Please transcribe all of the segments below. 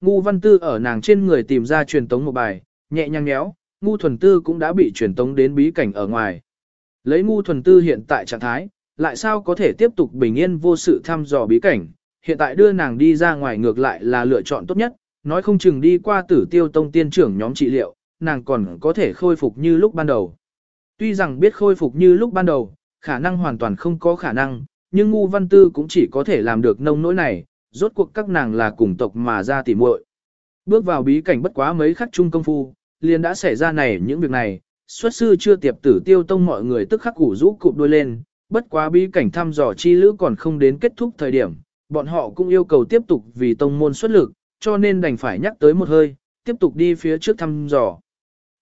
ngu văn tư ở nàng trên người tìm ra truyền tống một bài, nhẹ nhàng nhéo, ngu thuần tư cũng đã bị truyền tống đến bí cảnh ở ngoài. Lấy ngu thuần tư hiện tại trạng thái, lại sao có thể tiếp tục bình yên vô sự thăm dò bí cảnh, hiện tại đưa nàng đi ra ngoài ngược lại là lựa chọn tốt nhất, nói không chừng đi qua tử tiêu tông tiên trưởng nhóm trị liệu, nàng còn có thể khôi phục như lúc ban đầu. Tuy rằng biết khôi phục như lúc ban đầu, khả năng hoàn toàn không có khả năng, nhưng ngu văn tư cũng chỉ có thể làm được nông nỗi này, rốt cuộc các nàng là cùng tộc mà ra tỉ muội. Bước vào bí cảnh bất quá mấy khắc chung công phu, liền đã xảy ra này những việc này, xuất sư chưa tiệp tử tiêu tông mọi người tức khắc củ rũ cụp đôi lên, bất quá bí cảnh thăm dò chi lữ còn không đến kết thúc thời điểm, bọn họ cũng yêu cầu tiếp tục vì tông môn xuất lực, cho nên đành phải nhắc tới một hơi, tiếp tục đi phía trước thăm dò.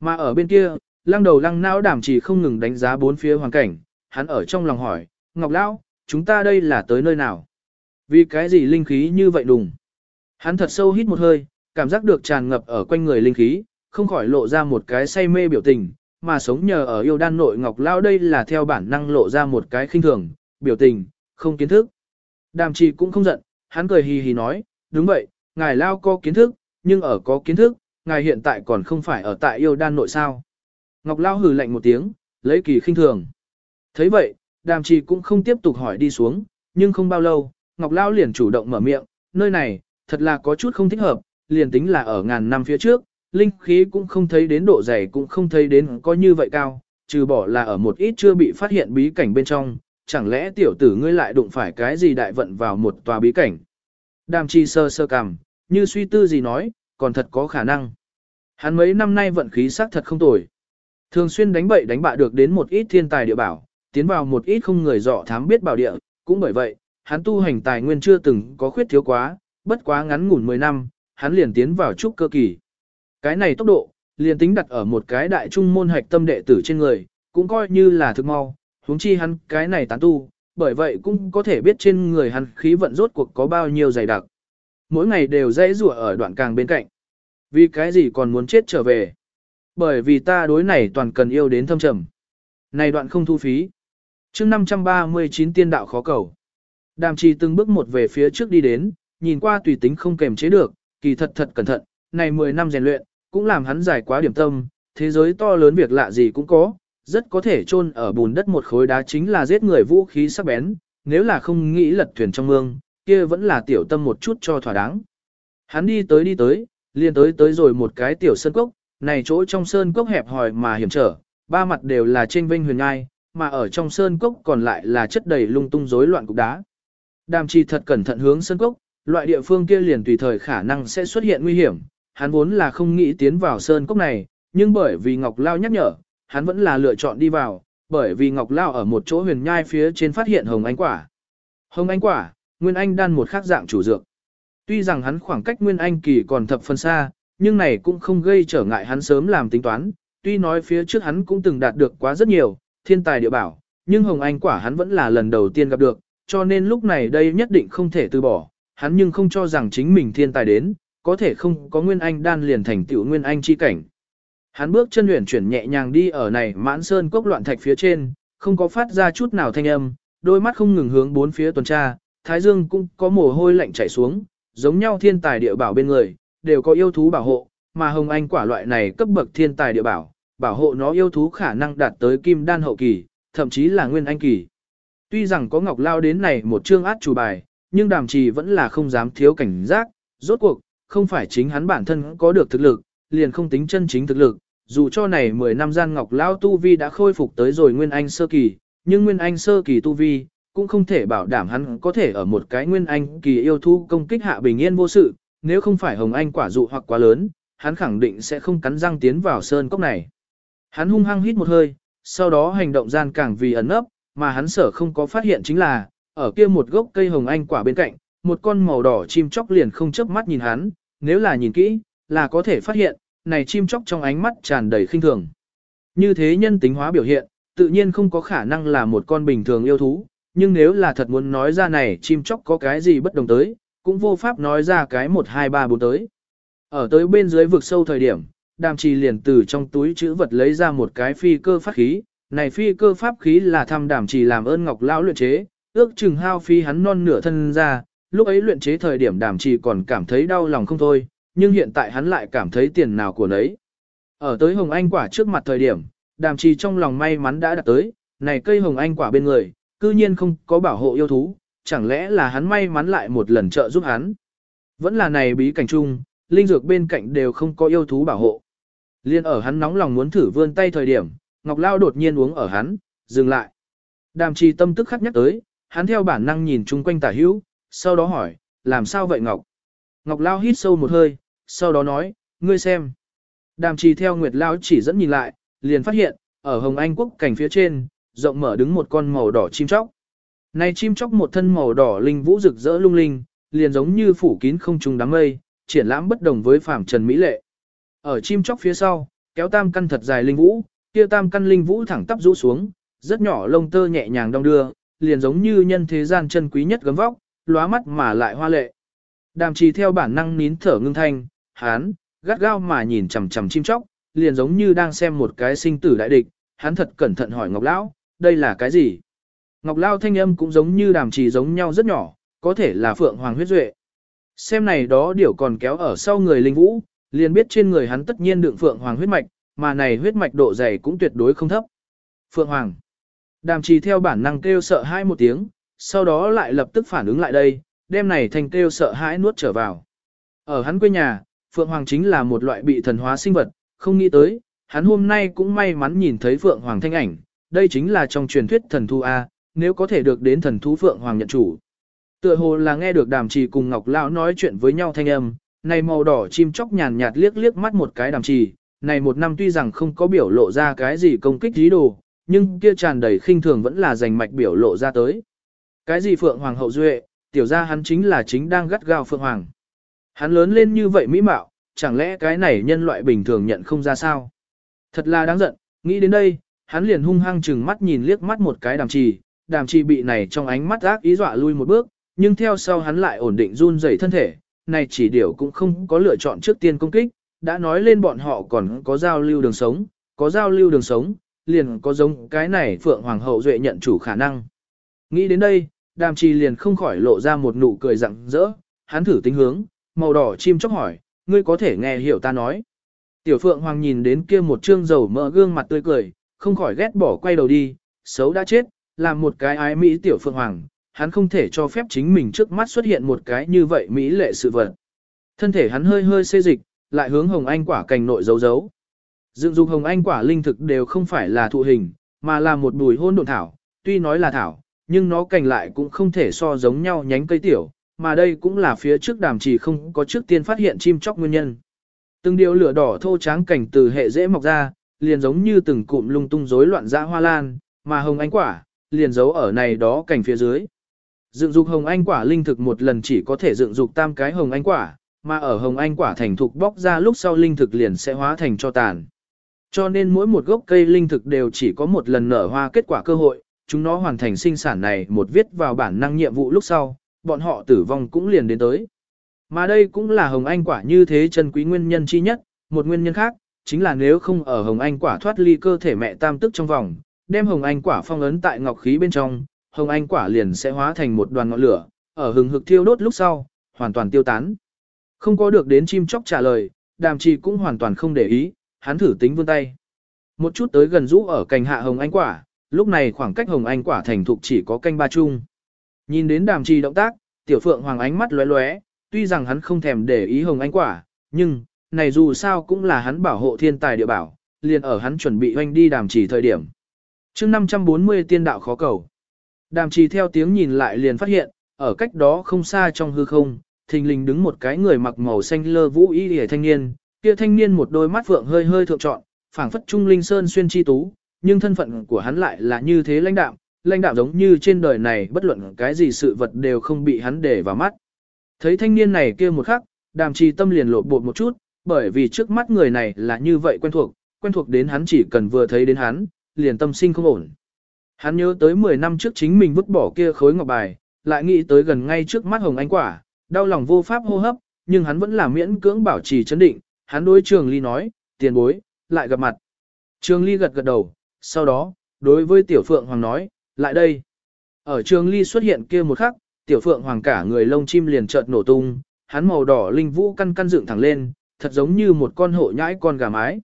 Mà ở bên kia, lăng đầu lăng não đảm chỉ không ngừng đánh giá bốn phía hoàn cảnh, hắn ở trong lòng hỏi, Ngọc Lão, chúng ta đây là tới nơi nào? Vì cái gì linh khí như vậy đùng? Hắn thật sâu hít một hơi, cảm giác được tràn ngập ở quanh người linh khí, không khỏi lộ ra một cái say mê biểu tình, mà sống nhờ ở yêu đan nội Ngọc lao đây là theo bản năng lộ ra một cái khinh thường, biểu tình, không kiến thức. Đàm trì cũng không giận, hắn cười hì hì nói, đúng vậy, ngài Lao có kiến thức, nhưng ở có kiến thức, ngài hiện tại còn không phải ở tại yêu đan nội sao. Ngọc Lao hừ lạnh một tiếng, lấy kỳ khinh thường. thấy vậy, đàm trì cũng không tiếp tục hỏi đi xuống, nhưng không bao lâu, Ngọc Lao liền chủ động mở miệng, nơi này, thật là có chút không thích hợp, liền tính là ở ngàn năm phía trước, linh khí cũng không thấy đến độ dày cũng không thấy đến có như vậy cao, trừ bỏ là ở một ít chưa bị phát hiện bí cảnh bên trong, chẳng lẽ tiểu tử ngươi lại đụng phải cái gì đại vận vào một tòa bí cảnh. Đàm Chi sơ sơ cằm, như suy tư gì nói, còn thật có khả năng. Hắn mấy năm nay vận khí sắc thật không tồi. Thường xuyên đánh bậy đánh bạ được đến một ít thiên tài địa bảo, tiến vào một ít không người dọ thám biết bảo địa, cũng bởi vậy, hắn tu hành tài nguyên chưa từng có khuyết thiếu quá, bất quá ngắn ngủn 10 năm, hắn liền tiến vào trúc cơ kỳ. Cái này tốc độ, liền tính đặt ở một cái đại trung môn hạch tâm đệ tử trên người, cũng coi như là thực mau, huống chi hắn cái này tán tu, bởi vậy cũng có thể biết trên người hắn khí vận rốt cuộc có bao nhiêu dày đặc. Mỗi ngày đều dãy rủa ở đoạn càng bên cạnh. Vì cái gì còn muốn chết trở về? Bởi vì ta đối này toàn cần yêu đến thâm trầm. Này đoạn không thu phí. chương 539 tiên đạo khó cầu. Đàm trì từng bước một về phía trước đi đến, nhìn qua tùy tính không kềm chế được, kỳ thật thật cẩn thận, này 10 năm rèn luyện, cũng làm hắn giải quá điểm tâm, thế giới to lớn việc lạ gì cũng có, rất có thể chôn ở bùn đất một khối đá chính là giết người vũ khí sắc bén, nếu là không nghĩ lật thuyền trong mương, kia vẫn là tiểu tâm một chút cho thỏa đáng. Hắn đi tới đi tới, liền tới tới rồi một cái tiểu sơn cốc, này chỗ trong sơn cốc hẹp hòi mà hiểm trở, ba mặt đều là trên vinh huyền ngai, mà ở trong sơn cốc còn lại là chất đầy lung tung rối loạn cục đá. Đàm trì thật cẩn thận hướng sơn cốc, loại địa phương kia liền tùy thời khả năng sẽ xuất hiện nguy hiểm, hắn vốn là không nghĩ tiến vào sơn cốc này, nhưng bởi vì Ngọc Lao nhắc nhở, hắn vẫn là lựa chọn đi vào, bởi vì Ngọc Lao ở một chỗ huyền nhai phía trên phát hiện hồng ánh quả. Hồng ánh quả, Nguyên Anh đan một khác dạng chủ dược. Tuy rằng hắn khoảng cách Nguyên Anh kỳ còn thập phân xa, nhưng này cũng không gây trở ngại hắn sớm làm tính toán, tuy nói phía trước hắn cũng từng đạt được quá rất nhiều, thiên tài địa bảo, nhưng hồng anh quả hắn vẫn là lần đầu tiên gặp được, cho nên lúc này đây nhất định không thể từ bỏ, hắn nhưng không cho rằng chính mình thiên tài đến, có thể không có nguyên anh đan liền thành tiểu nguyên anh chi cảnh. Hắn bước chân luyện chuyển nhẹ nhàng đi ở này mãn sơn cốc loạn thạch phía trên, không có phát ra chút nào thanh âm, đôi mắt không ngừng hướng bốn phía tuần tra, thái dương cũng có mồ hôi lạnh chảy xuống, giống nhau thiên tài địa bảo bên người, đều có yêu thú bảo hộ, mà hồng anh quả loại này cấp bậc thiên tài địa bảo, bảo hộ nó yêu thú khả năng đạt tới kim đan hậu kỳ, thậm chí là nguyên anh kỳ. Tuy rằng có ngọc lao đến này một chương át chủ bài, nhưng đàm trì vẫn là không dám thiếu cảnh giác, rốt cuộc, không phải chính hắn bản thân có được thực lực, liền không tính chân chính thực lực, dù cho này 10 năm gian ngọc lao tu vi đã khôi phục tới rồi nguyên anh sơ kỳ, nhưng nguyên anh sơ kỳ tu vi, cũng không thể bảo đảm hắn có thể ở một cái nguyên anh kỳ yêu thú công kích hạ bình yên vô sự, nếu không phải hồng anh quả dụ hoặc quá lớn, hắn khẳng định sẽ không cắn răng tiến vào sơn cốc này. Hắn hung hăng hít một hơi, sau đó hành động gian càng vì ẩn ấp, mà hắn sở không có phát hiện chính là, ở kia một gốc cây hồng anh quả bên cạnh, một con màu đỏ chim chóc liền không chớp mắt nhìn hắn, nếu là nhìn kỹ, là có thể phát hiện, này chim chóc trong ánh mắt tràn đầy khinh thường. Như thế nhân tính hóa biểu hiện, tự nhiên không có khả năng là một con bình thường yêu thú, nhưng nếu là thật muốn nói ra này chim chóc có cái gì bất đồng tới, cũng vô pháp nói ra cái 1 2 3 4 tới. Ở tới bên dưới vực sâu thời điểm, đàm trì liền từ trong túi chữ vật lấy ra một cái phi cơ phát khí, này phi cơ pháp khí là tham đảm trì làm ơn ngọc lão luyện chế, ước chừng hao phi hắn non nửa thân ra, lúc ấy luyện chế thời điểm đảm trì còn cảm thấy đau lòng không thôi, nhưng hiện tại hắn lại cảm thấy tiền nào của nấy. Ở tới hồng anh quả trước mặt thời điểm, đàm trì trong lòng may mắn đã đạt tới, này cây hồng anh quả bên người, cư nhiên không có bảo hộ yêu thú, chẳng lẽ là hắn may mắn lại một lần trợ giúp hắn. Vẫn là này bí cảnh chung, linh dược bên cạnh đều không có yêu thú bảo hộ. Liên ở hắn nóng lòng muốn thử vươn tay thời điểm, Ngọc Lao đột nhiên uống ở hắn, dừng lại. Đàm trì tâm tức khắc nhắc tới, hắn theo bản năng nhìn chung quanh tả hữu, sau đó hỏi, làm sao vậy Ngọc? Ngọc Lao hít sâu một hơi, sau đó nói, ngươi xem. Đàm trì theo Nguyệt Lao chỉ dẫn nhìn lại, liền phát hiện, ở Hồng Anh quốc cảnh phía trên, rộng mở đứng một con màu đỏ chim chóc. Này chim chóc một thân màu đỏ linh vũ rực rỡ lung linh, liền giống như phủ kín không trùng đám mây, triển lãm bất đồng với phàm trần mỹ lệ. Ở chim chóc phía sau, kéo tam căn thật dài linh vũ, kia tam căn linh vũ thẳng tắp rũ xuống, rất nhỏ lông tơ nhẹ nhàng đong đưa, liền giống như nhân thế gian chân quý nhất gấm vóc, lóa mắt mà lại hoa lệ. Đàm trì theo bản năng nín thở ngưng thanh, hán, gắt gao mà nhìn chằm chằm chim chóc, liền giống như đang xem một cái sinh tử đại địch, hắn thật cẩn thận hỏi Ngọc Lão, đây là cái gì? Ngọc Lão thanh âm cũng giống như đàm trì giống nhau rất nhỏ, có thể là phượng hoàng huyết duệ. Xem này đó điểu còn kéo ở sau người linh vũ, liền biết trên người hắn tất nhiên đựng phượng hoàng huyết mạch, mà này huyết mạch độ dày cũng tuyệt đối không thấp. Phượng hoàng. Đàm trì theo bản năng kêu sợ hãi một tiếng, sau đó lại lập tức phản ứng lại đây, đem này thành kêu sợ hãi nuốt trở vào. Ở hắn quê nhà, Phượng Hoàng chính là một loại bị thần hóa sinh vật, không nghĩ tới, hắn hôm nay cũng may mắn nhìn thấy Phượng Hoàng thanh ảnh, đây chính là trong truyền thuyết thần thu A, nếu có thể được đến thần thú Phượng Hoàng nhận chủ. Tựa hồ là nghe được đàm trì cùng Ngọc Lão nói chuyện với nhau thanh âm, này màu đỏ chim chóc nhàn nhạt liếc liếc mắt một cái đàm trì, này một năm tuy rằng không có biểu lộ ra cái gì công kích dí đồ, nhưng kia tràn đầy khinh thường vẫn là dành mạch biểu lộ ra tới. Cái gì Phượng Hoàng hậu duệ, tiểu ra hắn chính là chính đang gắt gao Phượng Hoàng. Hắn lớn lên như vậy mỹ mạo, chẳng lẽ cái này nhân loại bình thường nhận không ra sao? Thật là đáng giận, nghĩ đến đây, hắn liền hung hăng chừng mắt nhìn liếc mắt một cái đàm trì, đàm trì bị này trong ánh mắt ác ý dọa lui một bước, nhưng theo sau hắn lại ổn định run rẩy thân thể, này chỉ điều cũng không có lựa chọn trước tiên công kích, đã nói lên bọn họ còn có giao lưu đường sống, có giao lưu đường sống, liền có giống cái này Phượng Hoàng hậu duệ nhận chủ khả năng. Nghĩ đến đây, đàm trì liền không khỏi lộ ra một nụ cười rặng rỡ, hắn thử tính hướng, màu đỏ chim chóc hỏi, ngươi có thể nghe hiểu ta nói. Tiểu Phượng Hoàng nhìn đến kia một trương dầu mỡ gương mặt tươi cười, không khỏi ghét bỏ quay đầu đi, xấu đã chết, làm một cái ái Mỹ Tiểu Phượng Hoàng, hắn không thể cho phép chính mình trước mắt xuất hiện một cái như vậy Mỹ lệ sự vật. Thân thể hắn hơi hơi xê dịch, lại hướng hồng anh quả cành nội giấu giấu. Dựng dục hồng anh quả linh thực đều không phải là thụ hình, mà là một bùi hôn độn thảo, tuy nói là thảo, nhưng nó cành lại cũng không thể so giống nhau nhánh cây tiểu, mà đây cũng là phía trước đàm chỉ không có trước tiên phát hiện chim chóc nguyên nhân. Từng điều lửa đỏ thô tráng cảnh từ hệ dễ mọc ra, liền giống như từng cụm lung tung rối loạn dã hoa lan, mà hồng anh quả, liền giấu ở này đó cảnh phía dưới. Dựng dục hồng anh quả linh thực một lần chỉ có thể dựng dục tam cái hồng anh quả, mà ở hồng anh quả thành thục bóc ra lúc sau linh thực liền sẽ hóa thành cho tàn. Cho nên mỗi một gốc cây linh thực đều chỉ có một lần nở hoa kết quả cơ hội, chúng nó hoàn thành sinh sản này một viết vào bản năng nhiệm vụ lúc sau, bọn họ tử vong cũng liền đến tới. Mà đây cũng là hồng anh quả như thế chân quý nguyên nhân chi nhất, một nguyên nhân khác, chính là nếu không ở hồng anh quả thoát ly cơ thể mẹ tam tức trong vòng, đem hồng anh quả phong ấn tại ngọc khí bên trong, hồng anh quả liền sẽ hóa thành một đoàn ngọn lửa, ở hừng hực thiêu đốt lúc sau, hoàn toàn tiêu tán. Không có được đến chim chóc trả lời, đàm trì cũng hoàn toàn không để ý, hắn thử tính vươn tay. Một chút tới gần rũ ở cành hạ hồng anh quả, lúc này khoảng cách hồng anh quả thành thục chỉ có canh ba chung. Nhìn đến đàm trì động tác, tiểu phượng hoàng ánh mắt lóe lóe, tuy rằng hắn không thèm để ý hồng anh quả, nhưng, này dù sao cũng là hắn bảo hộ thiên tài địa bảo, liền ở hắn chuẩn bị hoanh đi đàm trì thời điểm chương 540 tiên đạo khó cầu. Đàm trì theo tiếng nhìn lại liền phát hiện, ở cách đó không xa trong hư không, thình lình đứng một cái người mặc màu xanh lơ vũ y hề thanh niên, kia thanh niên một đôi mắt vượng hơi hơi thượng trọn, phảng phất trung linh sơn xuyên chi tú, nhưng thân phận của hắn lại là như thế lãnh đạm, lãnh đạm giống như trên đời này bất luận cái gì sự vật đều không bị hắn để vào mắt. Thấy thanh niên này kia một khắc, đàm trì tâm liền lộ bột một chút, bởi vì trước mắt người này là như vậy quen thuộc, quen thuộc đến hắn chỉ cần vừa thấy đến hắn, liền tâm sinh không ổn. Hắn nhớ tới 10 năm trước chính mình vứt bỏ kia khối ngọc bài, lại nghĩ tới gần ngay trước mắt hồng ánh quả, đau lòng vô pháp hô hấp, nhưng hắn vẫn là miễn cưỡng bảo trì chấn định, hắn đối trường ly nói, tiền bối, lại gặp mặt. Trường ly gật gật đầu, sau đó, đối với tiểu phượng hoàng nói, lại đây. Ở trường ly xuất hiện kia một khắc, tiểu phượng hoàng cả người lông chim liền chợt nổ tung, hắn màu đỏ linh vũ căn căn dựng thẳng lên, thật giống như một con hổ nhãi con gà mái.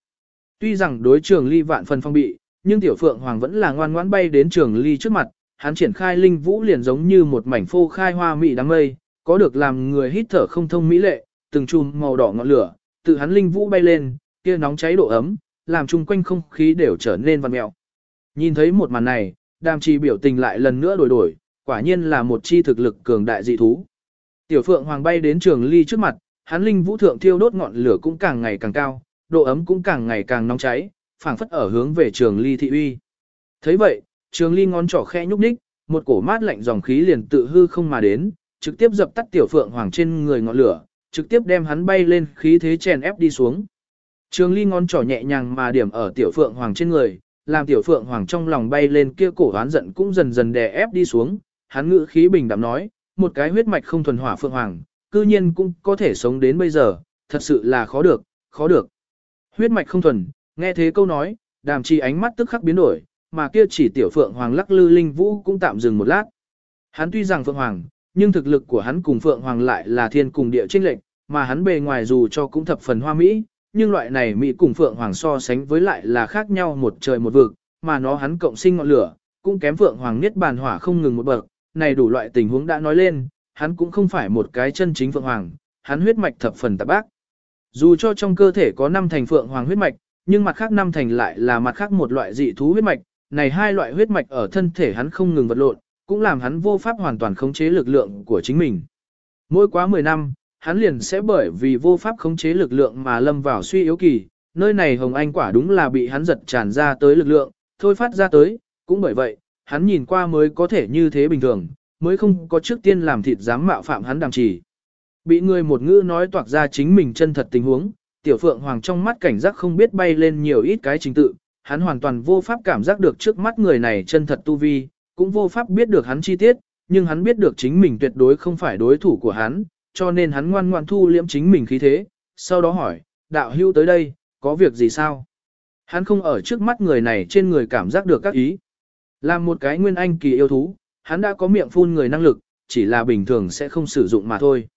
Tuy rằng đối trường ly vạn phần phong bị, nhưng tiểu phượng hoàng vẫn là ngoan ngoãn bay đến trường ly trước mặt, hắn triển khai linh vũ liền giống như một mảnh phô khai hoa mị đám mây, có được làm người hít thở không thông mỹ lệ, từng chùm màu đỏ ngọn lửa, tự hắn linh vũ bay lên, kia nóng cháy độ ấm, làm chung quanh không khí đều trở nên vằn mèo. Nhìn thấy một màn này, đàm trì biểu tình lại lần nữa đổi đổi, quả nhiên là một chi thực lực cường đại dị thú. Tiểu phượng hoàng bay đến trường ly trước mặt, hắn linh vũ thượng thiêu đốt ngọn lửa cũng càng ngày càng cao, độ ấm cũng càng ngày càng nóng cháy, phảng phất ở hướng về trường ly thị uy. thấy vậy, trường ly ngón trỏ khẽ nhúc nhích, một cổ mát lạnh dòng khí liền tự hư không mà đến, trực tiếp dập tắt tiểu phượng hoàng trên người ngọn lửa, trực tiếp đem hắn bay lên khí thế chèn ép đi xuống. Trường ly ngón trỏ nhẹ nhàng mà điểm ở tiểu phượng hoàng trên người, làm tiểu phượng hoàng trong lòng bay lên kia cổ hoán giận cũng dần dần đè ép đi xuống, hắn ngữ khí bình đạm nói, một cái huyết mạch không thuần hỏa phượng hoàng, cư nhiên cũng có thể sống đến bây giờ, thật sự là khó được, khó được. Huyết mạch không thuần, nghe thế câu nói, đàm chi ánh mắt tức khắc biến đổi, mà kia chỉ tiểu phượng hoàng lắc lư linh vũ cũng tạm dừng một lát. Hắn tuy rằng phượng hoàng, nhưng thực lực của hắn cùng phượng hoàng lại là thiên cùng địa chênh lệnh, mà hắn bề ngoài dù cho cũng thập phần hoa mỹ, nhưng loại này mỹ cùng phượng hoàng so sánh với lại là khác nhau một trời một vực, mà nó hắn cộng sinh ngọn lửa, cũng kém phượng hoàng niết bàn hỏa không ngừng một bậc, này đủ loại tình huống đã nói lên, hắn cũng không phải một cái chân chính phượng hoàng, hắn huyết mạch thập phần tạp bác. Dù cho trong cơ thể có năm thành phượng hoàng huyết mạch, nhưng mặt khác năm thành lại là mặt khác một loại dị thú huyết mạch, này hai loại huyết mạch ở thân thể hắn không ngừng vật lộn, cũng làm hắn vô pháp hoàn toàn khống chế lực lượng của chính mình. Mỗi quá 10 năm, hắn liền sẽ bởi vì vô pháp khống chế lực lượng mà lâm vào suy yếu kỳ, nơi này Hồng Anh quả đúng là bị hắn giật tràn ra tới lực lượng, thôi phát ra tới, cũng bởi vậy, hắn nhìn qua mới có thể như thế bình thường, mới không có trước tiên làm thịt dám mạo phạm hắn đàm chỉ. Bị người một ngữ nói toạc ra chính mình chân thật tình huống, tiểu phượng hoàng trong mắt cảnh giác không biết bay lên nhiều ít cái trình tự, hắn hoàn toàn vô pháp cảm giác được trước mắt người này chân thật tu vi, cũng vô pháp biết được hắn chi tiết, nhưng hắn biết được chính mình tuyệt đối không phải đối thủ của hắn, cho nên hắn ngoan ngoan thu liễm chính mình khí thế, sau đó hỏi, đạo hưu tới đây, có việc gì sao? Hắn không ở trước mắt người này trên người cảm giác được các ý. Làm một cái nguyên anh kỳ yêu thú, hắn đã có miệng phun người năng lực, chỉ là bình thường sẽ không sử dụng mà thôi.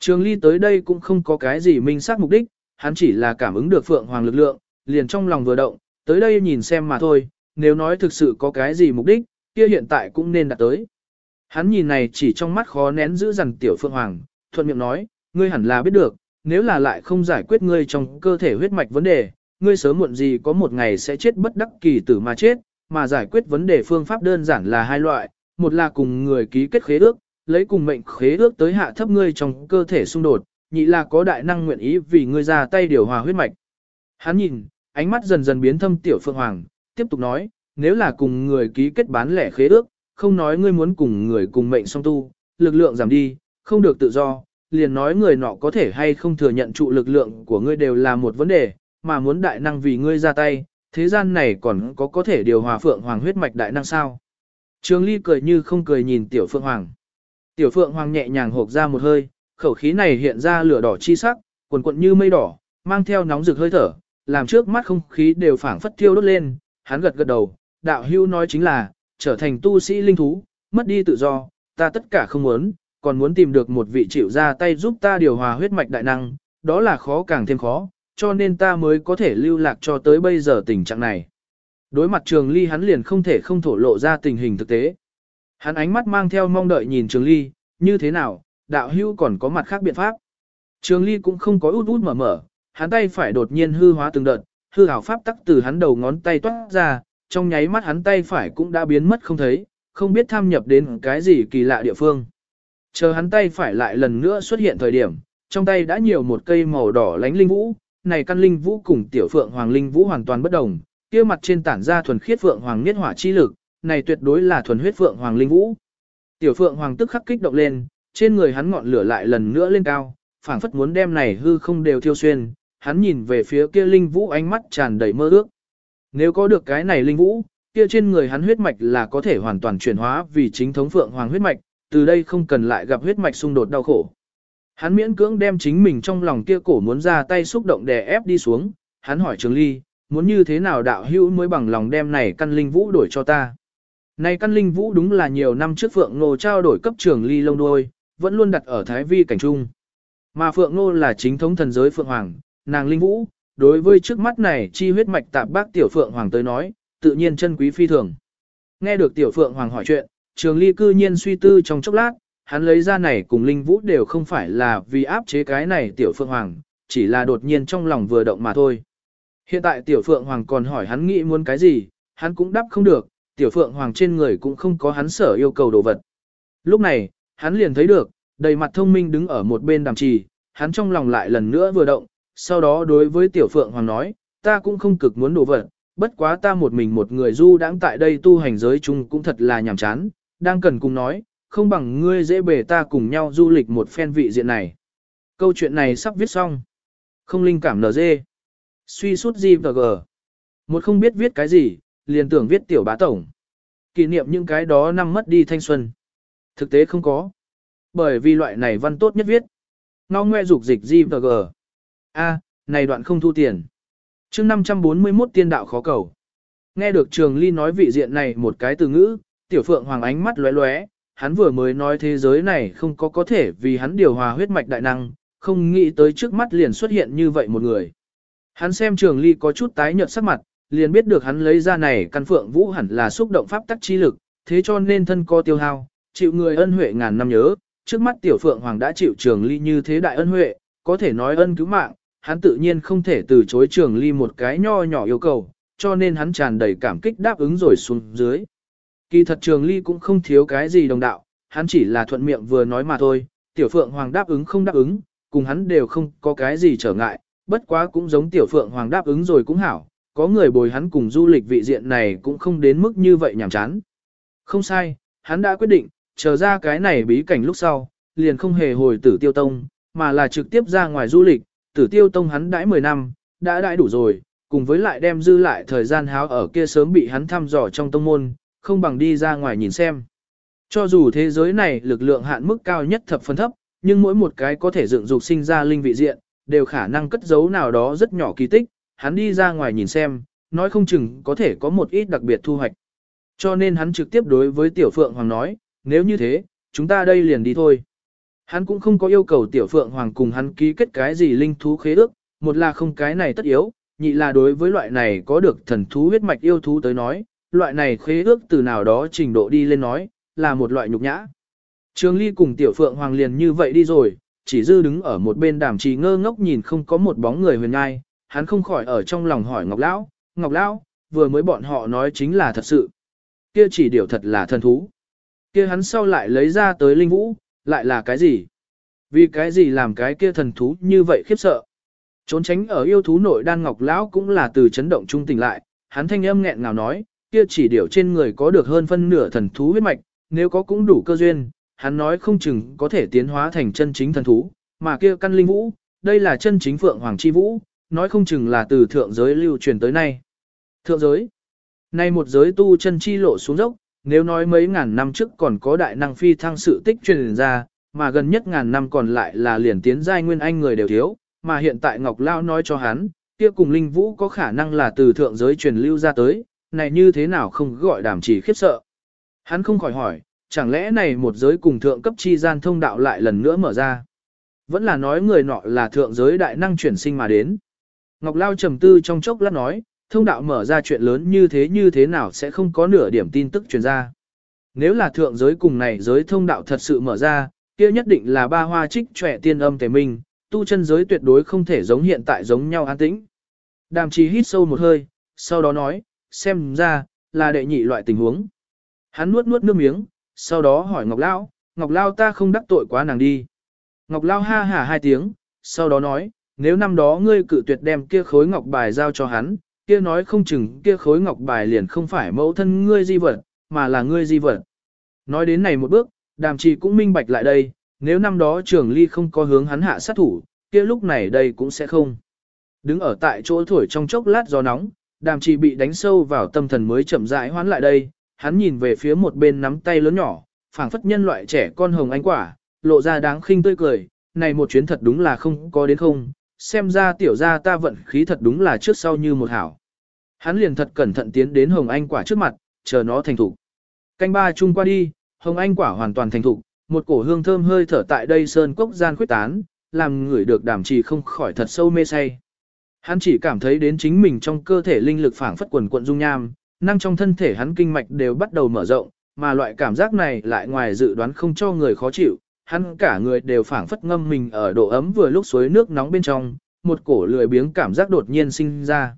Trường ly tới đây cũng không có cái gì minh xác mục đích, hắn chỉ là cảm ứng được phượng hoàng lực lượng, liền trong lòng vừa động, tới đây nhìn xem mà thôi, nếu nói thực sự có cái gì mục đích, kia hiện tại cũng nên đạt tới. Hắn nhìn này chỉ trong mắt khó nén giữ dằn tiểu phượng hoàng, thuận miệng nói, ngươi hẳn là biết được, nếu là lại không giải quyết ngươi trong cơ thể huyết mạch vấn đề, ngươi sớm muộn gì có một ngày sẽ chết bất đắc kỳ tử mà chết, mà giải quyết vấn đề phương pháp đơn giản là hai loại, một là cùng người ký kết khế ước, lấy cùng mệnh khế ước tới hạ thấp ngươi trong cơ thể xung đột, nhị là có đại năng nguyện ý vì ngươi ra tay điều hòa huyết mạch. Hắn nhìn, ánh mắt dần dần biến thâm tiểu phượng hoàng, tiếp tục nói, nếu là cùng người ký kết bán lẻ khế ước, không nói ngươi muốn cùng người cùng mệnh song tu, lực lượng giảm đi, không được tự do, liền nói người nọ có thể hay không thừa nhận trụ lực lượng của ngươi đều là một vấn đề, mà muốn đại năng vì ngươi ra tay, thế gian này còn có có thể điều hòa phượng hoàng huyết mạch đại năng sao. Trường Ly cười như không cười nhìn Tiểu Phượng Hoàng. Tiểu Phượng Hoàng nhẹ nhàng hộp ra một hơi, khẩu khí này hiện ra lửa đỏ chi sắc, cuồn cuộn như mây đỏ, mang theo nóng rực hơi thở, làm trước mắt không khí đều phảng phất thiêu đốt lên, hắn gật gật đầu, đạo hưu nói chính là, trở thành tu sĩ linh thú, mất đi tự do, ta tất cả không muốn, còn muốn tìm được một vị chịu ra tay giúp ta điều hòa huyết mạch đại năng, đó là khó càng thêm khó, cho nên ta mới có thể lưu lạc cho tới bây giờ tình trạng này. Đối mặt Trường Ly hắn liền không thể không thổ lộ ra tình hình thực tế. Hắn ánh mắt mang theo mong đợi nhìn Trường Ly, như thế nào, đạo Hưu còn có mặt khác biện pháp. Trường Ly cũng không có út út mở mở, hắn tay phải đột nhiên hư hóa từng đợt, hư ảo pháp tắc từ hắn đầu ngón tay toát ra, trong nháy mắt hắn tay phải cũng đã biến mất không thấy, không biết tham nhập đến cái gì kỳ lạ địa phương. Chờ hắn tay phải lại lần nữa xuất hiện thời điểm, trong tay đã nhiều một cây màu đỏ lánh linh vũ, này căn linh vũ cùng tiểu phượng hoàng linh vũ hoàn toàn bất đồng, kia mặt trên tản ra thuần khiết phượng hoàng niết hỏa chi lực, này tuyệt đối là thuần huyết phượng hoàng linh vũ. Tiểu phượng hoàng tức khắc kích động lên, trên người hắn ngọn lửa lại lần nữa lên cao, phảng phất muốn đem này hư không đều thiêu xuyên, hắn nhìn về phía kia linh vũ ánh mắt tràn đầy mơ ước. Nếu có được cái này linh vũ, kia trên người hắn huyết mạch là có thể hoàn toàn chuyển hóa vì chính thống phượng hoàng huyết mạch, từ đây không cần lại gặp huyết mạch xung đột đau khổ. Hắn miễn cưỡng đem chính mình trong lòng kia cổ muốn ra tay xúc động đè ép đi xuống, hắn hỏi Trường Ly, muốn như thế nào đạo hữu mới bằng lòng đem này căn linh vũ đổi cho ta. Này căn linh vũ đúng là nhiều năm trước Phượng Ngô trao đổi cấp Trường Ly lông đuôi, vẫn luôn đặt ở Thái Vi cảnh trung. Mà Phượng Nô là chính thống thần giới Phượng Hoàng, nàng linh vũ, đối với trước mắt này chi huyết mạch tạp bác tiểu Phượng Hoàng tới nói, tự nhiên chân quý phi thường. Nghe được tiểu Phượng Hoàng hỏi chuyện, Trường Ly cư nhiên suy tư trong chốc lát, hắn lấy ra này cùng linh vũ đều không phải là vì áp chế cái này tiểu Phượng Hoàng, chỉ là đột nhiên trong lòng vừa động mà thôi. Hiện tại tiểu Phượng Hoàng còn hỏi hắn nghĩ muốn cái gì, hắn cũng đáp không được, tiểu Phượng Hoàng trên người cũng không có hắn sở yêu cầu đồ vật. Lúc này, hắn liền thấy được, đầy mặt thông minh đứng ở một bên đàm trì, hắn trong lòng lại lần nữa vừa động, sau đó đối với tiểu Phượng Hoàng nói, ta cũng không cực muốn đồ vật, bất quá ta một mình một người du đãng tại đây tu hành giới chung cũng thật là nhàm chán, đang cần cùng nói, không bằng ngươi dễ bề ta cùng nhau du lịch một phen vị diện này. Câu chuyện này sắp viết xong. Không linh cảm NG. Suy suốt gì và G. Một không biết viết cái gì, liền tưởng viết tiểu bá tổng. Kỷ niệm những cái đó năm mất đi thanh xuân. Thực tế không có. Bởi vì loại này văn tốt nhất viết. Ngao ngoe dục dịch gì và G. A, này đoạn không thu tiền. chương 541 tiên đạo khó cầu. Nghe được Trường Ly nói vị diện này một cái từ ngữ, tiểu phượng hoàng ánh mắt lóe lóe, hắn vừa mới nói thế giới này không có có thể vì hắn điều hòa huyết mạch đại năng, không nghĩ tới trước mắt liền xuất hiện như vậy một người. Hắn xem Trường Ly có chút tái nhợt sắc mặt, liền biết được hắn lấy ra này căn phượng vũ hẳn là xúc động pháp tắc chi lực, thế cho nên thân co tiêu hao, chịu người ân huệ ngàn năm nhớ, trước mắt tiểu phượng hoàng đã chịu Trường Ly như thế đại ân huệ, có thể nói ân cứu mạng, hắn tự nhiên không thể từ chối Trường Ly một cái nho nhỏ yêu cầu, cho nên hắn tràn đầy cảm kích đáp ứng rồi xuống dưới. Kỳ thật Trường Ly cũng không thiếu cái gì đồng đạo, hắn chỉ là thuận miệng vừa nói mà thôi, tiểu phượng hoàng đáp ứng không đáp ứng, cùng hắn đều không có cái gì trở ngại, bất quá cũng giống tiểu phượng hoàng đáp ứng rồi cũng hảo, có người bồi hắn cùng du lịch vị diện này cũng không đến mức như vậy nhảm chán. Không sai, hắn đã quyết định, chờ ra cái này bí cảnh lúc sau, liền không hề hồi tử tiêu tông, mà là trực tiếp ra ngoài du lịch, tử tiêu tông hắn đãi 10 năm, đã đãi đủ rồi, cùng với lại đem dư lại thời gian háo ở kia sớm bị hắn thăm dò trong tông môn, không bằng đi ra ngoài nhìn xem. Cho dù thế giới này lực lượng hạn mức cao nhất thập phân thấp, nhưng mỗi một cái có thể dựng dục sinh ra linh vị diện, đều khả năng cất giấu nào đó rất nhỏ kỳ tích, hắn đi ra ngoài nhìn xem, nói không chừng có thể có một ít đặc biệt thu hoạch. Cho nên hắn trực tiếp đối với Tiểu Phượng Hoàng nói, nếu như thế, chúng ta đây liền đi thôi. Hắn cũng không có yêu cầu Tiểu Phượng Hoàng cùng hắn ký kết cái gì linh thú khế ước, một là không cái này tất yếu, nhị là đối với loại này có được thần thú huyết mạch yêu thú tới nói, loại này khế ước từ nào đó trình độ đi lên nói, là một loại nhục nhã. Trường Ly cùng Tiểu Phượng Hoàng liền như vậy đi rồi, chỉ dư đứng ở một bên đàm trì ngơ ngốc nhìn không có một bóng người huyền ngai, hắn không khỏi ở trong lòng hỏi Ngọc Lão, Ngọc Lão, vừa mới bọn họ nói chính là thật sự. Kia chỉ điều thật là thần thú. Kia hắn sau lại lấy ra tới linh vũ, lại là cái gì? Vì cái gì làm cái kia thần thú như vậy khiếp sợ? Trốn tránh ở yêu thú nội đan Ngọc Lão cũng là từ chấn động trung tỉnh lại, hắn thanh âm nghẹn ngào nói, kia chỉ điều trên người có được hơn phân nửa thần thú huyết mạch, nếu có cũng đủ cơ duyên, hắn nói không chừng có thể tiến hóa thành chân chính thần thú, mà kia căn linh vũ, đây là chân chính phượng hoàng chi vũ, nói không chừng là từ thượng giới lưu truyền tới nay. Thượng giới, nay một giới tu chân chi lộ xuống dốc, nếu nói mấy ngàn năm trước còn có đại năng phi thăng sự tích truyền ra, mà gần nhất ngàn năm còn lại là liền tiến giai nguyên anh người đều thiếu, mà hiện tại Ngọc Lao nói cho hắn, kia cùng linh vũ có khả năng là từ thượng giới truyền lưu ra tới, này như thế nào không gọi đảm chỉ khiếp sợ. Hắn không khỏi hỏi, chẳng lẽ này một giới cùng thượng cấp chi gian thông đạo lại lần nữa mở ra? Vẫn là nói người nọ là thượng giới đại năng chuyển sinh mà đến. Ngọc Lao trầm tư trong chốc lát nói, thông đạo mở ra chuyện lớn như thế như thế nào sẽ không có nửa điểm tin tức truyền ra. Nếu là thượng giới cùng này giới thông đạo thật sự mở ra, kia nhất định là ba hoa trích trẻ tiên âm tề minh, tu chân giới tuyệt đối không thể giống hiện tại giống nhau an tĩnh. Đàm trì hít sâu một hơi, sau đó nói, xem ra, là đệ nhị loại tình huống. Hắn nuốt nuốt nước miếng, sau đó hỏi Ngọc Lao, Ngọc Lao ta không đắc tội quá nàng đi. Ngọc Lao ha hả hai tiếng, sau đó nói, nếu năm đó ngươi cự tuyệt đem kia khối ngọc bài giao cho hắn, kia nói không chừng kia khối ngọc bài liền không phải mẫu thân ngươi di vật, mà là ngươi di vật. Nói đến này một bước, đàm trì cũng minh bạch lại đây, nếu năm đó trường ly không có hướng hắn hạ sát thủ, kia lúc này đây cũng sẽ không. Đứng ở tại chỗ thổi trong chốc lát gió nóng, đàm trì bị đánh sâu vào tâm thần mới chậm rãi hoán lại đây, hắn nhìn về phía một bên nắm tay lớn nhỏ, phảng phất nhân loại trẻ con hồng ánh quả, lộ ra đáng khinh tươi cười, này một chuyến thật đúng là không có đến không, xem ra tiểu gia ta vận khí thật đúng là trước sau như một hảo. Hắn liền thật cẩn thận tiến đến hồng anh quả trước mặt, chờ nó thành thục. Canh ba chung qua đi, hồng anh quả hoàn toàn thành thục, một cổ hương thơm hơi thở tại đây sơn cốc gian khuyết tán, làm người được đảm trì không khỏi thật sâu mê say. Hắn chỉ cảm thấy đến chính mình trong cơ thể linh lực phảng phất quần quận dung nham, năng trong thân thể hắn kinh mạch đều bắt đầu mở rộng, mà loại cảm giác này lại ngoài dự đoán không cho người khó chịu, hắn cả người đều phảng phất ngâm mình ở độ ấm vừa lúc suối nước nóng bên trong, một cổ lười biếng cảm giác đột nhiên sinh ra.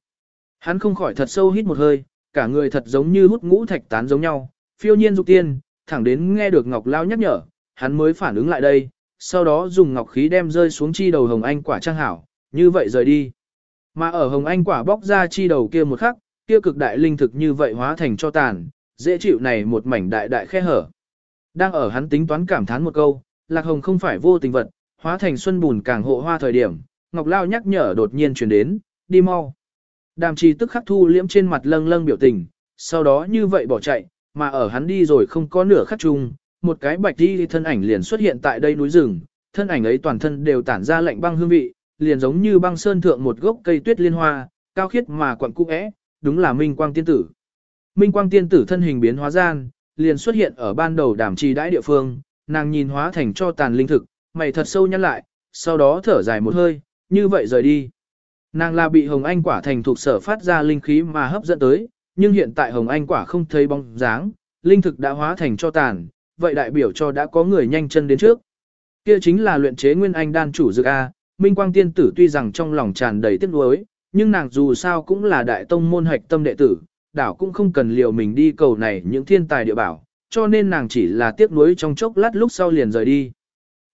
Hắn không khỏi thật sâu hít một hơi, cả người thật giống như hút ngũ thạch tán giống nhau, phiêu nhiên dục tiên, thẳng đến nghe được Ngọc Lao nhắc nhở, hắn mới phản ứng lại đây, sau đó dùng ngọc khí đem rơi xuống chi đầu hồng anh quả trang hảo, như vậy rời đi. Mà ở hồng anh quả bóc ra chi đầu kia một khắc, kia cực đại linh thực như vậy hóa thành cho tàn, dễ chịu này một mảnh đại đại khe hở. Đang ở hắn tính toán cảm thán một câu, lạc hồng không phải vô tình vật, hóa thành xuân bùn càng hộ hoa thời điểm, Ngọc Lao nhắc nhở đột nhiên truyền đến, đi mau. Đàm trì tức khắc thu liễm trên mặt lâng lâng biểu tình, sau đó như vậy bỏ chạy, mà ở hắn đi rồi không có nửa khắc chung, một cái bạch đi thân ảnh liền xuất hiện tại đây núi rừng, thân ảnh ấy toàn thân đều tản ra lạnh băng hương vị, liền giống như băng sơn thượng một gốc cây tuyết liên hoa, cao khiết mà quặn cung é, đúng là Minh Quang Tiên Tử. Minh Quang Tiên Tử thân hình biến hóa gian, liền xuất hiện ở ban đầu đàm trì đãi địa phương, nàng nhìn hóa thành cho tàn linh thực, mày thật sâu nhăn lại, sau đó thở dài một hơi, như vậy rời đi. Nàng là bị Hồng Anh quả thành thuộc sở phát ra linh khí mà hấp dẫn tới, nhưng hiện tại Hồng Anh quả không thấy bóng dáng, linh thực đã hóa thành cho tàn, vậy đại biểu cho đã có người nhanh chân đến trước. Kia chính là luyện chế Nguyên Anh đan chủ dược A, Minh Quang Tiên Tử tuy rằng trong lòng tràn đầy tiếc nuối, nhưng nàng dù sao cũng là đại tông môn hạch tâm đệ tử, đảo cũng không cần liều mình đi cầu này những thiên tài địa bảo, cho nên nàng chỉ là tiếc nuối trong chốc lát lúc sau liền rời đi.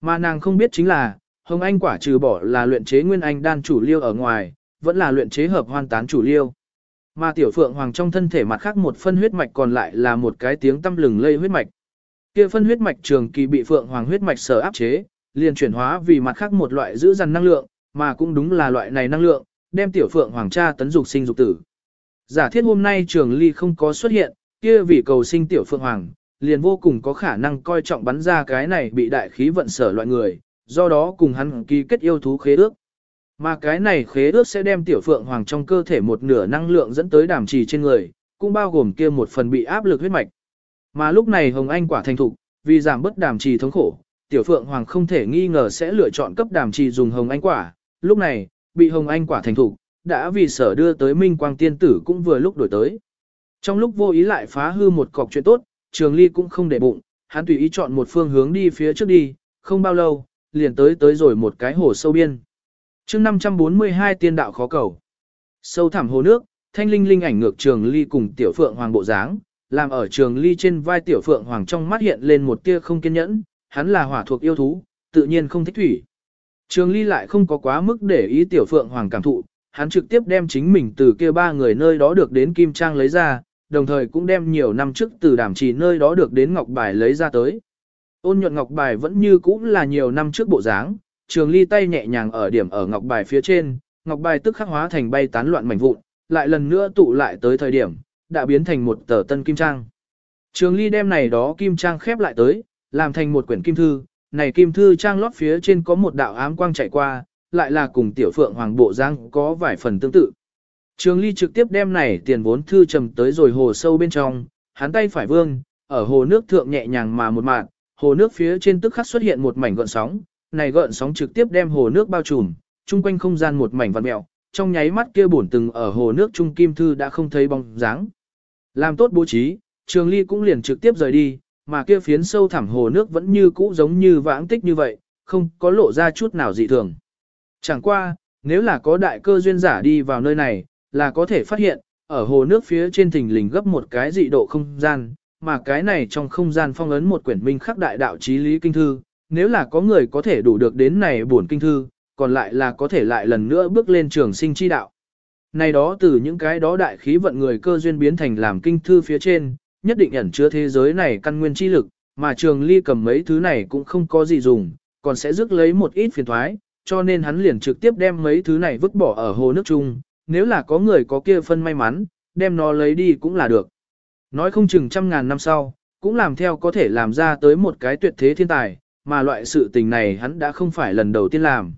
Mà nàng không biết chính là, Hồng Anh quả trừ bỏ là luyện chế Nguyên Anh đan chủ liêu ở ngoài, vẫn là luyện chế hợp hoan tán chủ liêu. Mà tiểu phượng hoàng trong thân thể mặt khác một phân huyết mạch còn lại là một cái tiếng tâm lừng lây huyết mạch. Kia phân huyết mạch trường kỳ bị phượng hoàng huyết mạch sở áp chế, liền chuyển hóa vì mặt khác một loại giữ dằn năng lượng, mà cũng đúng là loại này năng lượng, đem tiểu phượng hoàng cha tấn dục sinh dục tử. Giả thiết hôm nay trường ly không có xuất hiện, kia vì cầu sinh tiểu phượng hoàng, liền vô cùng có khả năng coi trọng bắn ra cái này bị đại khí vận sở loại người, do đó cùng hắn ký kết yêu thú khế ước. Mà cái này khế ước sẽ đem tiểu phượng hoàng trong cơ thể một nửa năng lượng dẫn tới đàm trì trên người, cũng bao gồm kia một phần bị áp lực huyết mạch. Mà lúc này Hồng Anh quả thành thục, vì giảm bớt đàm trì thống khổ, tiểu phượng hoàng không thể nghi ngờ sẽ lựa chọn cấp đàm trì dùng Hồng Anh quả. Lúc này, bị Hồng Anh quả thành thục, đã vì sở đưa tới Minh Quang Tiên Tử cũng vừa lúc đổi tới. Trong lúc vô ý lại phá hư một cọc chuyện tốt, Trường Ly cũng không để bụng, hắn tùy ý chọn một phương hướng đi phía trước đi, không bao lâu, liền tới tới rồi một cái hồ sâu biên. Chương 542 tiên đạo khó cầu. Sâu thẳm hồ nước, thanh linh linh ảnh ngược Trường Ly cùng Tiểu Phượng Hoàng bộ dáng, làm ở Trường Ly trên vai Tiểu Phượng Hoàng trong mắt hiện lên một tia không kiên nhẫn, hắn là hỏa thuộc yêu thú, tự nhiên không thích thủy. Trường Ly lại không có quá mức để ý Tiểu Phượng Hoàng cảm thụ, hắn trực tiếp đem chính mình từ kia ba người nơi đó được đến Kim Trang lấy ra, đồng thời cũng đem nhiều năm trước từ đàm trì nơi đó được đến ngọc bài lấy ra tới. Ôn nhuận ngọc bài vẫn như cũ là nhiều năm trước bộ dáng, trường ly tay nhẹ nhàng ở điểm ở ngọc bài phía trên, ngọc bài tức khắc hóa thành bay tán loạn mảnh vụn, lại lần nữa tụ lại tới thời điểm, đã biến thành một tờ tân kim trang. Trường ly đem này đó kim trang khép lại tới, làm thành một quyển kim thư, này kim thư trang lót phía trên có một đạo ám quang chạy qua, lại là cùng tiểu phượng hoàng bộ giang có vài phần tương tự. Trường ly trực tiếp đem này tiền vốn thư trầm tới rồi hồ sâu bên trong, hắn tay phải vương, ở hồ nước thượng nhẹ nhàng mà một mạt, hồ nước phía trên tức khắc xuất hiện một mảnh gợn sóng, này gợn sóng trực tiếp đem hồ nước bao trùm, chung quanh không gian một mảnh vặn mèo, trong nháy mắt kia bổn từng ở hồ nước trung kim thư đã không thấy bóng dáng. Làm tốt bố trí, Trường Ly cũng liền trực tiếp rời đi, mà kia phiến sâu thẳm hồ nước vẫn như cũ giống như vãng tích như vậy, không có lộ ra chút nào dị thường. Chẳng qua, nếu là có đại cơ duyên giả đi vào nơi này, là có thể phát hiện, ở hồ nước phía trên thình lình gấp một cái dị độ không gian, mà cái này trong không gian phong ấn một quyển minh khắc đại đạo chí lý kinh thư, nếu là có người có thể đủ được đến này buồn kinh thư, còn lại là có thể lại lần nữa bước lên trường sinh chi đạo. Này đó từ những cái đó đại khí vận người cơ duyên biến thành làm kinh thư phía trên, nhất định ẩn chứa thế giới này căn nguyên chi lực, mà trường ly cầm mấy thứ này cũng không có gì dùng, còn sẽ rước lấy một ít phiền thoái, cho nên hắn liền trực tiếp đem mấy thứ này vứt bỏ ở hồ nước chung, nếu là có người có kia phân may mắn, đem nó lấy đi cũng là được. Nói không chừng trăm ngàn năm sau, cũng làm theo có thể làm ra tới một cái tuyệt thế thiên tài, mà loại sự tình này hắn đã không phải lần đầu tiên làm.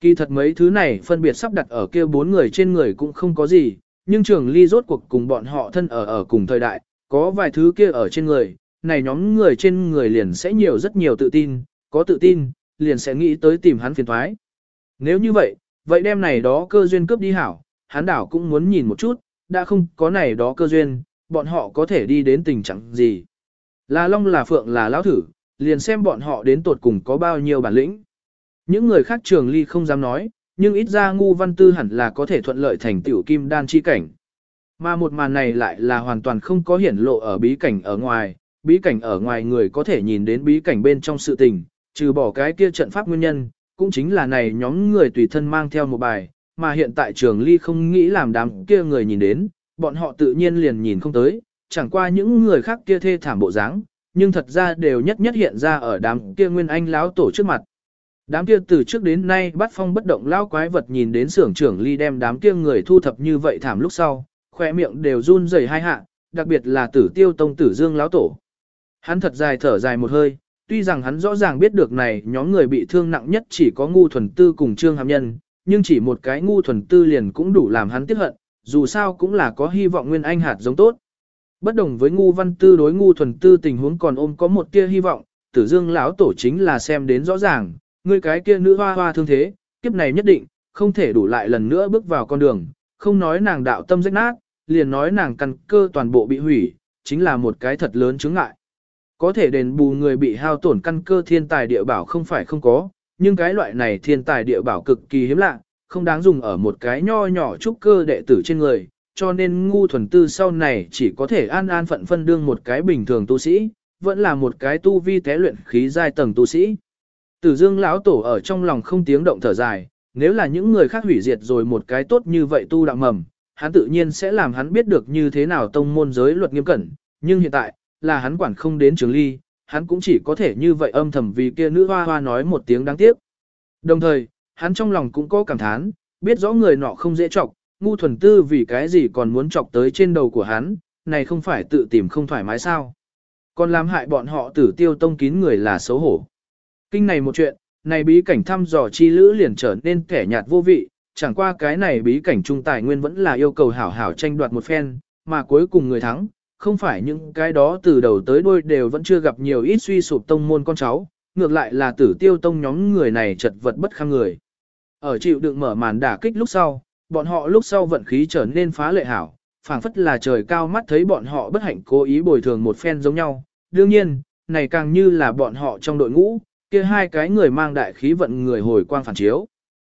Kỳ thật mấy thứ này phân biệt sắp đặt ở kia bốn người trên người cũng không có gì, nhưng trường ly rốt cuộc cùng bọn họ thân ở ở cùng thời đại, có vài thứ kia ở trên người, này nhóm người trên người liền sẽ nhiều rất nhiều tự tin, có tự tin, liền sẽ nghĩ tới tìm hắn phiền thoái. Nếu như vậy, vậy đem này đó cơ duyên cướp đi hảo, hắn đảo cũng muốn nhìn một chút, đã không có này đó cơ duyên, bọn họ có thể đi đến tình trạng gì. Là Long là Phượng là Lão Thử, liền xem bọn họ đến tột cùng có bao nhiêu bản lĩnh. Những người khác trường ly không dám nói, nhưng ít ra ngu văn tư hẳn là có thể thuận lợi thành tiểu kim đan chi cảnh. Mà một màn này lại là hoàn toàn không có hiển lộ ở bí cảnh ở ngoài, bí cảnh ở ngoài người có thể nhìn đến bí cảnh bên trong sự tình, trừ bỏ cái kia trận pháp nguyên nhân, cũng chính là này nhóm người tùy thân mang theo một bài, mà hiện tại trường ly không nghĩ làm đám kia người nhìn đến, bọn họ tự nhiên liền nhìn không tới, chẳng qua những người khác kia thê thảm bộ dáng, nhưng thật ra đều nhất nhất hiện ra ở đám kia nguyên anh lão tổ trước mặt. Đám kia từ trước đến nay bắt phong bất động lão quái vật nhìn đến xưởng trưởng ly đem đám kia người thu thập như vậy thảm lúc sau, khoe miệng đều run rẩy hai hạ, đặc biệt là tử tiêu tông tử dương lão tổ. Hắn thật dài thở dài một hơi, tuy rằng hắn rõ ràng biết được này nhóm người bị thương nặng nhất chỉ có ngu thuần tư cùng trương hàm nhân, nhưng chỉ một cái ngu thuần tư liền cũng đủ làm hắn tiếc hận, dù sao cũng là có hy vọng nguyên anh hạt giống tốt. Bất đồng với ngu văn tư đối ngu thuần tư tình huống còn ôm có một tia hy vọng, tử dương lão tổ chính là xem đến rõ ràng, người cái kia nữ hoa hoa thương thế, kiếp này nhất định, không thể đủ lại lần nữa bước vào con đường, không nói nàng đạo tâm rách nát, liền nói nàng căn cơ toàn bộ bị hủy, chính là một cái thật lớn chứng ngại. Có thể đền bù người bị hao tổn căn cơ thiên tài địa bảo không phải không có, nhưng cái loại này thiên tài địa bảo cực kỳ hiếm lạ, không đáng dùng ở một cái nho nhỏ trúc cơ đệ tử trên người, cho nên ngu thuần tư sau này chỉ có thể an an phận phân đương một cái bình thường tu sĩ, vẫn là một cái tu vi té luyện khí giai tầng tu sĩ. Tử Dương lão tổ ở trong lòng không tiếng động thở dài, nếu là những người khác hủy diệt rồi một cái tốt như vậy tu đạo mầm, hắn tự nhiên sẽ làm hắn biết được như thế nào tông môn giới luật nghiêm cẩn, nhưng hiện tại, là hắn quản không đến trường ly, hắn cũng chỉ có thể như vậy âm thầm vì kia nữ hoa hoa nói một tiếng đáng tiếc. Đồng thời, hắn trong lòng cũng có cảm thán, biết rõ người nọ không dễ chọc, ngu thuần tư vì cái gì còn muốn chọc tới trên đầu của hắn, này không phải tự tìm không thoải mái sao. Còn làm hại bọn họ tử tiêu tông kín người là xấu hổ. Kinh này một chuyện, này bí cảnh thăm dò chi lữ liền trở nên kẻ nhạt vô vị, chẳng qua cái này bí cảnh trung tài nguyên vẫn là yêu cầu hảo hảo tranh đoạt một phen, mà cuối cùng người thắng, không phải những cái đó từ đầu tới đuôi đều vẫn chưa gặp nhiều ít suy sụp tông môn con cháu, ngược lại là tử tiêu tông nhóm người này chật vật bất kham người. Ở chịu đựng mở màn đả kích lúc sau, bọn họ lúc sau vận khí trở nên phá lệ hảo, phảng phất là trời cao mắt thấy bọn họ bất hạnh cố ý bồi thường một phen giống nhau. Đương nhiên, này càng như là bọn họ trong đội ngũ, kia hai cái người mang đại khí vận người hồi quang phản chiếu.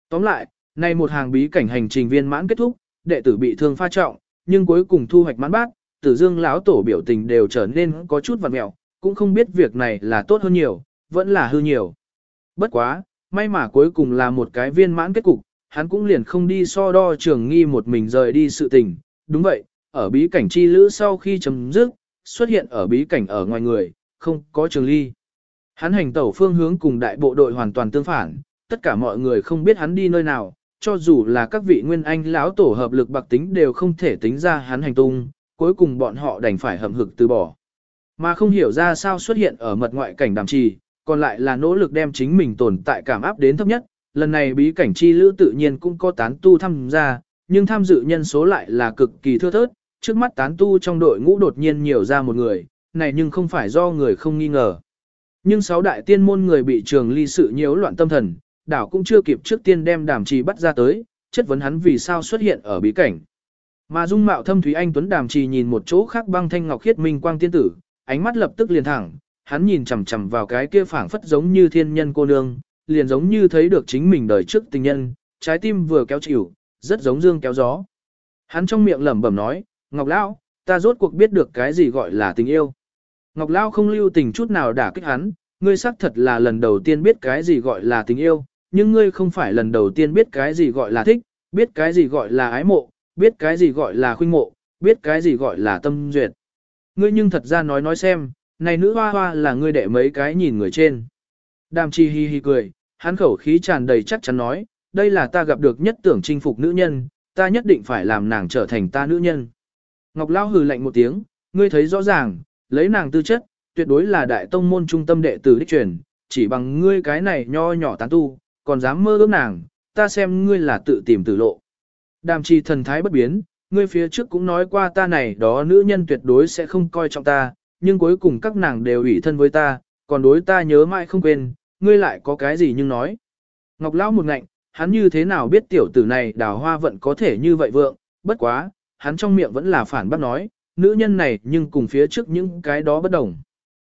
Tóm lại, này một hàng bí cảnh hành trình viên mãn kết thúc, đệ tử bị thương pha trọng, nhưng cuối cùng thu hoạch mãn bát, tử dương lão tổ biểu tình đều trở nên có chút vặt mẹo, cũng không biết việc này là tốt hơn nhiều, vẫn là hư nhiều. Bất quá, may mà cuối cùng là một cái viên mãn kết cục, hắn cũng liền không đi so đo trường nghi một mình rời đi sự tình. Đúng vậy, ở bí cảnh chi lữ sau khi chấm dứt, xuất hiện ở bí cảnh ở ngoài người, không có trường ly. Hắn hành tẩu phương hướng cùng đại bộ đội hoàn toàn tương phản, tất cả mọi người không biết hắn đi nơi nào, cho dù là các vị nguyên anh lão tổ hợp lực bạc tính đều không thể tính ra hắn hành tung, cuối cùng bọn họ đành phải hậm hực từ bỏ. Mà không hiểu ra sao xuất hiện ở mật ngoại cảnh đàm trì, còn lại là nỗ lực đem chính mình tồn tại cảm áp đến thấp nhất, lần này bí cảnh chi lữ tự nhiên cũng có tán tu tham gia, nhưng tham dự nhân số lại là cực kỳ thưa thớt, trước mắt tán tu trong đội ngũ đột nhiên nhiều ra một người, này nhưng không phải do người không nghi ngờ. Nhưng sáu đại tiên môn người bị trường ly sự nhiễu loạn tâm thần, đảo cũng chưa kịp trước tiên đem đàm trì bắt ra tới, chất vấn hắn vì sao xuất hiện ở bí cảnh. Mà dung mạo thâm thúy anh Tuấn đàm trì nhìn một chỗ khác băng thanh ngọc khiết minh quang tiên tử, ánh mắt lập tức liền thẳng, hắn nhìn chằm chằm vào cái kia phảng phất giống như thiên nhân cô nương, liền giống như thấy được chính mình đời trước tình nhân, trái tim vừa kéo chịu, rất giống dương kéo gió. Hắn trong miệng lẩm bẩm nói, Ngọc Lão, ta rốt cuộc biết được cái gì gọi là tình yêu. Ngọc Lão không lưu tình chút nào đả kích hắn, ngươi xác thật là lần đầu tiên biết cái gì gọi là tình yêu, nhưng ngươi không phải lần đầu tiên biết cái gì gọi là thích, biết cái gì gọi là ái mộ, biết cái gì gọi là khuynh mộ, biết cái gì gọi là tâm duyệt. Ngươi nhưng thật ra nói nói xem, này nữ hoa hoa là ngươi đệ mấy cái nhìn người trên. Đàm chi hi hi cười, hắn khẩu khí tràn đầy chắc chắn nói, đây là ta gặp được nhất tưởng chinh phục nữ nhân, ta nhất định phải làm nàng trở thành ta nữ nhân. Ngọc Lao hừ lạnh một tiếng, ngươi thấy rõ ràng, lấy nàng tư chất, tuyệt đối là đại tông môn trung tâm đệ tử đích truyền, chỉ bằng ngươi cái này nho nhỏ tán tu, còn dám mơ ước nàng, ta xem ngươi là tự tìm tử lộ. Đàm trì thần thái bất biến, ngươi phía trước cũng nói qua ta này đó nữ nhân tuyệt đối sẽ không coi trọng ta, nhưng cuối cùng các nàng đều ủy thân với ta, còn đối ta nhớ mãi không quên, ngươi lại có cái gì nhưng nói. Ngọc Lão một ngạnh, hắn như thế nào biết tiểu tử này đào hoa vận có thể như vậy vượng, bất quá, hắn trong miệng vẫn là phản bác nói, nữ nhân này nhưng cùng phía trước những cái đó bất đồng.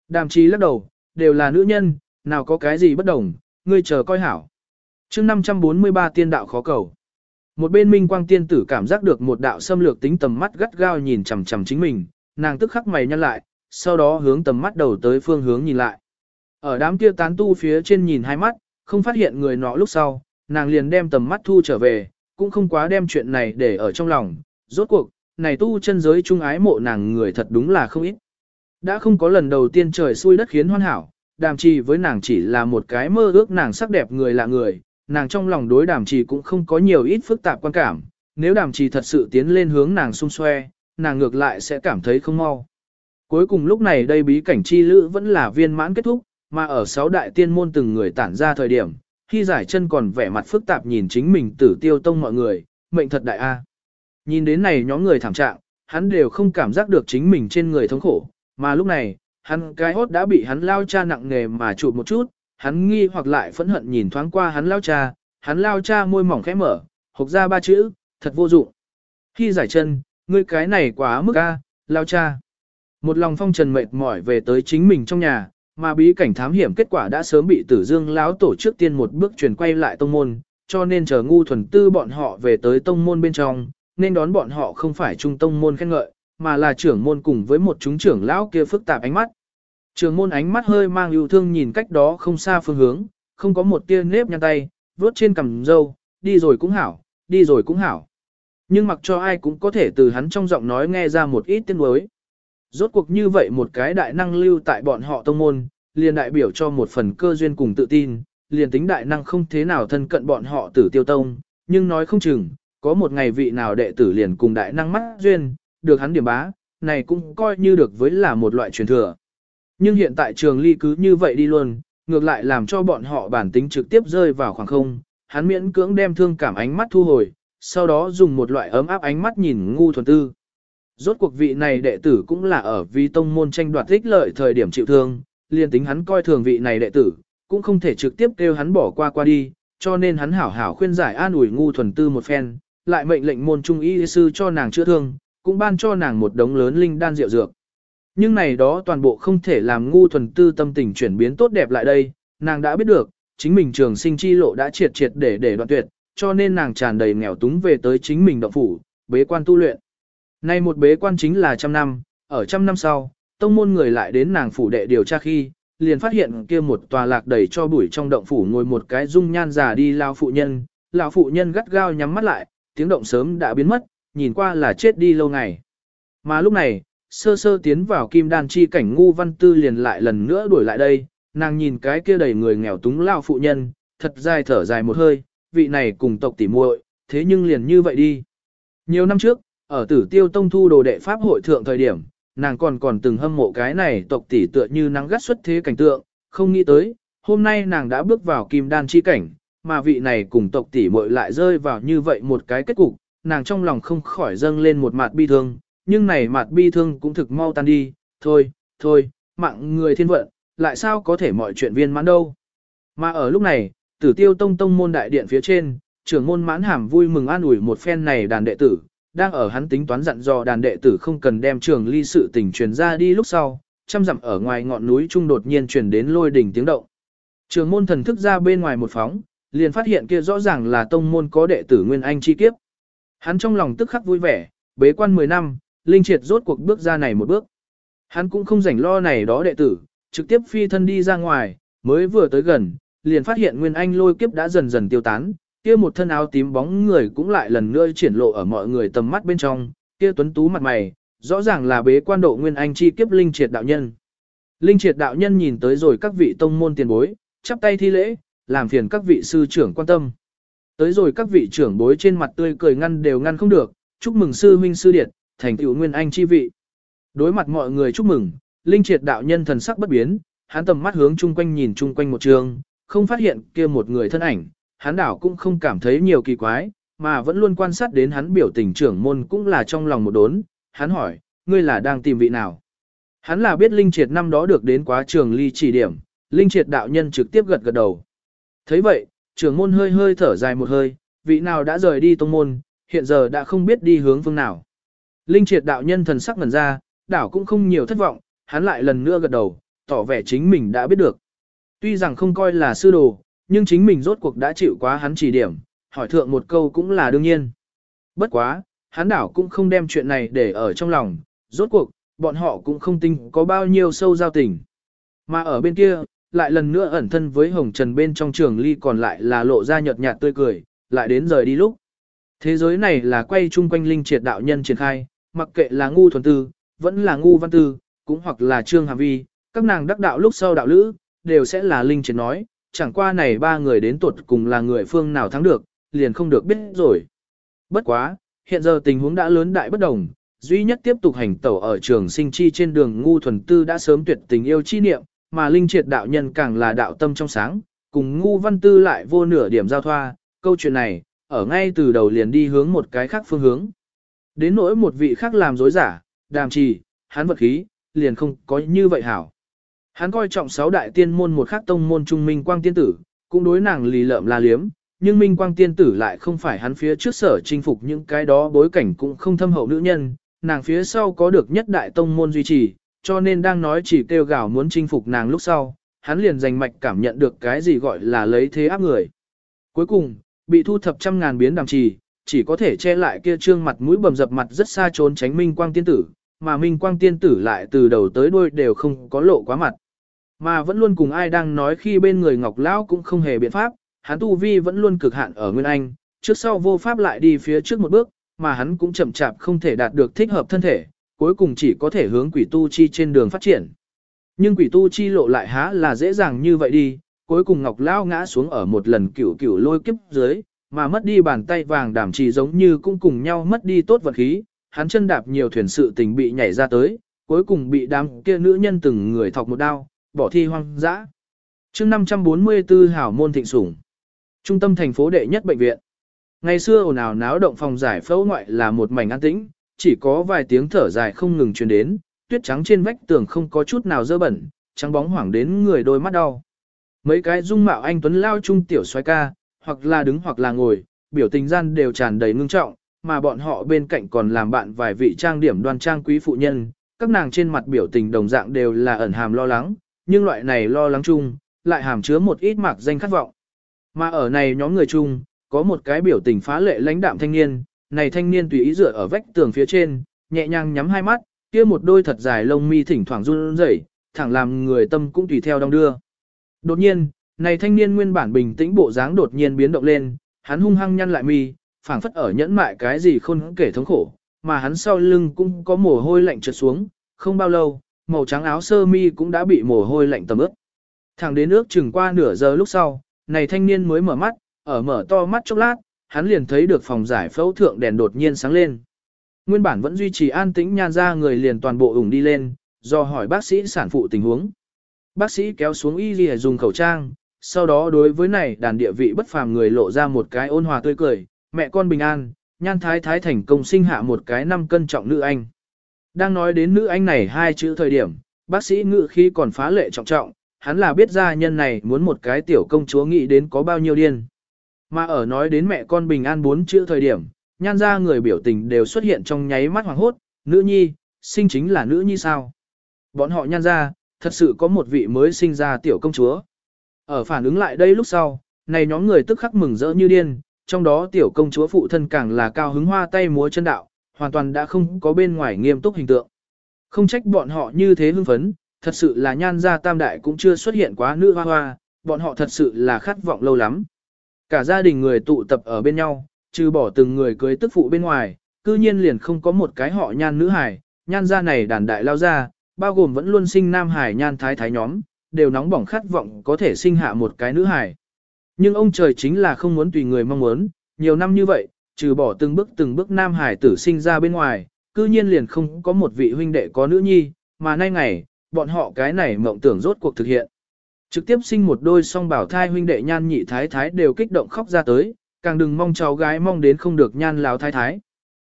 Đàm trí lắc đầu, đều là nữ nhân, nào có cái gì bất đồng, ngươi chờ coi hảo. chương 543 tiên đạo khó cầu. Một bên minh quang tiên tử cảm giác được một đạo xâm lược tính tầm mắt gắt gao nhìn chằm chằm chính mình, nàng tức khắc mày nhăn lại, sau đó hướng tầm mắt đầu tới phương hướng nhìn lại. Ở đám kia tán tu phía trên nhìn hai mắt, không phát hiện người nọ lúc sau, nàng liền đem tầm mắt thu trở về, cũng không quá đem chuyện này để ở trong lòng. Rốt cuộc, này tu chân giới trung ái mộ nàng người thật đúng là không ít. Đã không có lần đầu tiên trời xui đất khiến hoàn hảo, đàm trì với nàng chỉ là một cái mơ ước nàng sắc đẹp người lạ người, nàng trong lòng đối đàm trì cũng không có nhiều ít phức tạp quan cảm, nếu đàm trì thật sự tiến lên hướng nàng xung xoe, nàng ngược lại sẽ cảm thấy không mau. Cuối cùng lúc này đây bí cảnh chi lữ vẫn là viên mãn kết thúc, mà ở sáu đại tiên môn từng người tản ra thời điểm, khi giải chân còn vẻ mặt phức tạp nhìn chính mình tử tiêu tông mọi người, mệnh thật đại a. Nhìn đến này nhóm người thảm trạng, hắn đều không cảm giác được chính mình trên người thống khổ, mà lúc này, hắn cái hốt đã bị hắn lao cha nặng nghề mà chụp một chút, hắn nghi hoặc lại phẫn hận nhìn thoáng qua hắn lao cha, hắn lao cha môi mỏng khẽ mở, hộc ra ba chữ, thật vô dụng. Khi giải chân, ngươi cái này quá mức a, lao cha. Một lòng phong trần mệt mỏi về tới chính mình trong nhà, mà bí cảnh thám hiểm kết quả đã sớm bị tử dương lão tổ trước tiên một bước chuyển quay lại tông môn, cho nên chờ ngu thuần tư bọn họ về tới tông môn bên trong, nên đón bọn họ không phải trung tông môn khen ngợi, mà là trưởng môn cùng với một chúng trưởng lão kia phức tạp ánh mắt trường môn ánh mắt hơi mang yêu thương nhìn cách đó không xa phương hướng, không có một tia nếp nhăn tay, vuốt trên cằm râu, đi rồi cũng hảo, đi rồi cũng hảo. Nhưng mặc cho ai cũng có thể từ hắn trong giọng nói nghe ra một ít tiếng đối. Rốt cuộc như vậy một cái đại năng lưu tại bọn họ tông môn, liền đại biểu cho một phần cơ duyên cùng tự tin, liền tính đại năng không thế nào thân cận bọn họ tử tiêu tông, nhưng nói không chừng, có một ngày vị nào đệ tử liền cùng đại năng mắt duyên, được hắn điểm bá, này cũng coi như được với là một loại truyền thừa. Nhưng hiện tại trường ly cứ như vậy đi luôn, ngược lại làm cho bọn họ bản tính trực tiếp rơi vào khoảng không, hắn miễn cưỡng đem thương cảm ánh mắt thu hồi, sau đó dùng một loại ấm áp ánh mắt nhìn ngu thuần tư. Rốt cuộc vị này đệ tử cũng là ở vì tông môn tranh đoạt ích lợi thời điểm chịu thương, liền tính hắn coi thường vị này đệ tử, cũng không thể trực tiếp kêu hắn bỏ qua qua đi, cho nên hắn hảo hảo khuyên giải an ủi ngu thuần tư một phen, lại mệnh lệnh môn trung y sư cho nàng chữa thương, cũng ban cho nàng một đống lớn linh đan rượu dược. Nhưng này đó toàn bộ không thể làm ngu thuần tư tâm tình chuyển biến tốt đẹp lại đây, nàng đã biết được, chính mình trường sinh chi lộ đã triệt triệt để để đoạn tuyệt, cho nên nàng tràn đầy nghèo túng về tới chính mình động phủ, bế quan tu luyện. Nay một bế quan chính là trăm năm, ở trăm năm sau, tông môn người lại đến nàng phủ đệ điều tra khi, liền phát hiện kia một tòa lạc đầy cho bụi trong động phủ ngồi một cái dung nhan già đi lao phụ nhân, lão phụ nhân gắt gao nhắm mắt lại, tiếng động sớm đã biến mất, nhìn qua là chết đi lâu ngày. Mà lúc này, sơ sơ tiến vào kim đan chi cảnh ngu văn tư liền lại lần nữa đuổi lại đây, nàng nhìn cái kia đầy người nghèo túng lao phụ nhân, thật dài thở dài một hơi, vị này cùng tộc tỉ muội, thế nhưng liền như vậy đi. Nhiều năm trước, ở tử tiêu tông thu đồ đệ pháp hội thượng thời điểm, nàng còn còn từng hâm mộ cái này tộc tỷ tựa như nắng gắt xuất thế cảnh tượng, không nghĩ tới, hôm nay nàng đã bước vào kim đan chi cảnh, mà vị này cùng tộc tỷ muội lại rơi vào như vậy một cái kết cục, nàng trong lòng không khỏi dâng lên một mặt bi thương, nhưng này mặt bi thương cũng thực mau tan đi, thôi, thôi, mạng người thiên vận, lại sao có thể mọi chuyện viên mãn đâu. Mà ở lúc này, tử tiêu tông tông môn đại điện phía trên, trưởng môn mãn hàm vui mừng an ủi một phen này đàn đệ tử, đang ở hắn tính toán dặn dò đàn đệ tử không cần đem trường ly sự tình truyền ra đi lúc sau, trăm dặm ở ngoài ngọn núi trung đột nhiên truyền đến lôi đỉnh tiếng động. Trường môn thần thức ra bên ngoài một phóng, liền phát hiện kia rõ ràng là tông môn có đệ tử Nguyên Anh chi kiếp. Hắn trong lòng tức khắc vui vẻ, bế quan 10 năm, linh triệt rốt cuộc bước ra này một bước. Hắn cũng không rảnh lo này đó đệ tử, trực tiếp phi thân đi ra ngoài, mới vừa tới gần, liền phát hiện Nguyên Anh lôi kiếp đã dần dần tiêu tán, kia một thân áo tím bóng người cũng lại lần nữa triển lộ ở mọi người tầm mắt bên trong, kia tuấn tú mặt mày, rõ ràng là bế quan độ nguyên anh chi kiếp linh triệt đạo nhân. Linh triệt đạo nhân nhìn tới rồi các vị tông môn tiền bối, chắp tay thi lễ, làm phiền các vị sư trưởng quan tâm. Tới rồi các vị trưởng bối trên mặt tươi cười ngăn đều ngăn không được, chúc mừng sư huynh sư điệt, thành tựu nguyên anh chi vị. Đối mặt mọi người chúc mừng, linh triệt đạo nhân thần sắc bất biến, hắn tầm mắt hướng chung quanh nhìn chung quanh một trường, không phát hiện kia một người thân ảnh, hắn đảo cũng không cảm thấy nhiều kỳ quái, mà vẫn luôn quan sát đến hắn biểu tình trưởng môn cũng là trong lòng một đốn, hắn hỏi, ngươi là đang tìm vị nào? Hắn là biết Linh Triệt năm đó được đến quá trường ly chỉ điểm, Linh triệt đạo nhân trực tiếp gật gật đầu. thấy vậy, trưởng môn hơi hơi thở dài một hơi, vị nào đã rời đi tông môn, hiện giờ đã không biết đi hướng phương nào. Linh triệt đạo nhân thần sắc ngần ra, đảo cũng không nhiều thất vọng, hắn lại lần nữa gật đầu, tỏ vẻ chính mình đã biết được. Tuy rằng không coi là sư đồ, nhưng chính mình rốt cuộc đã chịu quá hắn chỉ điểm, hỏi thượng một câu cũng là đương nhiên. Bất quá, hắn đảo cũng không đem chuyện này để ở trong lòng, rốt cuộc, bọn họ cũng không tin có bao nhiêu sâu giao tình. Mà ở bên kia, lại lần nữa ẩn thân với hồng trần bên trong trường ly còn lại là lộ ra nhợt nhạt tươi cười, lại đến rời đi lúc. Thế giới này là quay chung quanh linh triệt đạo nhân triển khai, mặc kệ là ngu thuần tư, vẫn là ngu văn tư, cũng hoặc là trương hàm vi, các nàng đắc đạo lúc sau đạo lữ, đều sẽ là linh triệt nói, chẳng qua này ba người đến tuột cùng là người phương nào thắng được, liền không được biết rồi. Bất quá, hiện giờ tình huống đã lớn đại bất đồng, duy nhất tiếp tục hành tẩu ở trường sinh chi trên đường ngu thuần tư đã sớm tuyệt tình yêu chi niệm, mà linh triệt đạo nhân càng là đạo tâm trong sáng, cùng ngu văn tư lại vô nửa điểm giao thoa, câu chuyện này, ở ngay từ đầu liền đi hướng một cái khác phương hướng. Đến nỗi một vị khác làm dối giả, đàm trì, hắn vật khí, liền không có như vậy hảo. Hắn coi trọng sáu đại tiên môn một khác tông môn trung minh quang tiên tử, cũng đối nàng lì lợm la liếm, nhưng minh quang tiên tử lại không phải hắn phía trước sở chinh phục những cái đó bối cảnh cũng không thâm hậu nữ nhân, nàng phía sau có được nhất đại tông môn duy trì, cho nên đang nói chỉ kêu gào muốn chinh phục nàng lúc sau, hắn liền dành mạch cảm nhận được cái gì gọi là lấy thế áp người. Cuối cùng, bị thu thập trăm ngàn biến đàm trì, chỉ có thể che lại kia trương mặt mũi bầm dập mặt rất xa trốn tránh minh quang tiên tử, mà minh quang tiên tử lại từ đầu tới đuôi đều không có lộ quá mặt. Mà vẫn luôn cùng ai đang nói khi bên người Ngọc Lão cũng không hề biện pháp, hắn tu vi vẫn luôn cực hạn ở Nguyên Anh, trước sau vô pháp lại đi phía trước một bước, mà hắn cũng chậm chạp không thể đạt được thích hợp thân thể, cuối cùng chỉ có thể hướng quỷ tu chi trên đường phát triển. Nhưng quỷ tu chi lộ lại há là dễ dàng như vậy đi, cuối cùng Ngọc Lão ngã xuống ở một lần cửu cửu lôi kiếp dưới, mà mất đi bàn tay vàng đảm trì giống như cũng cùng nhau mất đi tốt vật khí, hắn chân đạp nhiều thuyền sự tình bị nhảy ra tới, cuối cùng bị đám kia nữ nhân từng người thọc một đao, bỏ thi hoang dã. chương 544 hảo môn thịnh sủng. Trung tâm thành phố đệ nhất bệnh viện. Ngày xưa ồn ào náo động phòng giải phẫu ngoại là một mảnh an tĩnh, chỉ có vài tiếng thở dài không ngừng truyền đến, tuyết trắng trên vách tường không có chút nào dơ bẩn, trắng bóng hoảng đến người đôi mắt đau. Mấy cái dung mạo anh tuấn lao trung tiểu xoay ca, hoặc là đứng hoặc là ngồi, biểu tình gian đều tràn đầy ngưng trọng, mà bọn họ bên cạnh còn làm bạn vài vị trang điểm đoan trang quý phụ nhân, các nàng trên mặt biểu tình đồng dạng đều là ẩn hàm lo lắng, nhưng loại này lo lắng chung, lại hàm chứa một ít mạc danh khát vọng. Mà ở này nhóm người chung, có một cái biểu tình phá lệ lãnh đạm thanh niên, này thanh niên tùy ý dựa ở vách tường phía trên, nhẹ nhàng nhắm hai mắt, kia một đôi thật dài lông mi thỉnh thoảng run rẩy, thẳng làm người tâm cũng tùy theo đong đưa. Đột nhiên, này thanh niên nguyên bản bình tĩnh bộ dáng đột nhiên biến động lên, hắn hung hăng nhăn lại mi, phảng phất ở nhẫn mại cái gì khôn kể thống khổ, mà hắn sau lưng cũng có mồ hôi lạnh trượt xuống, không bao lâu, màu trắng áo sơ mi cũng đã bị mồ hôi lạnh tầm ướt. Thẳng đến nước chừng qua nửa giờ lúc sau, này thanh niên mới mở mắt, ở mở to mắt chốc lát, hắn liền thấy được phòng giải phẫu thượng đèn đột nhiên sáng lên. Nguyên bản vẫn duy trì an tĩnh nhan ra người liền toàn bộ ủng đi lên, do hỏi bác sĩ sản phụ tình huống. Bác sĩ kéo xuống y lìa dùng khẩu trang, sau đó đối với này đàn địa vị bất phàm người lộ ra một cái ôn hòa tươi cười, mẹ con bình an, nhan thái thái thành công sinh hạ một cái năm cân trọng nữ anh. Đang nói đến nữ anh này hai chữ thời điểm, bác sĩ ngự khi còn phá lệ trọng trọng, hắn là biết gia nhân này muốn một cái tiểu công chúa nghĩ đến có bao nhiêu điên. Mà ở nói đến mẹ con bình an bốn chữ thời điểm, nhan ra người biểu tình đều xuất hiện trong nháy mắt hoàng hốt, nữ nhi, sinh chính là nữ nhi sao. Bọn họ nhan ra, thật sự có một vị mới sinh ra tiểu công chúa. Ở phản ứng lại đây lúc sau, này nhóm người tức khắc mừng rỡ như điên, trong đó tiểu công chúa phụ thân càng là cao hứng hoa tay múa chân đạo, hoàn toàn đã không có bên ngoài nghiêm túc hình tượng. Không trách bọn họ như thế hưng phấn, thật sự là nhan gia tam đại cũng chưa xuất hiện quá nữ hoa hoa, bọn họ thật sự là khát vọng lâu lắm. Cả gia đình người tụ tập ở bên nhau, trừ bỏ từng người cưới tức phụ bên ngoài, cư nhiên liền không có một cái họ nhan nữ hải, nhan gia này đàn đại lao ra, bao gồm vẫn luôn sinh nam hải nhan thái thái nhóm, đều nóng bỏng khát vọng có thể sinh hạ một cái nữ hải. Nhưng ông trời chính là không muốn tùy người mong muốn, nhiều năm như vậy, trừ bỏ từng bước từng bước nam hải tử sinh ra bên ngoài, cư nhiên liền không có một vị huynh đệ có nữ nhi, mà nay ngày, bọn họ cái này mộng tưởng rốt cuộc thực hiện. Trực tiếp sinh một đôi song bảo thai huynh đệ nhan nhị thái thái đều kích động khóc ra tới, càng đừng mong cháu gái mong đến không được nhan láo thái thái.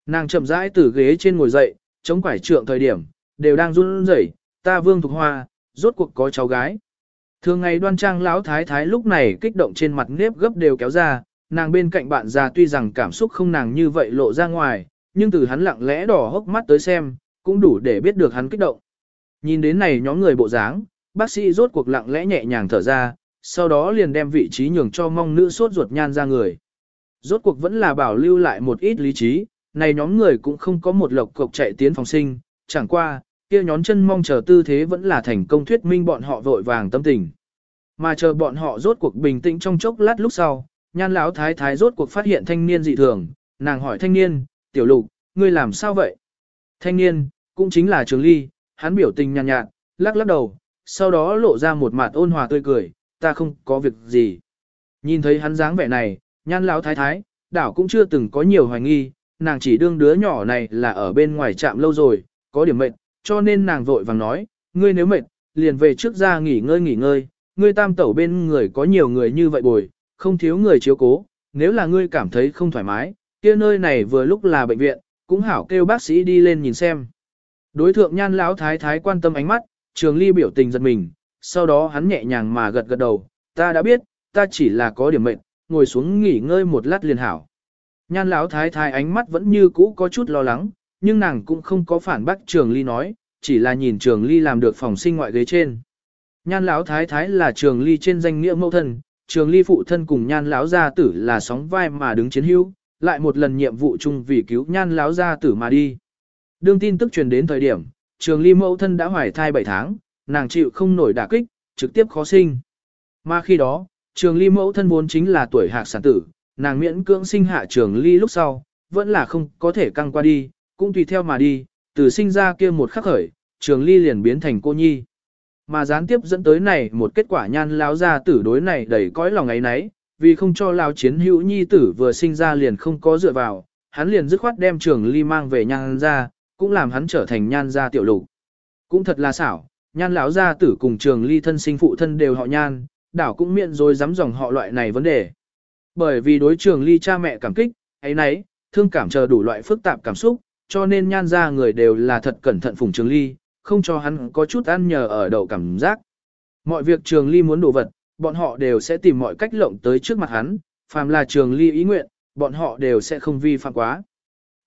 Nàng chậm rãi từ ghế trên ngồi dậy, chống quải trượng thời điểm, đều đang run rẩy, ta vương thục hoa, rốt cuộc có cháu gái. Thường ngày đoan trang lão thái thái lúc này kích động trên mặt nếp gấp đều kéo ra, nàng bên cạnh bạn già tuy rằng cảm xúc không nàng như vậy lộ ra ngoài, nhưng từ hắn lặng lẽ đỏ hốc mắt tới xem, cũng đủ để biết được hắn kích động. Nhìn đến này nhóm người bộ dáng, bác sĩ rốt cuộc lặng lẽ nhẹ nhàng thở ra, sau đó liền đem vị trí nhường cho mong nữ sốt ruột nhan ra người. Rốt cuộc vẫn là bảo lưu lại một ít lý trí, này nhóm người cũng không có một lộc cộc chạy tiến phòng sinh, chẳng qua, kia nhón chân mong chờ tư thế vẫn là thành công thuyết minh bọn họ vội vàng tâm tình. Mà chờ bọn họ rốt cuộc bình tĩnh trong chốc lát lúc sau, nhan lão thái thái rốt cuộc phát hiện thanh niên dị thường, nàng hỏi thanh niên, tiểu lục, ngươi làm sao vậy? Thanh niên, cũng chính là trường ly, hắn biểu tình nhàn nhạt, nhạt, lắc lắc đầu, sau đó lộ ra một mặt ôn hòa tươi cười, ta không có việc gì. Nhìn thấy hắn dáng vẻ này, nhan lão thái thái, đảo cũng chưa từng có nhiều hoài nghi, nàng chỉ đương đứa nhỏ này là ở bên ngoài trạm lâu rồi, có điểm mệnh cho nên nàng vội vàng nói, ngươi nếu mệt, liền về trước ra nghỉ ngơi nghỉ ngơi, ngươi tam tẩu bên người có nhiều người như vậy bồi, không thiếu người chiếu cố, nếu là ngươi cảm thấy không thoải mái, kia nơi này vừa lúc là bệnh viện, cũng hảo kêu bác sĩ đi lên nhìn xem. Đối thượng nhan lão thái thái quan tâm ánh mắt, trường ly biểu tình giật mình, sau đó hắn nhẹ nhàng mà gật gật đầu, ta đã biết, ta chỉ là có điểm mệnh, ngồi xuống nghỉ ngơi một lát liền hảo. Nhan lão thái thái ánh mắt vẫn như cũ có chút lo lắng, nhưng nàng cũng không có phản bác trường ly nói, chỉ là nhìn trường ly làm được phòng sinh ngoại ghế trên. Nhan lão thái thái là trường ly trên danh nghĩa mẫu thân, trường ly phụ thân cùng nhan lão gia tử là sóng vai mà đứng chiến hữu, lại một lần nhiệm vụ chung vì cứu nhan lão gia tử mà đi. Đương tin tức truyền đến thời điểm, trường ly mẫu thân đã hoài thai 7 tháng, nàng chịu không nổi đả kích, trực tiếp khó sinh. Mà khi đó, trường ly mẫu thân vốn chính là tuổi hạc sản tử, nàng miễn cưỡng sinh hạ trường ly lúc sau, vẫn là không có thể căng qua đi, cũng tùy theo mà đi, từ sinh ra kia một khắc khởi, trường ly liền biến thành cô nhi. Mà gián tiếp dẫn tới này một kết quả nhan lão gia tử đối này đầy cõi lòng ấy nấy, vì không cho lao chiến hữu nhi tử vừa sinh ra liền không có dựa vào, hắn liền dứt khoát đem trường ly mang về nhan ra, cũng làm hắn trở thành nhan gia tiểu lục. Cũng thật là xảo, nhan lão gia tử cùng trường ly thân sinh phụ thân đều họ nhan, đảo cũng miệng rồi dám dòng họ loại này vấn đề. Bởi vì đối trường ly cha mẹ cảm kích, ấy nấy, thương cảm chờ đủ loại phức tạp cảm xúc, cho nên nhan ra người đều là thật cẩn thận phùng trường ly, không cho hắn có chút ăn nhờ ở đầu cảm giác. Mọi việc trường ly muốn đồ vật, bọn họ đều sẽ tìm mọi cách lộng tới trước mặt hắn, phàm là trường ly ý nguyện, bọn họ đều sẽ không vi phạm quá.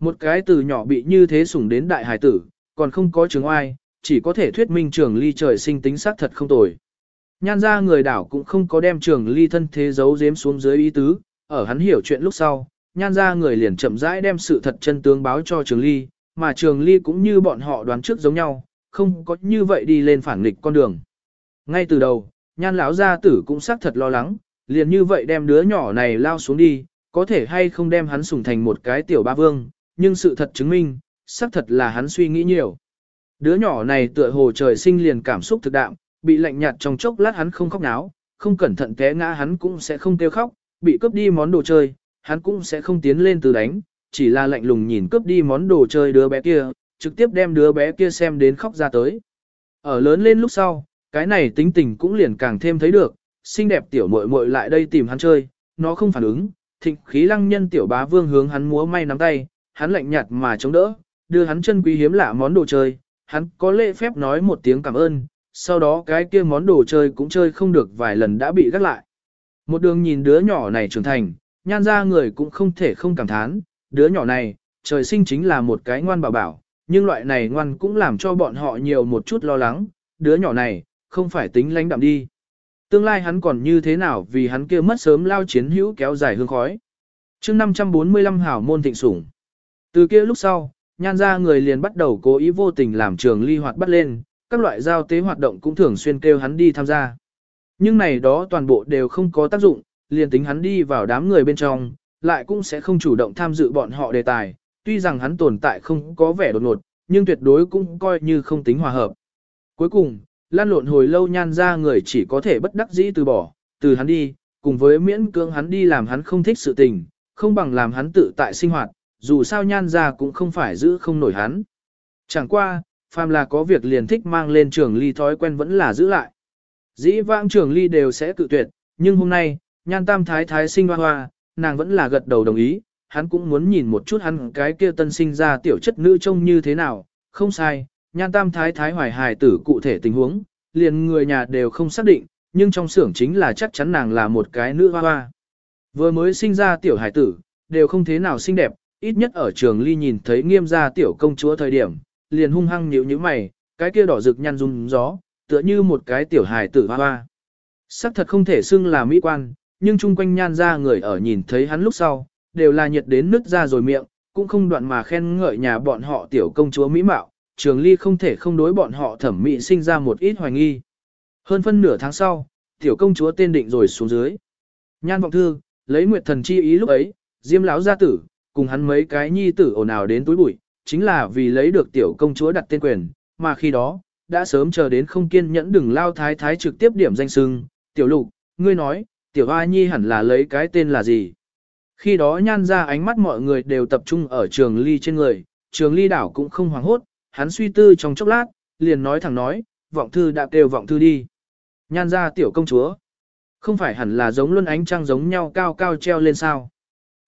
Một cái từ nhỏ bị như thế sủng đến đại hải tử, còn không có trường oai, chỉ có thể thuyết minh trường ly trời sinh tính xác thật không tồi. Nhan ra người đảo cũng không có đem trường ly thân thế giấu giếm xuống dưới ý tứ, ở hắn hiểu chuyện lúc sau, nhan ra người liền chậm rãi đem sự thật chân tướng báo cho trường ly, mà trường ly cũng như bọn họ đoán trước giống nhau, không có như vậy đi lên phản nghịch con đường. Ngay từ đầu, nhan lão gia tử cũng xác thật lo lắng, liền như vậy đem đứa nhỏ này lao xuống đi, có thể hay không đem hắn sủng thành một cái tiểu ba vương, nhưng sự thật chứng minh, xác thật là hắn suy nghĩ nhiều. Đứa nhỏ này tựa hồ trời sinh liền cảm xúc thực đạm, bị lạnh nhạt trong chốc lát hắn không khóc náo, không cẩn thận té ngã hắn cũng sẽ không kêu khóc, bị cướp đi món đồ chơi, hắn cũng sẽ không tiến lên từ đánh, chỉ là lạnh lùng nhìn cướp đi món đồ chơi đứa bé kia, trực tiếp đem đứa bé kia xem đến khóc ra tới. Ở lớn lên lúc sau, cái này tính tình cũng liền càng thêm thấy được, xinh đẹp tiểu muội muội lại đây tìm hắn chơi, nó không phản ứng, thịnh khí lăng nhân tiểu bá vương hướng hắn múa may nắm tay, hắn lạnh nhạt mà chống đỡ, đưa hắn chân quý hiếm lạ món đồ chơi, hắn có lễ phép nói một tiếng cảm ơn, sau đó cái kia món đồ chơi cũng chơi không được vài lần đã bị gác lại. Một đường nhìn đứa nhỏ này trưởng thành, nhan ra người cũng không thể không cảm thán, đứa nhỏ này, trời sinh chính là một cái ngoan bảo bảo, nhưng loại này ngoan cũng làm cho bọn họ nhiều một chút lo lắng, đứa nhỏ này, không phải tính lánh đạm đi. Tương lai hắn còn như thế nào vì hắn kia mất sớm lao chiến hữu kéo dài hương khói. chương 545 hảo môn thịnh sủng. Từ kia lúc sau, nhan ra người liền bắt đầu cố ý vô tình làm trường ly hoạt bắt lên, các loại giao tế hoạt động cũng thường xuyên kêu hắn đi tham gia. Nhưng này đó toàn bộ đều không có tác dụng, liền tính hắn đi vào đám người bên trong, lại cũng sẽ không chủ động tham dự bọn họ đề tài, tuy rằng hắn tồn tại không có vẻ đột ngột, nhưng tuyệt đối cũng coi như không tính hòa hợp. Cuối cùng, lan lộn hồi lâu nhan ra người chỉ có thể bất đắc dĩ từ bỏ, từ hắn đi, cùng với miễn cưỡng hắn đi làm hắn không thích sự tình, không bằng làm hắn tự tại sinh hoạt, dù sao nhan ra cũng không phải giữ không nổi hắn. Chẳng qua, phàm là có việc liền thích mang lên trường ly thói quen vẫn là giữ lại. Dĩ vãng trường ly đều sẽ tự tuyệt, nhưng hôm nay, nhan tam thái thái sinh hoa hoa, nàng vẫn là gật đầu đồng ý, hắn cũng muốn nhìn một chút hắn cái kia tân sinh ra tiểu chất nữ trông như thế nào, không sai, nhan tam thái thái hoài hài tử cụ thể tình huống, liền người nhà đều không xác định, nhưng trong xưởng chính là chắc chắn nàng là một cái nữ hoa hoa. Vừa mới sinh ra tiểu hài tử, đều không thế nào xinh đẹp, ít nhất ở trường ly nhìn thấy nghiêm gia tiểu công chúa thời điểm, liền hung hăng nhíu nhíu mày, cái kia đỏ rực nhăn rung gió, tựa như một cái tiểu hài tử hoa hoa. Sắc thật không thể xưng là mỹ quan, nhưng chung quanh nhan ra người ở nhìn thấy hắn lúc sau, đều là nhiệt đến nứt ra rồi miệng, cũng không đoạn mà khen ngợi nhà bọn họ tiểu công chúa mỹ mạo, trường ly không thể không đối bọn họ thẩm mỹ sinh ra một ít hoài nghi. Hơn phân nửa tháng sau, tiểu công chúa tên định rồi xuống dưới. Nhan vọng thư, lấy nguyệt thần chi ý lúc ấy, diêm lão gia tử, cùng hắn mấy cái nhi tử ồn ào đến túi bụi, chính là vì lấy được tiểu công chúa đặt tên quyền, mà khi đó, đã sớm chờ đến không kiên nhẫn đừng lao thái thái trực tiếp điểm danh sưng, tiểu lục, ngươi nói, tiểu hoa nhi hẳn là lấy cái tên là gì. Khi đó nhan ra ánh mắt mọi người đều tập trung ở trường ly trên người, trường ly đảo cũng không hoảng hốt, hắn suy tư trong chốc lát, liền nói thẳng nói, vọng thư đã kêu vọng thư đi. Nhan ra tiểu công chúa, không phải hẳn là giống luân ánh trăng giống nhau cao cao treo lên sao.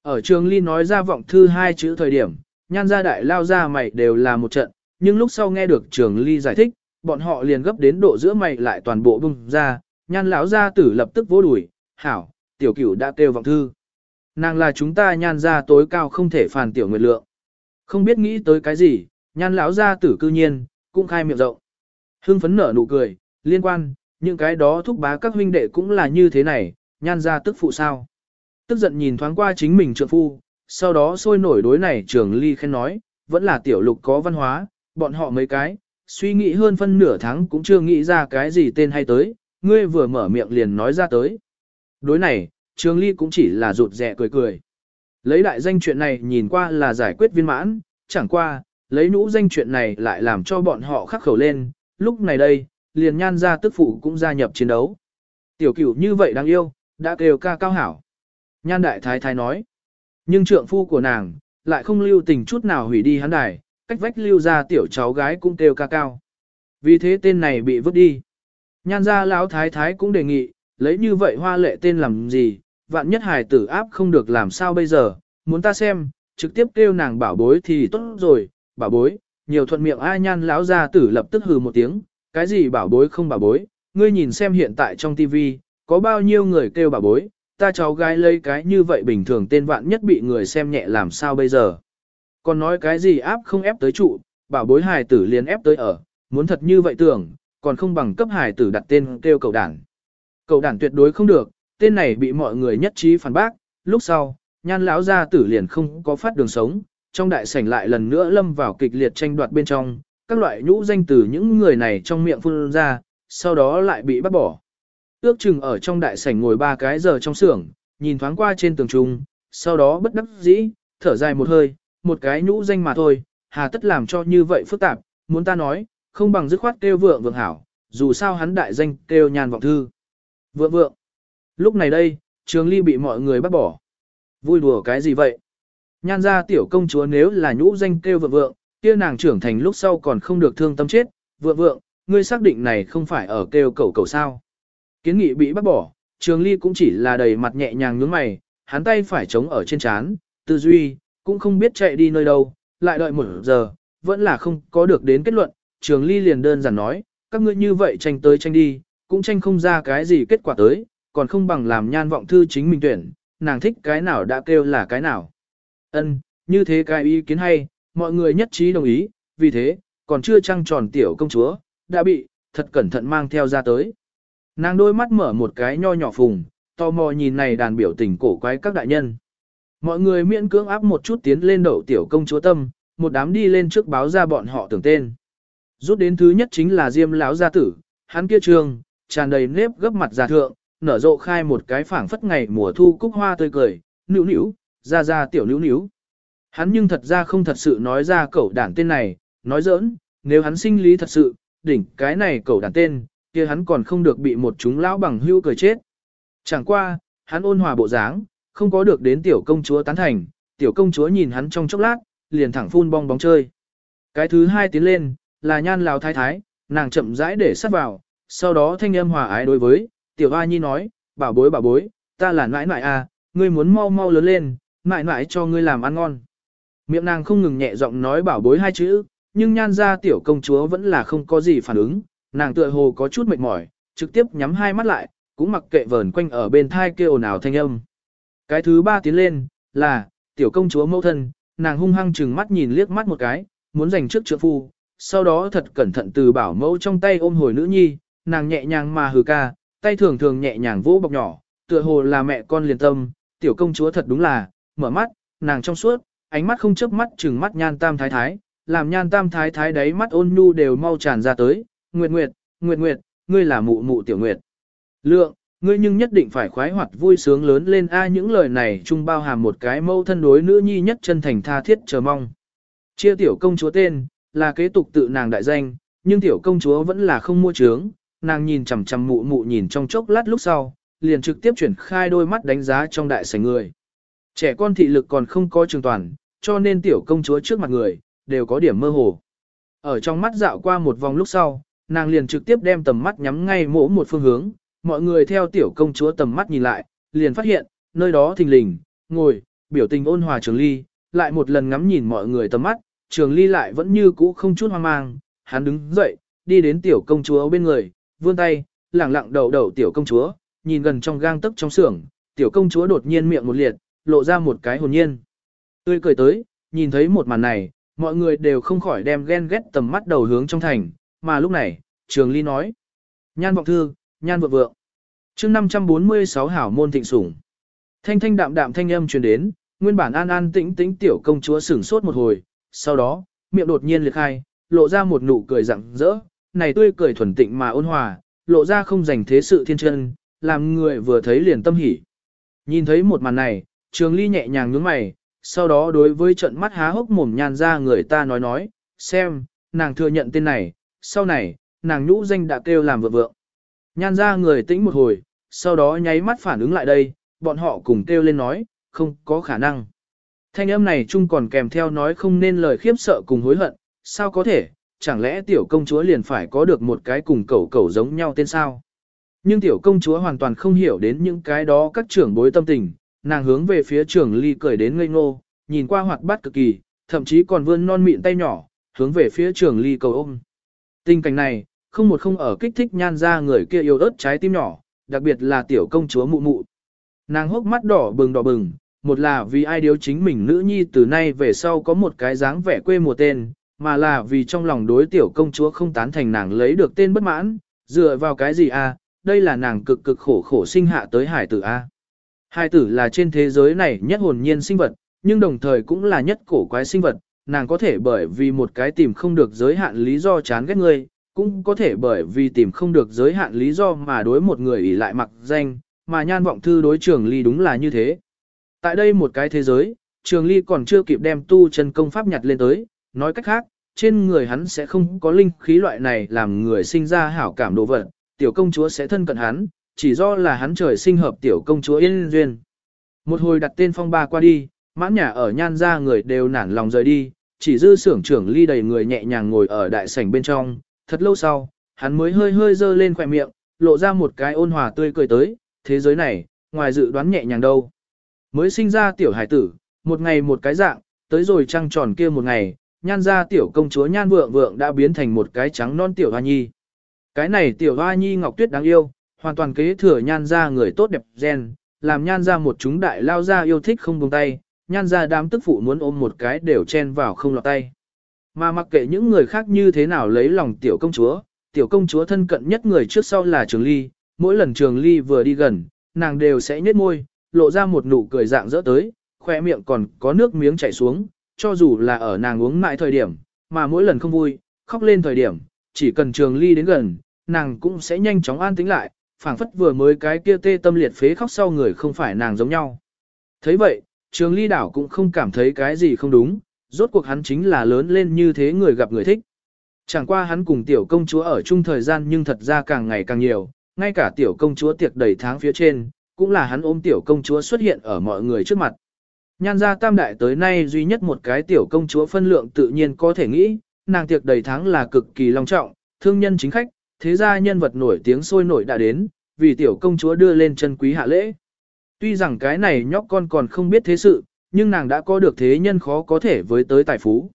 Ở trường ly nói ra vọng thư hai chữ thời điểm, nhan ra đại lao ra mày đều là một trận, nhưng lúc sau nghe được trường ly giải thích, bọn họ liền gấp đến độ giữa mày lại toàn bộ bung ra, nhan lão gia tử lập tức vỗ đuổi hảo, tiểu cửu đã kêu vọng thư. Nàng là chúng ta nhan ra tối cao không thể phản tiểu nguyệt lượng. Không biết nghĩ tới cái gì, nhan lão gia tử cư nhiên, cũng khai miệng rộng. Hưng phấn nở nụ cười, liên quan, những cái đó thúc bá các huynh đệ cũng là như thế này, nhan ra tức phụ sao. Tức giận nhìn thoáng qua chính mình trượng phu, sau đó sôi nổi đối này trường ly khen nói, vẫn là tiểu lục có văn hóa, bọn họ mấy cái, suy nghĩ hơn phân nửa tháng cũng chưa nghĩ ra cái gì tên hay tới, ngươi vừa mở miệng liền nói ra tới. Đối này, trường ly cũng chỉ là rụt rẻ cười cười. Lấy đại danh chuyện này nhìn qua là giải quyết viên mãn, chẳng qua, lấy nhũ danh chuyện này lại làm cho bọn họ khắc khẩu lên, lúc này đây, liền nhan ra tức phụ cũng gia nhập chiến đấu. Tiểu cửu như vậy đáng yêu, đã kêu ca cao hảo. Nhan đại thái thái nói, nhưng trượng phu của nàng, lại không lưu tình chút nào hủy đi hắn đài, cách vách lưu ra tiểu cháu gái cũng kêu ca cao. Vì thế tên này bị vứt đi. Nhan ra lão thái thái cũng đề nghị, lấy như vậy hoa lệ tên làm gì, vạn nhất hài tử áp không được làm sao bây giờ, muốn ta xem, trực tiếp kêu nàng bảo bối thì tốt rồi, bảo bối, nhiều thuận miệng ai nhan lão gia tử lập tức hừ một tiếng, cái gì bảo bối không bảo bối, ngươi nhìn xem hiện tại trong tivi, có bao nhiêu người kêu bảo bối, ta cháu gái lấy cái như vậy bình thường tên vạn nhất bị người xem nhẹ làm sao bây giờ. Còn nói cái gì áp không ép tới trụ, bảo bối hài tử liền ép tới ở, muốn thật như vậy tưởng, còn không bằng cấp hài tử đặt tên kêu cầu đảng. Cậu đản tuyệt đối không được, tên này bị mọi người nhất trí phản bác, lúc sau, nhan lão gia tử liền không có phát đường sống, trong đại sảnh lại lần nữa lâm vào kịch liệt tranh đoạt bên trong, các loại nhũ danh từ những người này trong miệng phun ra, sau đó lại bị bắt bỏ. Ước chừng ở trong đại sảnh ngồi ba cái giờ trong xưởng, nhìn thoáng qua trên tường trung, sau đó bất đắc dĩ, thở dài một hơi, một cái nhũ danh mà thôi, hà tất làm cho như vậy phức tạp, muốn ta nói, không bằng dứt khoát kêu vượng vượng hảo, dù sao hắn đại danh kêu nhàn vọng thư. Vượng vượng. Lúc này đây, trường ly bị mọi người bắt bỏ. Vui đùa cái gì vậy? Nhan ra tiểu công chúa nếu là nhũ danh kêu vượng vượng, kia nàng trưởng thành lúc sau còn không được thương tâm chết, vượng vượng, ngươi xác định này không phải ở kêu cầu cầu sao. Kiến nghị bị bắt bỏ, trường ly cũng chỉ là đầy mặt nhẹ nhàng nhướng mày, hắn tay phải chống ở trên chán, tư duy, cũng không biết chạy đi nơi đâu, lại đợi một giờ, vẫn là không có được đến kết luận, trường ly liền đơn giản nói, các ngươi như vậy tranh tới tranh đi, cũng tranh không ra cái gì kết quả tới, còn không bằng làm nhan vọng thư chính mình tuyển, nàng thích cái nào đã kêu là cái nào. Ân, như thế cái ý kiến hay, mọi người nhất trí đồng ý, vì thế, còn chưa trăng tròn tiểu công chúa, đã bị, thật cẩn thận mang theo ra tới. Nàng đôi mắt mở một cái nho nhỏ phùng, tò mò nhìn này đàn biểu tình cổ quái các đại nhân. Mọi người miễn cưỡng áp một chút tiến lên đậu tiểu công chúa tâm, một đám đi lên trước báo ra bọn họ tưởng tên. Rút đến thứ nhất chính là Diêm lão gia tử, hắn kia trường, tràn đầy nếp gấp mặt già thượng, nở rộ khai một cái phảng phất ngày mùa thu cúc hoa tươi cười, nữu nữu, ra ra tiểu nữu nữu. Hắn nhưng thật ra không thật sự nói ra cẩu đản tên này, nói giỡn, nếu hắn sinh lý thật sự, đỉnh cái này cẩu đản tên, kia hắn còn không được bị một chúng lão bằng hưu cười chết. Chẳng qua, hắn ôn hòa bộ dáng, không có được đến tiểu công chúa tán thành, tiểu công chúa nhìn hắn trong chốc lát, liền thẳng phun bong bóng chơi. Cái thứ hai tiến lên, là nhan lào thái thái, nàng chậm rãi để sát vào, sau đó thanh âm hòa ái đối với, tiểu hoa nhi nói, bảo bối bảo bối, ta là nãi nãi à, ngươi muốn mau mau lớn lên, nãi nãi cho ngươi làm ăn ngon. Miệng nàng không ngừng nhẹ giọng nói bảo bối hai chữ, nhưng nhan ra tiểu công chúa vẫn là không có gì phản ứng, nàng tựa hồ có chút mệt mỏi, trực tiếp nhắm hai mắt lại, cũng mặc kệ vờn quanh ở bên thai kêu ồn ào thanh âm. Cái thứ ba tiến lên, là, tiểu công chúa mẫu thân, nàng hung hăng chừng mắt nhìn liếc mắt một cái, muốn giành trước trượng phu, sau đó thật cẩn thận từ bảo mẫu trong tay ôm hồi nữ nhi, nàng nhẹ nhàng mà hừ ca, tay thường thường nhẹ nhàng vỗ bọc nhỏ, tựa hồ là mẹ con liền tâm, tiểu công chúa thật đúng là, mở mắt, nàng trong suốt, ánh mắt không chớp mắt chừng mắt nhan tam thái thái, làm nhan tam thái thái đấy mắt ôn nhu đều mau tràn ra tới, nguyệt nguyệt, nguyệt nguyệt, ngươi là mụ mụ tiểu nguyệt. Lượng, ngươi nhưng nhất định phải khoái hoạt vui sướng lớn lên a những lời này chung bao hàm một cái mâu thân đối nữ nhi nhất chân thành tha thiết chờ mong. Chia tiểu công chúa tên, là kế tục tự nàng đại danh, nhưng tiểu công chúa vẫn là không mua trướng, nàng nhìn chằm chằm mụ mụ nhìn trong chốc lát lúc sau, liền trực tiếp chuyển khai đôi mắt đánh giá trong đại sảnh người. Trẻ con thị lực còn không có trường toàn, cho nên tiểu công chúa trước mặt người, đều có điểm mơ hồ. Ở trong mắt dạo qua một vòng lúc sau, nàng liền trực tiếp đem tầm mắt nhắm ngay mỗ một phương hướng, mọi người theo tiểu công chúa tầm mắt nhìn lại, liền phát hiện, nơi đó thình lình, ngồi, biểu tình ôn hòa trường ly, lại một lần ngắm nhìn mọi người tầm mắt, trường ly lại vẫn như cũ không chút hoang mang, hắn đứng dậy, đi đến tiểu công chúa bên người, vươn tay, lẳng lặng đầu đầu tiểu công chúa, nhìn gần trong gang tấc trong xưởng, tiểu công chúa đột nhiên miệng một liệt, lộ ra một cái hồn nhiên. Tươi cười tới, nhìn thấy một màn này, mọi người đều không khỏi đem ghen ghét tầm mắt đầu hướng trong thành, mà lúc này, trường ly nói. Nhan vọng thư, nhan vượng vượng. chương 546 hảo môn thịnh sủng. Thanh thanh đạm đạm thanh âm truyền đến, nguyên bản an an tĩnh tĩnh tiểu công chúa sửng sốt một hồi, sau đó, miệng đột nhiên liệt khai, lộ ra một nụ cười rạng rỡ, này tươi cười thuần tịnh mà ôn hòa, lộ ra không dành thế sự thiên chân, làm người vừa thấy liền tâm hỉ. Nhìn thấy một màn này, trường ly nhẹ nhàng nhướng mày, sau đó đối với trận mắt há hốc mồm nhan ra người ta nói nói, xem, nàng thừa nhận tên này, sau này, nàng nhũ danh đã kêu làm vượng vượng. Nhan ra người tĩnh một hồi, sau đó nháy mắt phản ứng lại đây, bọn họ cùng kêu lên nói, không có khả năng. Thanh âm này chung còn kèm theo nói không nên lời khiếp sợ cùng hối hận, sao có thể, chẳng lẽ tiểu công chúa liền phải có được một cái cùng cẩu cẩu giống nhau tên sao? Nhưng tiểu công chúa hoàn toàn không hiểu đến những cái đó các trưởng bối tâm tình, nàng hướng về phía trưởng ly cười đến ngây ngô, nhìn qua hoạt bát cực kỳ, thậm chí còn vươn non mịn tay nhỏ, hướng về phía trưởng ly cầu ôm. Tình cảnh này, không một không ở kích thích nhan ra người kia yêu ớt trái tim nhỏ, đặc biệt là tiểu công chúa mụ mụ. Nàng hốc mắt đỏ bừng đỏ bừng, một là vì ai điếu chính mình nữ nhi từ nay về sau có một cái dáng vẻ quê mùa tên, mà là vì trong lòng đối tiểu công chúa không tán thành nàng lấy được tên bất mãn, dựa vào cái gì a? À? đây là nàng cực cực khổ khổ sinh hạ tới hải tử a. À? Hải tử là trên thế giới này nhất hồn nhiên sinh vật, nhưng đồng thời cũng là nhất cổ quái sinh vật, nàng có thể bởi vì một cái tìm không được giới hạn lý do chán ghét ngươi, cũng có thể bởi vì tìm không được giới hạn lý do mà đối một người ỷ lại mặc danh, mà nhan vọng thư đối trường ly đúng là như thế. Tại đây một cái thế giới, trường ly còn chưa kịp đem tu chân công pháp nhặt lên tới, nói cách khác, trên người hắn sẽ không có linh khí loại này làm người sinh ra hảo cảm đồ vật, tiểu công chúa sẽ thân cận hắn, chỉ do là hắn trời sinh hợp tiểu công chúa yên duyên. Một hồi đặt tên phong ba qua đi, mãn nhà ở nhan ra người đều nản lòng rời đi, chỉ dư sưởng trưởng ly đầy người nhẹ nhàng ngồi ở đại sảnh bên trong, thật lâu sau, hắn mới hơi hơi dơ lên khỏe miệng, lộ ra một cái ôn hòa tươi cười tới, thế giới này, ngoài dự đoán nhẹ nhàng đâu. Mới sinh ra tiểu hải tử, một ngày một cái dạng, tới rồi trăng tròn kia một ngày, nhan ra tiểu công chúa nhan vượng vượng đã biến thành một cái trắng non tiểu hoa nhi. Cái này tiểu hoa nhi ngọc tuyết đáng yêu, hoàn toàn kế thừa nhan ra người tốt đẹp gen, làm nhan ra một chúng đại lao ra yêu thích không buông tay, nhan ra đám tức phụ muốn ôm một cái đều chen vào không lọt tay. Mà mặc kệ những người khác như thế nào lấy lòng tiểu công chúa, tiểu công chúa thân cận nhất người trước sau là Trường Ly, mỗi lần Trường Ly vừa đi gần, nàng đều sẽ nhếch môi, lộ ra một nụ cười dạng dỡ tới, khoe miệng còn có nước miếng chảy xuống, cho dù là ở nàng uống mãi thời điểm, mà mỗi lần không vui, khóc lên thời điểm, chỉ cần Trường Ly đến gần, nàng cũng sẽ nhanh chóng an tĩnh lại, phảng phất vừa mới cái kia tê tâm liệt phế khóc sau người không phải nàng giống nhau. Thấy vậy, Trường Ly đảo cũng không cảm thấy cái gì không đúng, rốt cuộc hắn chính là lớn lên như thế người gặp người thích. Chẳng qua hắn cùng tiểu công chúa ở chung thời gian nhưng thật ra càng ngày càng nhiều, ngay cả tiểu công chúa tiệc đầy tháng phía trên, cũng là hắn ôm tiểu công chúa xuất hiện ở mọi người trước mặt. Nhan gia tam đại tới nay duy nhất một cái tiểu công chúa phân lượng tự nhiên có thể nghĩ, nàng tiệc đầy tháng là cực kỳ long trọng, thương nhân chính khách, thế gia nhân vật nổi tiếng sôi nổi đã đến, vì tiểu công chúa đưa lên chân quý hạ lễ. Tuy rằng cái này nhóc con còn không biết thế sự, nhưng nàng đã có được thế nhân khó có thể với tới tài phú.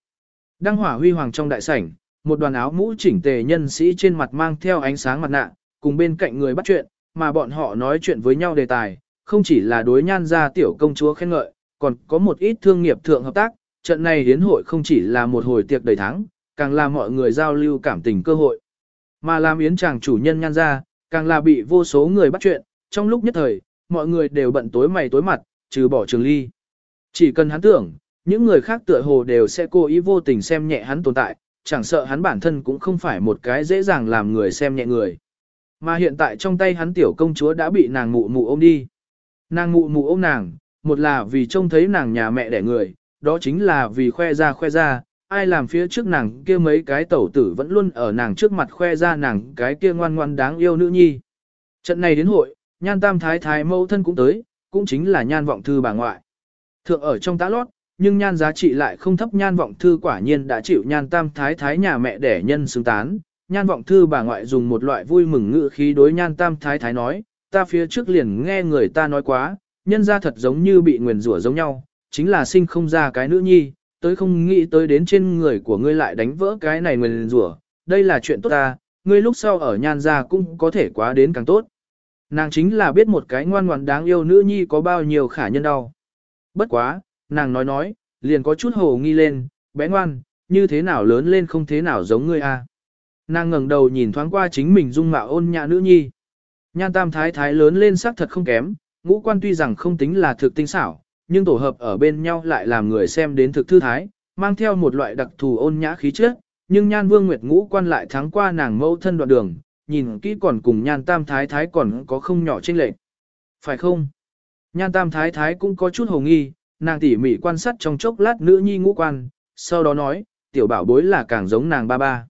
Đăng hỏa huy hoàng trong đại sảnh, một đoàn áo mũ chỉnh tề nhân sĩ trên mặt mang theo ánh sáng mặt nạ, cùng bên cạnh người bắt chuyện, mà bọn họ nói chuyện với nhau đề tài, không chỉ là đối nhan ra tiểu công chúa khen ngợi, còn có một ít thương nghiệp thượng hợp tác, trận này hiến hội không chỉ là một hồi tiệc đầy thắng, càng là mọi người giao lưu cảm tình cơ hội. Mà làm yến chàng chủ nhân nhan ra, càng là bị vô số người bắt chuyện, trong lúc nhất thời, mọi người đều bận tối mày tối mặt, trừ bỏ trường ly. Chỉ cần hắn tưởng, những người khác tựa hồ đều sẽ cố ý vô tình xem nhẹ hắn tồn tại, chẳng sợ hắn bản thân cũng không phải một cái dễ dàng làm người xem nhẹ người. Mà hiện tại trong tay hắn tiểu công chúa đã bị nàng mụ mụ ôm đi. Nàng mụ mụ ôm nàng, một là vì trông thấy nàng nhà mẹ đẻ người, đó chính là vì khoe ra khoe ra, ai làm phía trước nàng kia mấy cái tẩu tử vẫn luôn ở nàng trước mặt khoe ra nàng cái kia ngoan ngoan đáng yêu nữ nhi. Trận này đến hội, nhan tam thái thái mâu thân cũng tới, cũng chính là nhan vọng thư bà ngoại. Thượng ở trong tá lót, nhưng nhan giá trị lại không thấp nhan vọng thư quả nhiên đã chịu nhan tam thái thái nhà mẹ đẻ nhân xứng tán. Nhan vọng thư bà ngoại dùng một loại vui mừng ngữ khí đối nhan tam thái thái nói, ta phía trước liền nghe người ta nói quá, nhân ra thật giống như bị nguyền rủa giống nhau, chính là sinh không ra cái nữ nhi, tới không nghĩ tới đến trên người của ngươi lại đánh vỡ cái này nguyền rủa, đây là chuyện tốt ta, ngươi lúc sau ở nhan ra cũng có thể quá đến càng tốt. Nàng chính là biết một cái ngoan ngoãn đáng yêu nữ nhi có bao nhiêu khả nhân đau. Bất quá, nàng nói nói, liền có chút hồ nghi lên, bé ngoan, như thế nào lớn lên không thế nào giống ngươi a. Nàng ngẩng đầu nhìn thoáng qua chính mình dung mạo ôn nhã nữ nhi. Nhan tam thái thái lớn lên sắc thật không kém, ngũ quan tuy rằng không tính là thực tinh xảo, nhưng tổ hợp ở bên nhau lại làm người xem đến thực thư thái, mang theo một loại đặc thù ôn nhã khí chất, nhưng nhan vương nguyệt ngũ quan lại thắng qua nàng mẫu thân đoạn đường, nhìn kỹ còn cùng nhan tam thái thái còn có không nhỏ chênh lệch. Phải không? Nhan tam thái thái cũng có chút hồ nghi, nàng tỉ mỉ quan sát trong chốc lát nữ nhi ngũ quan, sau đó nói, tiểu bảo bối là càng giống nàng ba ba.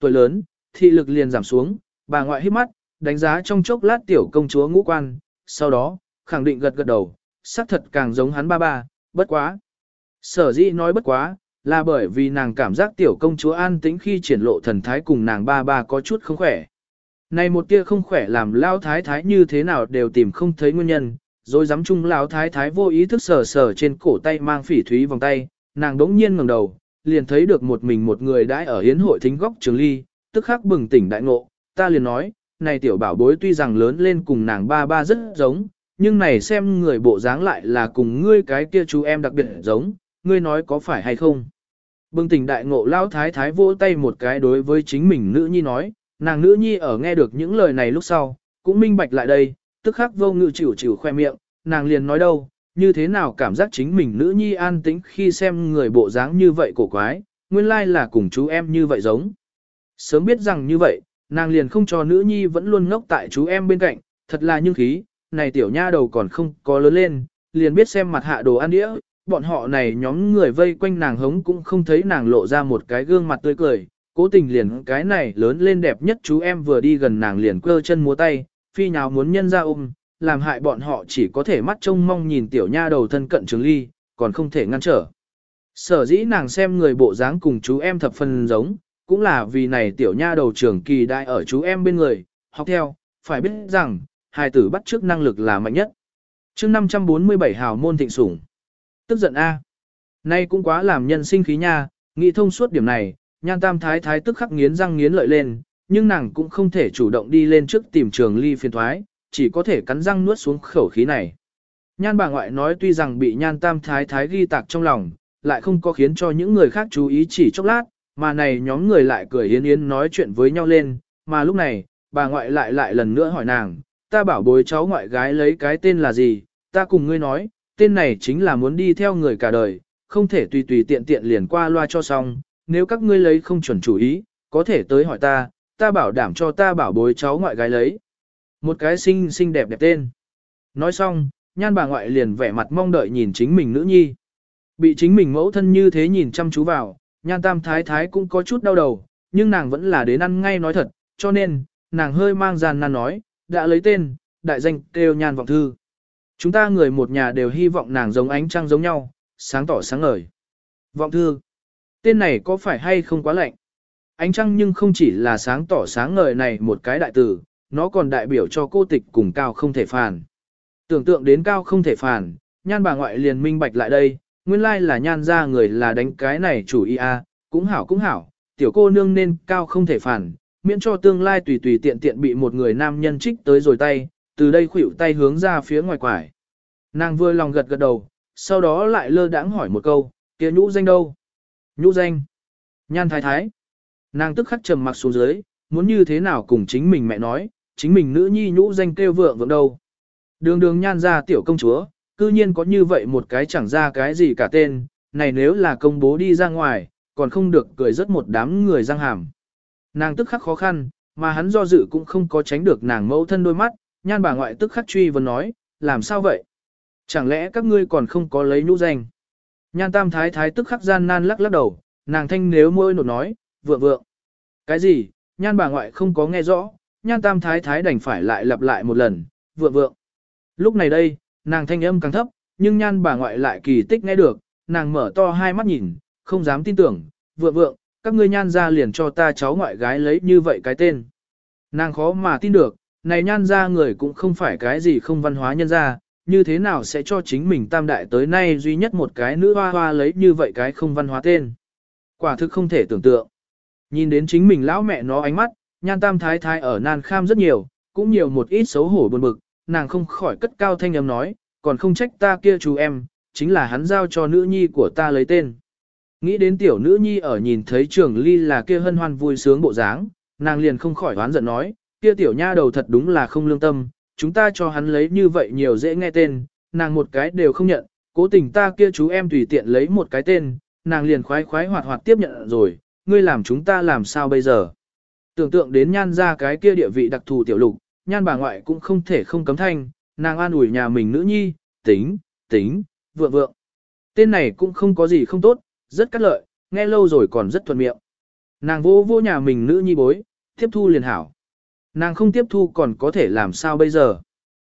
Tuổi lớn, thị lực liền giảm xuống, bà ngoại hít mắt, đánh giá trong chốc lát tiểu công chúa ngũ quan, sau đó, khẳng định gật gật đầu, xác thật càng giống hắn ba ba, bất quá. Sở dĩ nói bất quá, là bởi vì nàng cảm giác tiểu công chúa an tĩnh khi triển lộ thần thái cùng nàng ba ba có chút không khỏe. Này một tia không khỏe làm lao thái thái như thế nào đều tìm không thấy nguyên nhân, rồi dám chung lao thái thái vô ý thức sờ sờ trên cổ tay mang phỉ thúy vòng tay, nàng đống nhiên ngẩng đầu, liền thấy được một mình một người đãi ở hiến hội thính góc trường ly, tức khắc bừng tỉnh đại ngộ, ta liền nói, này tiểu bảo bối tuy rằng lớn lên cùng nàng ba ba rất giống, nhưng này xem người bộ dáng lại là cùng ngươi cái kia chú em đặc biệt giống, ngươi nói có phải hay không. Bừng tỉnh đại ngộ lao thái thái vỗ tay một cái đối với chính mình nữ nhi nói, nàng nữ nhi ở nghe được những lời này lúc sau, cũng minh bạch lại đây, tức khắc vô ngự chịu chịu khoe miệng, nàng liền nói đâu, như thế nào cảm giác chính mình nữ nhi an tĩnh khi xem người bộ dáng như vậy cổ quái, nguyên lai là cùng chú em như vậy giống. Sớm biết rằng như vậy, nàng liền không cho nữ nhi vẫn luôn ngốc tại chú em bên cạnh, thật là nhưng khí, này tiểu nha đầu còn không có lớn lên, liền biết xem mặt hạ đồ ăn đĩa, bọn họ này nhóm người vây quanh nàng hống cũng không thấy nàng lộ ra một cái gương mặt tươi cười, cố tình liền cái này lớn lên đẹp nhất chú em vừa đi gần nàng liền quơ chân múa tay, phi nhào muốn nhân ra ôm, làm hại bọn họ chỉ có thể mắt trông mong nhìn tiểu nha đầu thân cận trường ly, còn không thể ngăn trở. Sở dĩ nàng xem người bộ dáng cùng chú em thập phần giống, cũng là vì này tiểu nha đầu trường kỳ đại ở chú em bên người, học theo, phải biết rằng, hài tử bắt trước năng lực là mạnh nhất. chương 547 hào môn thịnh sủng. Tức giận A. Nay cũng quá làm nhân sinh khí nha, nghĩ thông suốt điểm này, nhan tam thái thái tức khắc nghiến răng nghiến lợi lên, nhưng nàng cũng không thể chủ động đi lên trước tìm trường ly phiền thoái, chỉ có thể cắn răng nuốt xuống khẩu khí này. Nhan bà ngoại nói tuy rằng bị nhan tam thái thái ghi tạc trong lòng, lại không có khiến cho những người khác chú ý chỉ chốc lát, mà này nhóm người lại cười yến yến nói chuyện với nhau lên, mà lúc này, bà ngoại lại lại lần nữa hỏi nàng, ta bảo bối cháu ngoại gái lấy cái tên là gì, ta cùng ngươi nói, tên này chính là muốn đi theo người cả đời, không thể tùy tùy tiện tiện liền qua loa cho xong, nếu các ngươi lấy không chuẩn chủ ý, có thể tới hỏi ta, ta bảo đảm cho ta bảo bối cháu ngoại gái lấy. Một cái xinh xinh đẹp đẹp tên. Nói xong, nhan bà ngoại liền vẻ mặt mong đợi nhìn chính mình nữ nhi. Bị chính mình mẫu thân như thế nhìn chăm chú vào, nhan tam thái thái cũng có chút đau đầu, nhưng nàng vẫn là đến ăn ngay nói thật, cho nên, nàng hơi mang gian nan nói, đã lấy tên, đại danh kêu nhan vọng thư. Chúng ta người một nhà đều hy vọng nàng giống ánh trăng giống nhau, sáng tỏ sáng ngời. Vọng thư, tên này có phải hay không quá lạnh? Ánh trăng nhưng không chỉ là sáng tỏ sáng ngời này một cái đại từ, nó còn đại biểu cho cô tịch cùng cao không thể phản. Tưởng tượng đến cao không thể phản, nhan bà ngoại liền minh bạch lại đây, nguyên lai là nhan ra người là đánh cái này chủ ý a, cũng hảo cũng hảo, tiểu cô nương nên cao không thể phản, miễn cho tương lai tùy tùy tiện tiện bị một người nam nhân trích tới rồi tay, từ đây khuỷu tay hướng ra phía ngoài quải. Nàng vừa lòng gật gật đầu, sau đó lại lơ đãng hỏi một câu, kia nhũ danh đâu? Nhũ danh. Nhan thái thái. Nàng tức khắc trầm mặc xuống dưới, muốn như thế nào cùng chính mình mẹ nói, chính mình nữ nhi nhũ danh kêu vượng vượng đâu. Đường đường nhan ra tiểu công chúa, cư nhiên có như vậy một cái chẳng ra cái gì cả tên, này nếu là công bố đi ra ngoài, còn không được cười rất một đám người răng hàm. Nàng tức khắc khó khăn, mà hắn do dự cũng không có tránh được nàng mẫu thân đôi mắt, nhan bà ngoại tức khắc truy vấn nói, làm sao vậy? Chẳng lẽ các ngươi còn không có lấy nhũ danh? Nhan tam thái thái tức khắc gian nan lắc lắc đầu, nàng thanh nếu môi nột nói, vượng vượng. Cái gì? Nhan bà ngoại không có nghe rõ, nhan tam thái thái đành phải lại lặp lại một lần, vượng vượng. Lúc này đây, nàng thanh âm càng thấp, nhưng nhan bà ngoại lại kỳ tích nghe được, nàng mở to hai mắt nhìn, không dám tin tưởng, vượng vượng, các ngươi nhan ra liền cho ta cháu ngoại gái lấy như vậy cái tên. Nàng khó mà tin được, này nhan ra người cũng không phải cái gì không văn hóa nhân ra, như thế nào sẽ cho chính mình tam đại tới nay duy nhất một cái nữ hoa hoa lấy như vậy cái không văn hóa tên. Quả thực không thể tưởng tượng. Nhìn đến chính mình lão mẹ nó ánh mắt, nhan tam thái thái ở nan kham rất nhiều, cũng nhiều một ít xấu hổ buồn bực, nàng không khỏi cất cao thanh âm nói, còn không trách ta kia chú em, chính là hắn giao cho nữ nhi của ta lấy tên. Nghĩ đến tiểu nữ nhi ở nhìn thấy trường ly là kia hân hoan vui sướng bộ dáng, nàng liền không khỏi đoán giận nói, kia tiểu nha đầu thật đúng là không lương tâm, chúng ta cho hắn lấy như vậy nhiều dễ nghe tên, nàng một cái đều không nhận, cố tình ta kia chú em tùy tiện lấy một cái tên, nàng liền khoái khoái hoạt hoạt tiếp nhận rồi, ngươi làm chúng ta làm sao bây giờ. Tưởng tượng đến nhan ra cái kia địa vị đặc thù tiểu lục, nhan bà ngoại cũng không thể không cấm thanh, nàng an ủi nhà mình nữ nhi, tính, tính, vượng vượng. Tên này cũng không có gì không tốt, rất cắt lợi, nghe lâu rồi còn rất thuận miệng. Nàng vô vô nhà mình nữ nhi bối, tiếp thu liền hảo. Nàng không tiếp thu còn có thể làm sao bây giờ.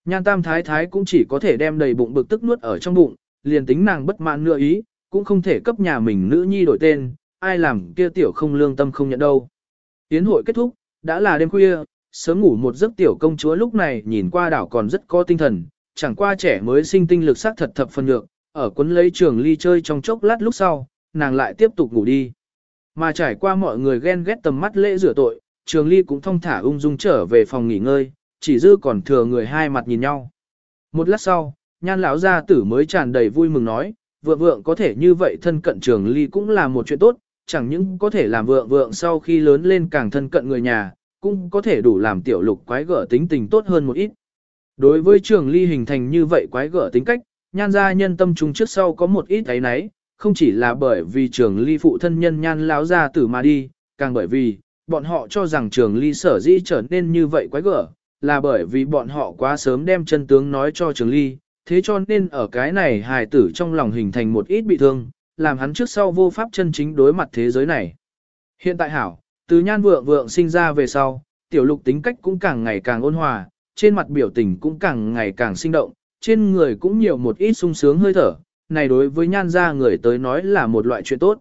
Nhan tam thái thái cũng chỉ có thể đem đầy bụng bực tức nuốt ở trong bụng, liền tính nàng bất mãn nửa ý, cũng không thể cấp nhà mình nữ nhi đổi tên, ai làm kia tiểu không lương tâm không nhận đâu. Tiến hội kết thúc, đã là đêm khuya, sớm ngủ một giấc tiểu công chúa lúc này nhìn qua đảo còn rất có tinh thần, chẳng qua trẻ mới sinh tinh lực sắc thật thập phần nhược, ở quấn lấy trường ly chơi trong chốc lát lúc sau, nàng lại tiếp tục ngủ đi. Mà trải qua mọi người ghen ghét tầm mắt lễ rửa tội, trường ly cũng thong thả ung dung trở về phòng nghỉ ngơi, chỉ dư còn thừa người hai mặt nhìn nhau. Một lát sau, nhan lão gia tử mới tràn đầy vui mừng nói, vượng vượng có thể như vậy thân cận trường ly cũng là một chuyện tốt, chẳng những có thể làm vượng vượng sau khi lớn lên càng thân cận người nhà, cũng có thể đủ làm tiểu lục quái gở tính tình tốt hơn một ít. Đối với trường ly hình thành như vậy quái gở tính cách, nhan gia nhân tâm trung trước sau có một ít ấy nấy, không chỉ là bởi vì trường ly phụ thân nhân nhan lão ra tử mà đi, càng bởi vì, bọn họ cho rằng trường ly sở dĩ trở nên như vậy quái gở, là bởi vì bọn họ quá sớm đem chân tướng nói cho trường ly, thế cho nên ở cái này hài tử trong lòng hình thành một ít bị thương, làm hắn trước sau vô pháp chân chính đối mặt thế giới này. Hiện tại hảo, từ nhan vượng vượng sinh ra về sau, tiểu lục tính cách cũng càng ngày càng ôn hòa, trên mặt biểu tình cũng càng ngày càng sinh động, trên người cũng nhiều một ít sung sướng hơi thở, này đối với nhan gia người tới nói là một loại chuyện tốt.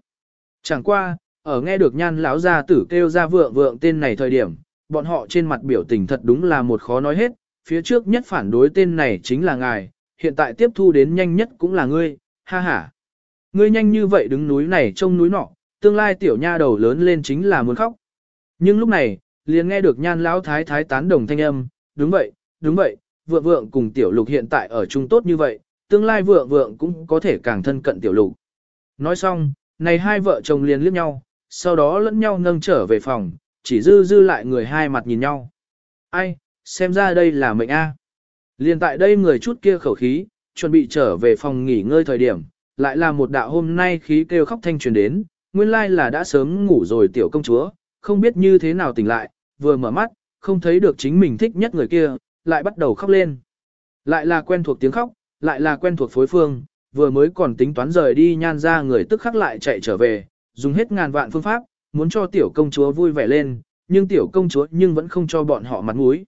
Chẳng qua, ở nghe được nhan lão gia tử kêu ra vượng vượng tên này thời điểm, bọn họ trên mặt biểu tình thật đúng là một khó nói hết, phía trước nhất phản đối tên này chính là ngài, hiện tại tiếp thu đến nhanh nhất cũng là ngươi, ha ha. Ngươi nhanh như vậy đứng núi này trông núi nọ, tương lai tiểu nha đầu lớn lên chính là muốn khóc. Nhưng lúc này, liền nghe được nhan lão thái thái tán đồng thanh âm, đúng vậy, đúng vậy, vượng vượng cùng tiểu lục hiện tại ở chung tốt như vậy, tương lai vượng vượng cũng có thể càng thân cận tiểu lục. Nói xong, này hai vợ chồng liền liếc nhau, sau đó lẫn nhau nâng trở về phòng, chỉ dư dư lại người hai mặt nhìn nhau. Ai, xem ra đây là mệnh A. Liền tại đây người chút kia khẩu khí, chuẩn bị trở về phòng nghỉ ngơi thời điểm, lại là một đạo hôm nay khí kêu khóc thanh truyền đến, nguyên lai là đã sớm ngủ rồi tiểu công chúa, không biết như thế nào tỉnh lại, vừa mở mắt, không thấy được chính mình thích nhất người kia, lại bắt đầu khóc lên. Lại là quen thuộc tiếng khóc, lại là quen thuộc phối phương, vừa mới còn tính toán rời đi nhan ra người tức khắc lại chạy trở về, dùng hết ngàn vạn phương pháp, muốn cho tiểu công chúa vui vẻ lên, nhưng tiểu công chúa nhưng vẫn không cho bọn họ mặt mũi.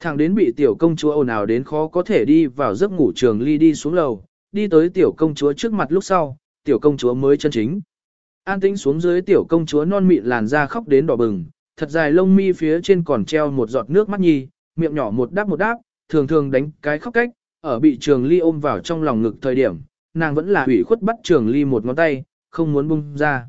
Thằng đến bị tiểu công chúa ồn ào đến khó có thể đi vào giấc ngủ trường ly đi xuống lầu, đi tới tiểu công chúa trước mặt lúc sau, tiểu công chúa mới chân chính. An tĩnh xuống dưới tiểu công chúa non mịn làn da khóc đến đỏ bừng, thật dài lông mi phía trên còn treo một giọt nước mắt nhi, miệng nhỏ một đáp một đáp, thường thường đánh cái khóc cách, ở bị trường ly ôm vào trong lòng ngực thời điểm, nàng vẫn là ủy khuất bắt trường ly một ngón tay, không muốn bung ra.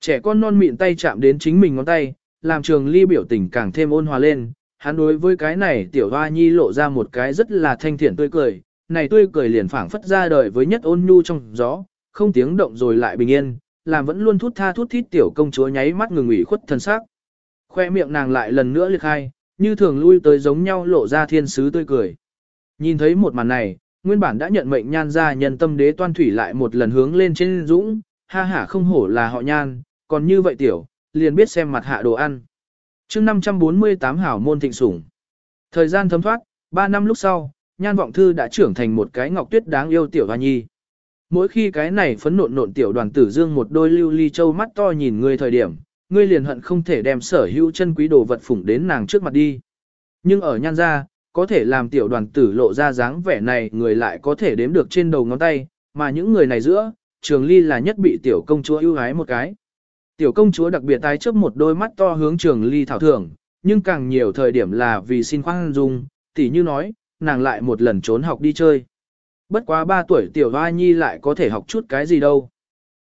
Trẻ con non mịn tay chạm đến chính mình ngón tay, làm trường ly biểu tình càng thêm ôn hòa lên. Hắn đối với cái này tiểu hoa nhi lộ ra một cái rất là thanh thiện tươi cười, này tươi cười liền phảng phất ra đời với nhất ôn nhu trong gió, không tiếng động rồi lại bình yên, làm vẫn luôn thút tha thút thít tiểu công chúa nháy mắt ngừng ủy khuất thân xác Khoe miệng nàng lại lần nữa liệt khai, như thường lui tới giống nhau lộ ra thiên sứ tươi cười. Nhìn thấy một màn này, nguyên bản đã nhận mệnh nhan ra nhân tâm đế toan thủy lại một lần hướng lên trên dũng, ha ha không hổ là họ nhan, còn như vậy tiểu, liền biết xem mặt hạ đồ ăn. chương 548 hảo môn thịnh sủng. Thời gian thấm thoát, 3 năm lúc sau, nhan vọng thư đã trưởng thành một cái ngọc tuyết đáng yêu tiểu hoa nhi. Mỗi khi cái này phấn nộn nộn tiểu đoàn tử dương một đôi lưu ly châu mắt to nhìn ngươi thời điểm, ngươi liền hận không thể đem sở hữu chân quý đồ vật phủng đến nàng trước mặt đi. Nhưng ở nhan gia, có thể làm tiểu đoàn tử lộ ra dáng vẻ này người lại có thể đếm được trên đầu ngón tay, mà những người này giữa, trường ly là nhất bị tiểu công chúa ưu ái một cái. Tiểu công chúa đặc biệt tái chấp một đôi mắt to hướng trường ly thảo thưởng, nhưng càng nhiều thời điểm là vì xin khoan dung, tỉ như nói, nàng lại một lần trốn học đi chơi. Bất quá 3 tuổi tiểu hoa nhi lại có thể học chút cái gì đâu.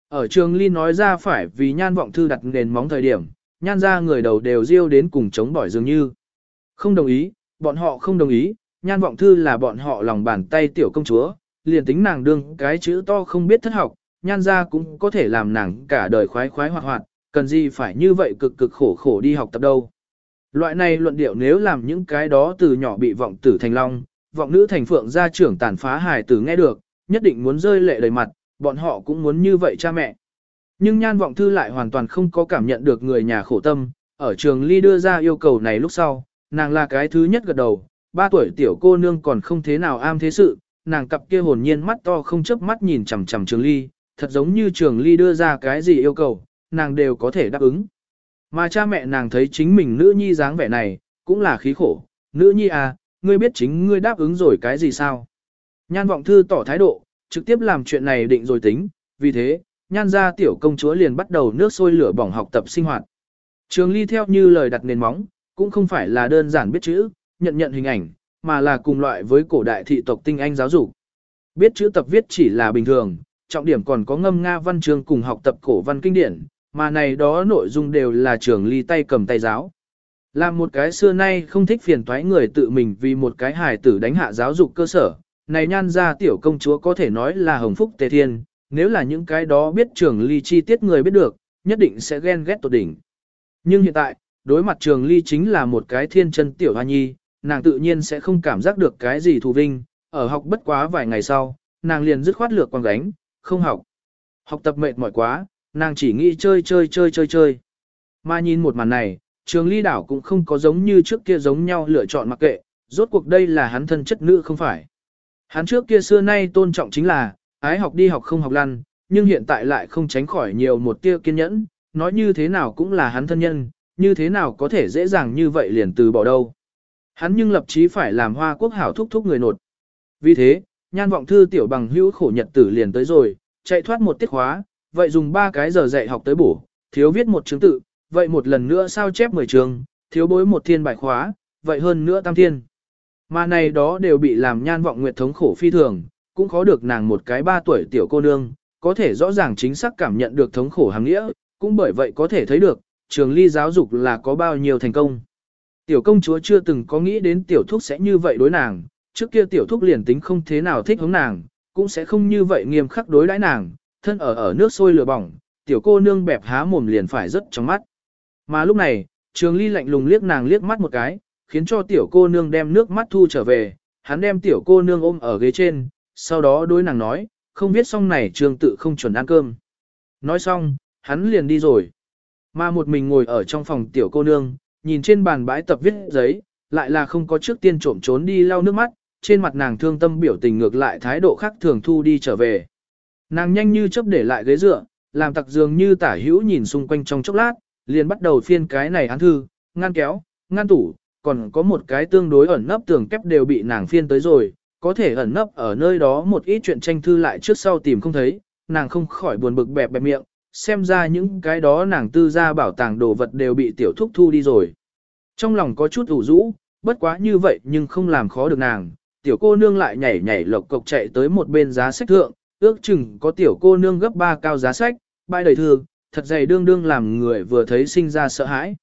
Ở trường ly nói ra phải vì nhan vọng thư đặt nền móng thời điểm, nhan ra người đầu đều riêu đến cùng chống bỏi dường như. Không đồng ý, bọn họ không đồng ý, nhan vọng thư là bọn họ lòng bàn tay tiểu công chúa, liền tính nàng đương cái chữ to không biết thất học, nhan ra cũng có thể làm nàng cả đời khoái khoái hoạt hoạt, cần gì phải như vậy cực cực khổ khổ đi học tập đâu. Loại này luận điệu nếu làm những cái đó từ nhỏ bị vọng tử thành long, vọng nữ thành phượng gia trưởng tàn phá hài tử nghe được, nhất định muốn rơi lệ đầy mặt, bọn họ cũng muốn như vậy cha mẹ. Nhưng nhan vọng thư lại hoàn toàn không có cảm nhận được người nhà khổ tâm, ở trường ly đưa ra yêu cầu này lúc sau, nàng là cái thứ nhất gật đầu, ba tuổi tiểu cô nương còn không thế nào am thế sự, nàng cặp kia hồn nhiên mắt to không chớp mắt nhìn chằm chằm trường ly, thật giống như trường ly đưa ra cái gì yêu cầu, nàng đều có thể đáp ứng. Mà cha mẹ nàng thấy chính mình nữ nhi dáng vẻ này, cũng là khí khổ, nữ nhi à, ngươi biết chính ngươi đáp ứng rồi cái gì sao? Nhan vọng thư tỏ thái độ, trực tiếp làm chuyện này định rồi tính, vì thế, nhan ra tiểu công chúa liền bắt đầu nước sôi lửa bỏng học tập sinh hoạt. Trường ly theo như lời đặt nền móng, cũng không phải là đơn giản biết chữ, nhận nhận hình ảnh, mà là cùng loại với cổ đại thị tộc tinh anh giáo dục. Biết chữ tập viết chỉ là bình thường, trọng điểm còn có ngâm Nga văn chương cùng học tập cổ văn kinh điển, mà này đó nội dung đều là trường ly tay cầm tay giáo. Làm một cái xưa nay không thích phiền toái người tự mình vì một cái hài tử đánh hạ giáo dục cơ sở, này nhan ra tiểu công chúa có thể nói là hồng phúc tề thiên, nếu là những cái đó biết trường ly chi tiết người biết được, nhất định sẽ ghen ghét tột đỉnh. Nhưng hiện tại, đối mặt trường ly chính là một cái thiên chân tiểu hoa nhi, nàng tự nhiên sẽ không cảm giác được cái gì thù vinh, ở học bất quá vài ngày sau, nàng liền dứt khoát lược quang gánh, không học. Học tập mệt mỏi quá, nàng chỉ nghĩ chơi chơi chơi chơi chơi. Mà nhìn một màn này, trường ly đảo cũng không có giống như trước kia giống nhau lựa chọn mặc kệ, rốt cuộc đây là hắn thân chất nữ không phải. Hắn trước kia xưa nay tôn trọng chính là, ái học đi học không học lăn, nhưng hiện tại lại không tránh khỏi nhiều một tia kiên nhẫn, nói như thế nào cũng là hắn thân nhân, như thế nào có thể dễ dàng như vậy liền từ bỏ đâu. Hắn nhưng lập chí phải làm hoa quốc hảo thúc thúc người nột. Vì thế, nhan vọng thư tiểu bằng hữu khổ nhật tử liền tới rồi, chạy thoát một tiết khóa, vậy dùng ba cái giờ dạy học tới bổ, thiếu viết một chứng tự, vậy một lần nữa sao chép 10 trường, thiếu bối một thiên bài khóa, vậy hơn nữa tam thiên. Mà này đó đều bị làm nhan vọng nguyệt thống khổ phi thường, cũng khó được nàng một cái ba tuổi tiểu cô nương, có thể rõ ràng chính xác cảm nhận được thống khổ hàng nghĩa, cũng bởi vậy có thể thấy được, trường ly giáo dục là có bao nhiêu thành công. Tiểu công chúa chưa từng có nghĩ đến tiểu thúc sẽ như vậy đối nàng, trước kia tiểu thúc liền tính không thế nào thích hướng nàng, cũng sẽ không như vậy nghiêm khắc đối đãi nàng, thân ở ở nước sôi lửa bỏng, tiểu cô nương bẹp há mồm liền phải rất trong mắt. Mà lúc này, trường ly lạnh lùng liếc nàng liếc mắt một cái, khiến cho tiểu cô nương đem nước mắt thu trở về, hắn đem tiểu cô nương ôm ở ghế trên, sau đó đối nàng nói, không biết xong này trường tự không chuẩn ăn cơm. Nói xong, hắn liền đi rồi. Mà một mình ngồi ở trong phòng tiểu cô nương, nhìn trên bàn bãi tập viết giấy, lại là không có trước tiên trộm trốn đi lau nước mắt, trên mặt nàng thương tâm biểu tình ngược lại thái độ khác thường thu đi trở về. Nàng nhanh như chớp để lại ghế dựa, làm tặc dường như tả hữu nhìn xung quanh trong chốc lát, liền bắt đầu phiên cái này án thư, ngăn kéo, ngăn tủ, còn có một cái tương đối ẩn nấp tường kép đều bị nàng phiên tới rồi, có thể ẩn nấp ở nơi đó một ít chuyện tranh thư lại trước sau tìm không thấy, nàng không khỏi buồn bực bẹp bẹp miệng, xem ra những cái đó nàng tư ra bảo tàng đồ vật đều bị tiểu thúc thu đi rồi. Trong lòng có chút ủ rũ, bất quá như vậy nhưng không làm khó được nàng, tiểu cô nương lại nhảy nhảy lộc cộc chạy tới một bên giá sách thượng, ước chừng có tiểu cô nương gấp ba cao giá sách, bãi đầy thường, thật dày đương đương làm người vừa thấy sinh ra sợ hãi.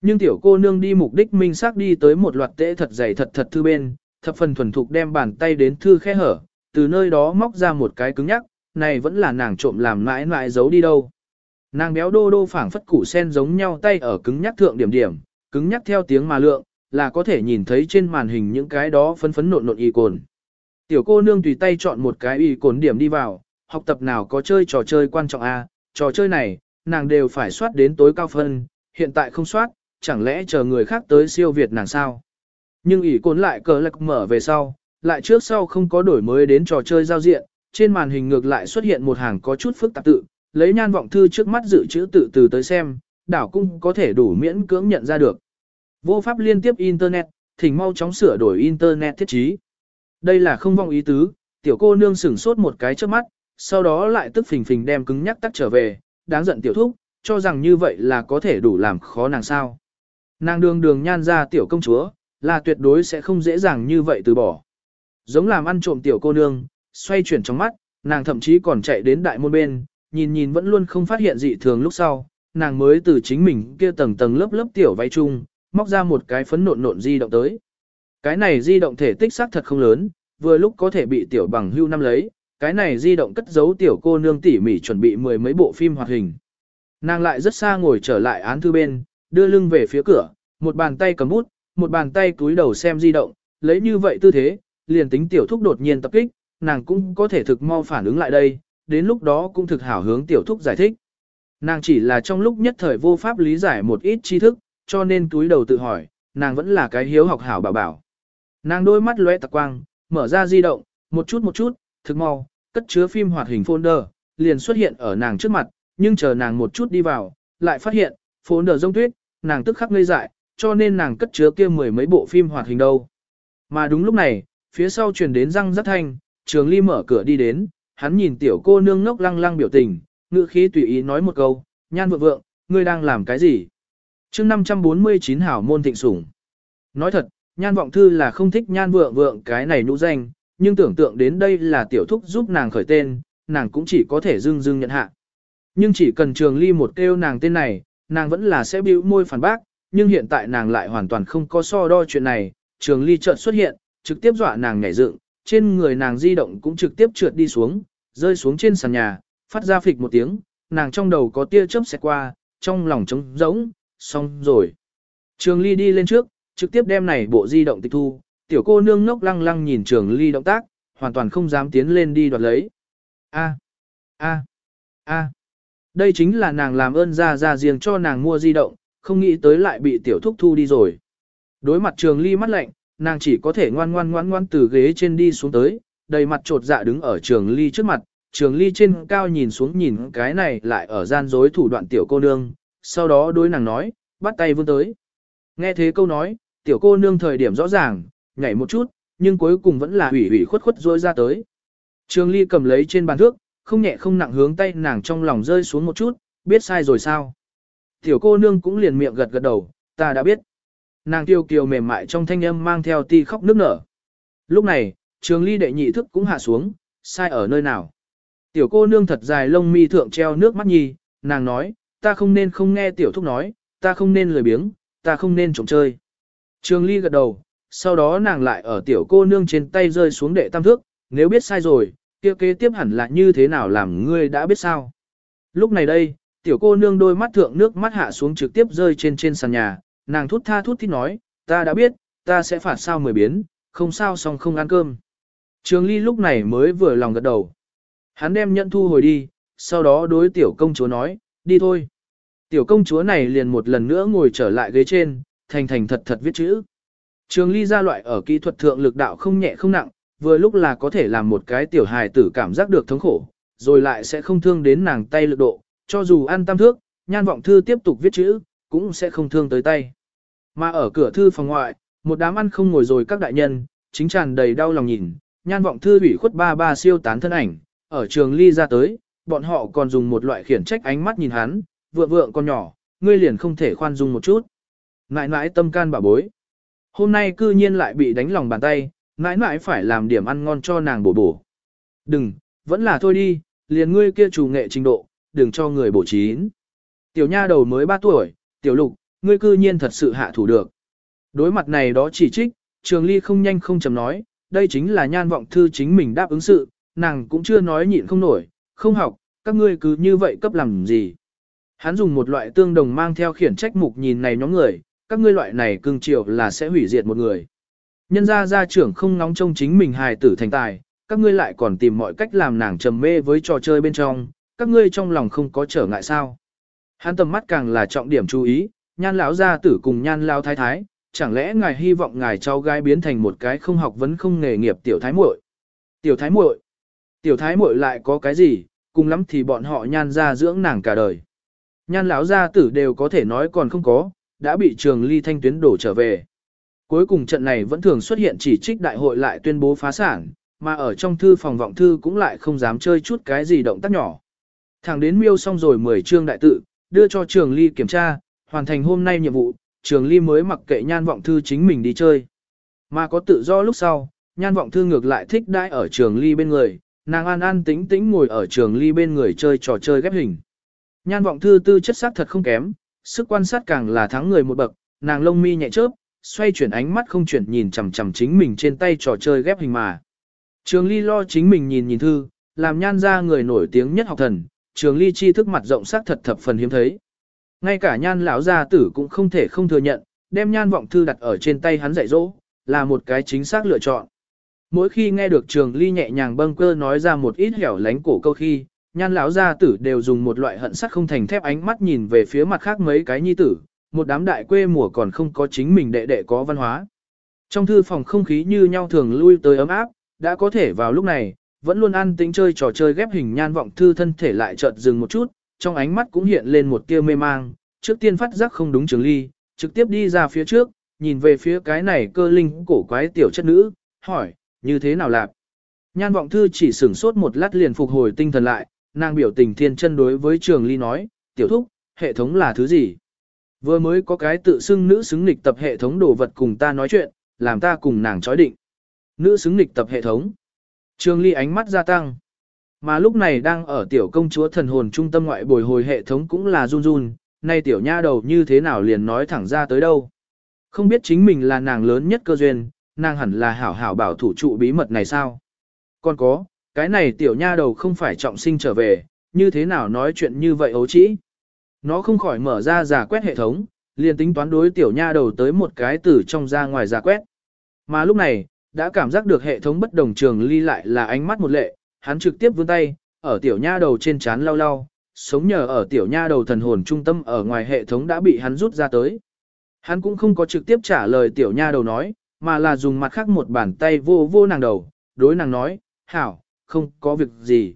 Nhưng tiểu cô nương đi mục đích minh xác đi tới một loạt tễ thật dày thật thật thư bên, thập phần thuần thục đem bàn tay đến thư khe hở, từ nơi đó móc ra một cái cứng nhắc, này vẫn là nàng trộm làm mãi mãi giấu đi đâu. Nàng béo đô đô phảng phất củ sen giống nhau tay ở cứng nhắc thượng điểm điểm, cứng nhắc theo tiếng mà lượng, là có thể nhìn thấy trên màn hình những cái đó phấn phấn nộn nộn y cồn. Tiểu cô nương tùy tay chọn một cái y cồn điểm đi vào, học tập nào có chơi trò chơi quan trọng a, trò chơi này, nàng đều phải soát đến tối cao phân, hiện tại không soát, chẳng lẽ chờ người khác tới siêu việt nàng sao? Nhưng ỷ cồn lại cờ lạc mở về sau, lại trước sau không có đổi mới đến trò chơi giao diện, trên màn hình ngược lại xuất hiện một hàng có chút phức tạp tự, lấy nhan vọng thư trước mắt dự chữ tự từ tới xem, đảo cung có thể đủ miễn cưỡng nhận ra được. Vô pháp liên tiếp Internet, thỉnh mau chóng sửa đổi Internet thiết trí. Đây là không vọng ý tứ, tiểu cô nương sửng sốt một cái trước mắt, sau đó lại tức phình phình đem cứng nhắc tắt trở về, đáng giận tiểu thúc, cho rằng như vậy là có thể đủ làm khó nàng sao. Nàng đường đường nhan ra tiểu công chúa, là tuyệt đối sẽ không dễ dàng như vậy từ bỏ. Giống làm ăn trộm tiểu cô nương, xoay chuyển trong mắt, nàng thậm chí còn chạy đến đại môn bên, nhìn nhìn vẫn luôn không phát hiện dị thường lúc sau, nàng mới từ chính mình kia tầng tầng lớp lớp tiểu váy chung, móc ra một cái phấn nộn nộn di động tới. Cái này di động thể tích xác thật không lớn, vừa lúc có thể bị tiểu bằng hưu năm lấy, cái này di động cất giấu tiểu cô nương tỉ mỉ chuẩn bị mười mấy bộ phim hoạt hình. Nàng lại rất xa ngồi trở lại án thư bên, đưa lưng về phía cửa, một bàn tay cầm bút, một bàn tay cúi đầu xem di động, lấy như vậy tư thế, liền tính tiểu thúc đột nhiên tập kích, nàng cũng có thể thực mau phản ứng lại đây, đến lúc đó cũng thực hảo hướng tiểu thúc giải thích. Nàng chỉ là trong lúc nhất thời vô pháp lý giải một ít tri thức, cho nên túi đầu tự hỏi, nàng vẫn là cái hiếu học hảo bảo bảo. Nàng đôi mắt lóe tạc quang, mở ra di động, một chút một chút, thực mau, cất chứa phim hoạt hình folder, liền xuất hiện ở nàng trước mặt, nhưng chờ nàng một chút đi vào, lại phát hiện, folder rông tuyết, nàng tức khắc ngây dại, cho nên nàng cất chứa kia mười mấy bộ phim hoạt hình đâu. Mà đúng lúc này, phía sau truyền đến răng rất thanh, trường ly mở cửa đi đến, hắn nhìn tiểu cô nương ngốc lăng lăng biểu tình, ngữ khí tùy ý nói một câu, nhan vượng vượng, ngươi đang làm cái gì? chương 549 hảo môn thịnh sủng. Nói thật, nhan vọng thư là không thích nhan vượng vượng cái này nũ danh, nhưng tưởng tượng đến đây là tiểu thúc giúp nàng khởi tên, nàng cũng chỉ có thể dưng dưng nhận hạ. Nhưng chỉ cần trường ly một kêu nàng tên này, nàng vẫn là sẽ bĩu môi phản bác, nhưng hiện tại nàng lại hoàn toàn không có so đo chuyện này, trường ly chợt xuất hiện, trực tiếp dọa nàng nhảy dựng, trên người nàng di động cũng trực tiếp trượt đi xuống, rơi xuống trên sàn nhà, phát ra phịch một tiếng, nàng trong đầu có tia chớp xẹt qua, trong lòng trống rỗng, xong rồi. Trường ly đi lên trước, trực tiếp đem này bộ di động tịch thu, tiểu cô nương ngốc lăng lăng nhìn trường ly động tác, hoàn toàn không dám tiến lên đi đoạt lấy. A, a, a. Đây chính là nàng làm ơn ra ra riêng cho nàng mua di động, không nghĩ tới lại bị tiểu thúc thu đi rồi. Đối mặt trường ly mắt lạnh, nàng chỉ có thể ngoan ngoan ngoan ngoan từ ghế trên đi xuống tới, đầy mặt trột dạ đứng ở trường ly trước mặt, trường ly trên cao nhìn xuống nhìn cái này lại ở gian dối thủ đoạn tiểu cô nương, sau đó đối nàng nói, bắt tay vươn tới. Nghe thế câu nói, tiểu cô nương thời điểm rõ ràng, nhảy một chút, nhưng cuối cùng vẫn là hủy hủy khuất khuất rối ra tới. Trường ly cầm lấy trên bàn thước, không nhẹ không nặng hướng tay nàng trong lòng rơi xuống một chút, biết sai rồi sao. Tiểu cô nương cũng liền miệng gật gật đầu, ta đã biết. Nàng tiêu kiều mềm mại trong thanh âm mang theo ti khóc nước nở. Lúc này, trường ly đệ nhị thức cũng hạ xuống, sai ở nơi nào. Tiểu cô nương thật dài lông mi thượng treo nước mắt nhi, nàng nói, ta không nên không nghe tiểu thúc nói, ta không nên lười biếng, ta không nên trộm chơi. Trường ly gật đầu, sau đó nàng lại ở tiểu cô nương trên tay rơi xuống đệ tam thước, nếu biết sai rồi, kia kế tiếp hẳn là như thế nào làm ngươi đã biết sao. Lúc này đây, tiểu cô nương đôi mắt thượng nước mắt hạ xuống trực tiếp rơi trên trên sàn nhà, nàng thút tha thút thít nói, ta đã biết, ta sẽ phạt sao mười biến, không sao xong không ăn cơm. Trường ly lúc này mới vừa lòng gật đầu. Hắn đem nhận thu hồi đi, sau đó đối tiểu công chúa nói, đi thôi. Tiểu công chúa này liền một lần nữa ngồi trở lại ghế trên, thành thành thật thật viết chữ. Trường ly ra loại ở kỹ thuật thượng lực đạo không nhẹ không nặng, vừa lúc là có thể làm một cái tiểu hài tử cảm giác được thống khổ, rồi lại sẽ không thương đến nàng tay lực độ, cho dù ăn tam thước, nhan vọng thư tiếp tục viết chữ, cũng sẽ không thương tới tay. Mà ở cửa thư phòng ngoại, một đám ăn không ngồi rồi các đại nhân, chính tràn đầy đau lòng nhìn, nhan vọng thư ủy khuất ba ba siêu tán thân ảnh, ở trường ly ra tới, bọn họ còn dùng một loại khiển trách ánh mắt nhìn hắn, vượng vượng con nhỏ, ngươi liền không thể khoan dung một chút. Nãi nãi tâm can bà bối. Hôm nay cư nhiên lại bị đánh lòng bàn tay, nãi nãi phải làm điểm ăn ngon cho nàng bổ bổ. Đừng, vẫn là thôi đi, liền ngươi kia chủ nghệ trình độ, đừng cho người bổ chín. Tiểu nha đầu mới 3 tuổi, tiểu lục, ngươi cư nhiên thật sự hạ thủ được. Đối mặt này đó chỉ trích, Trường Ly không nhanh không chậm nói, đây chính là nhan vọng thư chính mình đáp ứng sự, nàng cũng chưa nói nhịn không nổi, không học, các ngươi cứ như vậy cấp làm gì. Hắn dùng một loại tương đồng mang theo khiển trách mục nhìn này nhóm người, các ngươi loại này cưng chiều là sẽ hủy diệt một người. Nhân gia gia trưởng không nóng trông chính mình hài tử thành tài, các ngươi lại còn tìm mọi cách làm nàng trầm mê với trò chơi bên trong, các ngươi trong lòng không có trở ngại sao. Hắn tầm mắt càng là trọng điểm chú ý, nhan lão gia tử cùng nhan lão thái thái, chẳng lẽ ngài hy vọng ngài cháu gái biến thành một cái không học vấn không nghề nghiệp tiểu thái muội? Tiểu thái muội? Tiểu thái muội lại có cái gì, cùng lắm thì bọn họ nhan ra dưỡng nàng cả đời. Nhan lão gia tử đều có thể nói còn không có, đã bị trường ly thanh tuyến đổ trở về. Cuối cùng trận này vẫn thường xuất hiện chỉ trích đại hội lại tuyên bố phá sản, mà ở trong thư phòng vọng thư cũng lại không dám chơi chút cái gì động tác nhỏ. Thẳng đến miêu xong rồi 10 chương đại tự, đưa cho trường ly kiểm tra, hoàn thành hôm nay nhiệm vụ, trường ly mới mặc kệ nhan vọng thư chính mình đi chơi. Mà có tự do lúc sau, nhan vọng thư ngược lại thích đãi ở trường ly bên người, nàng an an tĩnh tĩnh ngồi ở trường ly bên người chơi trò chơi ghép hình. Nhan vọng thư tư chất sắc thật không kém, sức quan sát càng là thắng người một bậc, nàng lông mi nhẹ chớp, xoay chuyển ánh mắt không chuyển nhìn chằm chằm chính mình trên tay trò chơi ghép hình mà. Trường ly lo chính mình nhìn nhìn thư, làm nhan ra người nổi tiếng nhất học thần, trường ly chi thức mặt rộng sắc thật thập phần hiếm thấy. Ngay cả nhan lão gia tử cũng không thể không thừa nhận, đem nhan vọng thư đặt ở trên tay hắn dạy dỗ, là một cái chính xác lựa chọn. Mỗi khi nghe được trường ly nhẹ nhàng bâng cơ nói ra một ít hẻo lánh cổ câu khi, nhan lão gia tử đều dùng một loại hận sắt không thành thép ánh mắt nhìn về phía mặt khác mấy cái nhi tử, một đám đại quê mùa còn không có chính mình đệ đệ có văn hóa. Trong thư phòng không khí như nhau thường lui tới ấm áp, đã có thể vào lúc này, vẫn luôn ăn tính chơi trò chơi ghép hình nhan vọng thư thân thể lại chợt dừng một chút, trong ánh mắt cũng hiện lên một tia mê mang, trước tiên phát giác không đúng trường ly, trực tiếp đi ra phía trước, nhìn về phía cái này cơ linh cổ quái tiểu chất nữ, hỏi, như thế nào lạp? Nhan vọng thư chỉ sửng sốt một lát liền phục hồi tinh thần lại, nàng biểu tình thiên chân đối với trường ly nói, tiểu thúc, hệ thống là thứ gì? Vừa mới có cái tự xưng nữ xứng lịch tập hệ thống đồ vật cùng ta nói chuyện, làm ta cùng nàng chói định. Nữ xứng lịch tập hệ thống. Trương ly ánh mắt gia tăng. Mà lúc này đang ở tiểu công chúa thần hồn trung tâm ngoại bồi hồi hệ thống cũng là run run, nay tiểu nha đầu như thế nào liền nói thẳng ra tới đâu. Không biết chính mình là nàng lớn nhất cơ duyên, nàng hẳn là hảo hảo bảo thủ trụ bí mật này sao? Còn có, cái này tiểu nha đầu không phải trọng sinh trở về, như thế nào nói chuyện như vậy ấu trĩ? Nó không khỏi mở ra giả quét hệ thống, liền tính toán đối tiểu nha đầu tới một cái từ trong ra ngoài giả quét. Mà lúc này, đã cảm giác được hệ thống bất đồng trường ly lại là ánh mắt một lệ, hắn trực tiếp vươn tay, ở tiểu nha đầu trên chán lau lau, sống nhờ ở tiểu nha đầu thần hồn trung tâm ở ngoài hệ thống đã bị hắn rút ra tới. Hắn cũng không có trực tiếp trả lời tiểu nha đầu nói, mà là dùng mặt khác một bàn tay vô vô nàng đầu, đối nàng nói, hảo, không có việc gì.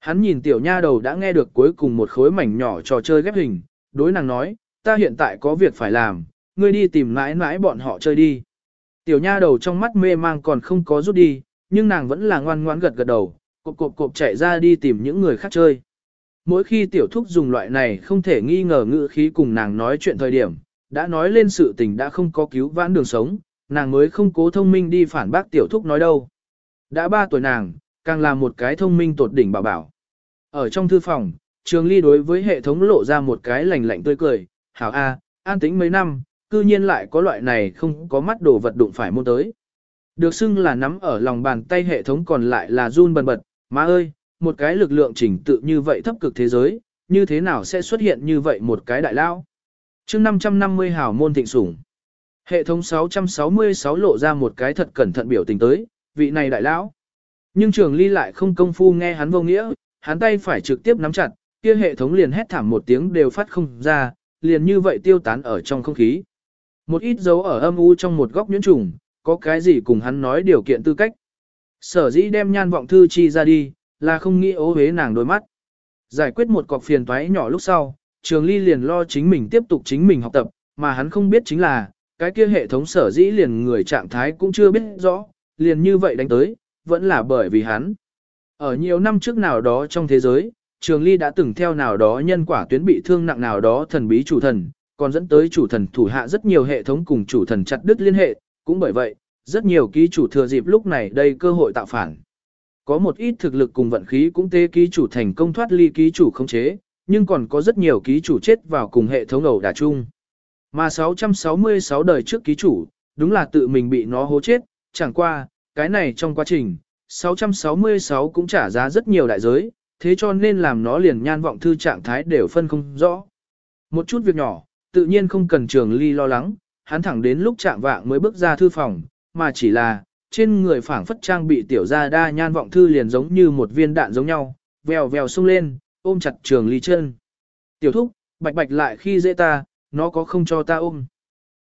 Hắn nhìn tiểu nha đầu đã nghe được cuối cùng một khối mảnh nhỏ trò chơi ghép hình, đối nàng nói, ta hiện tại có việc phải làm, ngươi đi tìm mãi mãi bọn họ chơi đi. Tiểu nha đầu trong mắt mê mang còn không có rút đi, nhưng nàng vẫn là ngoan ngoãn gật gật đầu, cộp cộp cộp chạy ra đi tìm những người khác chơi. Mỗi khi tiểu thúc dùng loại này không thể nghi ngờ ngữ khí cùng nàng nói chuyện thời điểm, đã nói lên sự tình đã không có cứu vãn đường sống, nàng mới không cố thông minh đi phản bác tiểu thúc nói đâu. Đã ba tuổi nàng, càng là một cái thông minh tột đỉnh bảo bảo. Ở trong thư phòng, trường ly đối với hệ thống lộ ra một cái lạnh lạnh tươi cười, hảo a, an tĩnh mấy năm, cư nhiên lại có loại này không có mắt đồ vật đụng phải môn tới. Được xưng là nắm ở lòng bàn tay hệ thống còn lại là run bần bật, má ơi, một cái lực lượng chỉnh tự như vậy thấp cực thế giới, như thế nào sẽ xuất hiện như vậy một cái đại lao? chương 550 hào môn thịnh sủng. Hệ thống 666 lộ ra một cái thật cẩn thận biểu tình tới, vị này đại lão. Nhưng trường ly lại không công phu nghe hắn vô nghĩa, hắn tay phải trực tiếp nắm chặt, kia hệ thống liền hét thảm một tiếng đều phát không ra, liền như vậy tiêu tán ở trong không khí. Một ít dấu ở âm u trong một góc nhuyễn trùng, có cái gì cùng hắn nói điều kiện tư cách. Sở dĩ đem nhan vọng thư chi ra đi, là không nghĩ ố hế nàng đôi mắt. Giải quyết một cọc phiền toái nhỏ lúc sau, trường ly liền lo chính mình tiếp tục chính mình học tập, mà hắn không biết chính là, cái kia hệ thống sở dĩ liền người trạng thái cũng chưa biết rõ, liền như vậy đánh tới, vẫn là bởi vì hắn. Ở nhiều năm trước nào đó trong thế giới, Trường Ly đã từng theo nào đó nhân quả tuyến bị thương nặng nào đó thần bí chủ thần, còn dẫn tới chủ thần thủ hạ rất nhiều hệ thống cùng chủ thần chặt đứt liên hệ, cũng bởi vậy, rất nhiều ký chủ thừa dịp lúc này đây cơ hội tạo phản. Có một ít thực lực cùng vận khí cũng tê ký chủ thành công thoát ly ký chủ không chế, nhưng còn có rất nhiều ký chủ chết vào cùng hệ thống ẩu đả chung. Mà 666 đời trước ký chủ, đúng là tự mình bị nó hố chết, chẳng qua, cái này trong quá trình, 666 cũng trả giá rất nhiều đại giới, thế cho nên làm nó liền nhan vọng thư trạng thái đều phân không rõ. Một chút việc nhỏ, tự nhiên không cần trường ly lo lắng, hắn thẳng đến lúc chạm vạng mới bước ra thư phòng, mà chỉ là, trên người phảng phất trang bị tiểu gia đa nhan vọng thư liền giống như một viên đạn giống nhau, vèo vèo sung lên, ôm chặt trường ly chân. Tiểu thúc, bạch bạch lại khi dễ ta, nó có không cho ta ôm.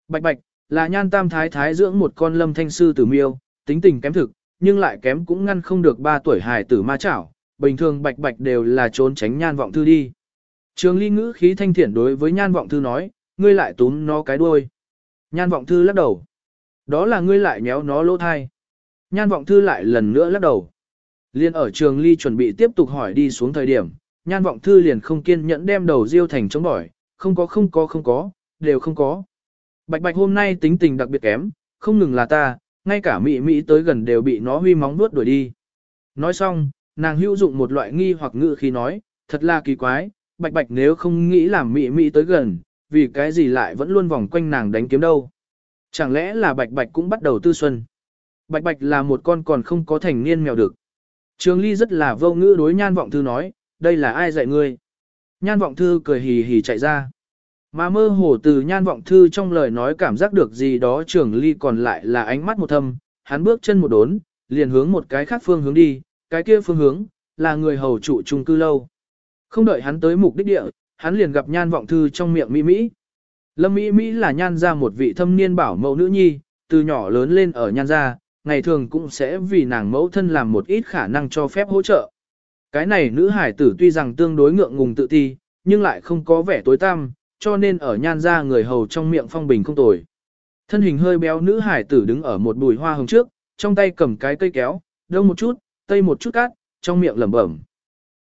Bạch bạch, là nhan tam thái thái dưỡng một con lâm thanh sư tử miêu, tính tình kém thực, nhưng lại kém cũng ngăn không được ba tuổi hài tử ma chảo, bình thường bạch bạch đều là trốn tránh nhan vọng thư đi. Trường ly ngữ khí thanh thiện đối với nhan vọng thư nói, ngươi lại túm nó cái đuôi. Nhan vọng thư lắc đầu. Đó là ngươi lại nhéo nó lỗ thai. Nhan vọng thư lại lần nữa lắc đầu. Liên ở trường ly chuẩn bị tiếp tục hỏi đi xuống thời điểm, nhan vọng thư liền không kiên nhẫn đem đầu diêu thành chống bỏi, không có không có không có, đều không có. Bạch bạch hôm nay tính tình đặc biệt kém, không ngừng là ta, ngay cả mị mị tới gần đều bị nó huy móng nuốt đuổi đi. Nói xong, nàng hữu dụng một loại nghi hoặc ngữ khi nói, thật là kỳ quái, bạch bạch nếu không nghĩ làm mị mị tới gần, vì cái gì lại vẫn luôn vòng quanh nàng đánh kiếm đâu. Chẳng lẽ là bạch bạch cũng bắt đầu tư xuân. Bạch bạch là một con còn không có thành niên mèo được. Trường ly rất là vô ngữ đối nhan vọng thư nói, đây là ai dạy ngươi. Nhan vọng thư cười hì hì chạy ra. Mà mơ hồ từ nhan vọng thư trong lời nói cảm giác được gì đó trường ly còn lại là ánh mắt một thâm, hắn bước chân một đốn, liền hướng một cái khác phương hướng đi, cái kia phương hướng, là người hầu trụ trung cư lâu. Không đợi hắn tới mục đích địa, hắn liền gặp nhan vọng thư trong miệng Mỹ Mỹ. Lâm Mỹ Mỹ là nhan ra một vị thâm niên bảo mẫu nữ nhi, từ nhỏ lớn lên ở nhan gia, ngày thường cũng sẽ vì nàng mẫu thân làm một ít khả năng cho phép hỗ trợ. Cái này nữ hải tử tuy rằng tương đối ngượng ngùng tự ti, nhưng lại không có vẻ tối tăm, cho nên ở nhan ra người hầu trong miệng phong bình không tồi. Thân hình hơi béo nữ hải tử đứng ở một bùi hoa hồng trước, trong tay cầm cái cây kéo, đông một chút, tây một chút cát, trong miệng lẩm bẩm.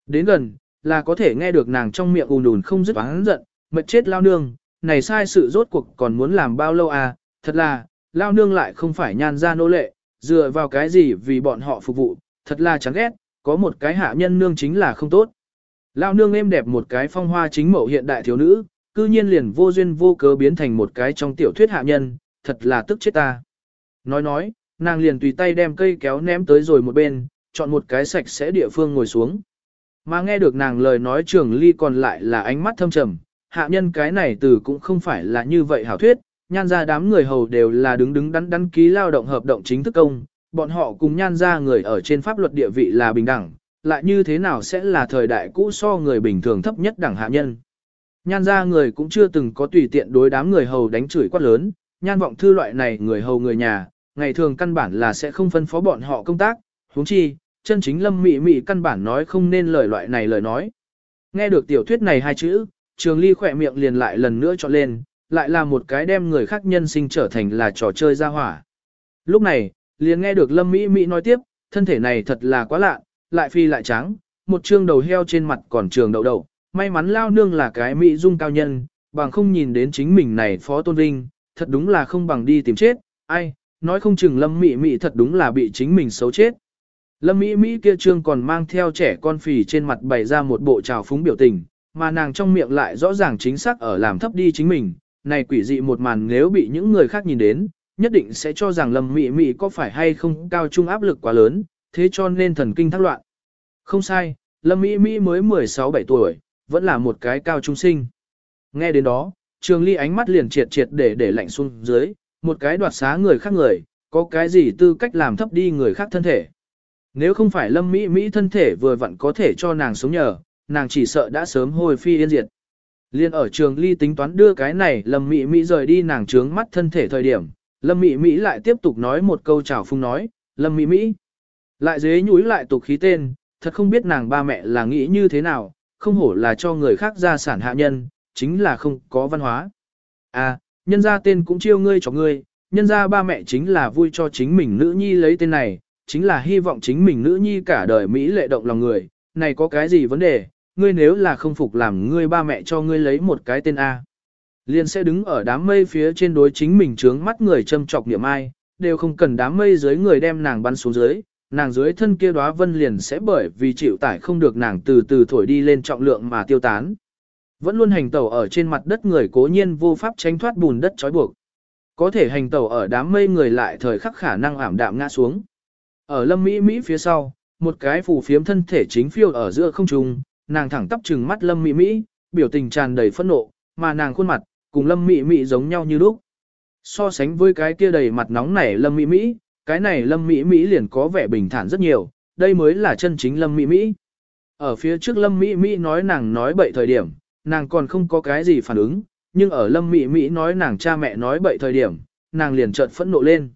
Đến gần, là có thể nghe được nàng trong miệng ùn ùn không dứt oán giận, mệt chết lao nương, này sai sự rốt cuộc còn muốn làm bao lâu à, thật là, lao nương lại không phải nhan ra nô lệ, dựa vào cái gì vì bọn họ phục vụ, thật là chán ghét, có một cái hạ nhân nương chính là không tốt. Lao nương êm đẹp một cái phong hoa chính mẫu hiện đại thiếu nữ, cư nhiên liền vô duyên vô cớ biến thành một cái trong tiểu thuyết hạ nhân, thật là tức chết ta. Nói nói, nàng liền tùy tay đem cây kéo ném tới rồi một bên, chọn một cái sạch sẽ địa phương ngồi xuống. Mà nghe được nàng lời nói trường ly còn lại là ánh mắt thâm trầm, hạ nhân cái này từ cũng không phải là như vậy hảo thuyết, nhan ra đám người hầu đều là đứng đứng đắn đắn ký lao động hợp động chính thức công, bọn họ cùng nhan ra người ở trên pháp luật địa vị là bình đẳng, lại như thế nào sẽ là thời đại cũ so người bình thường thấp nhất đẳng hạ nhân. Nhan ra người cũng chưa từng có tùy tiện đối đám người hầu đánh chửi quát lớn, nhan vọng thư loại này người hầu người nhà, ngày thường căn bản là sẽ không phân phó bọn họ công tác, huống chi, chân chính lâm mị mị căn bản nói không nên lời loại này lời nói. Nghe được tiểu thuyết này hai chữ, trường ly khỏe miệng liền lại lần nữa chọn lên, lại là một cái đem người khác nhân sinh trở thành là trò chơi ra hỏa. Lúc này, liền nghe được lâm Mị Mị nói tiếp, thân thể này thật là quá lạ, lại phi lại trắng, một trương đầu heo trên mặt còn trường đầu đầu. may mắn lao nương là cái mỹ dung cao nhân, bằng không nhìn đến chính mình này phó tôn vinh, thật đúng là không bằng đi tìm chết, ai, nói không chừng lâm Mị Mị thật đúng là bị chính mình xấu chết. Lâm Mỹ Mỹ kia trương còn mang theo trẻ con phì trên mặt bày ra một bộ trào phúng biểu tình, mà nàng trong miệng lại rõ ràng chính xác ở làm thấp đi chính mình, này quỷ dị một màn nếu bị những người khác nhìn đến, nhất định sẽ cho rằng Lâm Mỹ Mỹ có phải hay không cao trung áp lực quá lớn, thế cho nên thần kinh thác loạn. Không sai, Lâm Mỹ Mỹ mới 16-17 tuổi, vẫn là một cái cao trung sinh. Nghe đến đó, Trường Ly ánh mắt liền triệt triệt để để lạnh xuống dưới, một cái đoạt xá người khác người, có cái gì tư cách làm thấp đi người khác thân thể. Nếu không phải Lâm Mỹ Mỹ thân thể vừa vặn có thể cho nàng sống nhờ, nàng chỉ sợ đã sớm hồi phi yên diệt. Liên ở trường ly tính toán đưa cái này Lâm Mỹ Mỹ rời đi nàng trướng mắt thân thể thời điểm, Lâm Mỹ Mỹ lại tiếp tục nói một câu chào phung nói, Lâm Mỹ Mỹ. Lại dế nhúi lại tục khí tên, thật không biết nàng ba mẹ là nghĩ như thế nào, không hổ là cho người khác gia sản hạ nhân, chính là không có văn hóa. À, nhân ra tên cũng chiêu ngươi cho ngươi, nhân ra ba mẹ chính là vui cho chính mình nữ nhi lấy tên này, chính là hy vọng chính mình nữ nhi cả đời Mỹ lệ động lòng người, này có cái gì vấn đề, ngươi nếu là không phục làm ngươi ba mẹ cho ngươi lấy một cái tên A. Liền sẽ đứng ở đám mây phía trên đối chính mình trướng mắt người châm chọc niệm ai, đều không cần đám mây dưới người đem nàng bắn xuống dưới, nàng dưới thân kia đóa vân liền sẽ bởi vì chịu tải không được nàng từ từ thổi đi lên trọng lượng mà tiêu tán. Vẫn luôn hành tẩu ở trên mặt đất người cố nhiên vô pháp tránh thoát bùn đất trói buộc. Có thể hành tẩu ở đám mây người lại thời khắc khả năng ảm đạm ngã xuống. Ở lâm Mỹ Mỹ phía sau, một cái phù phiếm thân thể chính phiêu ở giữa không trung, nàng thẳng tắp trừng mắt lâm Mỹ Mỹ, biểu tình tràn đầy phẫn nộ, mà nàng khuôn mặt, cùng lâm Mỹ Mỹ giống nhau như lúc. So sánh với cái kia đầy mặt nóng nảy lâm Mỹ Mỹ, cái này lâm Mỹ Mỹ liền có vẻ bình thản rất nhiều, đây mới là chân chính lâm Mỹ Mỹ. Ở phía trước lâm Mỹ Mỹ nói nàng nói bậy thời điểm, nàng còn không có cái gì phản ứng, nhưng ở lâm Mỹ Mỹ nói nàng cha mẹ nói bậy thời điểm, nàng liền chợt phẫn nộ lên.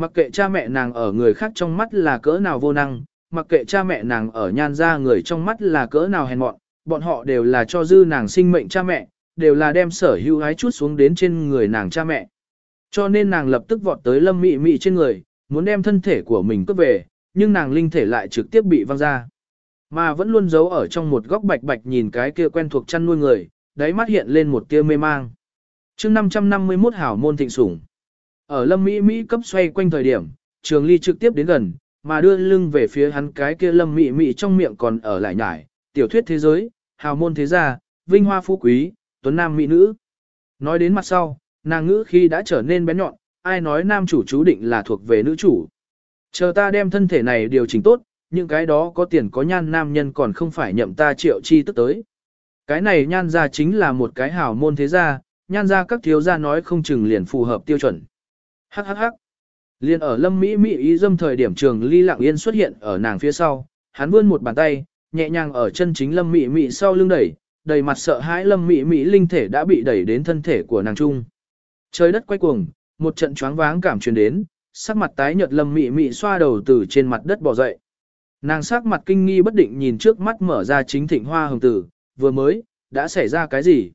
Mặc kệ cha mẹ nàng ở người khác trong mắt là cỡ nào vô năng, mặc kệ cha mẹ nàng ở nhan ra người trong mắt là cỡ nào hèn mọn, bọn họ đều là cho dư nàng sinh mệnh cha mẹ, đều là đem sở hữu ái chút xuống đến trên người nàng cha mẹ. Cho nên nàng lập tức vọt tới lâm mị mị trên người, muốn đem thân thể của mình cướp về, nhưng nàng linh thể lại trực tiếp bị văng ra. Mà vẫn luôn giấu ở trong một góc bạch bạch nhìn cái kia quen thuộc chăn nuôi người, đáy mắt hiện lên một tia mê mang. chương 551 hảo môn thịnh sủng. Ở lâm Mỹ Mỹ cấp xoay quanh thời điểm, trường ly trực tiếp đến gần, mà đưa lưng về phía hắn cái kia lâm Mỹ Mỹ trong miệng còn ở lại nhải, tiểu thuyết thế giới, hào môn thế gia, vinh hoa phú quý, tuấn nam mỹ nữ. Nói đến mặt sau, nàng ngữ khi đã trở nên bén nhọn, ai nói nam chủ chú định là thuộc về nữ chủ. Chờ ta đem thân thể này điều chỉnh tốt, những cái đó có tiền có nhan nam nhân còn không phải nhậm ta triệu chi tức tới. Cái này nhan ra chính là một cái hào môn thế gia, nhan ra các thiếu gia nói không chừng liền phù hợp tiêu chuẩn. Hắc hắc hắc. Liên ở lâm mỹ mỹ ý dâm thời điểm trường ly lặng yên xuất hiện ở nàng phía sau, hắn vươn một bàn tay, nhẹ nhàng ở chân chính lâm mỹ mỹ sau lưng đẩy, đầy mặt sợ hãi lâm mỹ mỹ linh thể đã bị đẩy đến thân thể của nàng trung. Trời đất quay cuồng, một trận choáng váng cảm truyền đến, sắc mặt tái nhợt lâm mỹ mỹ xoa đầu từ trên mặt đất bò dậy. Nàng sắc mặt kinh nghi bất định nhìn trước mắt mở ra chính thịnh hoa hồng tử, vừa mới, đã xảy ra cái gì?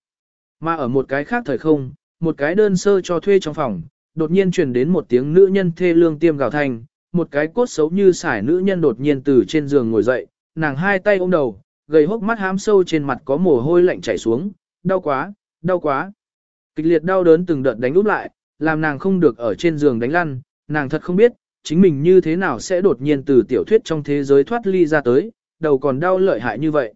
Mà ở một cái khác thời không, một cái đơn sơ cho thuê trong phòng, đột nhiên truyền đến một tiếng nữ nhân thê lương tiêm gào thanh, một cái cốt xấu như sải nữ nhân đột nhiên từ trên giường ngồi dậy, nàng hai tay ôm đầu, gầy hốc mắt hám sâu trên mặt có mồ hôi lạnh chảy xuống, đau quá, đau quá. Kịch liệt đau đớn từng đợt đánh úp lại, làm nàng không được ở trên giường đánh lăn, nàng thật không biết, chính mình như thế nào sẽ đột nhiên từ tiểu thuyết trong thế giới thoát ly ra tới, đầu còn đau lợi hại như vậy.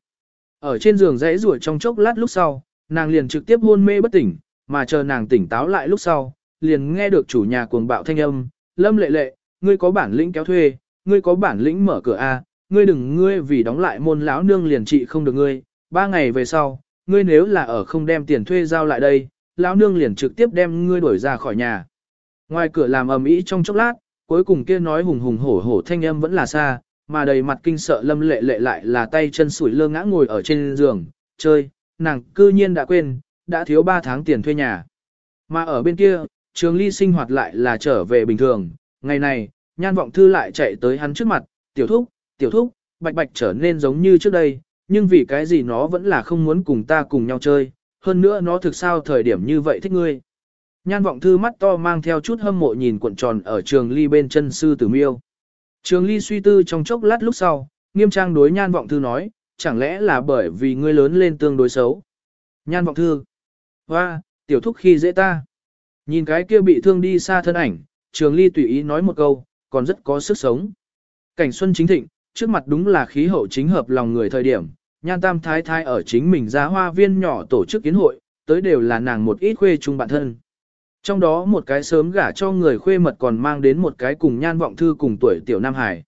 Ở trên giường rẽ rủa trong chốc lát lúc sau, nàng liền trực tiếp hôn mê bất tỉnh, mà chờ nàng tỉnh táo lại lúc sau, liền nghe được chủ nhà cuồng bạo thanh âm, lâm lệ lệ, ngươi có bản lĩnh kéo thuê, ngươi có bản lĩnh mở cửa A, ngươi đừng ngươi vì đóng lại môn lão nương liền trị không được ngươi, ba ngày về sau, ngươi nếu là ở không đem tiền thuê giao lại đây, lão nương liền trực tiếp đem ngươi đuổi ra khỏi nhà. Ngoài cửa làm ầm ĩ trong chốc lát, cuối cùng kia nói hùng hùng hổ hổ thanh âm vẫn là xa, mà đầy mặt kinh sợ lâm lệ lệ lại là tay chân sủi lơ ngã ngồi ở trên giường, chơi, nàng cư nhiên đã quên, đã thiếu 3 tháng tiền thuê nhà. Mà ở bên kia, trường ly sinh hoạt lại là trở về bình thường, ngày này, nhan vọng thư lại chạy tới hắn trước mặt, tiểu thúc, tiểu thúc, bạch bạch trở nên giống như trước đây, nhưng vì cái gì nó vẫn là không muốn cùng ta cùng nhau chơi, hơn nữa nó thực sao thời điểm như vậy thích ngươi. Nhan vọng thư mắt to mang theo chút hâm mộ nhìn cuộn tròn ở trường ly bên chân sư tử miêu. Trường ly suy tư trong chốc lát lúc sau, nghiêm trang đối nhan vọng thư nói, chẳng lẽ là bởi vì ngươi lớn lên tương đối xấu. Nhan vọng thư. Hoa, tiểu thúc khi dễ ta. Nhìn cái kia bị thương đi xa thân ảnh, trường ly tùy ý nói một câu, còn rất có sức sống. Cảnh xuân chính thịnh, trước mặt đúng là khí hậu chính hợp lòng người thời điểm, nhan tam thái thái ở chính mình ra hoa viên nhỏ tổ chức kiến hội, tới đều là nàng một ít khuê chung bạn thân. Trong đó một cái sớm gả cho người khuê mật còn mang đến một cái cùng nhan vọng thư cùng tuổi tiểu Nam Hải.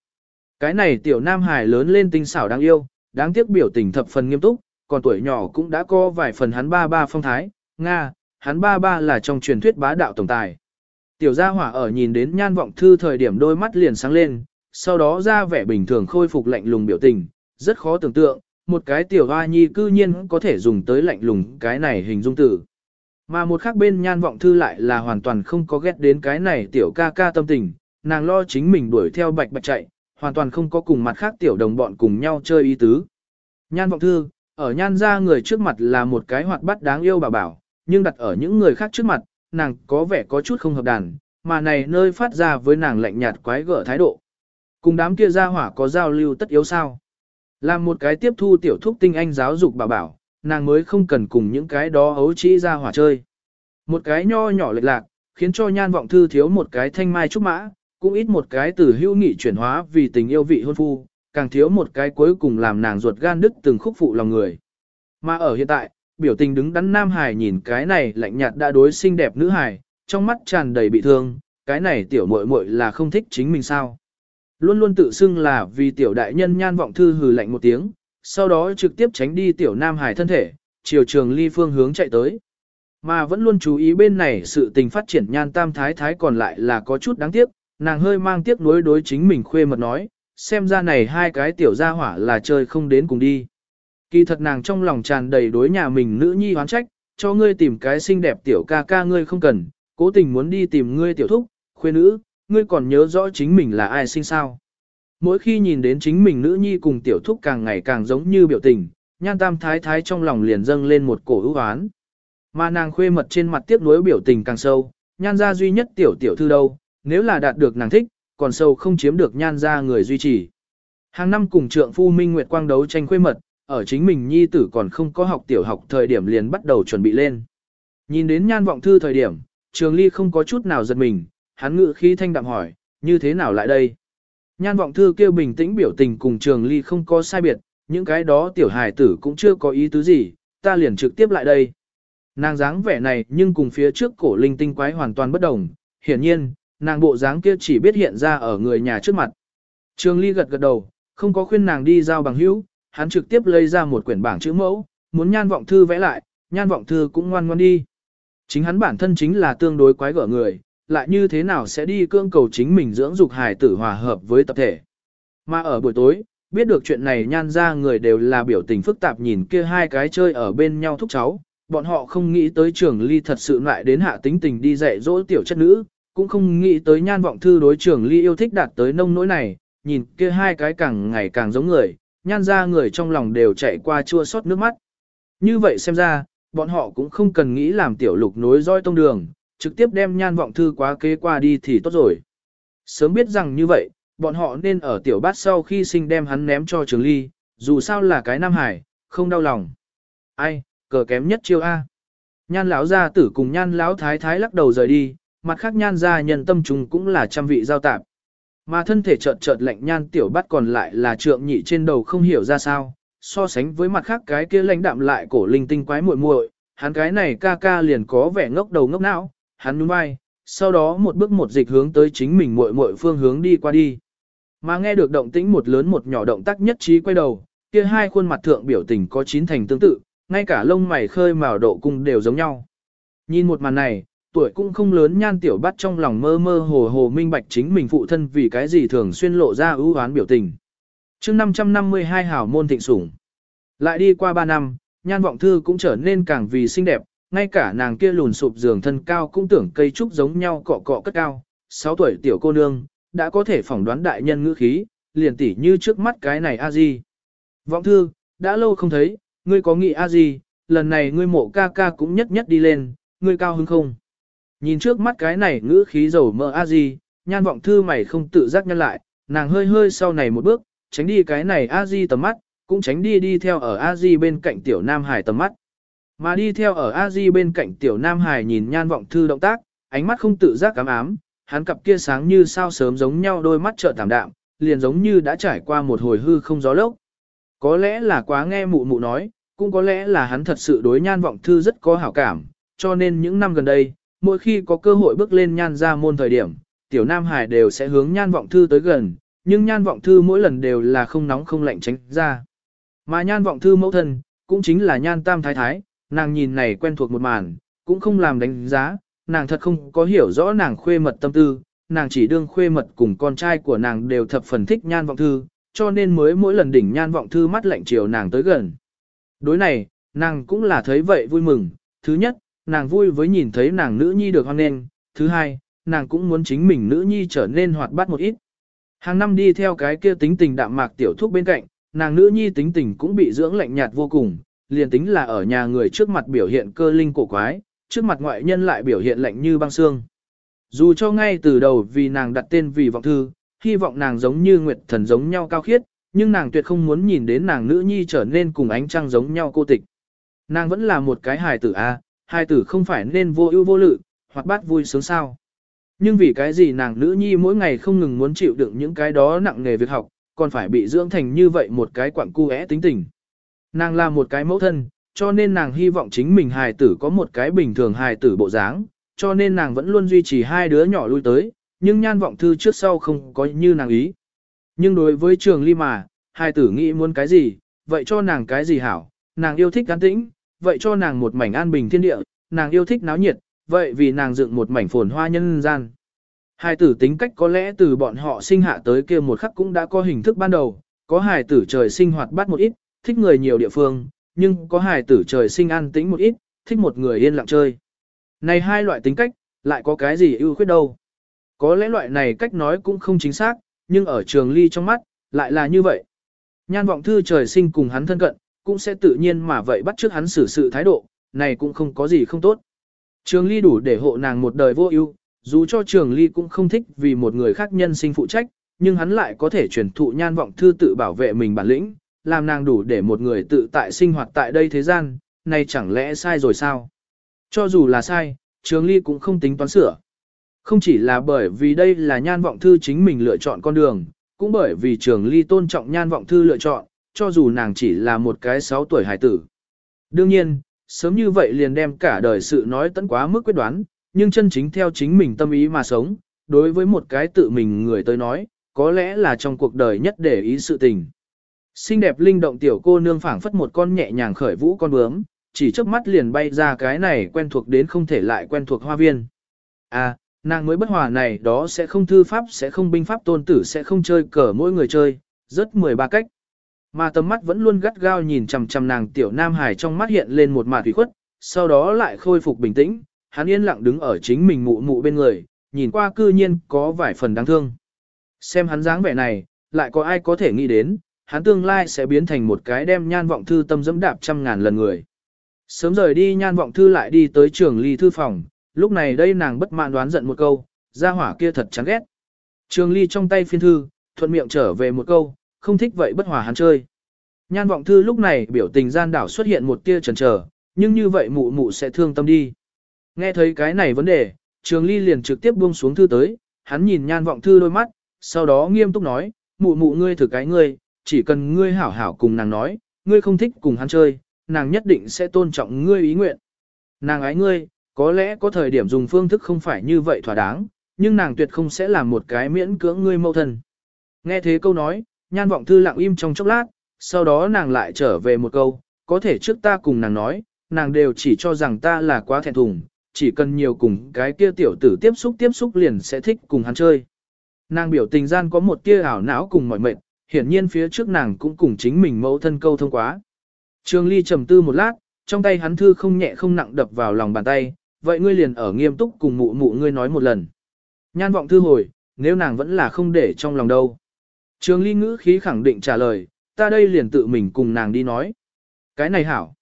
Cái này tiểu Nam Hải lớn lên tinh xảo đáng yêu, đáng tiếc biểu tình thập phần nghiêm túc, còn tuổi nhỏ cũng đã có vài phần hắn ba ba phong thái, Nga, hắn ba ba là trong truyền thuyết bá đạo tổng tài. Tiểu gia hỏa ở nhìn đến nhan vọng thư thời điểm đôi mắt liền sáng lên, sau đó ra vẻ bình thường khôi phục lạnh lùng biểu tình, rất khó tưởng tượng, một cái tiểu hoa nhi cư nhiên có thể dùng tới lạnh lùng cái này hình dung tử. Mà một khác bên nhan vọng thư lại là hoàn toàn không có ghét đến cái này tiểu ca ca tâm tình, nàng lo chính mình đuổi theo bạch bạch chạy, hoàn toàn không có cùng mặt khác tiểu đồng bọn cùng nhau chơi ý tứ. Nhan vọng thư, ở nhan ra người trước mặt là một cái hoạt bát đáng yêu bảo bảo, nhưng đặt ở những người khác trước mặt, nàng có vẻ có chút không hợp đàn, mà này nơi phát ra với nàng lạnh nhạt quái gở thái độ. Cùng đám kia ra hỏa có giao lưu tất yếu sao. Làm một cái tiếp thu tiểu thúc tinh anh giáo dục bảo bảo, nàng mới không cần cùng những cái đó hấu trĩ ra hỏa chơi. Một cái nho nhỏ lệch lạc, khiến cho nhan vọng thư thiếu một cái thanh mai trúc mã, cũng ít một cái từ hữu nghị chuyển hóa vì tình yêu vị hôn phu, càng thiếu một cái cuối cùng làm nàng ruột gan đứt từng khúc phụ lòng người. Mà ở hiện tại, biểu tình đứng đắn nam hải nhìn cái này lạnh nhạt đã đối xinh đẹp nữ hải, trong mắt tràn đầy bị thương, cái này tiểu muội muội là không thích chính mình sao. Luôn luôn tự xưng là vì tiểu đại nhân nhan vọng thư hừ lạnh một tiếng, sau đó trực tiếp tránh đi tiểu nam hải thân thể, chiều trường ly phương hướng chạy tới. Mà vẫn luôn chú ý bên này sự tình phát triển nhan tam thái thái còn lại là có chút đáng tiếc, nàng hơi mang tiếc nuối đối chính mình khuê mật nói, xem ra này hai cái tiểu gia hỏa là chơi không đến cùng đi. Kỳ thật nàng trong lòng tràn đầy đối nhà mình nữ nhi hoán trách, cho ngươi tìm cái xinh đẹp tiểu ca ca ngươi không cần, cố tình muốn đi tìm ngươi tiểu thúc, khuê nữ, ngươi còn nhớ rõ chính mình là ai sinh sao. Mỗi khi nhìn đến chính mình nữ nhi cùng tiểu thúc càng ngày càng giống như biểu tình, nhan tam thái thái trong lòng liền dâng lên một cổ ưu oán. Mà nàng khuê mật trên mặt tiếp nối biểu tình càng sâu, nhan ra duy nhất tiểu tiểu thư đâu, nếu là đạt được nàng thích, còn sâu không chiếm được nhan ra người duy trì. Hàng năm cùng trượng phu Minh Nguyệt Quang đấu tranh khuê mật, ở chính mình nhi tử còn không có học tiểu học thời điểm liền bắt đầu chuẩn bị lên. Nhìn đến nhan vọng thư thời điểm, trường ly không có chút nào giật mình, hắn ngự khí thanh đạm hỏi, như thế nào lại đây? Nhan vọng thư kêu bình tĩnh biểu tình cùng trường ly không có sai biệt, những cái đó tiểu hài tử cũng chưa có ý tứ gì, ta liền trực tiếp lại đây. Nàng dáng vẻ này nhưng cùng phía trước cổ linh tinh quái hoàn toàn bất đồng, hiển nhiên, nàng bộ dáng kia chỉ biết hiện ra ở người nhà trước mặt. Trường ly gật gật đầu, không có khuyên nàng đi giao bằng hữu, hắn trực tiếp lấy ra một quyển bảng chữ mẫu, muốn nhan vọng thư vẽ lại, nhan vọng thư cũng ngoan ngoan đi. Chính hắn bản thân chính là tương đối quái gở người, lại như thế nào sẽ đi cương cầu chính mình dưỡng dục hài tử hòa hợp với tập thể. Mà ở buổi tối, biết được chuyện này nhan ra người đều là biểu tình phức tạp nhìn kia hai cái chơi ở bên nhau thúc cháu, bọn họ không nghĩ tới trường ly thật sự lại đến hạ tính tình đi dạy dỗ tiểu chất nữ, cũng không nghĩ tới nhan vọng thư đối trường ly yêu thích đạt tới nông nỗi này, nhìn kia hai cái càng ngày càng giống người, nhan ra người trong lòng đều chạy qua chua xót nước mắt. Như vậy xem ra, bọn họ cũng không cần nghĩ làm tiểu lục nối roi tông đường, trực tiếp đem nhan vọng thư quá kế qua đi thì tốt rồi. Sớm biết rằng như vậy, bọn họ nên ở tiểu bát sau khi sinh đem hắn ném cho trường ly, dù sao là cái nam hải, không đau lòng. Ai, cờ kém nhất chiêu A. Nhan lão gia tử cùng nhan lão thái thái lắc đầu rời đi, mặt khác nhan gia nhân tâm trùng cũng là trăm vị giao tạp. Mà thân thể chợt chợt lạnh nhan tiểu bắt còn lại là trượng nhị trên đầu không hiểu ra sao, so sánh với mặt khác cái kia lãnh đạm lại cổ linh tinh quái muội muội, hắn cái này ca ca liền có vẻ ngốc đầu ngốc não, hắn nhún vai, sau đó một bước một dịch hướng tới chính mình muội muội phương hướng đi qua đi. Mà nghe được động tĩnh một lớn một nhỏ động tác nhất trí quay đầu, kia hai khuôn mặt thượng biểu tình có chín thành tương tự, ngay cả lông mày khơi màu độ cung đều giống nhau. Nhìn một màn này, tuổi cũng không lớn nhan tiểu bắt trong lòng mơ mơ hồ hồ minh bạch chính mình phụ thân vì cái gì thường xuyên lộ ra ưu oán biểu tình. chương 552 hảo môn thịnh sủng. Lại đi qua 3 năm, nhan vọng thư cũng trở nên càng vì xinh đẹp, ngay cả nàng kia lùn sụp giường thân cao cũng tưởng cây trúc giống nhau cọ cọ cất cao. 6 tuổi tiểu cô nương, đã có thể phỏng đoán đại nhân ngữ khí, liền tỉ như trước mắt cái này a di. Vọng thư, đã lâu không thấy, ngươi có nghĩ a di, lần này ngươi mộ ca ca cũng nhất nhất đi lên, ngươi cao hứng không? Nhìn trước mắt cái này ngữ khí dầu mỡ a di, nhan vọng thư mày không tự giác nhăn lại, nàng hơi hơi sau này một bước, tránh đi cái này a di tầm mắt, cũng tránh đi đi theo ở a di bên cạnh tiểu nam hải tầm mắt. Mà đi theo ở a di bên cạnh tiểu nam hải nhìn nhan vọng thư động tác, ánh mắt không tự giác cám ám, hắn cặp kia sáng như sao sớm giống nhau đôi mắt trợ tảm đạm, liền giống như đã trải qua một hồi hư không gió lốc. Có lẽ là quá nghe mụ mụ nói, cũng có lẽ là hắn thật sự đối nhan vọng thư rất có hảo cảm, cho nên những năm gần đây, mỗi khi có cơ hội bước lên nhan ra môn thời điểm, tiểu nam hải đều sẽ hướng nhan vọng thư tới gần, nhưng nhan vọng thư mỗi lần đều là không nóng không lạnh tránh ra. Mà nhan vọng thư mẫu thân, cũng chính là nhan tam thái thái, nàng nhìn này quen thuộc một màn, cũng không làm đánh giá, nàng thật không có hiểu rõ nàng khuê mật tâm tư, nàng chỉ đương khuê mật cùng con trai của nàng đều thập phần thích nhan vọng thư, cho nên mới mỗi lần đỉnh nhan vọng thư mắt lạnh chiều nàng tới gần. Đối này, nàng cũng là thấy vậy vui mừng, thứ nhất, nàng vui với nhìn thấy nàng nữ nhi được hoan nghênh, thứ hai, nàng cũng muốn chính mình nữ nhi trở nên hoạt bát một ít. Hàng năm đi theo cái kia tính tình đạm mạc tiểu thúc bên cạnh, nàng nữ nhi tính tình cũng bị dưỡng lạnh nhạt vô cùng, liền tính là ở nhà người trước mặt biểu hiện cơ linh cổ quái, trước mặt ngoại nhân lại biểu hiện lạnh như băng xương. Dù cho ngay từ đầu vì nàng đặt tên vì vọng thư, hy vọng nàng giống như nguyệt thần giống nhau cao khiết, nhưng nàng tuyệt không muốn nhìn đến nàng nữ nhi trở nên cùng ánh trăng giống nhau cô tịch. Nàng vẫn là một cái hài tử a, hai tử không phải nên vô ưu vô lự, hoặc bát vui sướng sao. Nhưng vì cái gì nàng nữ nhi mỗi ngày không ngừng muốn chịu đựng những cái đó nặng nghề việc học, còn phải bị dưỡng thành như vậy một cái quặng cu tính tình. Nàng là một cái mẫu thân, cho nên nàng hy vọng chính mình hài tử có một cái bình thường hài tử bộ dáng, cho nên nàng vẫn luôn duy trì hai đứa nhỏ lui tới, nhưng nhan vọng thư trước sau không có như nàng ý. Nhưng đối với trường ly mà, hài tử nghĩ muốn cái gì, vậy cho nàng cái gì hảo, nàng yêu thích cán tĩnh, vậy cho nàng một mảnh an bình thiên địa, nàng yêu thích náo nhiệt, vậy vì nàng dựng một mảnh phồn hoa nhân gian. Hai tử tính cách có lẽ từ bọn họ sinh hạ tới kia một khắc cũng đã có hình thức ban đầu, có hài tử trời sinh hoạt bát một ít, thích người nhiều địa phương, nhưng có hài tử trời sinh an tĩnh một ít, thích một người yên lặng chơi. Này hai loại tính cách, lại có cái gì ưu khuyết đâu. Có lẽ loại này cách nói cũng không chính xác, nhưng ở trường ly trong mắt, lại là như vậy. Nhan vọng thư trời sinh cùng hắn thân cận, cũng sẽ tự nhiên mà vậy bắt trước hắn xử sự thái độ, này cũng không có gì không tốt. Trường ly đủ để hộ nàng một đời vô ưu, dù cho trường ly cũng không thích vì một người khác nhân sinh phụ trách, nhưng hắn lại có thể truyền thụ nhan vọng thư tự bảo vệ mình bản lĩnh, làm nàng đủ để một người tự tại sinh hoạt tại đây thế gian, này chẳng lẽ sai rồi sao? Cho dù là sai, trường ly cũng không tính toán sửa. Không chỉ là bởi vì đây là nhan vọng thư chính mình lựa chọn con đường, cũng bởi vì trường ly tôn trọng nhan vọng thư lựa chọn, cho dù nàng chỉ là một cái 6 tuổi hải tử. Đương nhiên, sớm như vậy liền đem cả đời sự nói tận quá mức quyết đoán, nhưng chân chính theo chính mình tâm ý mà sống, đối với một cái tự mình người tới nói, có lẽ là trong cuộc đời nhất để ý sự tình. Xinh đẹp linh động tiểu cô nương phảng phất một con nhẹ nhàng khởi vũ con bướm, chỉ trước mắt liền bay ra cái này quen thuộc đến không thể lại quen thuộc hoa viên. À, nàng mới bất hòa này đó sẽ không thư pháp sẽ không binh pháp tôn tử sẽ không chơi cờ mỗi người chơi, rất 13 cách. Mà tầm mắt vẫn luôn gắt gao nhìn chằm chằm nàng tiểu nam hải trong mắt hiện lên một mạt thủy khuất, sau đó lại khôi phục bình tĩnh, hắn yên lặng đứng ở chính mình mụ mụ bên người, nhìn qua cư nhiên có vài phần đáng thương. Xem hắn dáng vẻ này, lại có ai có thể nghĩ đến, hắn tương lai sẽ biến thành một cái đem nhan vọng thư tâm dẫm đạp trăm ngàn lần người. Sớm rời đi nhan vọng thư lại đi tới trường ly thư phòng, lúc này đây nàng bất mãn đoán giận một câu, ra hỏa kia thật chán ghét. Trường ly trong tay phiên thư, thuận miệng trở về một câu, không thích vậy bất hòa hắn chơi. Nhan vọng thư lúc này biểu tình gian đảo xuất hiện một tia chần chờ, nhưng như vậy mụ mụ sẽ thương tâm đi. Nghe thấy cái này vấn đề, trường ly liền trực tiếp buông xuống thư tới, hắn nhìn nhan vọng thư đôi mắt, sau đó nghiêm túc nói, mụ mụ ngươi thử cái ngươi, chỉ cần ngươi hảo hảo cùng nàng nói, ngươi không thích cùng hắn chơi, nàng nhất định sẽ tôn trọng ngươi ý nguyện. Nàng ái ngươi, có lẽ có thời điểm dùng phương thức không phải như vậy thỏa đáng, nhưng nàng tuyệt không sẽ làm một cái miễn cưỡng ngươi mâu thân. Nghe thế câu nói, nhan vọng thư lặng im trong chốc lát, sau đó nàng lại trở về một câu, có thể trước ta cùng nàng nói, nàng đều chỉ cho rằng ta là quá thẹn thùng, chỉ cần nhiều cùng cái kia tiểu tử tiếp xúc tiếp xúc liền sẽ thích cùng hắn chơi. Nàng biểu tình gian có một tia ảo não cùng mọi mệnh, hiển nhiên phía trước nàng cũng cùng chính mình mẫu thân câu thông quá. Trường Ly trầm tư một lát, trong tay hắn thư không nhẹ không nặng đập vào lòng bàn tay, vậy ngươi liền ở nghiêm túc cùng mụ mụ ngươi nói một lần. Nhan vọng thư hồi, nếu nàng vẫn là không để trong lòng đâu. Trường Ly ngữ khí khẳng định trả lời, ta đây liền tự mình cùng nàng đi nói. Cái này hảo.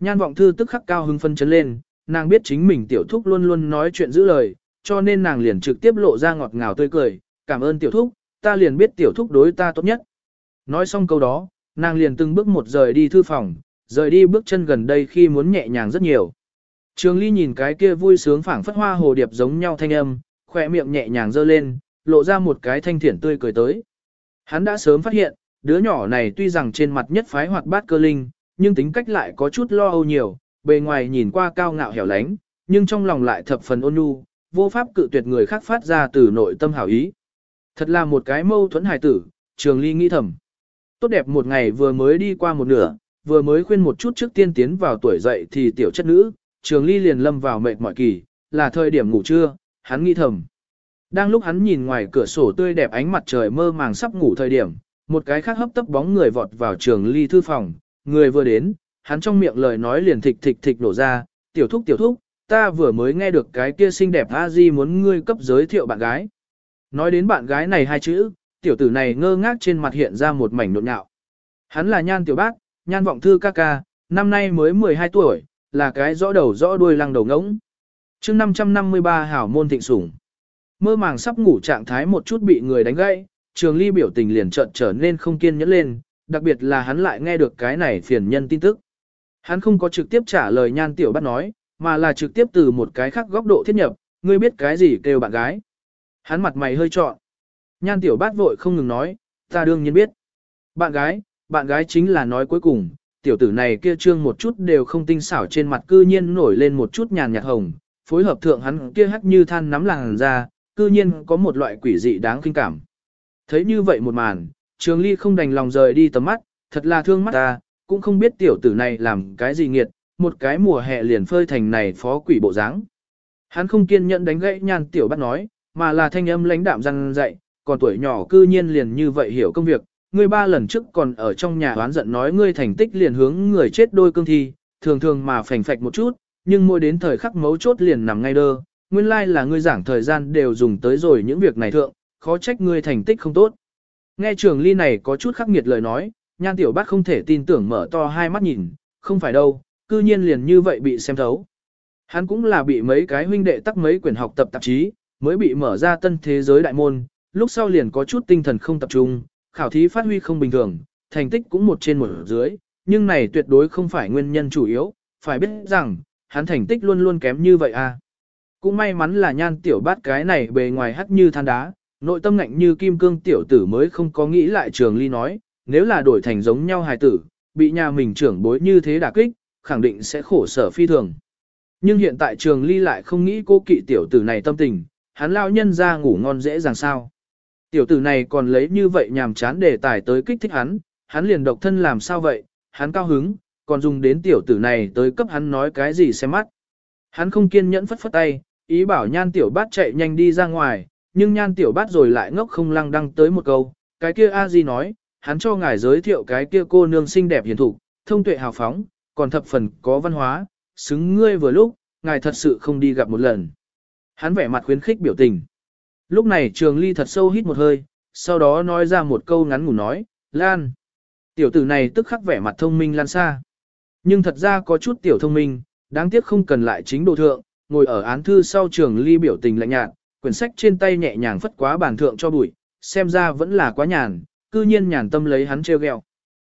Nhan vọng thư tức khắc cao hứng phân chấn lên, nàng biết chính mình tiểu thúc luôn luôn nói chuyện giữ lời, cho nên nàng liền trực tiếp lộ ra ngọt ngào tươi cười, cảm ơn tiểu thúc, ta liền biết tiểu thúc đối ta tốt nhất. Nói xong câu đó, nàng liền từng bước một rời đi thư phòng, rời đi bước chân gần đây khi muốn nhẹ nhàng rất nhiều. Trường Ly nhìn cái kia vui sướng phảng phất hoa hồ điệp giống nhau thanh âm, khỏe miệng nhẹ nhàng giơ lên, lộ ra một cái thanh thiển tươi cười tới. Hắn đã sớm phát hiện, đứa nhỏ này tuy rằng trên mặt nhất phái hoạt bát cơ linh, nhưng tính cách lại có chút lo âu nhiều, bề ngoài nhìn qua cao ngạo hẻo lánh, nhưng trong lòng lại thập phần ôn nhu, vô pháp cự tuyệt người khác phát ra từ nội tâm hảo ý. Thật là một cái mâu thuẫn hài tử, Trường Ly nghĩ thầm. Tốt đẹp một ngày vừa mới đi qua một nửa, vừa mới khuyên một chút trước tiên tiến vào tuổi dậy thì tiểu chất nữ, Trường Ly liền lâm vào mệt mỏi kỳ, là thời điểm ngủ trưa, hắn nghĩ thầm. Đang lúc hắn nhìn ngoài cửa sổ tươi đẹp ánh mặt trời mơ màng sắp ngủ thời điểm, một cái khác hấp tấp bóng người vọt vào trường ly thư phòng, người vừa đến, hắn trong miệng lời nói liền thịch thịch thịch nổ ra, tiểu thúc tiểu thúc, ta vừa mới nghe được cái kia xinh đẹp a di muốn ngươi cấp giới thiệu bạn gái. Nói đến bạn gái này hai chữ, tiểu tử này ngơ ngác trên mặt hiện ra một mảnh nộn nhạo. Hắn là nhan tiểu bác, nhan vọng thư ca ca, năm nay mới 12 tuổi, là cái rõ đầu rõ đuôi lăng đầu ngỗng. chương 553 hảo môn thịnh sủng. Mơ màng sắp ngủ trạng thái một chút bị người đánh gãy, trường ly biểu tình liền chợt trở nên không kiên nhẫn lên, đặc biệt là hắn lại nghe được cái này phiền nhân tin tức. Hắn không có trực tiếp trả lời nhan tiểu bắt nói, mà là trực tiếp từ một cái khác góc độ thiết nhập, ngươi biết cái gì kêu bạn gái. Hắn mặt mày hơi trọn. Nhan tiểu bát vội không ngừng nói, ta đương nhiên biết. Bạn gái, bạn gái chính là nói cuối cùng, tiểu tử này kia trương một chút đều không tinh xảo trên mặt cư nhiên nổi lên một chút nhàn nhạt hồng, phối hợp thượng hắn kia hắt như than nắm làng ra, cư nhiên có một loại quỷ dị đáng kinh cảm. Thấy như vậy một màn, trường ly không đành lòng rời đi tầm mắt, thật là thương mắt ta, cũng không biết tiểu tử này làm cái gì nghiệt, một cái mùa hè liền phơi thành này phó quỷ bộ dáng. Hắn không kiên nhẫn đánh gãy nhan tiểu bắt nói, mà là thanh âm lãnh đạm răng dạy, còn tuổi nhỏ cư nhiên liền như vậy hiểu công việc, ngươi ba lần trước còn ở trong nhà oán giận nói ngươi thành tích liền hướng người chết đôi cương thi, thường thường mà phành phạch một chút, nhưng mỗi đến thời khắc mấu chốt liền nằm ngay đơ, nguyên lai là ngươi giảng thời gian đều dùng tới rồi những việc này thượng, khó trách ngươi thành tích không tốt. Nghe trường ly này có chút khắc nghiệt lời nói, nhan tiểu bát không thể tin tưởng mở to hai mắt nhìn, không phải đâu, cư nhiên liền như vậy bị xem thấu. Hắn cũng là bị mấy cái huynh đệ tắc mấy quyển học tập tạp chí, mới bị mở ra tân thế giới đại môn, lúc sau liền có chút tinh thần không tập trung, khảo thí phát huy không bình thường, thành tích cũng một trên một dưới, nhưng này tuyệt đối không phải nguyên nhân chủ yếu, phải biết rằng, hắn thành tích luôn luôn kém như vậy à. Cũng may mắn là nhan tiểu bát cái này bề ngoài hắt như than đá, nội tâm ngạnh như kim cương tiểu tử mới không có nghĩ lại trường ly nói, nếu là đổi thành giống nhau hài tử, bị nhà mình trưởng bối như thế đả kích, khẳng định sẽ khổ sở phi thường. Nhưng hiện tại trường ly lại không nghĩ cô kỵ tiểu tử này tâm tình, hắn lao nhân ra ngủ ngon dễ dàng sao. Tiểu tử này còn lấy như vậy nhàm chán để tài tới kích thích hắn, hắn liền độc thân làm sao vậy, hắn cao hứng, còn dùng đến tiểu tử này tới cấp hắn nói cái gì xem mắt. Hắn không kiên nhẫn phất phất tay, ý bảo nhan tiểu bát chạy nhanh đi ra ngoài, nhưng nhan tiểu bát rồi lại ngốc không lăng đăng tới một câu, cái kia a di nói, hắn cho ngài giới thiệu cái kia cô nương xinh đẹp hiền thục, thông tuệ hào phóng, còn thập phần có văn hóa, xứng ngươi vừa lúc, ngài thật sự không đi gặp một lần. Hắn vẻ mặt khuyến khích biểu tình. Lúc này trường ly thật sâu hít một hơi, sau đó nói ra một câu ngắn ngủ nói, Lan. Tiểu tử này tức khắc vẻ mặt thông minh lan xa. Nhưng thật ra có chút tiểu thông minh, đáng tiếc không cần lại chính đồ thượng, ngồi ở án thư sau trường ly biểu tình lạnh nhạt, quyển sách trên tay nhẹ nhàng phất quá bàn thượng cho bụi, xem ra vẫn là quá nhàn, cư nhiên nhàn tâm lấy hắn treo gheo.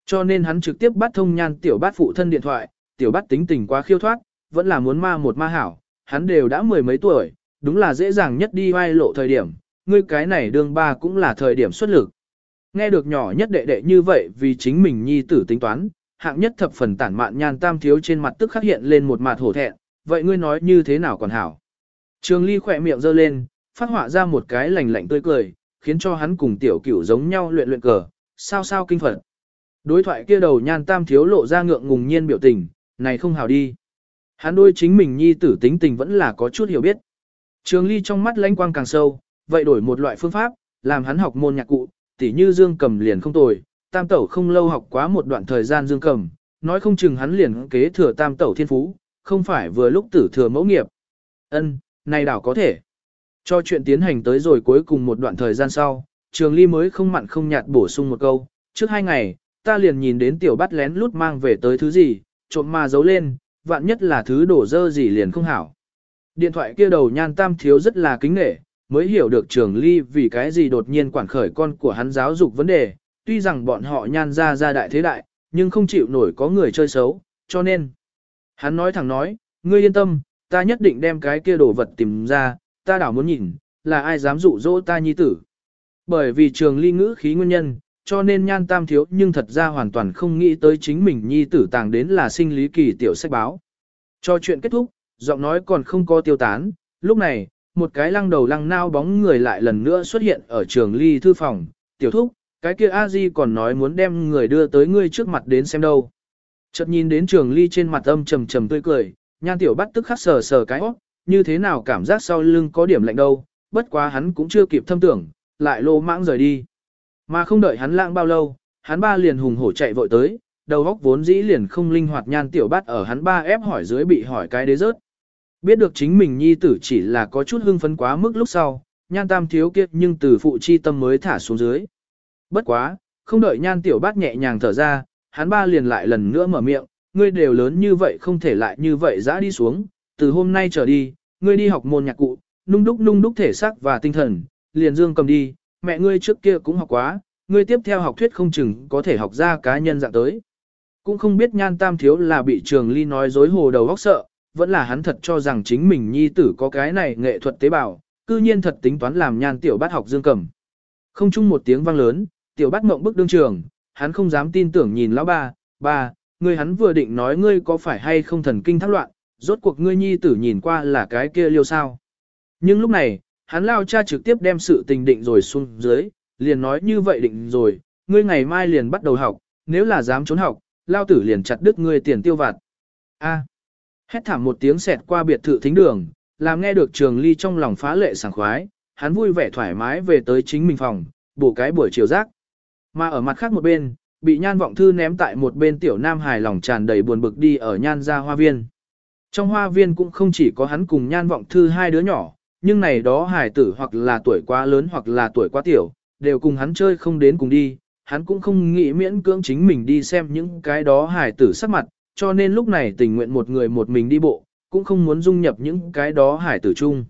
Cho nên hắn trực tiếp bắt thông nhan tiểu bát phụ thân điện thoại, tiểu bát tính tình quá khiêu thoát, vẫn là muốn ma một ma hảo, hắn đều đã mười mấy tuổi, đúng là dễ dàng nhất đi vai lộ thời điểm, ngươi cái này đương ba cũng là thời điểm xuất lực. Nghe được nhỏ nhất đệ đệ như vậy vì chính mình nhi tử tính toán, hạng nhất thập phần tản mạn nhan tam thiếu trên mặt tức khắc hiện lên một mặt hổ thẹn, vậy ngươi nói như thế nào còn hảo. Trường ly khỏe miệng giơ lên, phát họa ra một cái lành lạnh tươi cười, khiến cho hắn cùng tiểu cửu giống nhau luyện luyện cờ, sao sao kinh phật. Đối thoại kia đầu nhan tam thiếu lộ ra ngượng ngùng nhiên biểu tình, này không hảo đi. Hắn đôi chính mình nhi tử tính tình vẫn là có chút hiểu biết. Trường ly trong mắt lãnh quang càng sâu, vậy đổi một loại phương pháp, làm hắn học môn nhạc cụ, tỉ như dương cầm liền không tồi, tam tẩu không lâu học quá một đoạn thời gian dương cầm, nói không chừng hắn liền kế thừa tam tẩu thiên phú, không phải vừa lúc tử thừa mẫu nghiệp. Ân, này đảo có thể. Cho chuyện tiến hành tới rồi cuối cùng một đoạn thời gian sau, trường ly mới không mặn không nhạt bổ sung một câu, trước hai ngày, ta liền nhìn đến tiểu bắt lén lút mang về tới thứ gì, trộm mà giấu lên, vạn nhất là thứ đổ dơ gì liền không hảo. Điện thoại kia đầu nhan tam thiếu rất là kính nghệ, mới hiểu được trường ly vì cái gì đột nhiên quản khởi con của hắn giáo dục vấn đề, tuy rằng bọn họ nhan ra ra đại thế đại, nhưng không chịu nổi có người chơi xấu, cho nên. Hắn nói thẳng nói, ngươi yên tâm, ta nhất định đem cái kia đồ vật tìm ra, ta đảo muốn nhìn, là ai dám dụ dỗ ta nhi tử. Bởi vì trường ly ngữ khí nguyên nhân, cho nên nhan tam thiếu nhưng thật ra hoàn toàn không nghĩ tới chính mình nhi tử tàng đến là sinh lý kỳ tiểu sách báo. Cho chuyện kết thúc, giọng nói còn không có tiêu tán, lúc này, một cái lăng đầu lăng nao bóng người lại lần nữa xuất hiện ở trường ly thư phòng, tiểu thúc, cái kia a di còn nói muốn đem người đưa tới ngươi trước mặt đến xem đâu. Chợt nhìn đến trường ly trên mặt âm trầm trầm tươi cười, nhan tiểu bắt tức khắc sờ sờ cái hót, như thế nào cảm giác sau lưng có điểm lạnh đâu, bất quá hắn cũng chưa kịp thâm tưởng, lại lô mãng rời đi. Mà không đợi hắn lãng bao lâu, hắn ba liền hùng hổ chạy vội tới, đầu góc vốn dĩ liền không linh hoạt nhan tiểu bát ở hắn ba ép hỏi dưới bị hỏi cái đế rớt. Biết được chính mình nhi tử chỉ là có chút hưng phấn quá mức lúc sau, nhan tam thiếu kiệt nhưng từ phụ chi tâm mới thả xuống dưới. Bất quá, không đợi nhan tiểu bát nhẹ nhàng thở ra, hắn ba liền lại lần nữa mở miệng, ngươi đều lớn như vậy không thể lại như vậy dã đi xuống, từ hôm nay trở đi, ngươi đi học môn nhạc cụ, nung đúc nung đúc thể xác và tinh thần, liền dương cầm đi, mẹ ngươi trước kia cũng học quá, ngươi tiếp theo học thuyết không chừng có thể học ra cá nhân dạng tới. Cũng không biết nhan tam thiếu là bị trường ly nói dối hồ đầu góc sợ, vẫn là hắn thật cho rằng chính mình nhi tử có cái này nghệ thuật tế bào, cư nhiên thật tính toán làm nhan tiểu bát học dương cầm. Không chung một tiếng vang lớn, tiểu bát mộng bức đương trường, hắn không dám tin tưởng nhìn lão ba, ba, ngươi hắn vừa định nói ngươi có phải hay không thần kinh thác loạn, rốt cuộc ngươi nhi tử nhìn qua là cái kia liêu sao. Nhưng lúc này, hắn lao cha trực tiếp đem sự tình định rồi xuống dưới, liền nói như vậy định rồi, ngươi ngày mai liền bắt đầu học, nếu là dám trốn học, lao tử liền chặt đứt ngươi tiền tiêu vặt. A. Hét thảm một tiếng xẹt qua biệt thự thính đường, làm nghe được trường ly trong lòng phá lệ sảng khoái, hắn vui vẻ thoải mái về tới chính mình phòng, bổ cái buổi chiều rác. Mà ở mặt khác một bên, bị nhan vọng thư ném tại một bên tiểu nam hài lòng tràn đầy buồn bực đi ở nhan ra hoa viên. Trong hoa viên cũng không chỉ có hắn cùng nhan vọng thư hai đứa nhỏ, nhưng này đó hài tử hoặc là tuổi quá lớn hoặc là tuổi quá tiểu, đều cùng hắn chơi không đến cùng đi, hắn cũng không nghĩ miễn cưỡng chính mình đi xem những cái đó hài tử sắc mặt, cho nên lúc này tình nguyện một người một mình đi bộ, cũng không muốn dung nhập những cái đó hải tử chung.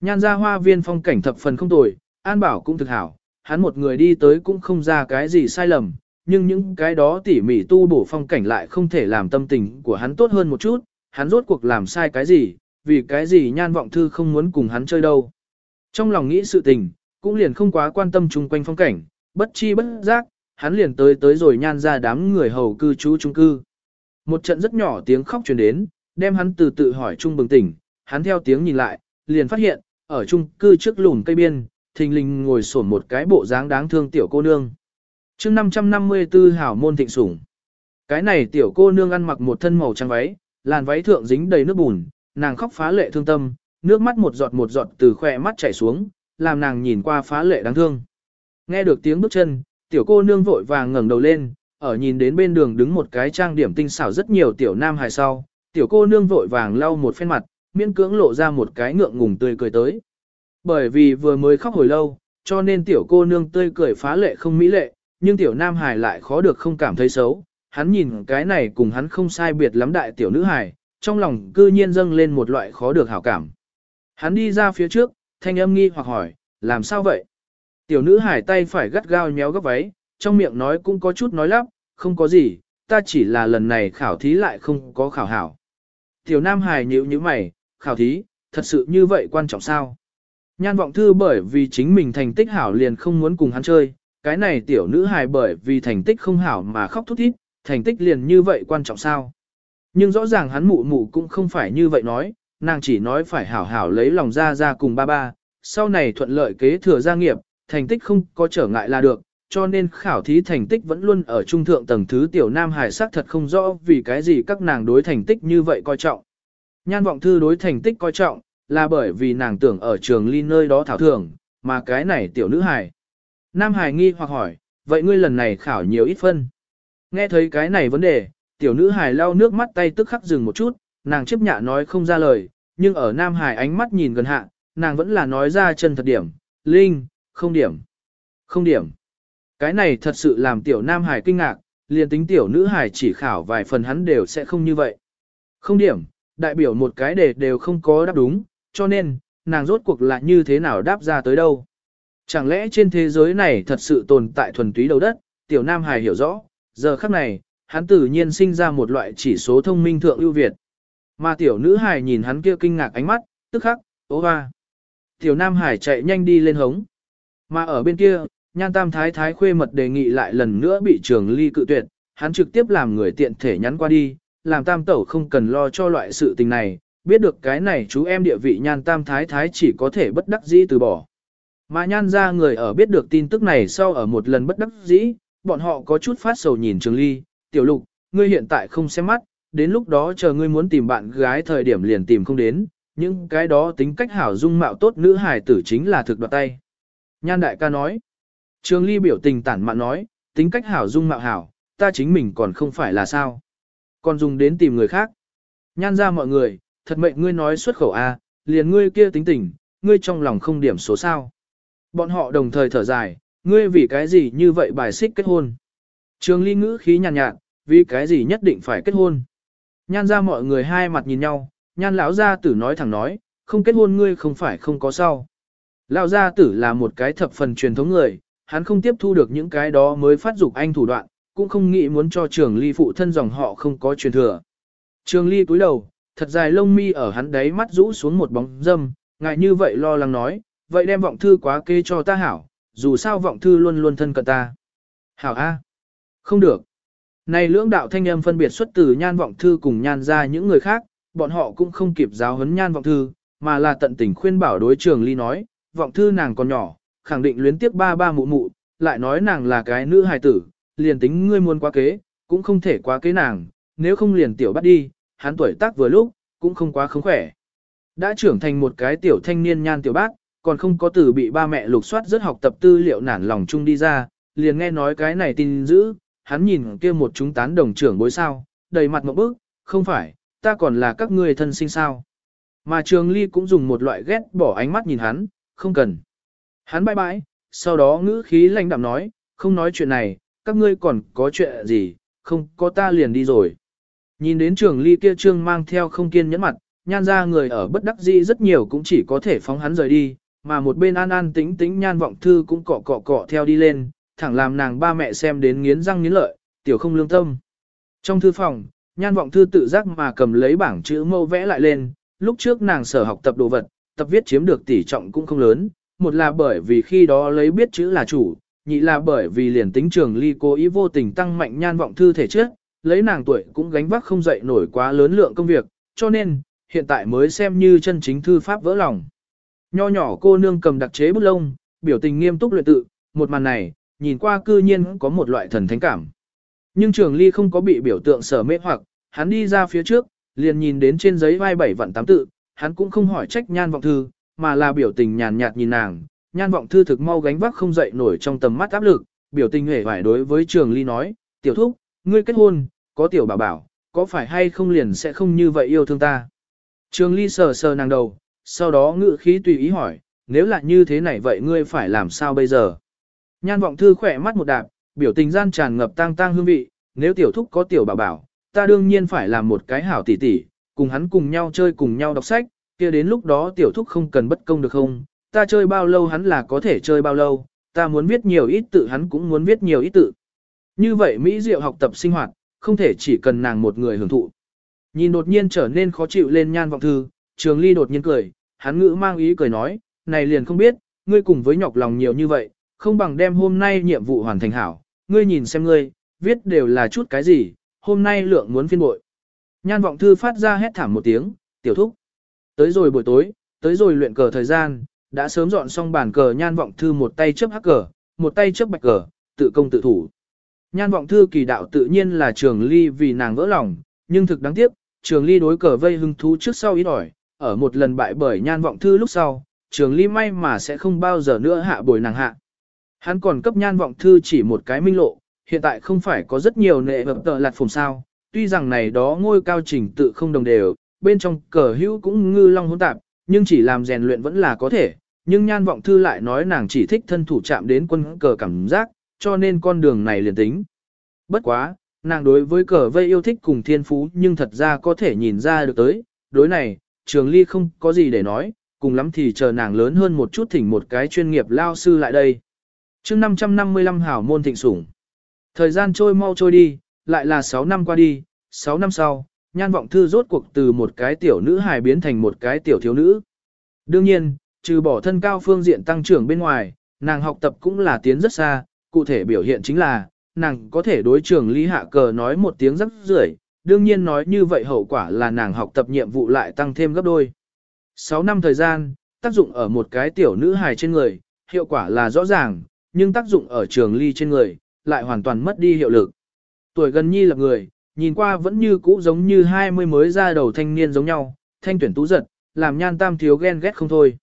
Nhan ra hoa viên phong cảnh thập phần không tồi, an bảo cũng thực hảo, hắn một người đi tới cũng không ra cái gì sai lầm, nhưng những cái đó tỉ mỉ tu bổ phong cảnh lại không thể làm tâm tình của hắn tốt hơn một chút, hắn rốt cuộc làm sai cái gì, vì cái gì nhan vọng thư không muốn cùng hắn chơi đâu. Trong lòng nghĩ sự tình, cũng liền không quá quan tâm chung quanh phong cảnh, bất chi bất giác, hắn liền tới tới rồi nhan ra đám người hầu cư trú trung cư. Một trận rất nhỏ tiếng khóc truyền đến, đem hắn từ tự hỏi chung bừng tỉnh, hắn theo tiếng nhìn lại, liền phát hiện, ở trung cư trước lùm cây biên, thình lình ngồi sổn một cái bộ dáng đáng thương tiểu cô nương. chương 554 hảo môn thịnh sủng. Cái này tiểu cô nương ăn mặc một thân màu trắng váy, làn váy thượng dính đầy nước bùn, nàng khóc phá lệ thương tâm, nước mắt một giọt một giọt từ khỏe mắt chảy xuống, làm nàng nhìn qua phá lệ đáng thương. Nghe được tiếng bước chân, tiểu cô nương vội vàng ngẩng đầu lên, ở nhìn đến bên đường đứng một cái trang điểm tinh xảo rất nhiều tiểu nam hài sau, tiểu cô nương vội vàng lau một phen mặt, miễn cưỡng lộ ra một cái ngượng ngùng tươi cười tới. Bởi vì vừa mới khóc hồi lâu, cho nên tiểu cô nương tươi cười phá lệ không mỹ lệ, nhưng tiểu nam Hải lại khó được không cảm thấy xấu. Hắn nhìn cái này cùng hắn không sai biệt lắm đại tiểu nữ Hải, trong lòng cư nhiên dâng lên một loại khó được hảo cảm. Hắn đi ra phía trước, thanh âm nghi hoặc hỏi, làm sao vậy? Tiểu nữ hải tay phải gắt gao nhéo góc váy, trong miệng nói cũng có chút nói lắp, không có gì, ta chỉ là lần này khảo thí lại không có khảo hảo. Tiểu Nam Hải nhíu như mày, khảo thí, thật sự như vậy quan trọng sao? Nhan vọng thư bởi vì chính mình thành tích hảo liền không muốn cùng hắn chơi, cái này tiểu nữ hài bởi vì thành tích không hảo mà khóc thút thít, thành tích liền như vậy quan trọng sao? Nhưng rõ ràng hắn mụ mụ cũng không phải như vậy nói, nàng chỉ nói phải hảo hảo lấy lòng ra ra cùng ba ba, sau này thuận lợi kế thừa gia nghiệp, thành tích không có trở ngại là được, cho nên khảo thí thành tích vẫn luôn ở trung thượng tầng thứ tiểu nam hải sắc thật không rõ vì cái gì các nàng đối thành tích như vậy coi trọng. Nhan vọng thư đối thành tích coi trọng, là bởi vì nàng tưởng ở trường ly nơi đó thảo thường, mà cái này tiểu nữ hải. Nam hải nghi hoặc hỏi, vậy ngươi lần này khảo nhiều ít phân. Nghe thấy cái này vấn đề, tiểu nữ hải lau nước mắt tay tức khắc dừng một chút, nàng chấp nhạ nói không ra lời, nhưng ở Nam hải ánh mắt nhìn gần hạ, nàng vẫn là nói ra chân thật điểm, Linh, không điểm, không điểm. Cái này thật sự làm tiểu nam hải kinh ngạc, liền tính tiểu nữ hải chỉ khảo vài phần hắn đều sẽ không như vậy. Không điểm, đại biểu một cái đề đều không có đáp đúng, cho nên, nàng rốt cuộc là như thế nào đáp ra tới đâu. Chẳng lẽ trên thế giới này thật sự tồn tại thuần túy đầu đất, tiểu nam hải hiểu rõ, giờ khắc này, hắn tự nhiên sinh ra một loại chỉ số thông minh thượng ưu việt. Mà tiểu nữ hài nhìn hắn kia kinh ngạc ánh mắt, tức khắc, ố hoa. Tiểu nam hải chạy nhanh đi lên hống. Mà ở bên kia, nhan tam thái thái khuê mật đề nghị lại lần nữa bị trường ly cự tuyệt, hắn trực tiếp làm người tiện thể nhắn qua đi, làm tam tẩu không cần lo cho loại sự tình này, biết được cái này chú em địa vị nhan tam thái thái chỉ có thể bất đắc dĩ từ bỏ. Mà nhan ra người ở biết được tin tức này sau ở một lần bất đắc dĩ, bọn họ có chút phát sầu nhìn trường ly, tiểu lục, ngươi hiện tại không xem mắt, đến lúc đó chờ ngươi muốn tìm bạn gái thời điểm liền tìm không đến, những cái đó tính cách hảo dung mạo tốt nữ hài tử chính là thực đoạt tay. Nhan đại ca nói, Trường ly biểu tình tản mạn nói, tính cách hảo dung mạo hảo, ta chính mình còn không phải là sao. Còn dùng đến tìm người khác. Nhan ra mọi người, thật mệnh ngươi nói xuất khẩu A, liền ngươi kia tính tình, ngươi trong lòng không điểm số sao. Bọn họ đồng thời thở dài, ngươi vì cái gì như vậy bài xích kết hôn. Trường ly ngữ khí nhàn nhạt, nhạt, vì cái gì nhất định phải kết hôn. Nhan ra mọi người hai mặt nhìn nhau, nhan lão gia tử nói thẳng nói, không kết hôn ngươi không phải không có sau. Lão gia tử là một cái thập phần truyền thống người, hắn không tiếp thu được những cái đó mới phát dục anh thủ đoạn, cũng không nghĩ muốn cho trường ly phụ thân dòng họ không có truyền thừa. Trường ly cúi đầu, thật dài lông mi ở hắn đáy mắt rũ xuống một bóng dâm, ngại như vậy lo lắng nói, vậy đem vọng thư quá kê cho ta hảo, dù sao vọng thư luôn luôn thân cận ta. Hảo A. Không được. Này lưỡng đạo thanh âm phân biệt xuất từ nhan vọng thư cùng nhan ra những người khác, bọn họ cũng không kịp giáo huấn nhan vọng thư, mà là tận tình khuyên bảo đối trường ly nói, vọng thư nàng còn nhỏ, khẳng định luyến tiếc ba ba mụ mụ, lại nói nàng là cái nữ hài tử, liền tính ngươi muốn quá kế, cũng không thể quá kế nàng, nếu không liền tiểu bắt đi, hắn tuổi tác vừa lúc, cũng không quá không khỏe. Đã trưởng thành một cái tiểu thanh niên nhan tiểu bác, còn không có từ bị ba mẹ lục soát rất học tập tư liệu nản lòng chung đi ra, liền nghe nói cái này tin dữ, hắn nhìn kia một chúng tán đồng trưởng bối sao, đầy mặt một bức, không phải, ta còn là các ngươi thân sinh sao. Mà trường ly cũng dùng một loại ghét bỏ ánh mắt nhìn hắn, không cần. Hắn bãi bãi, sau đó ngữ khí lãnh đạm nói, không nói chuyện này, các ngươi còn có chuyện gì, không có ta liền đi rồi. Nhìn đến trường ly kia trương mang theo không kiên nhẫn mặt, nhan ra người ở bất đắc dĩ rất nhiều cũng chỉ có thể phóng hắn rời đi, mà một bên an an tĩnh tĩnh nhan vọng thư cũng cọ cọ cọ theo đi lên, thẳng làm nàng ba mẹ xem đến nghiến răng nghiến lợi, tiểu không lương tâm. Trong thư phòng, nhan vọng thư tự giác mà cầm lấy bảng chữ mâu vẽ lại lên, lúc trước nàng sở học tập đồ vật, tập viết chiếm được tỷ trọng cũng không lớn, một là bởi vì khi đó lấy biết chữ là chủ, nhị là bởi vì liền tính trường ly cố ý vô tình tăng mạnh nhan vọng thư thể trước, lấy nàng tuổi cũng gánh vác không dậy nổi quá lớn lượng công việc, cho nên, hiện tại mới xem như chân chính thư pháp vỡ lòng. Nho nhỏ cô nương cầm đặc chế bút lông, biểu tình nghiêm túc luyện tự, một màn này, nhìn qua cư nhiên có một loại thần thánh cảm. Nhưng trường ly không có bị biểu tượng sở mê hoặc, hắn đi ra phía trước, liền nhìn đến trên giấy vai bảy vạn tám tự, hắn cũng không hỏi trách nhan vọng thư, mà là biểu tình nhàn nhạt nhìn nàng, nhan vọng thư thực mau gánh vác không dậy nổi trong tầm mắt áp lực, biểu tình hề phải đối với trường ly nói, tiểu thúc, ngươi kết hôn, có tiểu bảo bảo, có phải hay không liền sẽ không như vậy yêu thương ta. Trường ly sờ sờ nàng đầu, sau đó ngự khí tùy ý hỏi, nếu là như thế này vậy ngươi phải làm sao bây giờ? Nhan vọng thư khỏe mắt một đạp, biểu tình gian tràn ngập tang tang hương vị, nếu tiểu thúc có tiểu bảo bảo, ta đương nhiên phải làm một cái hảo tỷ tỷ, cùng hắn cùng nhau chơi cùng nhau đọc sách, kia đến lúc đó tiểu thúc không cần bất công được không? Ta chơi bao lâu hắn là có thể chơi bao lâu, ta muốn viết nhiều ít tự hắn cũng muốn viết nhiều ít tự. Như vậy Mỹ Diệu học tập sinh hoạt, không thể chỉ cần nàng một người hưởng thụ. Nhìn đột nhiên trở nên khó chịu lên nhan vọng thư, trường ly đột nhiên cười, hắn ngữ mang ý cười nói, này liền không biết, ngươi cùng với nhọc lòng nhiều như vậy, không bằng đem hôm nay nhiệm vụ hoàn thành hảo, ngươi nhìn xem ngươi, viết đều là chút cái gì, hôm nay lượng muốn phiên bội. Nhan vọng thư phát ra hét thảm một tiếng, tiểu thúc. Tới rồi buổi tối, tới rồi luyện cờ thời gian, đã sớm dọn xong bàn cờ nhan vọng thư một tay chấp hắc cờ, một tay chấp bạch cờ, tự công tự thủ. Nhan vọng thư kỳ đạo tự nhiên là trường ly vì nàng vỡ lòng, nhưng thực đáng tiếc, trường ly đối cờ vây hứng thú trước sau ít ỏi. ở một lần bại bởi nhan vọng thư lúc sau, trường ly may mà sẽ không bao giờ nữa hạ bồi nàng hạ. Hắn còn cấp nhan vọng thư chỉ một cái minh lộ, hiện tại không phải có rất nhiều nệ vật tợ lạt phùng sao, tuy rằng này đó ngôi cao trình tự không đồng đều, bên trong cờ hữu cũng ngư long hỗn tạp, nhưng chỉ làm rèn luyện vẫn là có thể, nhưng nhan vọng thư lại nói nàng chỉ thích thân thủ chạm đến quân cờ cảm giác, cho nên con đường này liền tính. Bất quá, nàng đối với cờ vây yêu thích cùng thiên phú nhưng thật ra có thể nhìn ra được tới, đối này, trường ly không có gì để nói, cùng lắm thì chờ nàng lớn hơn một chút thỉnh một cái chuyên nghiệp lao sư lại đây. chương 555 hảo môn thịnh sủng. Thời gian trôi mau trôi đi, lại là 6 năm qua đi, 6 năm sau, nhan vọng thư rốt cuộc từ một cái tiểu nữ hài biến thành một cái tiểu thiếu nữ. Đương nhiên, trừ bỏ thân cao phương diện tăng trưởng bên ngoài, nàng học tập cũng là tiến rất xa, cụ thể biểu hiện chính là, nàng có thể đối trường lý hạ cờ nói một tiếng rất rưởi đương nhiên nói như vậy hậu quả là nàng học tập nhiệm vụ lại tăng thêm gấp đôi. 6 năm thời gian, tác dụng ở một cái tiểu nữ hài trên người, hiệu quả là rõ ràng, nhưng tác dụng ở trường ly trên người, lại hoàn toàn mất đi hiệu lực. Tuổi gần nhi là người, nhìn qua vẫn như cũ giống như 20 mới ra đầu thanh niên giống nhau, thanh tuyển tú giật, làm nhan tam thiếu ghen ghét không thôi.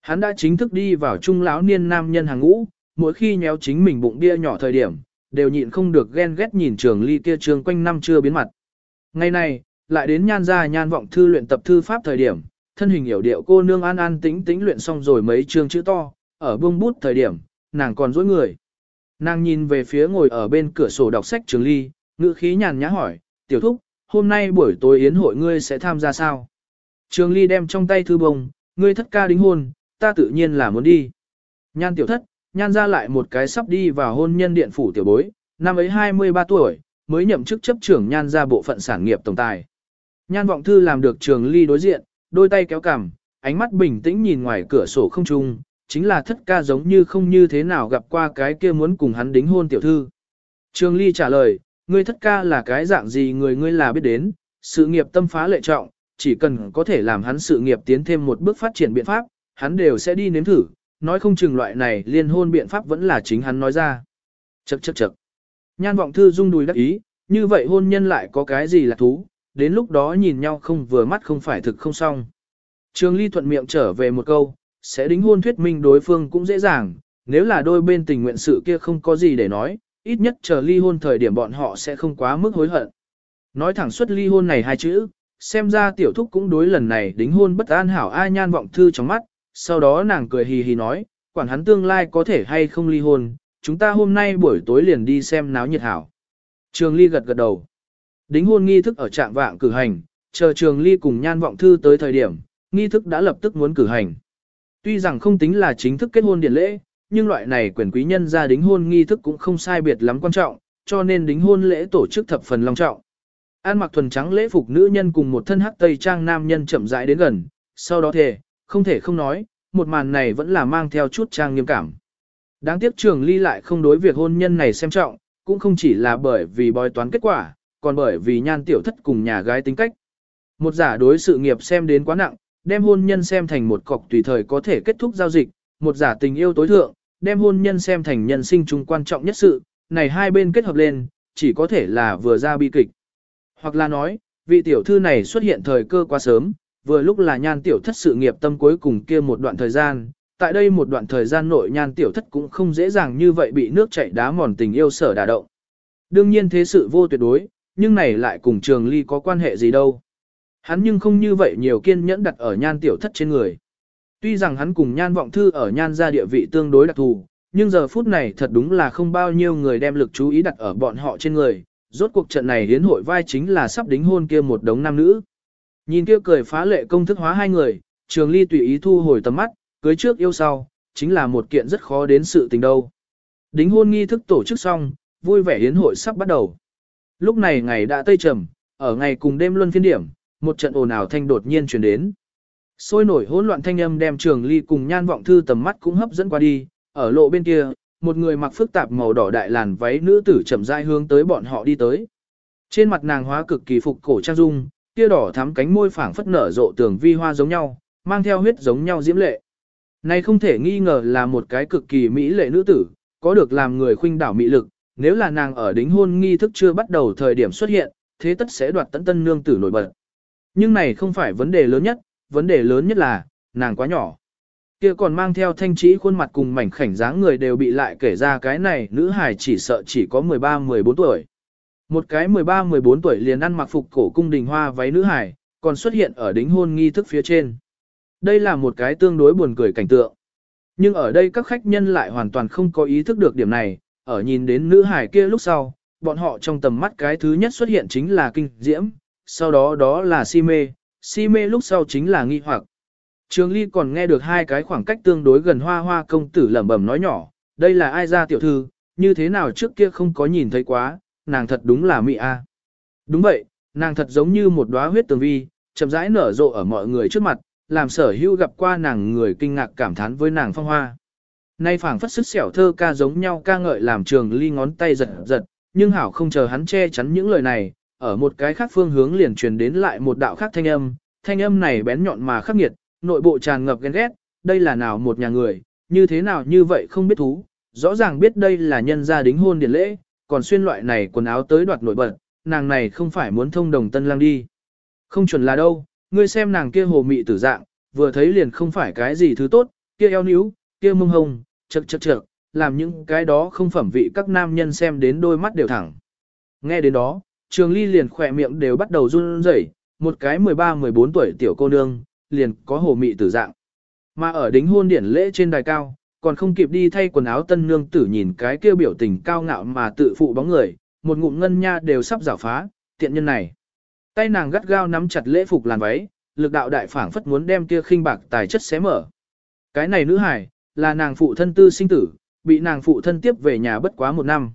Hắn đã chính thức đi vào trung lão niên nam nhân hàng ngũ, mỗi khi nhéo chính mình bụng bia nhỏ thời điểm, đều nhịn không được ghen ghét nhìn trường ly kia trường quanh năm chưa biến mặt. Ngày này, lại đến nhan ra nhan vọng thư luyện tập thư pháp thời điểm, thân hình hiểu điệu cô nương an an tĩnh tĩnh luyện xong rồi mấy chương chữ to, ở buông bút thời điểm, nàng còn dối người. Nàng nhìn về phía ngồi ở bên cửa sổ đọc sách trường ly, ngữ khí nhàn nhã hỏi, tiểu thúc, hôm nay buổi tối yến hội ngươi sẽ tham gia sao? Trường ly đem trong tay thư bông, ngươi thất ca đính hôn, ta tự nhiên là muốn đi. Nhan tiểu thất, nhan ra lại một cái sắp đi vào hôn nhân điện phủ tiểu bối, năm ấy 23 tuổi, mới nhậm chức chấp trưởng nhan ra bộ phận sản nghiệp tổng tài. Nhan vọng thư làm được trường ly đối diện, đôi tay kéo cằm, ánh mắt bình tĩnh nhìn ngoài cửa sổ không trung, chính là thất ca giống như không như thế nào gặp qua cái kia muốn cùng hắn đính hôn tiểu thư. Trường ly trả lời, ngươi thất ca là cái dạng gì người ngươi là biết đến, sự nghiệp tâm phá lệ trọng, chỉ cần có thể làm hắn sự nghiệp tiến thêm một bước phát triển biện pháp, hắn đều sẽ đi nếm thử, nói không chừng loại này liên hôn biện pháp vẫn là chính hắn nói ra. Chậc chậc chậc. Nhan vọng thư rung đùi đắc ý, như vậy hôn nhân lại có cái gì là thú, đến lúc đó nhìn nhau không vừa mắt không phải thực không xong. Trường Ly thuận miệng trở về một câu, sẽ đính hôn thuyết minh đối phương cũng dễ dàng, nếu là đôi bên tình nguyện sự kia không có gì để nói, ít nhất chờ ly hôn thời điểm bọn họ sẽ không quá mức hối hận. Nói thẳng suất ly hôn này hai chữ, xem ra tiểu thúc cũng đối lần này đính hôn bất an hảo ai nhan vọng thư trong mắt, sau đó nàng cười hì hì nói, quản hắn tương lai có thể hay không ly hôn, chúng ta hôm nay buổi tối liền đi xem náo nhiệt hảo. Trường Ly gật gật đầu. Đính hôn nghi thức ở trạng vạng cử hành, chờ Trường Ly cùng Nhan Vọng Thư tới thời điểm, nghi thức đã lập tức muốn cử hành. Tuy rằng không tính là chính thức kết hôn điển lễ, nhưng loại này quyền quý nhân gia đính hôn nghi thức cũng không sai biệt lắm quan trọng, cho nên đính hôn lễ tổ chức thập phần long trọng. An mặc thuần trắng lễ phục nữ nhân cùng một thân hắc tây trang nam nhân chậm rãi đến gần, sau đó thề, không thể không nói, một màn này vẫn là mang theo chút trang nghiêm cảm. Đáng tiếc trường ly lại không đối việc hôn nhân này xem trọng, cũng không chỉ là bởi vì bói toán kết quả, còn bởi vì nhan tiểu thất cùng nhà gái tính cách. Một giả đối sự nghiệp xem đến quá nặng, đem hôn nhân xem thành một cọc tùy thời có thể kết thúc giao dịch, một giả tình yêu tối thượng, đem hôn nhân xem thành nhân sinh chung quan trọng nhất sự, này hai bên kết hợp lên, chỉ có thể là vừa ra bi kịch. Hoặc là nói, vị tiểu thư này xuất hiện thời cơ quá sớm, vừa lúc là nhan tiểu thất sự nghiệp tâm cuối cùng kia một đoạn thời gian, tại đây một đoạn thời gian nội nhan tiểu thất cũng không dễ dàng như vậy bị nước chảy đá mòn tình yêu sở đả động. Đương nhiên thế sự vô tuyệt đối, nhưng này lại cùng trường ly có quan hệ gì đâu. Hắn nhưng không như vậy nhiều kiên nhẫn đặt ở nhan tiểu thất trên người. Tuy rằng hắn cùng nhan vọng thư ở nhan gia địa vị tương đối đặc thù, nhưng giờ phút này thật đúng là không bao nhiêu người đem lực chú ý đặt ở bọn họ trên người. Rốt cuộc trận này hiến hội vai chính là sắp đính hôn kia một đống nam nữ. Nhìn kia cười phá lệ công thức hóa hai người, trường ly tùy ý thu hồi tầm mắt, cưới trước yêu sau, chính là một kiện rất khó đến sự tình đâu. Đính hôn nghi thức tổ chức xong, vui vẻ hiến hội sắp bắt đầu. Lúc này ngày đã tây trầm, ở ngày cùng đêm luân phiên điểm, một trận ồn ào thanh đột nhiên truyền đến. Sôi nổi hỗn loạn thanh âm đem trường ly cùng nhan vọng thư tầm mắt cũng hấp dẫn qua đi, ở lộ bên kia, một người mặc phức tạp màu đỏ đại làn váy nữ tử chậm rãi hướng tới bọn họ đi tới. Trên mặt nàng hóa cực kỳ phục cổ trang dung, kia đỏ thắm cánh môi phảng phất nở rộ tường vi hoa giống nhau, mang theo huyết giống nhau diễm lệ. Này không thể nghi ngờ là một cái cực kỳ mỹ lệ nữ tử, có được làm người khuynh đảo mỹ lực, nếu là nàng ở đính hôn nghi thức chưa bắt đầu thời điểm xuất hiện, thế tất sẽ đoạt tận tân nương tử nổi bật. Nhưng này không phải vấn đề lớn nhất, vấn đề lớn nhất là, nàng quá nhỏ. Kia còn mang theo thanh trí khuôn mặt cùng mảnh khảnh dáng người đều bị lại kể ra cái này nữ hài chỉ sợ chỉ có 13-14 tuổi. Một cái 13-14 tuổi liền ăn mặc phục cổ cung đình hoa váy nữ hải còn xuất hiện ở đính hôn nghi thức phía trên. Đây là một cái tương đối buồn cười cảnh tượng. Nhưng ở đây các khách nhân lại hoàn toàn không có ý thức được điểm này, ở nhìn đến nữ hải kia lúc sau, bọn họ trong tầm mắt cái thứ nhất xuất hiện chính là kinh diễm, sau đó đó là si mê, si mê lúc sau chính là nghi hoặc. Trường Ly còn nghe được hai cái khoảng cách tương đối gần hoa hoa công tử lẩm bẩm nói nhỏ, đây là ai ra tiểu thư, như thế nào trước kia không có nhìn thấy quá, nàng thật đúng là mị a. Đúng vậy, nàng thật giống như một đóa huyết tường vi, chậm rãi nở rộ ở mọi người trước mặt, làm sở hữu gặp qua nàng người kinh ngạc cảm thán với nàng phong hoa. Nay phảng phất sức xẻo thơ ca giống nhau ca ngợi làm trường ly ngón tay giật giật, nhưng hảo không chờ hắn che chắn những lời này, ở một cái khác phương hướng liền truyền đến lại một đạo khác thanh âm, thanh âm này bén nhọn mà khắc nghiệt, nội bộ tràn ngập ghen ghét, đây là nào một nhà người, như thế nào như vậy không biết thú, rõ ràng biết đây là nhân gia đính hôn điển lễ, còn xuyên loại này quần áo tới đoạt nổi bật, nàng này không phải muốn thông đồng tân lang đi. Không chuẩn là đâu, ngươi xem nàng kia hồ mị tử dạng, vừa thấy liền không phải cái gì thứ tốt, kia eo níu, kia mông hồng, chật chật chật, làm những cái đó không phẩm vị các nam nhân xem đến đôi mắt đều thẳng. Nghe đến đó, trường ly liền khỏe miệng đều bắt đầu run rẩy, một cái 13-14 tuổi tiểu cô nương, liền có hồ mị tử dạng. Mà ở đính hôn điển lễ trên đài cao, còn không kịp đi thay quần áo tân nương tử nhìn cái kêu biểu tình cao ngạo mà tự phụ bóng người, một ngụm ngân nha đều sắp rảo phá, tiện nhân này. Tay nàng gắt gao nắm chặt lễ phục làn váy, lực đạo đại phảng phất muốn đem kia khinh bạc tài chất xé mở. Cái này nữ hải, là nàng phụ thân tư sinh tử, bị nàng phụ thân tiếp về nhà bất quá một năm.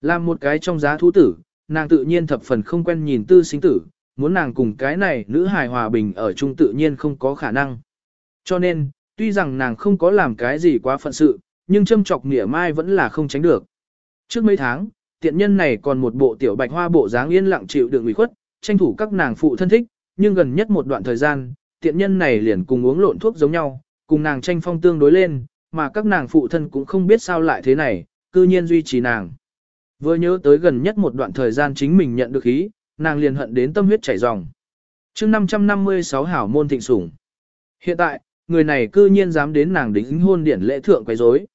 Làm một cái trong giá thú tử, nàng tự nhiên thập phần không quen nhìn tư sinh tử, muốn nàng cùng cái này nữ hài hòa bình ở chung tự nhiên không có khả năng. Cho nên, tuy rằng nàng không có làm cái gì quá phận sự, nhưng châm chọc nghĩa mai vẫn là không tránh được. Trước mấy tháng, tiện nhân này còn một bộ tiểu bạch hoa bộ dáng yên lặng chịu đựng ủy khuất, tranh thủ các nàng phụ thân thích, nhưng gần nhất một đoạn thời gian, tiện nhân này liền cùng uống lộn thuốc giống nhau, cùng nàng tranh phong tương đối lên, mà các nàng phụ thân cũng không biết sao lại thế này, cư nhiên duy trì nàng. Vừa nhớ tới gần nhất một đoạn thời gian chính mình nhận được ý, nàng liền hận đến tâm huyết chảy ròng. chương 556 hảo môn thịnh sủng. Hiện tại, người này cư nhiên dám đến nàng đính hôn điển lễ thượng quấy rối.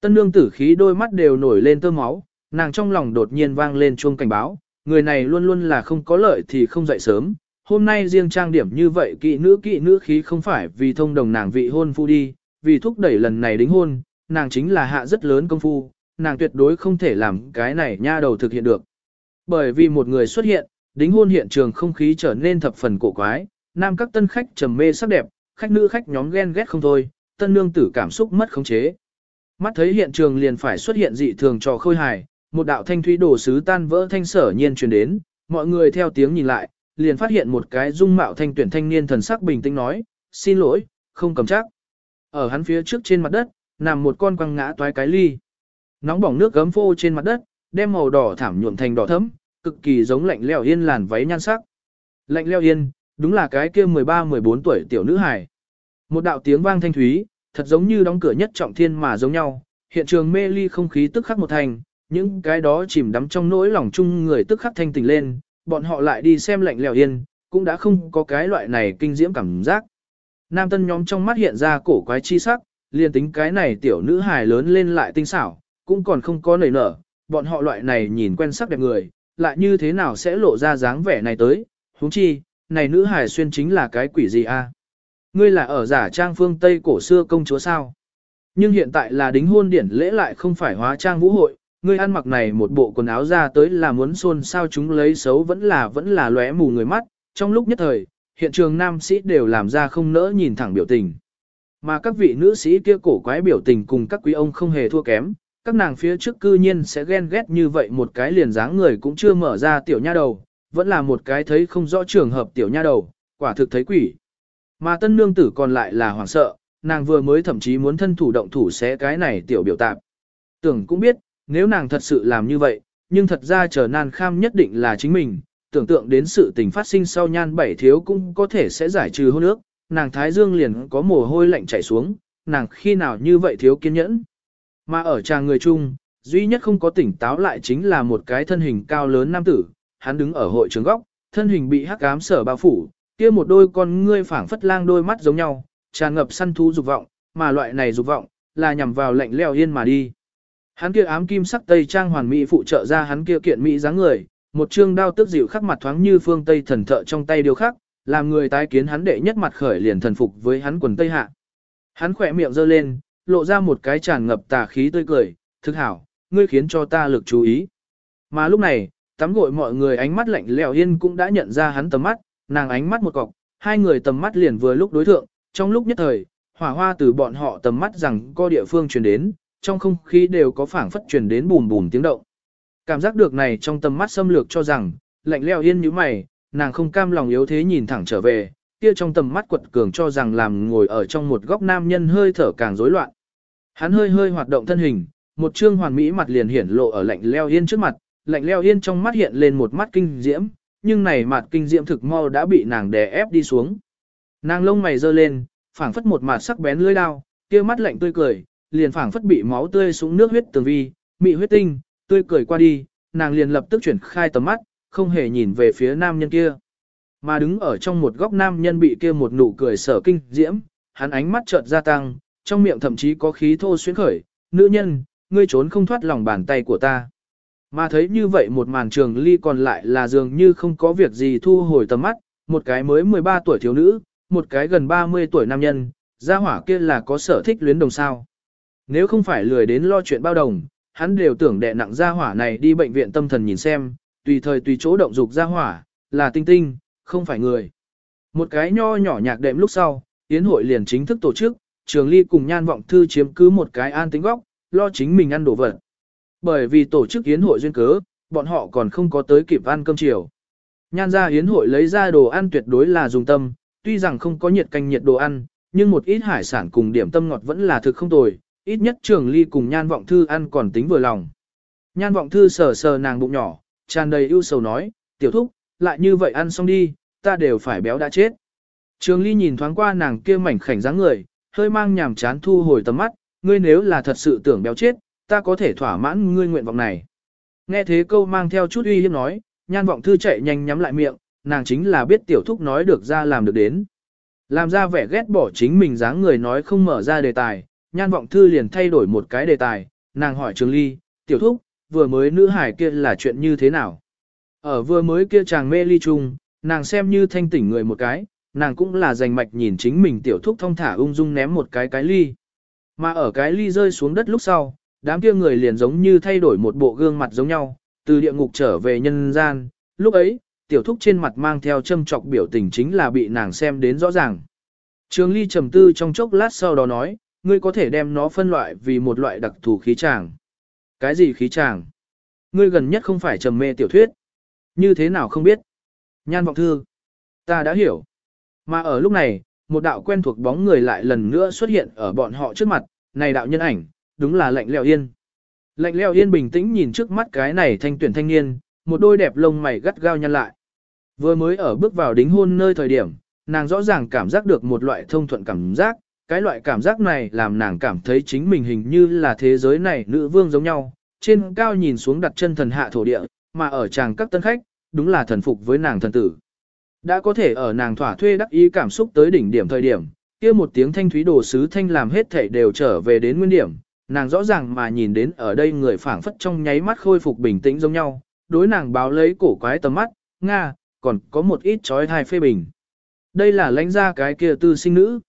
Tân nương tử khí đôi mắt đều nổi lên tơ máu, nàng trong lòng đột nhiên vang lên chuông cảnh báo, người này luôn luôn là không có lợi thì không dậy sớm. Hôm nay riêng trang điểm như vậy kỵ nữ kỵ nữ khí không phải vì thông đồng nàng vị hôn phu đi, vì thúc đẩy lần này đính hôn, nàng chính là hạ rất lớn công phu, nàng tuyệt đối không thể làm cái này nha đầu thực hiện được. Bởi vì một người xuất hiện, đính hôn hiện trường không khí trở nên thập phần cổ quái, nam các tân khách trầm mê sắc đẹp, khách nữ khách nhóm ghen ghét không thôi, tân nương tử cảm xúc mất khống chế. Mắt thấy hiện trường liền phải xuất hiện dị thường trò khôi hài, một đạo thanh thủy đổ sứ tan vỡ thanh sở nhiên truyền đến, mọi người theo tiếng nhìn lại, liền phát hiện một cái dung mạo thanh tuyển thanh niên thần sắc bình tĩnh nói, xin lỗi, không cầm chắc. Ở hắn phía trước trên mặt đất, nằm một con quăng ngã toái cái ly. Nóng bỏng nước gấm phô trên mặt đất, đem màu đỏ thảm nhuộm thành đỏ thẫm, cực kỳ giống lạnh leo yên làn váy nhan sắc. Lạnh leo yên, đúng là cái kia 13-14 tuổi tiểu nữ hài. Một đạo tiếng vang thanh thúy, thật giống như đóng cửa nhất trọng thiên mà giống nhau, hiện trường mê ly không khí tức khắc một thành, những cái đó chìm đắm trong nỗi lòng chung người tức khắc thanh tỉnh lên, bọn họ lại đi xem lạnh lèo yên, cũng đã không có cái loại này kinh diễm cảm giác. Nam tân nhóm trong mắt hiện ra cổ quái chi sắc, liền tính cái này tiểu nữ hài lớn lên lại tinh xảo, cũng còn không có nảy nở, bọn họ loại này nhìn quen sắc đẹp người, lại như thế nào sẽ lộ ra dáng vẻ này tới, huống chi, này nữ hải xuyên chính là cái quỷ gì a? Ngươi là ở giả trang phương Tây cổ xưa công chúa sao? Nhưng hiện tại là đính hôn điển lễ lại không phải hóa trang vũ hội, ngươi ăn mặc này một bộ quần áo ra tới là muốn xôn sao chúng lấy xấu vẫn là vẫn là lóe mù người mắt, trong lúc nhất thời, hiện trường nam sĩ đều làm ra không nỡ nhìn thẳng biểu tình. Mà các vị nữ sĩ kia cổ quái biểu tình cùng các quý ông không hề thua kém, các nàng phía trước cư nhiên sẽ ghen ghét như vậy một cái liền dáng người cũng chưa mở ra tiểu nha đầu, vẫn là một cái thấy không rõ trường hợp tiểu nha đầu, quả thực thấy quỷ. Mà tân nương tử còn lại là hoảng sợ, nàng vừa mới thậm chí muốn thân thủ động thủ xé cái này tiểu biểu tạp. Tưởng cũng biết, nếu nàng thật sự làm như vậy, nhưng thật ra chờ nan kham nhất định là chính mình, tưởng tượng đến sự tình phát sinh sau nhan bảy thiếu cũng có thể sẽ giải trừ hôn ước, nàng thái dương liền có mồ hôi lạnh chảy xuống, nàng khi nào như vậy thiếu kiên nhẫn. Mà ở tràng người chung, duy nhất không có tỉnh táo lại chính là một cái thân hình cao lớn nam tử, hắn đứng ở hội trường góc, thân hình bị hắc ám sở bao phủ, kia một đôi con ngươi phảng phất lang đôi mắt giống nhau, tràn ngập săn thú dục vọng, mà loại này dục vọng là nhằm vào lệnh leo yên mà đi. Hắn kia ám kim sắc tây trang hoàn mỹ phụ trợ ra hắn kia kiện mỹ dáng người, một trương đao tước dịu khắc mặt thoáng như phương tây thần thợ trong tay điều khắc, làm người tái kiến hắn đệ nhất mặt khởi liền thần phục với hắn quần tây hạ. Hắn khỏe miệng giơ lên, lộ ra một cái tràn ngập tà khí tươi cười, thực hảo, ngươi khiến cho ta lực chú ý. Mà lúc này, tắm gội mọi người ánh mắt lạnh lẽo yên cũng đã nhận ra hắn tầm mắt, nàng ánh mắt một cọc, hai người tầm mắt liền vừa lúc đối thượng, trong lúc nhất thời, hỏa hoa từ bọn họ tầm mắt rằng có địa phương truyền đến, trong không khí đều có phảng phất truyền đến bùm bùm tiếng động. Cảm giác được này trong tầm mắt xâm lược cho rằng, lạnh lẽo yên như mày, nàng không cam lòng yếu thế nhìn thẳng trở về, kia trong tầm mắt quật cường cho rằng làm ngồi ở trong một góc nam nhân hơi thở càng rối loạn. Hắn hơi hơi hoạt động thân hình, một trương hoàn mỹ mặt liền hiển lộ ở lạnh lẽo yên trước mặt, lạnh leo yên trong mắt hiện lên một mắt kinh diễm, nhưng này mặt kinh diễm thực mau đã bị nàng đè ép đi xuống. Nàng lông mày giơ lên, phảng phất một mặt sắc bén lưỡi đao, kia mắt lạnh tươi cười, liền phảng phất bị máu tươi xuống nước huyết tường vi, mị huyết tinh, tươi cười qua đi, nàng liền lập tức chuyển khai tầm mắt, không hề nhìn về phía nam nhân kia. Mà đứng ở trong một góc nam nhân bị kia một nụ cười sở kinh diễm, hắn ánh mắt chợt gia tăng, trong miệng thậm chí có khí thô xuyến khởi, nữ nhân, ngươi trốn không thoát lòng bàn tay của ta. Mà thấy như vậy một màn trường ly còn lại là dường như không có việc gì thu hồi tầm mắt, một cái mới 13 tuổi thiếu nữ, một cái gần 30 tuổi nam nhân, gia hỏa kia là có sở thích luyến đồng sao. Nếu không phải lười đến lo chuyện bao đồng, hắn đều tưởng đệ nặng gia hỏa này đi bệnh viện tâm thần nhìn xem, tùy thời tùy chỗ động dục gia hỏa, là tinh tinh, không phải người. Một cái nho nhỏ nhạc đệm lúc sau, yến hội liền chính thức tổ chức, trường ly cùng nhan vọng thư chiếm cứ một cái an tính góc, lo chính mình ăn đồ vật. Bởi vì tổ chức yến hội duyên cớ, bọn họ còn không có tới kịp ăn cơm chiều. Nhan ra yến hội lấy ra đồ ăn tuyệt đối là dùng tâm, tuy rằng không có nhiệt canh nhiệt đồ ăn, nhưng một ít hải sản cùng điểm tâm ngọt vẫn là thực không tồi, ít nhất trường ly cùng nhan vọng thư ăn còn tính vừa lòng. Nhan vọng thư sờ sờ nàng bụng nhỏ, tràn đầy ưu sầu nói, tiểu thúc, lại như vậy ăn xong đi, ta đều phải béo đã chết. Trường ly nhìn thoáng qua nàng kia mảnh khảnh dáng người, hơi mang nhàm chán thu hồi tầm mắt, ngươi nếu là thật sự tưởng béo chết, ta có thể thỏa mãn ngươi nguyện vọng này. Nghe thế câu mang theo chút uy hiếp nói, nhan vọng thư chạy nhanh nhắm lại miệng, nàng chính là biết tiểu thúc nói được ra làm được đến. Làm ra vẻ ghét bỏ chính mình dáng người nói không mở ra đề tài, nhan vọng thư liền thay đổi một cái đề tài, nàng hỏi Trường Ly, tiểu thúc, vừa mới nữ hải kia là chuyện như thế nào? Ở vừa mới kia chàng mê ly chung, nàng xem như thanh tỉnh người một cái, nàng cũng là dành mạch nhìn chính mình tiểu thúc thông thả ung dung ném một cái cái ly. Mà ở cái ly rơi xuống đất lúc sau, đám kia người liền giống như thay đổi một bộ gương mặt giống nhau, từ địa ngục trở về nhân gian, lúc ấy, tiểu thúc trên mặt mang theo châm trọc biểu tình chính là bị nàng xem đến rõ ràng. Trường ly trầm tư trong chốc lát sau đó nói, ngươi có thể đem nó phân loại vì một loại đặc thù khí tràng. Cái gì khí tràng? Ngươi gần nhất không phải trầm mê tiểu thuyết. Như thế nào không biết? Nhan vọng thư. Ta đã hiểu. Mà ở lúc này, một đạo quen thuộc bóng người lại lần nữa xuất hiện ở bọn họ trước mặt, này đạo nhân ảnh, đúng là lạnh lẽo yên. Lạnh lẽo yên bình tĩnh nhìn trước mắt cái này thanh tuyển thanh niên, một đôi đẹp lông mày gắt gao nhăn lại. Vừa mới ở bước vào đính hôn nơi thời điểm, nàng rõ ràng cảm giác được một loại thông thuận cảm giác, cái loại cảm giác này làm nàng cảm thấy chính mình hình như là thế giới này nữ vương giống nhau, trên cao nhìn xuống đặt chân thần hạ thổ địa, mà ở chàng các tân khách, đúng là thần phục với nàng thần tử. Đã có thể ở nàng thỏa thuê đắc ý cảm xúc tới đỉnh điểm thời điểm, kia một tiếng thanh thúy đồ sứ thanh làm hết thảy đều trở về đến nguyên điểm, nàng rõ ràng mà nhìn đến ở đây người phảng phất trong nháy mắt khôi phục bình tĩnh giống nhau, đối nàng báo lấy cổ quái tầm mắt, Nga, còn có một ít trói thai phê bình. Đây là lãnh gia cái kia tư sinh nữ.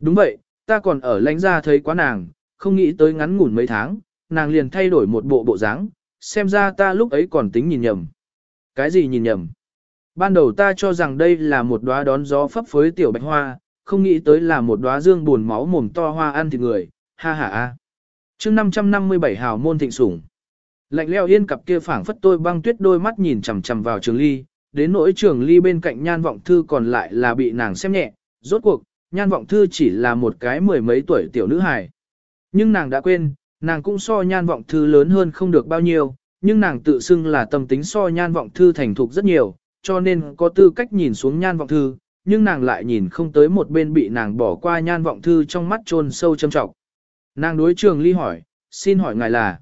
Đúng vậy, ta còn ở lãnh gia thấy quá nàng, không nghĩ tới ngắn ngủn mấy tháng, nàng liền thay đổi một bộ bộ dáng, xem ra ta lúc ấy còn tính nhìn nhầm. Cái gì nhìn nhầm? Ban đầu ta cho rằng đây là một đóa đón gió phấp phới tiểu bạch hoa, không nghĩ tới là một đóa dương buồn máu mồm to hoa ăn thịt người, ha ha ha. Chương 557 hào môn thịnh sủng. Lạnh leo yên cặp kia phảng phất tôi băng tuyết đôi mắt nhìn chằm chằm vào Trường Ly, đến nỗi Trường Ly bên cạnh Nhan Vọng Thư còn lại là bị nàng xem nhẹ, rốt cuộc, Nhan Vọng Thư chỉ là một cái mười mấy tuổi tiểu nữ hài. Nhưng nàng đã quên, nàng cũng so Nhan Vọng Thư lớn hơn không được bao nhiêu, nhưng nàng tự xưng là tâm tính so Nhan Vọng Thư thành thục rất nhiều, cho nên có tư cách nhìn xuống Nhan Vọng Thư, nhưng nàng lại nhìn không tới một bên bị nàng bỏ qua Nhan Vọng Thư trong mắt trôn sâu châm trọng. Nàng đối Trường Ly hỏi, xin hỏi ngài là.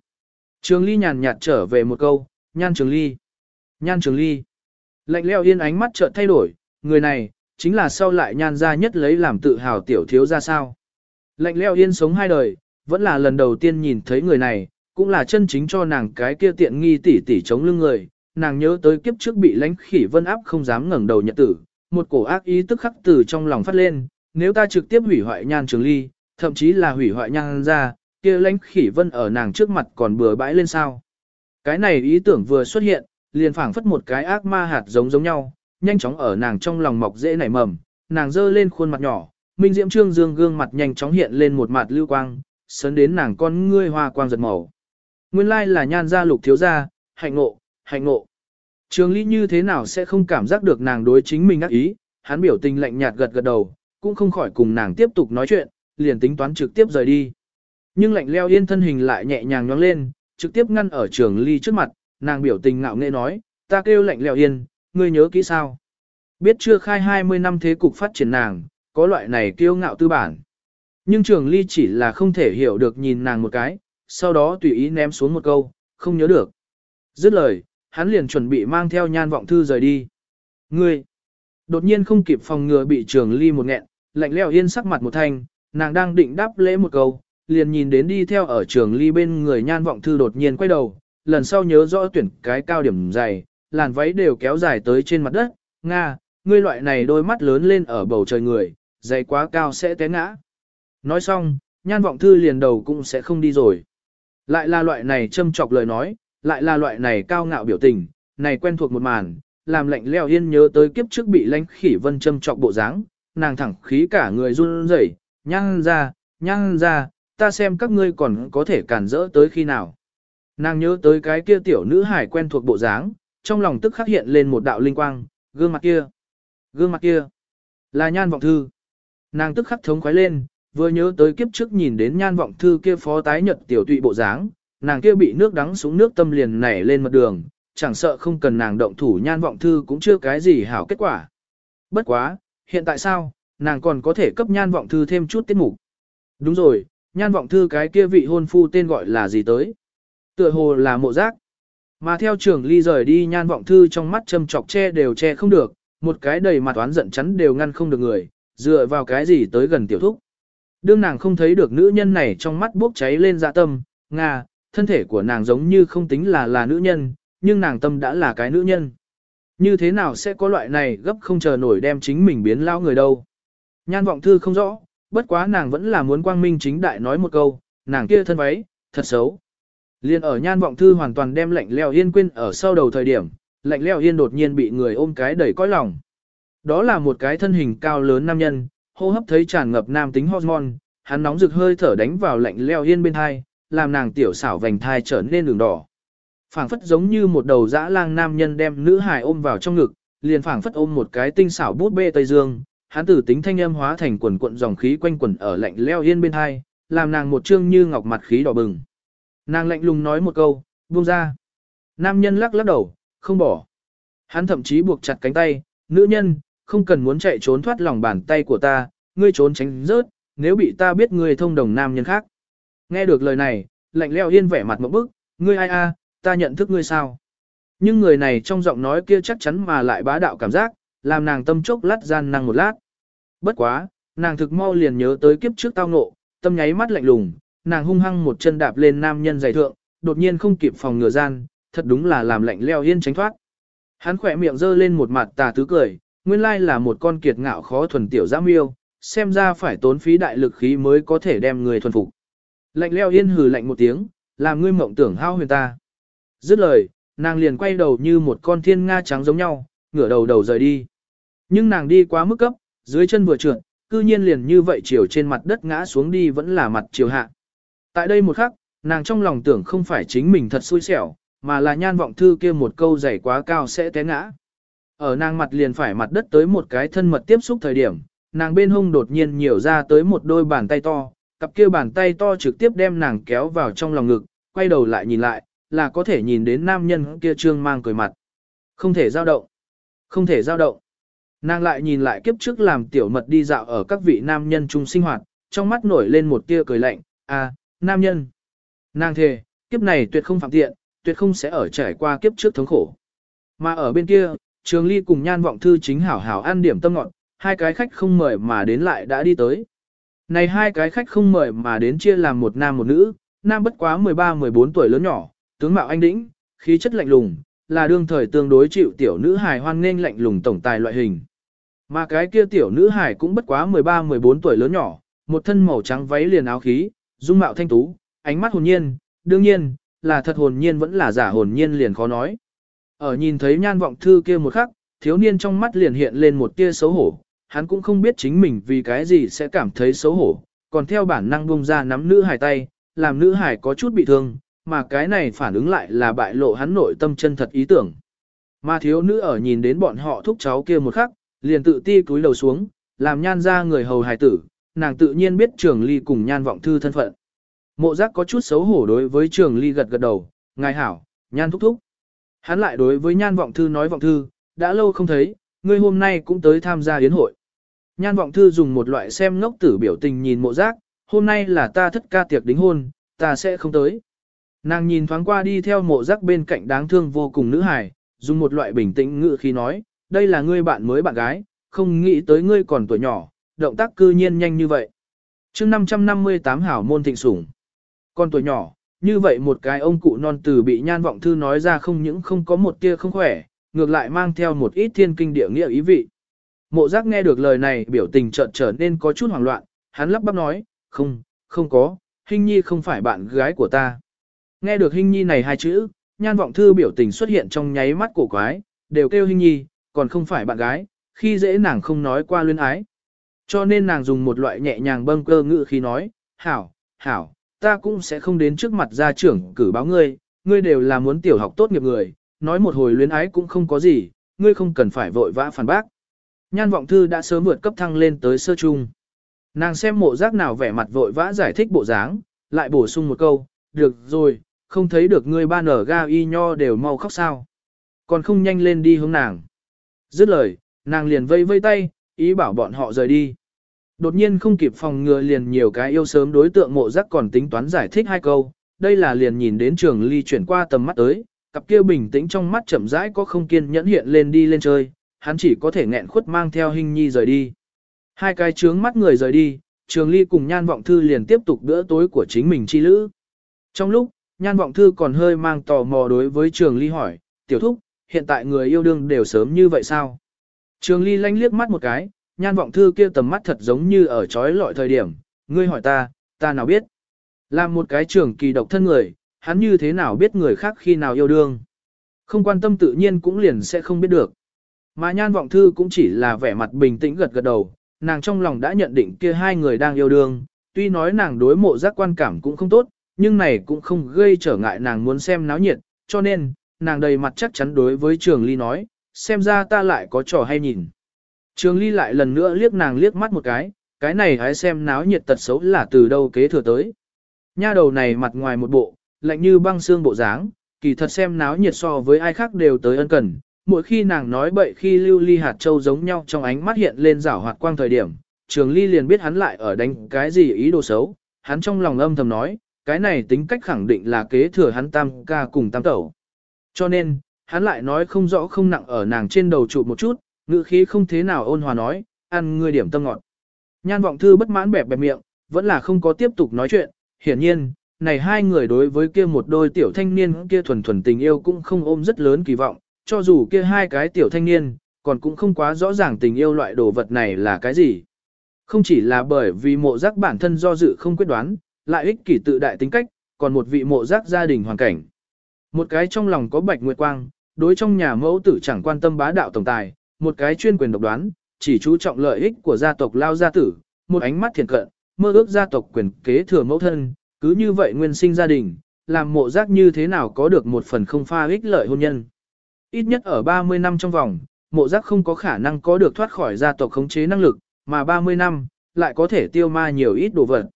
Trường Ly nhàn nhạt trở về một câu, Nhan Trường Ly. Nhan Trường Ly. Lạnh leo yên ánh mắt chợt thay đổi, người này, chính là sau lại nhan ra nhất lấy làm tự hào tiểu thiếu ra sao. Lạnh leo yên sống hai đời, vẫn là lần đầu tiên nhìn thấy người này, cũng là chân chính cho nàng cái kia tiện nghi tỉ tỉ chống lưng người. Nàng nhớ tới kiếp trước bị lãnh khỉ vân áp không dám ngẩng đầu nhận tử, một cổ ác ý tức khắc từ trong lòng phát lên, nếu ta trực tiếp hủy hoại nhan trường ly, thậm chí là hủy hoại nhan ra, kia lãnh khỉ vân ở nàng trước mặt còn bừa bãi lên sao. Cái này ý tưởng vừa xuất hiện, liền phảng phất một cái ác ma hạt giống giống nhau, nhanh chóng ở nàng trong lòng mọc dễ nảy mầm, nàng giơ lên khuôn mặt nhỏ, minh diễm trương dương gương mặt nhanh chóng hiện lên một mặt lưu quang, sấn đến nàng con ngươi hoa quang giật màu. Nguyên lai là nhan gia lục thiếu gia, hạnh ngộ, hạnh ngộ. Trường Lý như thế nào sẽ không cảm giác được nàng đối chính mình ác ý, hắn biểu tình lạnh nhạt gật gật đầu, cũng không khỏi cùng nàng tiếp tục nói chuyện, liền tính toán trực tiếp rời đi. Nhưng lạnh leo yên thân hình lại nhẹ nhàng nhóng lên, trực tiếp ngăn ở trường ly trước mặt, nàng biểu tình ngạo nghễ nói, ta kêu lạnh leo yên, ngươi nhớ kỹ sao? Biết chưa khai 20 năm thế cục phát triển nàng, có loại này kiêu ngạo tư bản. Nhưng trường ly chỉ là không thể hiểu được nhìn nàng một cái, sau đó tùy ý ném xuống một câu, không nhớ được. Dứt lời, hắn liền chuẩn bị mang theo nhan vọng thư rời đi. Ngươi! Đột nhiên không kịp phòng ngừa bị trường ly một nghẹn, lạnh leo yên sắc mặt một thanh, nàng đang định đáp lễ một câu, liền nhìn đến đi theo ở trường ly bên người nhan vọng thư đột nhiên quay đầu, lần sau nhớ rõ tuyển cái cao điểm dày, làn váy đều kéo dài tới trên mặt đất, Nga, ngươi loại này đôi mắt lớn lên ở bầu trời người, dày quá cao sẽ té ngã. Nói xong, nhan vọng thư liền đầu cũng sẽ không đi rồi. Lại là loại này châm chọc lời nói, lại là loại này cao ngạo biểu tình, này quen thuộc một màn, làm lạnh leo yên nhớ tới kiếp trước bị lãnh khỉ vân châm chọc bộ dáng, nàng thẳng khí cả người run rẩy, nhăn ra, nhăn ra, ta xem các ngươi còn có thể cản rỡ tới khi nào. Nàng nhớ tới cái kia tiểu nữ hải quen thuộc bộ dáng, trong lòng tức khắc hiện lên một đạo linh quang, gương mặt kia, gương mặt kia, là nhan vọng thư. Nàng tức khắc thống khoái lên, vừa nhớ tới kiếp trước nhìn đến nhan vọng thư kia phó tái nhật tiểu tụy bộ dáng, nàng kia bị nước đắng xuống nước tâm liền nảy lên mật đường, chẳng sợ không cần nàng động thủ nhan vọng thư cũng chưa cái gì hảo kết quả. Bất quá, hiện tại sao, nàng còn có thể cấp nhan vọng thư thêm chút tiết mục. Đúng rồi, nhan vọng thư cái kia vị hôn phu tên gọi là gì tới? Tựa hồ là mộ giác. Mà theo trưởng ly rời đi nhan vọng thư trong mắt châm chọc che đều che không được, một cái đầy mặt oán giận chắn đều ngăn không được người, dựa vào cái gì tới gần tiểu thúc. Đương nàng không thấy được nữ nhân này trong mắt bốc cháy lên dạ tâm, Nga, thân thể của nàng giống như không tính là là nữ nhân, nhưng nàng tâm đã là cái nữ nhân. Như thế nào sẽ có loại này gấp không chờ nổi đem chính mình biến lao người đâu. Nhan vọng thư không rõ, bất quá nàng vẫn là muốn quang minh chính đại nói một câu, nàng kia thân váy, thật xấu. Liên ở nhan vọng thư hoàn toàn đem lạnh leo yên quên ở sau đầu thời điểm, lạnh leo yên đột nhiên bị người ôm cái đầy cõi lòng. Đó là một cái thân hình cao lớn nam nhân, hô hấp thấy tràn ngập nam tính hormone, hắn nóng rực hơi thở đánh vào lạnh leo yên bên thai, làm nàng tiểu xảo vành thai trở nên đường đỏ. phảng phất giống như một đầu dã lang nam nhân đem nữ hài ôm vào trong ngực, liền phảng phất ôm một cái tinh xảo bút bê Tây Dương, hắn tử tính thanh âm hóa thành quần cuộn dòng khí quanh quẩn ở lạnh leo yên bên hai, làm nàng một trương như ngọc mặt khí đỏ bừng. Nàng lạnh lùng nói một câu, buông ra. Nam nhân lắc lắc đầu, không bỏ. Hắn thậm chí buộc chặt cánh tay, nữ nhân, không cần muốn chạy trốn thoát lòng bàn tay của ta, ngươi trốn tránh rớt, nếu bị ta biết ngươi thông đồng nam nhân khác. Nghe được lời này, lạnh leo yên vẻ mặt một bức, ngươi ai a, ta nhận thức ngươi sao. Nhưng người này trong giọng nói kia chắc chắn mà lại bá đạo cảm giác, làm nàng tâm chốc lát gian năng một lát. Bất quá, nàng thực mau liền nhớ tới kiếp trước tao ngộ, tâm nháy mắt lạnh lùng, nàng hung hăng một chân đạp lên nam nhân giày thượng, đột nhiên không kịp phòng ngừa gian, thật đúng là làm lạnh leo yên tránh thoát. Hắn khỏe miệng giơ lên một mặt tà tứ cười, nguyên lai là một con kiệt ngạo khó thuần tiểu giã miêu, xem ra phải tốn phí đại lực khí mới có thể đem người thuần phục. Lạnh leo yên hừ lạnh một tiếng, làm ngươi mộng tưởng hao huyền ta. Dứt lời, nàng liền quay đầu như một con thiên nga trắng giống nhau, ngửa đầu đầu rời đi. Nhưng nàng đi quá mức cấp, dưới chân vừa trượt, cư nhiên liền như vậy chiều trên mặt đất ngã xuống đi vẫn là mặt chiều hạ. Tại đây một khắc, nàng trong lòng tưởng không phải chính mình thật xui xẻo, mà là nhan vọng thư kia một câu dày quá cao sẽ té ngã. Ở nàng mặt liền phải mặt đất tới một cái thân mật tiếp xúc thời điểm, nàng bên hông đột nhiên nhiều ra tới một đôi bàn tay to, cặp kia bàn tay to trực tiếp đem nàng kéo vào trong lòng ngực, quay đầu lại nhìn lại, là có thể nhìn đến nam nhân kia trương mang cười mặt. Không thể giao động. Không thể giao động. Nàng lại nhìn lại kiếp trước làm tiểu mật đi dạo ở các vị nam nhân chung sinh hoạt, trong mắt nổi lên một tia cười lạnh, à, nam nhân. Nàng thề, kiếp này tuyệt không phạm tiện, tuyệt không sẽ ở trải qua kiếp trước thống khổ. Mà ở bên kia, Trường Ly cùng Nhan Vọng Thư chính hảo hảo ăn điểm tâm ngọn, hai cái khách không mời mà đến lại đã đi tới. Này hai cái khách không mời mà đến chia làm một nam một nữ, nam bất quá 13-14 tuổi lớn nhỏ, tướng mạo anh đĩnh, khí chất lạnh lùng, là đương thời tương đối chịu tiểu nữ hài hoan nên lạnh lùng tổng tài loại hình. Mà cái kia tiểu nữ hải cũng bất quá 13-14 tuổi lớn nhỏ, một thân màu trắng váy liền áo khí, dung mạo thanh tú, ánh mắt hồn nhiên, đương nhiên, là thật hồn nhiên vẫn là giả hồn nhiên liền khó nói. Ở nhìn thấy nhan vọng thư kia một khắc, thiếu niên trong mắt liền hiện lên một tia xấu hổ, hắn cũng không biết chính mình vì cái gì sẽ cảm thấy xấu hổ, còn theo bản năng bông ra nắm nữ hải tay, làm nữ hải có chút bị thương, mà cái này phản ứng lại là bại lộ hắn nội tâm chân thật ý tưởng. Mà thiếu nữ ở nhìn đến bọn họ thúc cháu kia một khắc, liền tự ti cúi đầu xuống, làm nhan ra người hầu hài tử, nàng tự nhiên biết trường ly cùng nhan vọng thư thân phận. Mộ giác có chút xấu hổ đối với trường ly gật gật đầu, ngài hảo, nhan thúc thúc. Hắn lại đối với nhan vọng thư nói vọng thư, đã lâu không thấy, ngươi hôm nay cũng tới tham gia yến hội. Nhan vọng thư dùng một loại xem ngốc tử biểu tình nhìn mộ giác, hôm nay là ta thất ca tiệc đính hôn, ta sẽ không tới. Nàng nhìn thoáng qua đi theo mộ giác bên cạnh đáng thương vô cùng nữ hài, dùng một loại bình tĩnh ngự khi nói, đây là ngươi bạn mới bạn gái, không nghĩ tới ngươi còn tuổi nhỏ, động tác cư nhiên nhanh như vậy. chương 558 hảo môn thịnh sủng. Con tuổi nhỏ, như vậy một cái ông cụ non từ bị nhan vọng thư nói ra không những không có một tia không khỏe, ngược lại mang theo một ít thiên kinh địa nghĩa ý vị. Mộ giác nghe được lời này biểu tình chợt trở nên có chút hoảng loạn, hắn lắp bắp nói, không, không có, hình nhi không phải bạn gái của ta. Nghe được hình nhi này hai chữ, nhan vọng thư biểu tình xuất hiện trong nháy mắt cổ quái, đều kêu hình nhi, còn không phải bạn gái, khi dễ nàng không nói qua luyến ái. Cho nên nàng dùng một loại nhẹ nhàng bâng cơ ngự khi nói, hảo, hảo, ta cũng sẽ không đến trước mặt gia trưởng cử báo ngươi, ngươi đều là muốn tiểu học tốt nghiệp người, nói một hồi luyến ái cũng không có gì, ngươi không cần phải vội vã phản bác. Nhan vọng thư đã sớm vượt cấp thăng lên tới sơ trung. Nàng xem mộ giác nào vẻ mặt vội vã giải thích bộ dáng, lại bổ sung một câu, được rồi, không thấy được ngươi ba nở ga y nho đều mau khóc sao. Còn không nhanh lên đi hướng nàng. Dứt lời, nàng liền vây vây tay, ý bảo bọn họ rời đi. Đột nhiên không kịp phòng ngừa liền nhiều cái yêu sớm đối tượng mộ giác còn tính toán giải thích hai câu, đây là liền nhìn đến trường ly chuyển qua tầm mắt tới, cặp kia bình tĩnh trong mắt chậm rãi có không kiên nhẫn hiện lên đi lên chơi, hắn chỉ có thể nghẹn khuất mang theo hình nhi rời đi. Hai cái trướng mắt người rời đi, trường ly cùng nhan vọng thư liền tiếp tục bữa tối của chính mình chi lữ. Trong lúc, nhan vọng thư còn hơi mang tò mò đối với trường ly hỏi, tiểu thúc, hiện tại người yêu đương đều sớm như vậy sao? Trường ly lanh liếc mắt một cái, nhan vọng thư kia tầm mắt thật giống như ở trói lọi thời điểm, ngươi hỏi ta, ta nào biết. Làm một cái trường kỳ độc thân người, hắn như thế nào biết người khác khi nào yêu đương. Không quan tâm tự nhiên cũng liền sẽ không biết được. Mà nhan vọng thư cũng chỉ là vẻ mặt bình tĩnh gật gật đầu, nàng trong lòng đã nhận định kia hai người đang yêu đương, tuy nói nàng đối mộ giác quan cảm cũng không tốt, nhưng này cũng không gây trở ngại nàng muốn xem náo nhiệt, cho nên, nàng đầy mặt chắc chắn đối với trường ly nói, xem ra ta lại có trò hay nhìn. Trường ly lại lần nữa liếc nàng liếc mắt một cái, cái này hãy xem náo nhiệt tật xấu là từ đâu kế thừa tới. Nha đầu này mặt ngoài một bộ, lạnh như băng xương bộ dáng, kỳ thật xem náo nhiệt so với ai khác đều tới ân cần. Mỗi khi nàng nói bậy khi lưu ly hạt châu giống nhau trong ánh mắt hiện lên rảo hoạt quang thời điểm, trường ly liền biết hắn lại ở đánh cái gì ý đồ xấu, hắn trong lòng âm thầm nói, cái này tính cách khẳng định là kế thừa hắn tam ca cùng tam tẩu. Cho nên, hắn lại nói không rõ không nặng ở nàng trên đầu trụ một chút, ngữ khí không thế nào ôn hòa nói, ăn ngươi điểm tâm ngọt. Nhan vọng thư bất mãn bẹp bẹp miệng, vẫn là không có tiếp tục nói chuyện, hiển nhiên, này hai người đối với kia một đôi tiểu thanh niên kia thuần thuần tình yêu cũng không ôm rất lớn kỳ vọng, cho dù kia hai cái tiểu thanh niên, còn cũng không quá rõ ràng tình yêu loại đồ vật này là cái gì. Không chỉ là bởi vì mộ giác bản thân do dự không quyết đoán, lại ích kỷ tự đại tính cách, còn một vị mộ giác gia đình hoàn cảnh. Một cái trong lòng có bạch nguyệt quang, đối trong nhà mẫu tử chẳng quan tâm bá đạo tổng tài, một cái chuyên quyền độc đoán, chỉ chú trọng lợi ích của gia tộc lao gia tử, một ánh mắt thiền cận, mơ ước gia tộc quyền kế thừa mẫu thân, cứ như vậy nguyên sinh gia đình, làm mộ giác như thế nào có được một phần không pha ích lợi hôn nhân. Ít nhất ở 30 năm trong vòng, mộ giác không có khả năng có được thoát khỏi gia tộc khống chế năng lực, mà 30 năm, lại có thể tiêu ma nhiều ít đồ vật.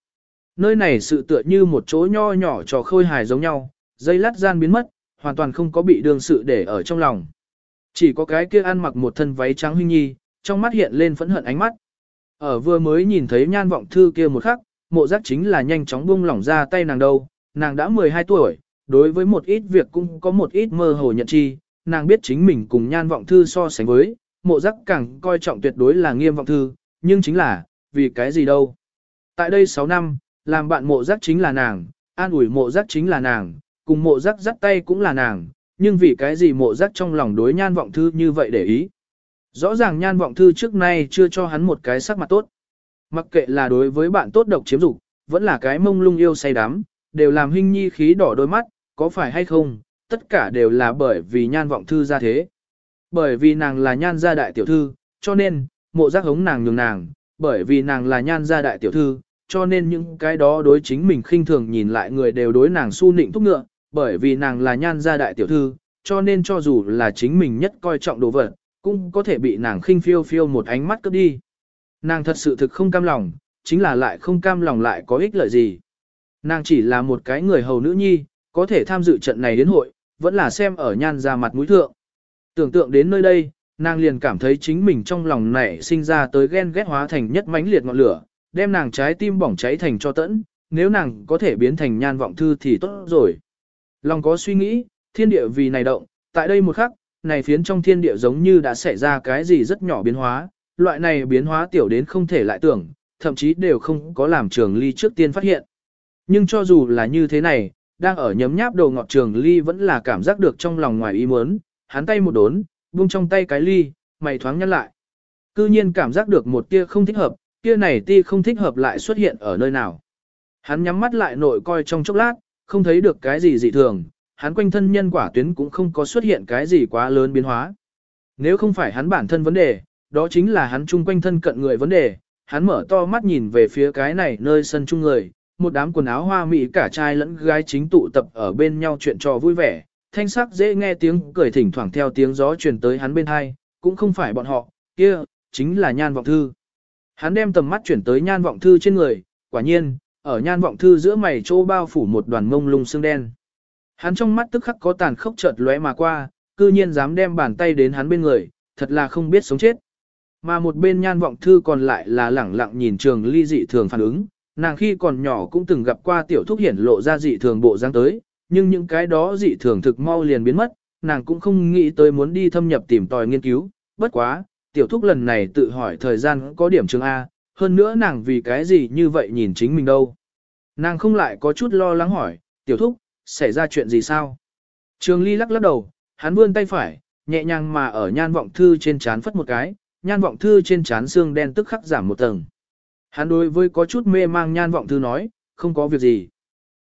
Nơi này sự tựa như một chỗ nho nhỏ trò khôi hài giống nhau, dây lát gian biến mất, hoàn toàn không có bị đường sự để ở trong lòng. Chỉ có cái kia ăn mặc một thân váy trắng huynh nhi, trong mắt hiện lên phẫn hận ánh mắt. Ở vừa mới nhìn thấy nhan vọng thư kia một khắc, mộ giác chính là nhanh chóng buông lỏng ra tay nàng đâu, nàng đã 12 tuổi, đối với một ít việc cũng có một ít mơ hồ nhận chi, nàng biết chính mình cùng nhan vọng thư so sánh với, mộ giác càng coi trọng tuyệt đối là nghiêm vọng thư, nhưng chính là, vì cái gì đâu. Tại đây 6 năm, làm bạn mộ giác chính là nàng, an ủi mộ giác chính là nàng, cùng mộ giác dắt tay cũng là nàng, nhưng vì cái gì mộ giác trong lòng đối nhan vọng thư như vậy để ý. Rõ ràng nhan vọng thư trước nay chưa cho hắn một cái sắc mặt tốt. Mặc kệ là đối với bạn tốt độc chiếm dục, vẫn là cái mông lung yêu say đắm, đều làm hình nhi khí đỏ đôi mắt, có phải hay không, tất cả đều là bởi vì nhan vọng thư ra thế. Bởi vì nàng là nhan gia đại tiểu thư, cho nên, mộ giác hống nàng nhường nàng, bởi vì nàng là nhan gia đại tiểu thư, cho nên những cái đó đối chính mình khinh thường nhìn lại người đều đối nàng su nịnh thúc ngựa, bởi vì nàng là nhan gia đại tiểu thư, cho nên cho dù là chính mình nhất coi trọng đồ vật, cũng có thể bị nàng khinh phiêu phiêu một ánh mắt cướp đi. Nàng thật sự thực không cam lòng, chính là lại không cam lòng lại có ích lợi gì. Nàng chỉ là một cái người hầu nữ nhi, có thể tham dự trận này đến hội, vẫn là xem ở nhan ra mặt mũi thượng. Tưởng tượng đến nơi đây, nàng liền cảm thấy chính mình trong lòng này sinh ra tới ghen ghét hóa thành nhất mãnh liệt ngọn lửa, đem nàng trái tim bỏng cháy thành cho tẫn, nếu nàng có thể biến thành nhan vọng thư thì tốt rồi. Lòng có suy nghĩ, thiên địa vì này động, tại đây một khắc, này phiến trong thiên địa giống như đã xảy ra cái gì rất nhỏ biến hóa, loại này biến hóa tiểu đến không thể lại tưởng, thậm chí đều không có làm trường ly trước tiên phát hiện. Nhưng cho dù là như thế này, đang ở nhấm nháp đầu ngọt trường ly vẫn là cảm giác được trong lòng ngoài ý muốn, hắn tay một đốn, buông trong tay cái ly, mày thoáng nhăn lại. Cư nhiên cảm giác được một tia không thích hợp, tia này ti không thích hợp lại xuất hiện ở nơi nào. Hắn nhắm mắt lại nội coi trong chốc lát, không thấy được cái gì dị thường, hắn quanh thân nhân quả tuyến cũng không có xuất hiện cái gì quá lớn biến hóa. Nếu không phải hắn bản thân vấn đề, đó chính là hắn chung quanh thân cận người vấn đề, hắn mở to mắt nhìn về phía cái này nơi sân chung người, một đám quần áo hoa mỹ cả trai lẫn gái chính tụ tập ở bên nhau chuyện trò vui vẻ, thanh sắc dễ nghe tiếng cười thỉnh thoảng theo tiếng gió truyền tới hắn bên hai, cũng không phải bọn họ, kia, chính là nhan vọng thư. Hắn đem tầm mắt chuyển tới nhan vọng thư trên người, quả nhiên, ở nhan vọng thư giữa mày trô bao phủ một đoàn mông lung xương đen. Hắn trong mắt tức khắc có tàn khốc chợt lóe mà qua, cư nhiên dám đem bàn tay đến hắn bên người, thật là không biết sống chết. Mà một bên nhan vọng thư còn lại là lẳng lặng nhìn trường ly dị thường phản ứng, nàng khi còn nhỏ cũng từng gặp qua tiểu thúc hiển lộ ra dị thường bộ dáng tới, nhưng những cái đó dị thường thực mau liền biến mất, nàng cũng không nghĩ tới muốn đi thâm nhập tìm tòi nghiên cứu, bất quá, tiểu thúc lần này tự hỏi thời gian có điểm trường A, hơn nữa nàng vì cái gì như vậy nhìn chính mình đâu. Nàng không lại có chút lo lắng hỏi, tiểu thúc, xảy ra chuyện gì sao? Trường ly lắc lắc đầu, hắn vươn tay phải, nhẹ nhàng mà ở nhan vọng thư trên chán phất một cái, nhan vọng thư trên chán xương đen tức khắc giảm một tầng. Hắn đối với có chút mê mang nhan vọng thư nói, không có việc gì.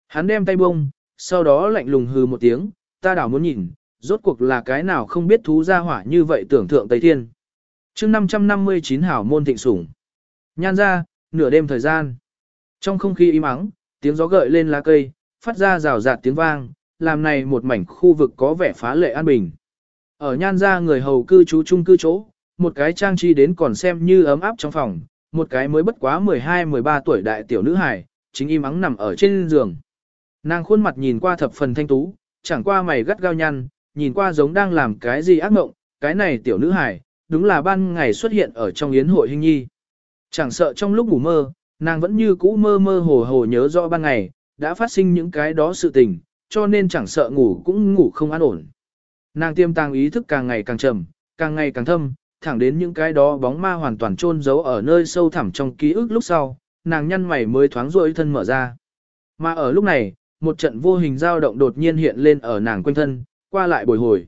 Hắn đem tay bông, sau đó lạnh lùng hừ một tiếng, ta đảo muốn nhìn, rốt cuộc là cái nào không biết thú ra hỏa như vậy tưởng thượng Tây Thiên. chương 559 hảo môn thịnh sủng. Nhan ra, nửa đêm thời gian. Trong không khí im ắng, tiếng gió gợi lên lá cây, phát ra rào rạt tiếng vang, làm này một mảnh khu vực có vẻ phá lệ an bình. Ở nhan ra người hầu cư trú chung cư chỗ, một cái trang trí đến còn xem như ấm áp trong phòng, một cái mới bất quá 12-13 tuổi đại tiểu nữ hài, chính im ắng nằm ở trên giường. Nàng khuôn mặt nhìn qua thập phần thanh tú, chẳng qua mày gắt gao nhăn, nhìn qua giống đang làm cái gì ác mộng, cái này tiểu nữ hài, đúng là ban ngày xuất hiện ở trong yến hội hình nhi. Chẳng sợ trong lúc ngủ mơ, nàng vẫn như cũ mơ mơ hồ hồ nhớ rõ ban ngày, đã phát sinh những cái đó sự tình, cho nên chẳng sợ ngủ cũng ngủ không an ổn. Nàng tiêm tàng ý thức càng ngày càng trầm, càng ngày càng thâm, thẳng đến những cái đó bóng ma hoàn toàn chôn giấu ở nơi sâu thẳm trong ký ức lúc sau, nàng nhăn mày mới thoáng rỗi thân mở ra. Mà ở lúc này, một trận vô hình dao động đột nhiên hiện lên ở nàng quanh thân, qua lại bồi hồi.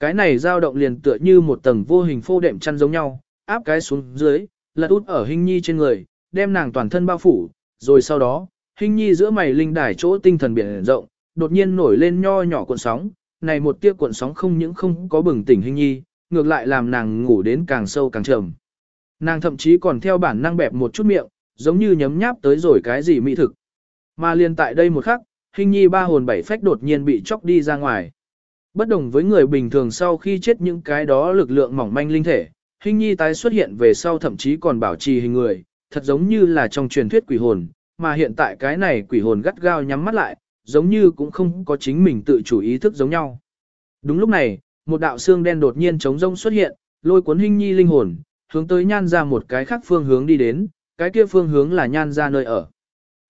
Cái này dao động liền tựa như một tầng vô hình phô đệm chăn giống nhau, áp cái xuống dưới, lật út ở hình nhi trên người, đem nàng toàn thân bao phủ, rồi sau đó, hình nhi giữa mày linh đài chỗ tinh thần biển rộng, đột nhiên nổi lên nho nhỏ cuộn sóng, này một tia cuộn sóng không những không có bừng tỉnh hình nhi, ngược lại làm nàng ngủ đến càng sâu càng trầm. Nàng thậm chí còn theo bản năng bẹp một chút miệng, giống như nhấm nháp tới rồi cái gì mỹ thực. Mà liền tại đây một khắc, hình nhi ba hồn bảy phách đột nhiên bị chóc đi ra ngoài. Bất đồng với người bình thường sau khi chết những cái đó lực lượng mỏng manh linh thể, hình nhi tái xuất hiện về sau thậm chí còn bảo trì hình người, thật giống như là trong truyền thuyết quỷ hồn, mà hiện tại cái này quỷ hồn gắt gao nhắm mắt lại, giống như cũng không có chính mình tự chủ ý thức giống nhau. Đúng lúc này, một đạo xương đen đột nhiên chống rông xuất hiện, lôi cuốn hình nhi linh hồn, hướng tới nhan ra một cái khác phương hướng đi đến, cái kia phương hướng là nhan ra nơi ở.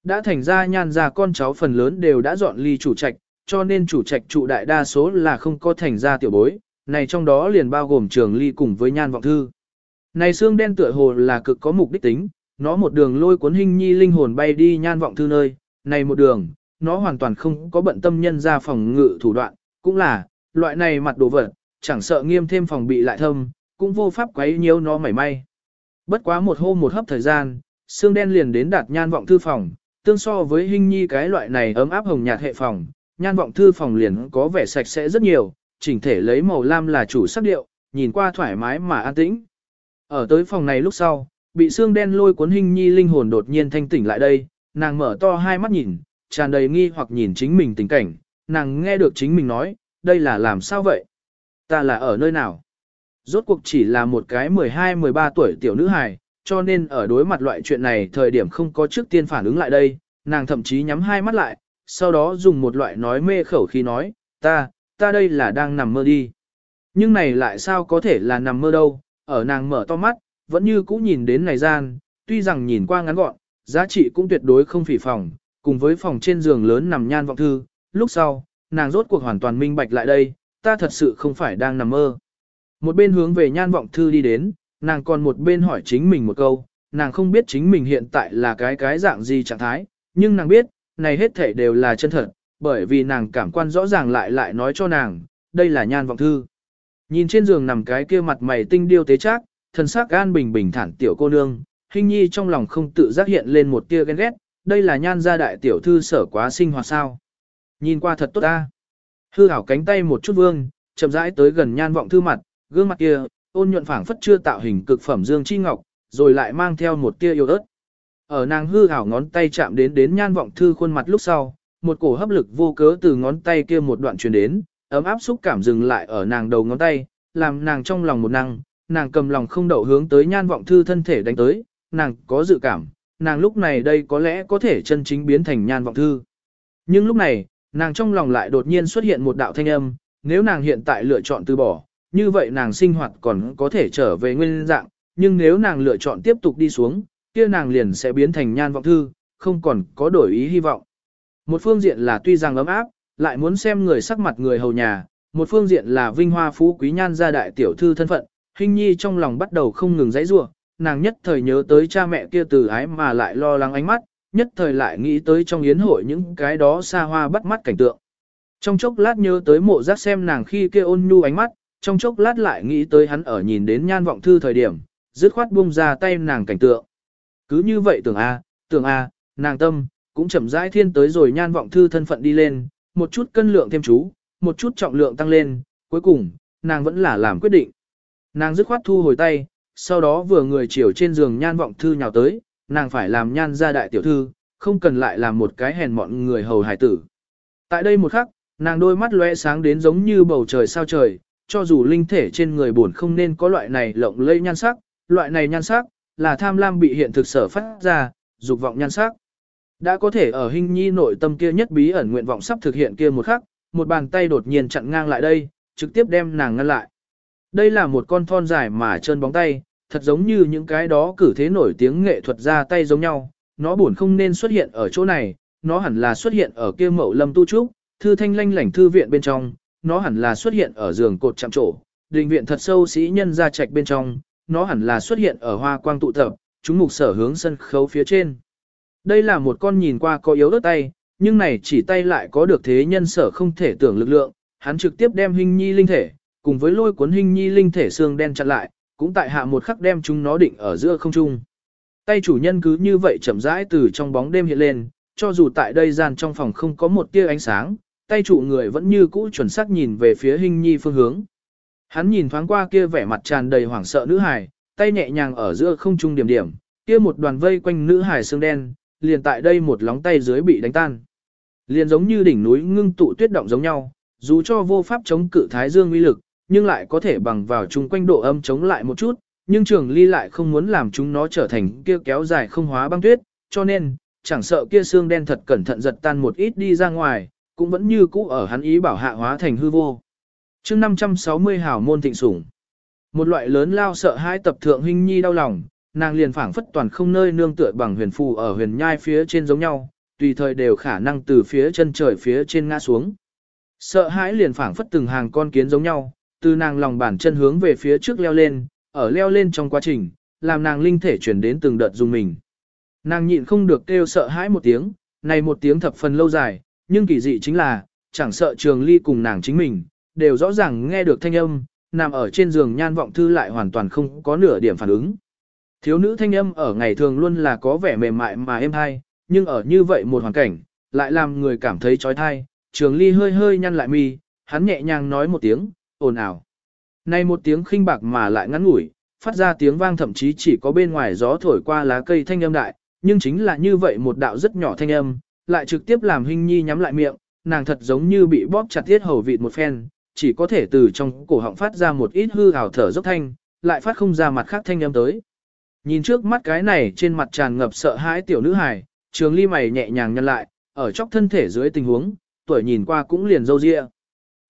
Đã thành ra nhan ra con cháu phần lớn đều đã dọn ly chủ trạch, cho nên chủ trạch trụ đại đa số là không có thành ra tiểu bối, này trong đó liền bao gồm trường ly cùng với nhan vọng thư. Này xương đen tựa hồ là cực có mục đích tính, nó một đường lôi cuốn hình nhi linh hồn bay đi nhan vọng thư nơi, này một đường, nó hoàn toàn không có bận tâm nhân ra phòng ngự thủ đoạn, cũng là, loại này mặt đồ vật, chẳng sợ nghiêm thêm phòng bị lại thâm, cũng vô pháp quấy nhiễu nó mảy may. Bất quá một hôm một hấp thời gian, xương đen liền đến đạt nhan vọng thư phòng, tương so với hình nhi cái loại này ấm áp hồng nhạt hệ phòng, nhan vọng thư phòng liền có vẻ sạch sẽ rất nhiều, chỉnh thể lấy màu lam là chủ sắc điệu, nhìn qua thoải mái mà an tĩnh. Ở tới phòng này lúc sau, bị xương đen lôi cuốn hình nhi linh hồn đột nhiên thanh tỉnh lại đây, nàng mở to hai mắt nhìn, tràn đầy nghi hoặc nhìn chính mình tình cảnh, nàng nghe được chính mình nói, đây là làm sao vậy? Ta là ở nơi nào? Rốt cuộc chỉ là một cái 12-13 tuổi tiểu nữ hài, cho nên ở đối mặt loại chuyện này thời điểm không có trước tiên phản ứng lại đây, nàng thậm chí nhắm hai mắt lại, sau đó dùng một loại nói mê khẩu khi nói, ta, ta đây là đang nằm mơ đi. Nhưng này lại sao có thể là nằm mơ đâu, ở nàng mở to mắt, vẫn như cũ nhìn đến này gian, tuy rằng nhìn qua ngắn gọn, giá trị cũng tuyệt đối không phỉ phòng, cùng với phòng trên giường lớn nằm nhan vọng thư, lúc sau, nàng rốt cuộc hoàn toàn minh bạch lại đây, ta thật sự không phải đang nằm mơ. Một bên hướng về nhan vọng thư đi đến, nàng còn một bên hỏi chính mình một câu, nàng không biết chính mình hiện tại là cái cái dạng gì trạng thái, nhưng nàng biết, này hết thể đều là chân thật, bởi vì nàng cảm quan rõ ràng lại lại nói cho nàng, đây là nhan vọng thư. Nhìn trên giường nằm cái kia mặt mày tinh điêu tế trác, thân sắc gan bình bình thản tiểu cô nương, hình nhi trong lòng không tự giác hiện lên một tia ghen ghét, đây là nhan gia đại tiểu thư sở quá sinh hoạt sao. Nhìn qua thật tốt ta. Hư hảo cánh tay một chút vương, chậm rãi tới gần nhan vọng thư mặt, gương mặt kia, ôn nhuận phảng phất chưa tạo hình cực phẩm dương chi ngọc, rồi lại mang theo một tia yêu ớt. Ở nàng hư hảo ngón tay chạm đến đến nhan vọng thư khuôn mặt lúc sau, một cổ hấp lực vô cớ từ ngón tay kia một đoạn truyền đến, ấm áp xúc cảm dừng lại ở nàng đầu ngón tay, làm nàng trong lòng một năng, nàng cầm lòng không đậu hướng tới nhan vọng thư thân thể đánh tới, nàng có dự cảm, nàng lúc này đây có lẽ có thể chân chính biến thành nhan vọng thư. Nhưng lúc này, nàng trong lòng lại đột nhiên xuất hiện một đạo thanh âm, nếu nàng hiện tại lựa chọn từ bỏ, như vậy nàng sinh hoạt còn có thể trở về nguyên dạng, nhưng nếu nàng lựa chọn tiếp tục đi xuống, kia nàng liền sẽ biến thành nhan vọng thư, không còn có đổi ý hy vọng. Một phương diện là tuy rằng ấm áp, lại muốn xem người sắc mặt người hầu nhà, một phương diện là vinh hoa phú quý nhan gia đại tiểu thư thân phận, hình nhi trong lòng bắt đầu không ngừng dãy rủa nàng nhất thời nhớ tới cha mẹ kia từ ái mà lại lo lắng ánh mắt, nhất thời lại nghĩ tới trong yến hội những cái đó xa hoa bắt mắt cảnh tượng. Trong chốc lát nhớ tới mộ giác xem nàng khi kia ôn nhu ánh mắt, trong chốc lát lại nghĩ tới hắn ở nhìn đến nhan vọng thư thời điểm, dứt khoát buông ra tay nàng cảnh tượng. Cứ như vậy tưởng a, tưởng a, nàng tâm, cũng chậm rãi thiên tới rồi nhan vọng thư thân phận đi lên, một chút cân lượng thêm chú, một chút trọng lượng tăng lên, cuối cùng, nàng vẫn là làm quyết định. Nàng dứt khoát thu hồi tay, sau đó vừa người chiều trên giường nhan vọng thư nhào tới, nàng phải làm nhan gia đại tiểu thư, không cần lại làm một cái hèn mọn người hầu hải tử. Tại đây một khắc, nàng đôi mắt lóe sáng đến giống như bầu trời sao trời, cho dù linh thể trên người buồn không nên có loại này lộng lẫy nhan sắc, loại này nhan sắc là tham lam bị hiện thực sở phát ra, dục vọng nhan sắc. Đã có thể ở hình nhi nội tâm kia nhất bí ẩn nguyện vọng sắp thực hiện kia một khắc, một bàn tay đột nhiên chặn ngang lại đây, trực tiếp đem nàng ngăn lại. Đây là một con thon dài mà chân bóng tay, thật giống như những cái đó cử thế nổi tiếng nghệ thuật ra tay giống nhau, nó buồn không nên xuất hiện ở chỗ này, nó hẳn là xuất hiện ở kia mậu lâm tu trúc, thư thanh lanh lảnh thư viện bên trong, nó hẳn là xuất hiện ở giường cột chạm trổ, đình viện thật sâu sĩ nhân ra trạch bên trong, nó hẳn là xuất hiện ở hoa quang tụ tập, chúng mục sở hướng sân khấu phía trên. Đây là một con nhìn qua có yếu ớt tay, nhưng này chỉ tay lại có được thế nhân sở không thể tưởng lực lượng, hắn trực tiếp đem hình nhi linh thể, cùng với lôi cuốn hình nhi linh thể xương đen chặn lại, cũng tại hạ một khắc đem chúng nó định ở giữa không trung. Tay chủ nhân cứ như vậy chậm rãi từ trong bóng đêm hiện lên, cho dù tại đây gian trong phòng không có một tia ánh sáng, tay chủ người vẫn như cũ chuẩn xác nhìn về phía hình nhi phương hướng. Hắn nhìn thoáng qua kia vẻ mặt tràn đầy hoảng sợ nữ hài, tay nhẹ nhàng ở giữa không trung điểm điểm, kia một đoàn vây quanh nữ hài xương đen, liền tại đây một lóng tay dưới bị đánh tan. Liền giống như đỉnh núi ngưng tụ tuyết động giống nhau, dù cho vô pháp chống cự thái dương uy lực, nhưng lại có thể bằng vào chung quanh độ âm chống lại một chút, nhưng trường ly lại không muốn làm chúng nó trở thành kia kéo dài không hóa băng tuyết, cho nên, chẳng sợ kia xương đen thật cẩn thận giật tan một ít đi ra ngoài, cũng vẫn như cũ ở hắn ý bảo hạ hóa thành hư vô. chương 560 hảo môn thịnh sủng. Một loại lớn lao sợ hai tập thượng huynh nhi đau lòng, nàng liền phảng phất toàn không nơi nương tựa bằng huyền phù ở huyền nhai phía trên giống nhau, tùy thời đều khả năng từ phía chân trời phía trên ngã xuống. Sợ hãi liền phảng phất từng hàng con kiến giống nhau, từ nàng lòng bàn chân hướng về phía trước leo lên, ở leo lên trong quá trình, làm nàng linh thể chuyển đến từng đợt dùng mình. Nàng nhịn không được kêu sợ hãi một tiếng, này một tiếng thập phần lâu dài, nhưng kỳ dị chính là, chẳng sợ trường ly cùng nàng chính mình, đều rõ ràng nghe được thanh âm, nằm ở trên giường nhan vọng thư lại hoàn toàn không có nửa điểm phản ứng. Thiếu nữ thanh âm ở ngày thường luôn là có vẻ mềm mại mà êm hay, nhưng ở như vậy một hoàn cảnh, lại làm người cảm thấy trói thai, trường ly hơi hơi nhăn lại mi, hắn nhẹ nhàng nói một tiếng, ồn ào. Này một tiếng khinh bạc mà lại ngắn ngủi, phát ra tiếng vang thậm chí chỉ có bên ngoài gió thổi qua lá cây thanh âm đại, nhưng chính là như vậy một đạo rất nhỏ thanh âm, lại trực tiếp làm hình nhi nhắm lại miệng, nàng thật giống như bị bóp chặt thiết hầu vịt một phen, chỉ có thể từ trong cổ họng phát ra một ít hư ảo thở dốc thanh, lại phát không ra mặt khác thanh âm tới. Nhìn trước mắt cái này trên mặt tràn ngập sợ hãi tiểu nữ hài, trường ly mày nhẹ nhàng nhăn lại, ở chóc thân thể dưới tình huống, tuổi nhìn qua cũng liền dâu ria.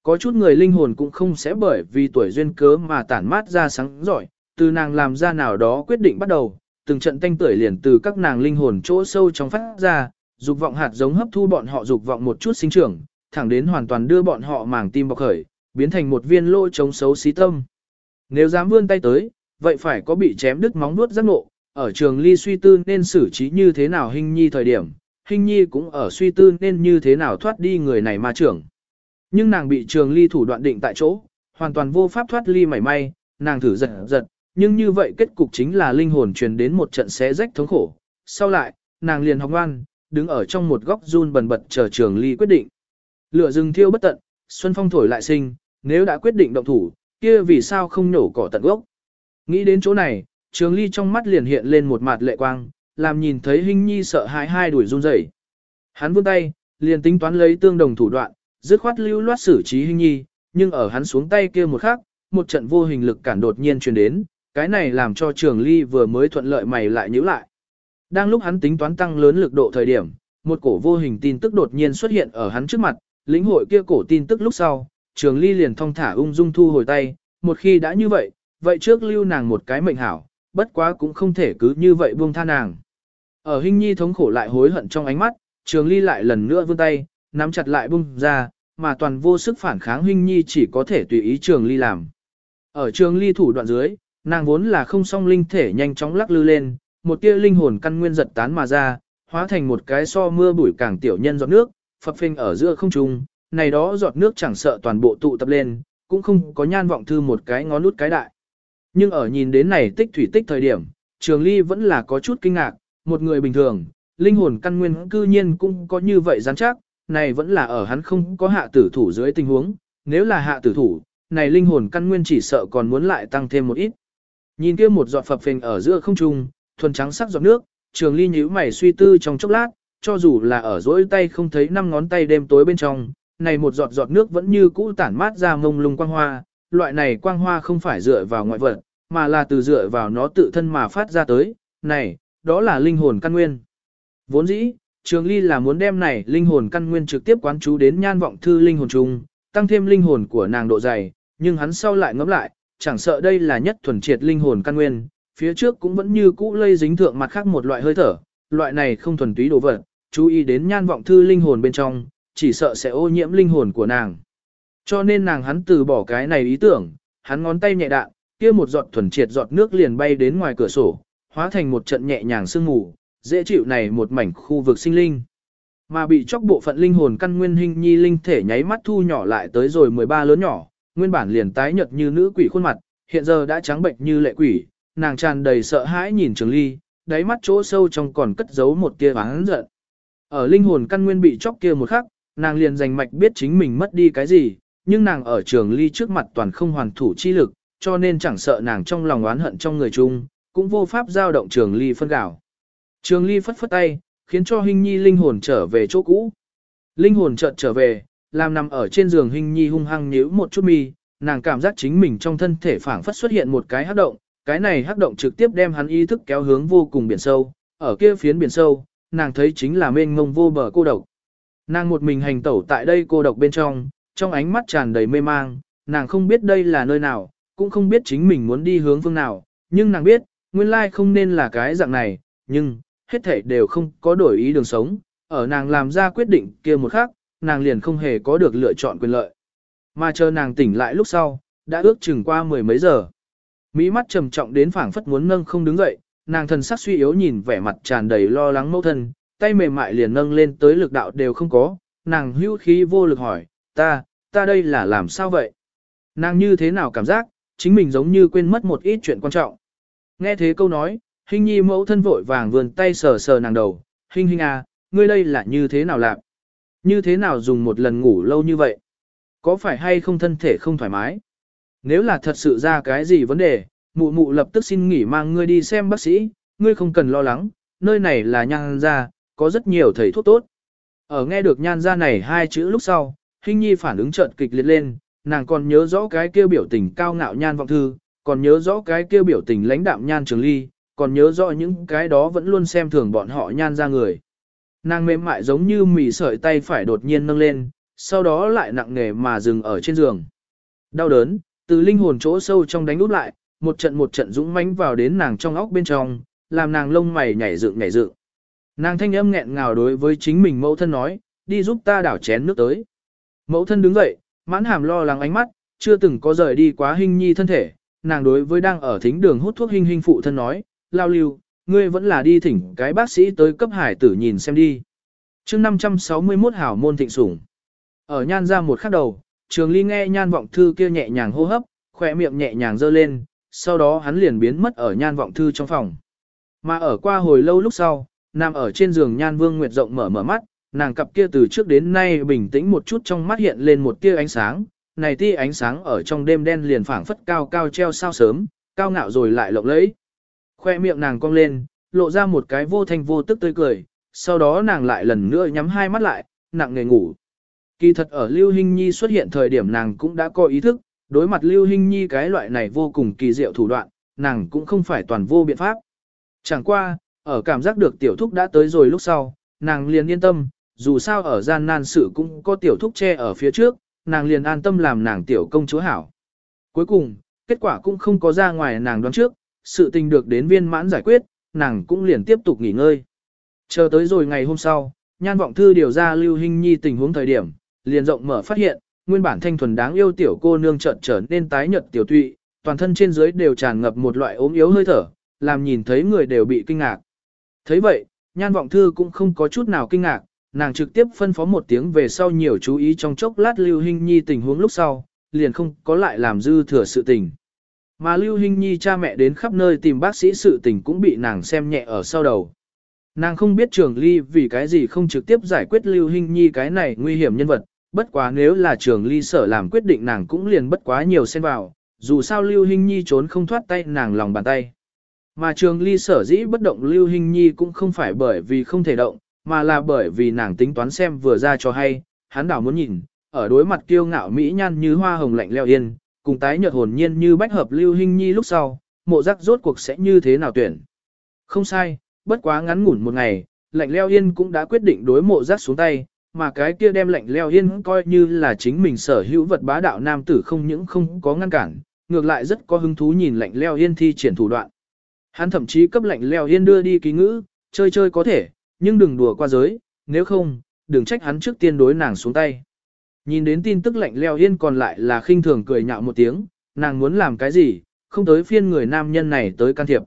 Có chút người linh hồn cũng không sẽ bởi vì tuổi duyên cớ mà tản mát ra sáng giỏi, từ nàng làm ra nào đó quyết định bắt đầu, từng trận tanh tuổi liền từ các nàng linh hồn chỗ sâu trong phát ra, dục vọng hạt giống hấp thu bọn họ dục vọng một chút sinh trưởng, thẳng đến hoàn toàn đưa bọn họ màng tim bọc khởi, biến thành một viên lỗ chống xấu xí tâm. Nếu dám vươn tay tới, vậy phải có bị chém đứt móng nuốt giác ngộ, ở trường ly suy tư nên xử trí như thế nào hình nhi thời điểm, hình nhi cũng ở suy tư nên như thế nào thoát đi người này ma trưởng. Nhưng nàng bị trường ly thủ đoạn định tại chỗ, hoàn toàn vô pháp thoát ly mảy may, nàng thử giật giật, nhưng như vậy kết cục chính là linh hồn truyền đến một trận xé rách thống khổ. Sau lại, nàng liền học ngoan, đứng ở trong một góc run bần bật chờ trường ly quyết định. Lửa rừng thiêu bất tận, xuân phong thổi lại sinh, nếu đã quyết định động thủ, kia vì sao không nổ cỏ tận gốc. Nghĩ đến chỗ này, trường ly trong mắt liền hiện lên một mặt lệ quang, làm nhìn thấy hình nhi sợ hãi hai đuổi run rẩy. Hắn vươn tay, liền tính toán lấy tương đồng thủ đoạn, dứt khoát lưu loát xử trí hình nhi, nhưng ở hắn xuống tay kia một khắc, một trận vô hình lực cản đột nhiên truyền đến, cái này làm cho trường ly vừa mới thuận lợi mày lại nhíu lại. Đang lúc hắn tính toán tăng lớn lực độ thời điểm, một cổ vô hình tin tức đột nhiên xuất hiện ở hắn trước mặt, lĩnh hội kia cổ tin tức lúc sau, trường ly liền thong thả ung dung thu hồi tay, một khi đã như vậy, vậy trước lưu nàng một cái mệnh hảo, bất quá cũng không thể cứ như vậy buông tha nàng. Ở hình nhi thống khổ lại hối hận trong ánh mắt, trường ly lại lần nữa vươn tay, nắm chặt lại buông ra, mà toàn vô sức phản kháng hình nhi chỉ có thể tùy ý trường ly làm. Ở trường ly thủ đoạn dưới, nàng vốn là không song linh thể nhanh chóng lắc lư lên, một tia linh hồn căn nguyên giật tán mà ra, hóa thành một cái so mưa bụi càng tiểu nhân giọt nước, phập phình ở giữa không trung, này đó giọt nước chẳng sợ toàn bộ tụ tập lên, cũng không có nhan vọng thư một cái ngón nút cái đại. Nhưng ở nhìn đến này tích thủy tích thời điểm, Trường Ly vẫn là có chút kinh ngạc, một người bình thường, linh hồn căn nguyên cư nhiên cũng có như vậy rắn chắc, này vẫn là ở hắn không có hạ tử thủ dưới tình huống, nếu là hạ tử thủ, này linh hồn căn nguyên chỉ sợ còn muốn lại tăng thêm một ít. Nhìn kia một giọt phập phình ở giữa không trung, thuần trắng sắc giọt nước, Trường Ly nhíu mày suy tư trong chốc lát, cho dù là ở rỗi tay không thấy năm ngón tay đêm tối bên trong, này một giọt giọt nước vẫn như cũ tản mát ra mông lung quang hoa, loại này quang hoa không phải dựa vào ngoại vật, mà là từ dựa vào nó tự thân mà phát ra tới, này, đó là linh hồn căn nguyên. Vốn dĩ, Trường Ly là muốn đem này linh hồn căn nguyên trực tiếp quán chú đến nhan vọng thư linh hồn trùng, tăng thêm linh hồn của nàng độ dày, nhưng hắn sau lại ngẫm lại, chẳng sợ đây là nhất thuần triệt linh hồn căn nguyên, phía trước cũng vẫn như cũ lây dính thượng mặt khác một loại hơi thở, loại này không thuần túy đồ vật, chú ý đến nhan vọng thư linh hồn bên trong, chỉ sợ sẽ ô nhiễm linh hồn của nàng. Cho nên nàng hắn từ bỏ cái này ý tưởng, hắn ngón tay nhẹ đạn, kia một giọt thuần triệt giọt nước liền bay đến ngoài cửa sổ, hóa thành một trận nhẹ nhàng sương mù, dễ chịu này một mảnh khu vực sinh linh. Mà bị chóc bộ phận linh hồn căn nguyên hình nhi linh thể nháy mắt thu nhỏ lại tới rồi 13 lớn nhỏ, nguyên bản liền tái nhợt như nữ quỷ khuôn mặt, hiện giờ đã trắng bệnh như lệ quỷ, nàng tràn đầy sợ hãi nhìn Trường Ly, đáy mắt chỗ sâu trong còn cất giấu một tia oán giận. Ở linh hồn căn nguyên bị chóc kia một khắc, nàng liền giành mạch biết chính mình mất đi cái gì, nhưng nàng ở Trường Ly trước mặt toàn không hoàn thủ chi lực, cho nên chẳng sợ nàng trong lòng oán hận trong người chung, cũng vô pháp giao động Trường Ly phân gạo. Trường Ly phất phất tay, khiến cho hình Nhi linh hồn trở về chỗ cũ. Linh hồn chợt trở về, làm nằm ở trên giường hình Nhi hung hăng nhíu một chút mi, nàng cảm giác chính mình trong thân thể phảng phất xuất hiện một cái hắc động, cái này hắc động trực tiếp đem hắn ý thức kéo hướng vô cùng biển sâu, ở kia phiến biển sâu, nàng thấy chính là mênh mông vô bờ cô độc. Nàng một mình hành tẩu tại đây cô độc bên trong, trong ánh mắt tràn đầy mê mang, nàng không biết đây là nơi nào, cũng không biết chính mình muốn đi hướng phương nào, nhưng nàng biết, nguyên lai không nên là cái dạng này, nhưng, hết thảy đều không có đổi ý đường sống, ở nàng làm ra quyết định kia một khắc, nàng liền không hề có được lựa chọn quyền lợi. Mà chờ nàng tỉnh lại lúc sau, đã ước chừng qua mười mấy giờ. Mỹ mắt trầm trọng đến phảng phất muốn nâng không đứng dậy, nàng thần sắc suy yếu nhìn vẻ mặt tràn đầy lo lắng mẫu thân, tay mềm mại liền nâng lên tới lực đạo đều không có, nàng hưu khí vô lực hỏi, ta, ta đây là làm sao vậy? Nàng như thế nào cảm giác, chính mình giống như quên mất một ít chuyện quan trọng. Nghe thế câu nói, hình nhi mẫu thân vội vàng vườn tay sờ sờ nàng đầu, hình hình à, ngươi đây là như thế nào làm? Như thế nào dùng một lần ngủ lâu như vậy? Có phải hay không thân thể không thoải mái? Nếu là thật sự ra cái gì vấn đề, mụ mụ lập tức xin nghỉ mang ngươi đi xem bác sĩ, ngươi không cần lo lắng, nơi này là nhan gia, có rất nhiều thầy thuốc tốt. Ở nghe được nhan gia này hai chữ lúc sau, Hinh Nhi phản ứng chợt kịch liệt lên, nàng còn nhớ rõ cái kêu biểu tình cao ngạo nhan vọng thư, còn nhớ rõ cái kêu biểu tình lãnh đạm nhan trường ly, còn nhớ rõ những cái đó vẫn luôn xem thường bọn họ nhan ra người. Nàng mềm mại giống như mì sợi tay phải đột nhiên nâng lên, sau đó lại nặng nề mà dừng ở trên giường. Đau đớn, từ linh hồn chỗ sâu trong đánh úp lại, một trận một trận dũng mãnh vào đến nàng trong óc bên trong, làm nàng lông mày nhảy dựng nhảy dựng. Nàng thanh âm nghẹn ngào đối với chính mình mẫu thân nói, đi giúp ta đảo chén nước tới. Mẫu thân đứng dậy, mãn hàm lo lắng ánh mắt, chưa từng có rời đi quá hình nhi thân thể, nàng đối với đang ở thính đường hút thuốc hình hình phụ thân nói, lao lưu, ngươi vẫn là đi thỉnh cái bác sĩ tới cấp hải tử nhìn xem đi. chương 561 hảo môn thịnh sủng. Ở nhan ra một khắc đầu, trường ly nghe nhan vọng thư kia nhẹ nhàng hô hấp, khỏe miệng nhẹ nhàng dơ lên, sau đó hắn liền biến mất ở nhan vọng thư trong phòng. Mà ở qua hồi lâu lúc sau, nằm ở trên giường nhan vương nguyệt rộng mở mở mắt, nàng cặp kia từ trước đến nay bình tĩnh một chút trong mắt hiện lên một tia ánh sáng, này tia ánh sáng ở trong đêm đen liền phảng phất cao cao treo sao sớm, cao ngạo rồi lại lộng lẫy. Khoe miệng nàng cong lên, lộ ra một cái vô thanh vô tức tươi cười, sau đó nàng lại lần nữa nhắm hai mắt lại, nặng nề ngủ. Kỳ thật ở Lưu Hinh Nhi xuất hiện thời điểm nàng cũng đã có ý thức, đối mặt Lưu Hinh Nhi cái loại này vô cùng kỳ diệu thủ đoạn, nàng cũng không phải toàn vô biện pháp. Chẳng qua, ở cảm giác được tiểu thúc đã tới rồi lúc sau, nàng liền yên tâm, dù sao ở gian nan sự cũng có tiểu thúc che ở phía trước, nàng liền an tâm làm nàng tiểu công chúa hảo. Cuối cùng, kết quả cũng không có ra ngoài nàng đoán trước, sự tình được đến viên mãn giải quyết, nàng cũng liền tiếp tục nghỉ ngơi. Chờ tới rồi ngày hôm sau, nhan vọng thư điều ra Lưu hình Nhi tình huống thời điểm, liền rộng mở phát hiện, nguyên bản thanh thuần đáng yêu tiểu cô nương chợt trở nên tái nhợt tiểu tụy, toàn thân trên dưới đều tràn ngập một loại ốm yếu hơi thở, làm nhìn thấy người đều bị kinh ngạc. Thấy vậy, nhan vọng thư cũng không có chút nào kinh ngạc, nàng trực tiếp phân phó một tiếng về sau nhiều chú ý trong chốc lát Lưu Hinh Nhi tình huống lúc sau, liền không có lại làm dư thừa sự tình. Mà Lưu Hinh Nhi cha mẹ đến khắp nơi tìm bác sĩ sự tình cũng bị nàng xem nhẹ ở sau đầu. Nàng không biết Trường Ly vì cái gì không trực tiếp giải quyết Lưu Hinh Nhi cái này nguy hiểm nhân vật, bất quá nếu là Trường Ly sở làm quyết định nàng cũng liền bất quá nhiều xen vào, dù sao Lưu Hinh Nhi trốn không thoát tay nàng lòng bàn tay. Mà Trường Ly sở dĩ bất động Lưu Hinh Nhi cũng không phải bởi vì không thể động, mà là bởi vì nàng tính toán xem vừa ra cho hay, hắn đảo muốn nhìn, ở đối mặt kiêu ngạo mỹ nhan như hoa hồng lạnh leo yên, cùng tái nhợt hồn nhiên như bách hợp Lưu hình Nhi lúc sau, mộ giác rốt cuộc sẽ như thế nào tuyển. Không sai, bất quá ngắn ngủn một ngày, lạnh leo yên cũng đã quyết định đối mộ giác xuống tay, mà cái kia đem lạnh leo yên coi như là chính mình sở hữu vật bá đạo nam tử không những không có ngăn cản, ngược lại rất có hứng thú nhìn lạnh leo yên thi triển thủ đoạn. Hắn thậm chí cấp lạnh leo yên đưa đi ký ngữ, chơi chơi có thể, nhưng đừng đùa qua giới, nếu không, đừng trách hắn trước tiên đối nàng xuống tay. Nhìn đến tin tức lạnh leo yên còn lại là khinh thường cười nhạo một tiếng, nàng muốn làm cái gì, không tới phiên người nam nhân này tới can thiệp.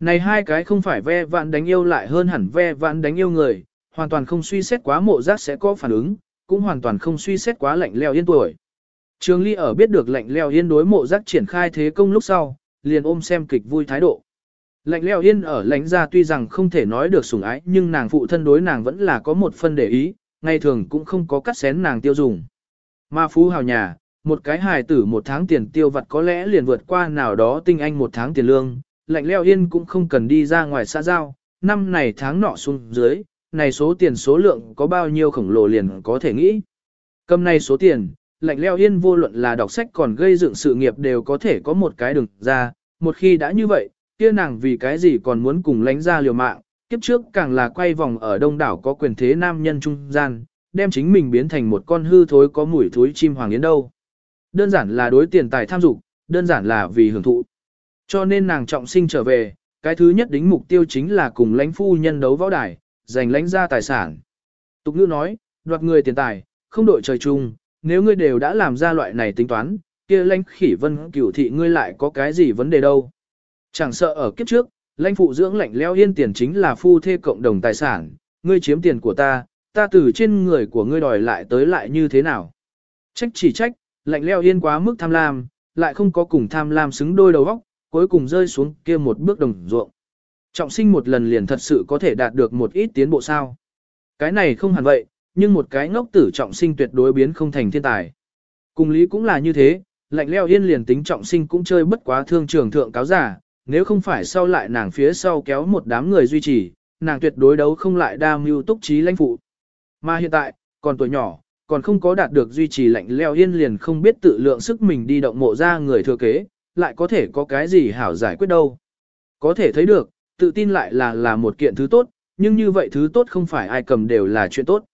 Này hai cái không phải ve vạn đánh yêu lại hơn hẳn ve vạn đánh yêu người, hoàn toàn không suy xét quá mộ giác sẽ có phản ứng, cũng hoàn toàn không suy xét quá lạnh leo yên tuổi. Trường Ly ở biết được lạnh leo yên đối mộ giác triển khai thế công lúc sau, liền ôm xem kịch vui thái độ. Lạnh leo yên ở lãnh gia tuy rằng không thể nói được sủng ái nhưng nàng phụ thân đối nàng vẫn là có một phân để ý, ngày thường cũng không có cắt xén nàng tiêu dùng. Mà phú hào nhà, một cái hài tử một tháng tiền tiêu vặt có lẽ liền vượt qua nào đó tinh anh một tháng tiền lương, lạnh leo yên cũng không cần đi ra ngoài xã giao, năm này tháng nọ xuống dưới, này số tiền số lượng có bao nhiêu khổng lồ liền có thể nghĩ. Cầm này số tiền, lạnh leo yên vô luận là đọc sách còn gây dựng sự nghiệp đều có thể có một cái đường ra, một khi đã như vậy, kia nàng vì cái gì còn muốn cùng lánh ra liều mạng, kiếp trước càng là quay vòng ở đông đảo có quyền thế nam nhân trung gian, đem chính mình biến thành một con hư thối có mùi thối chim hoàng yến đâu. Đơn giản là đối tiền tài tham dục, đơn giản là vì hưởng thụ. Cho nên nàng trọng sinh trở về, cái thứ nhất đính mục tiêu chính là cùng lãnh phu nhân đấu võ đài, giành lãnh ra tài sản. Tục ngữ nói, đoạt người tiền tài, không đội trời chung, nếu ngươi đều đã làm ra loại này tính toán, kia lãnh khỉ vân cửu thị ngươi lại có cái gì vấn đề đâu. Chẳng sợ ở kiếp trước, lãnh phụ dưỡng lạnh leo yên tiền chính là phu thê cộng đồng tài sản, ngươi chiếm tiền của ta, ta từ trên người của ngươi đòi lại tới lại như thế nào. Trách chỉ trách, lạnh leo yên quá mức tham lam, lại không có cùng tham lam xứng đôi đầu óc, cuối cùng rơi xuống kia một bước đồng ruộng. Trọng sinh một lần liền thật sự có thể đạt được một ít tiến bộ sao. Cái này không hẳn vậy, nhưng một cái ngốc tử trọng sinh tuyệt đối biến không thành thiên tài. Cùng lý cũng là như thế, lạnh leo yên liền tính trọng sinh cũng chơi bất quá thương trường thượng cáo giả, nếu không phải sau lại nàng phía sau kéo một đám người duy trì, nàng tuyệt đối đấu không lại đa mưu túc trí lãnh phụ. Mà hiện tại, còn tuổi nhỏ, còn không có đạt được duy trì lạnh leo yên liền không biết tự lượng sức mình đi động mộ ra người thừa kế, lại có thể có cái gì hảo giải quyết đâu. Có thể thấy được, tự tin lại là là một kiện thứ tốt, nhưng như vậy thứ tốt không phải ai cầm đều là chuyện tốt.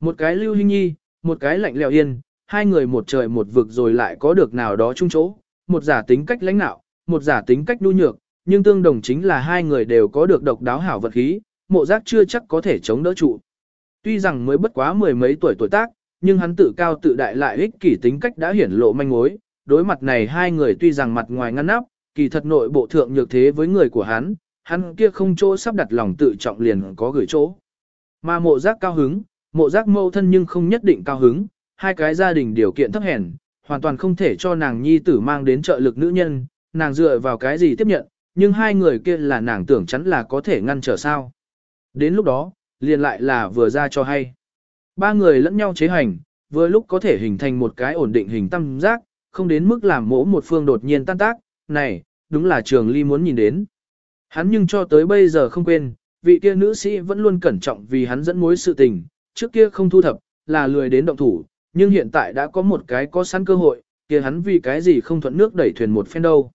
Một cái lưu hình nhi, một cái lạnh leo yên, hai người một trời một vực rồi lại có được nào đó chung chỗ, một giả tính cách lãnh nạo, một giả tính cách nhu nhược, nhưng tương đồng chính là hai người đều có được độc đáo hảo vật khí, mộ giác chưa chắc có thể chống đỡ trụ. Tuy rằng mới bất quá mười mấy tuổi tuổi tác, nhưng hắn tự cao tự đại lại ích kỷ tính cách đã hiển lộ manh mối, đối mặt này hai người tuy rằng mặt ngoài ngăn nắp, kỳ thật nội bộ thượng nhược thế với người của hắn, hắn kia không chỗ sắp đặt lòng tự trọng liền có gửi chỗ. Mà mộ giác cao hứng, mộ giác mâu thân nhưng không nhất định cao hứng, hai cái gia đình điều kiện thấp hèn, hoàn toàn không thể cho nàng nhi tử mang đến trợ lực nữ nhân, nàng dựa vào cái gì tiếp nhận, nhưng hai người kia là nàng tưởng chắn là có thể ngăn trở sao. Đến lúc đó, liền lại là vừa ra cho hay. Ba người lẫn nhau chế hành, vừa lúc có thể hình thành một cái ổn định hình tam giác, không đến mức làm mỗ một phương đột nhiên tan tác, này, đúng là trường ly muốn nhìn đến. Hắn nhưng cho tới bây giờ không quên, vị kia nữ sĩ vẫn luôn cẩn trọng vì hắn dẫn mối sự tình, trước kia không thu thập, là lười đến động thủ, nhưng hiện tại đã có một cái có sẵn cơ hội, kia hắn vì cái gì không thuận nước đẩy thuyền một phen đâu.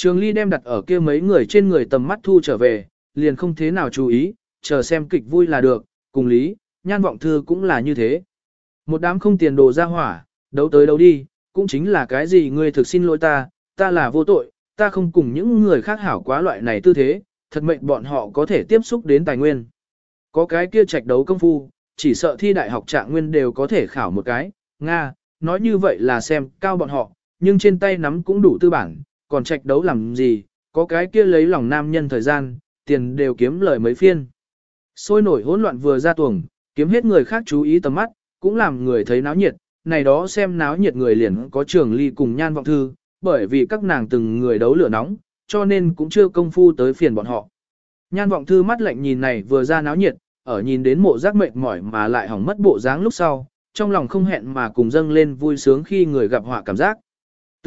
Trường Ly đem đặt ở kia mấy người trên người tầm mắt thu trở về, liền không thế nào chú ý, chờ xem kịch vui là được, cùng lý, nhan vọng thư cũng là như thế. Một đám không tiền đồ ra hỏa, đấu tới đấu đi, cũng chính là cái gì ngươi thực xin lỗi ta, ta là vô tội, ta không cùng những người khác hảo quá loại này tư thế, thật mệnh bọn họ có thể tiếp xúc đến tài nguyên. Có cái kia trạch đấu công phu, chỉ sợ thi đại học trạng nguyên đều có thể khảo một cái, Nga, nói như vậy là xem cao bọn họ, nhưng trên tay nắm cũng đủ tư bản, còn trạch đấu làm gì, có cái kia lấy lòng nam nhân thời gian, tiền đều kiếm lời mấy phiên. Sôi nổi hỗn loạn vừa ra tuồng, kiếm hết người khác chú ý tầm mắt, cũng làm người thấy náo nhiệt, này đó xem náo nhiệt người liền có trường ly cùng nhan vọng thư, bởi vì các nàng từng người đấu lửa nóng, cho nên cũng chưa công phu tới phiền bọn họ. Nhan vọng thư mắt lạnh nhìn này vừa ra náo nhiệt, ở nhìn đến mộ giác mệt mỏi mà lại hỏng mất bộ dáng lúc sau, trong lòng không hẹn mà cùng dâng lên vui sướng khi người gặp họa cảm giác.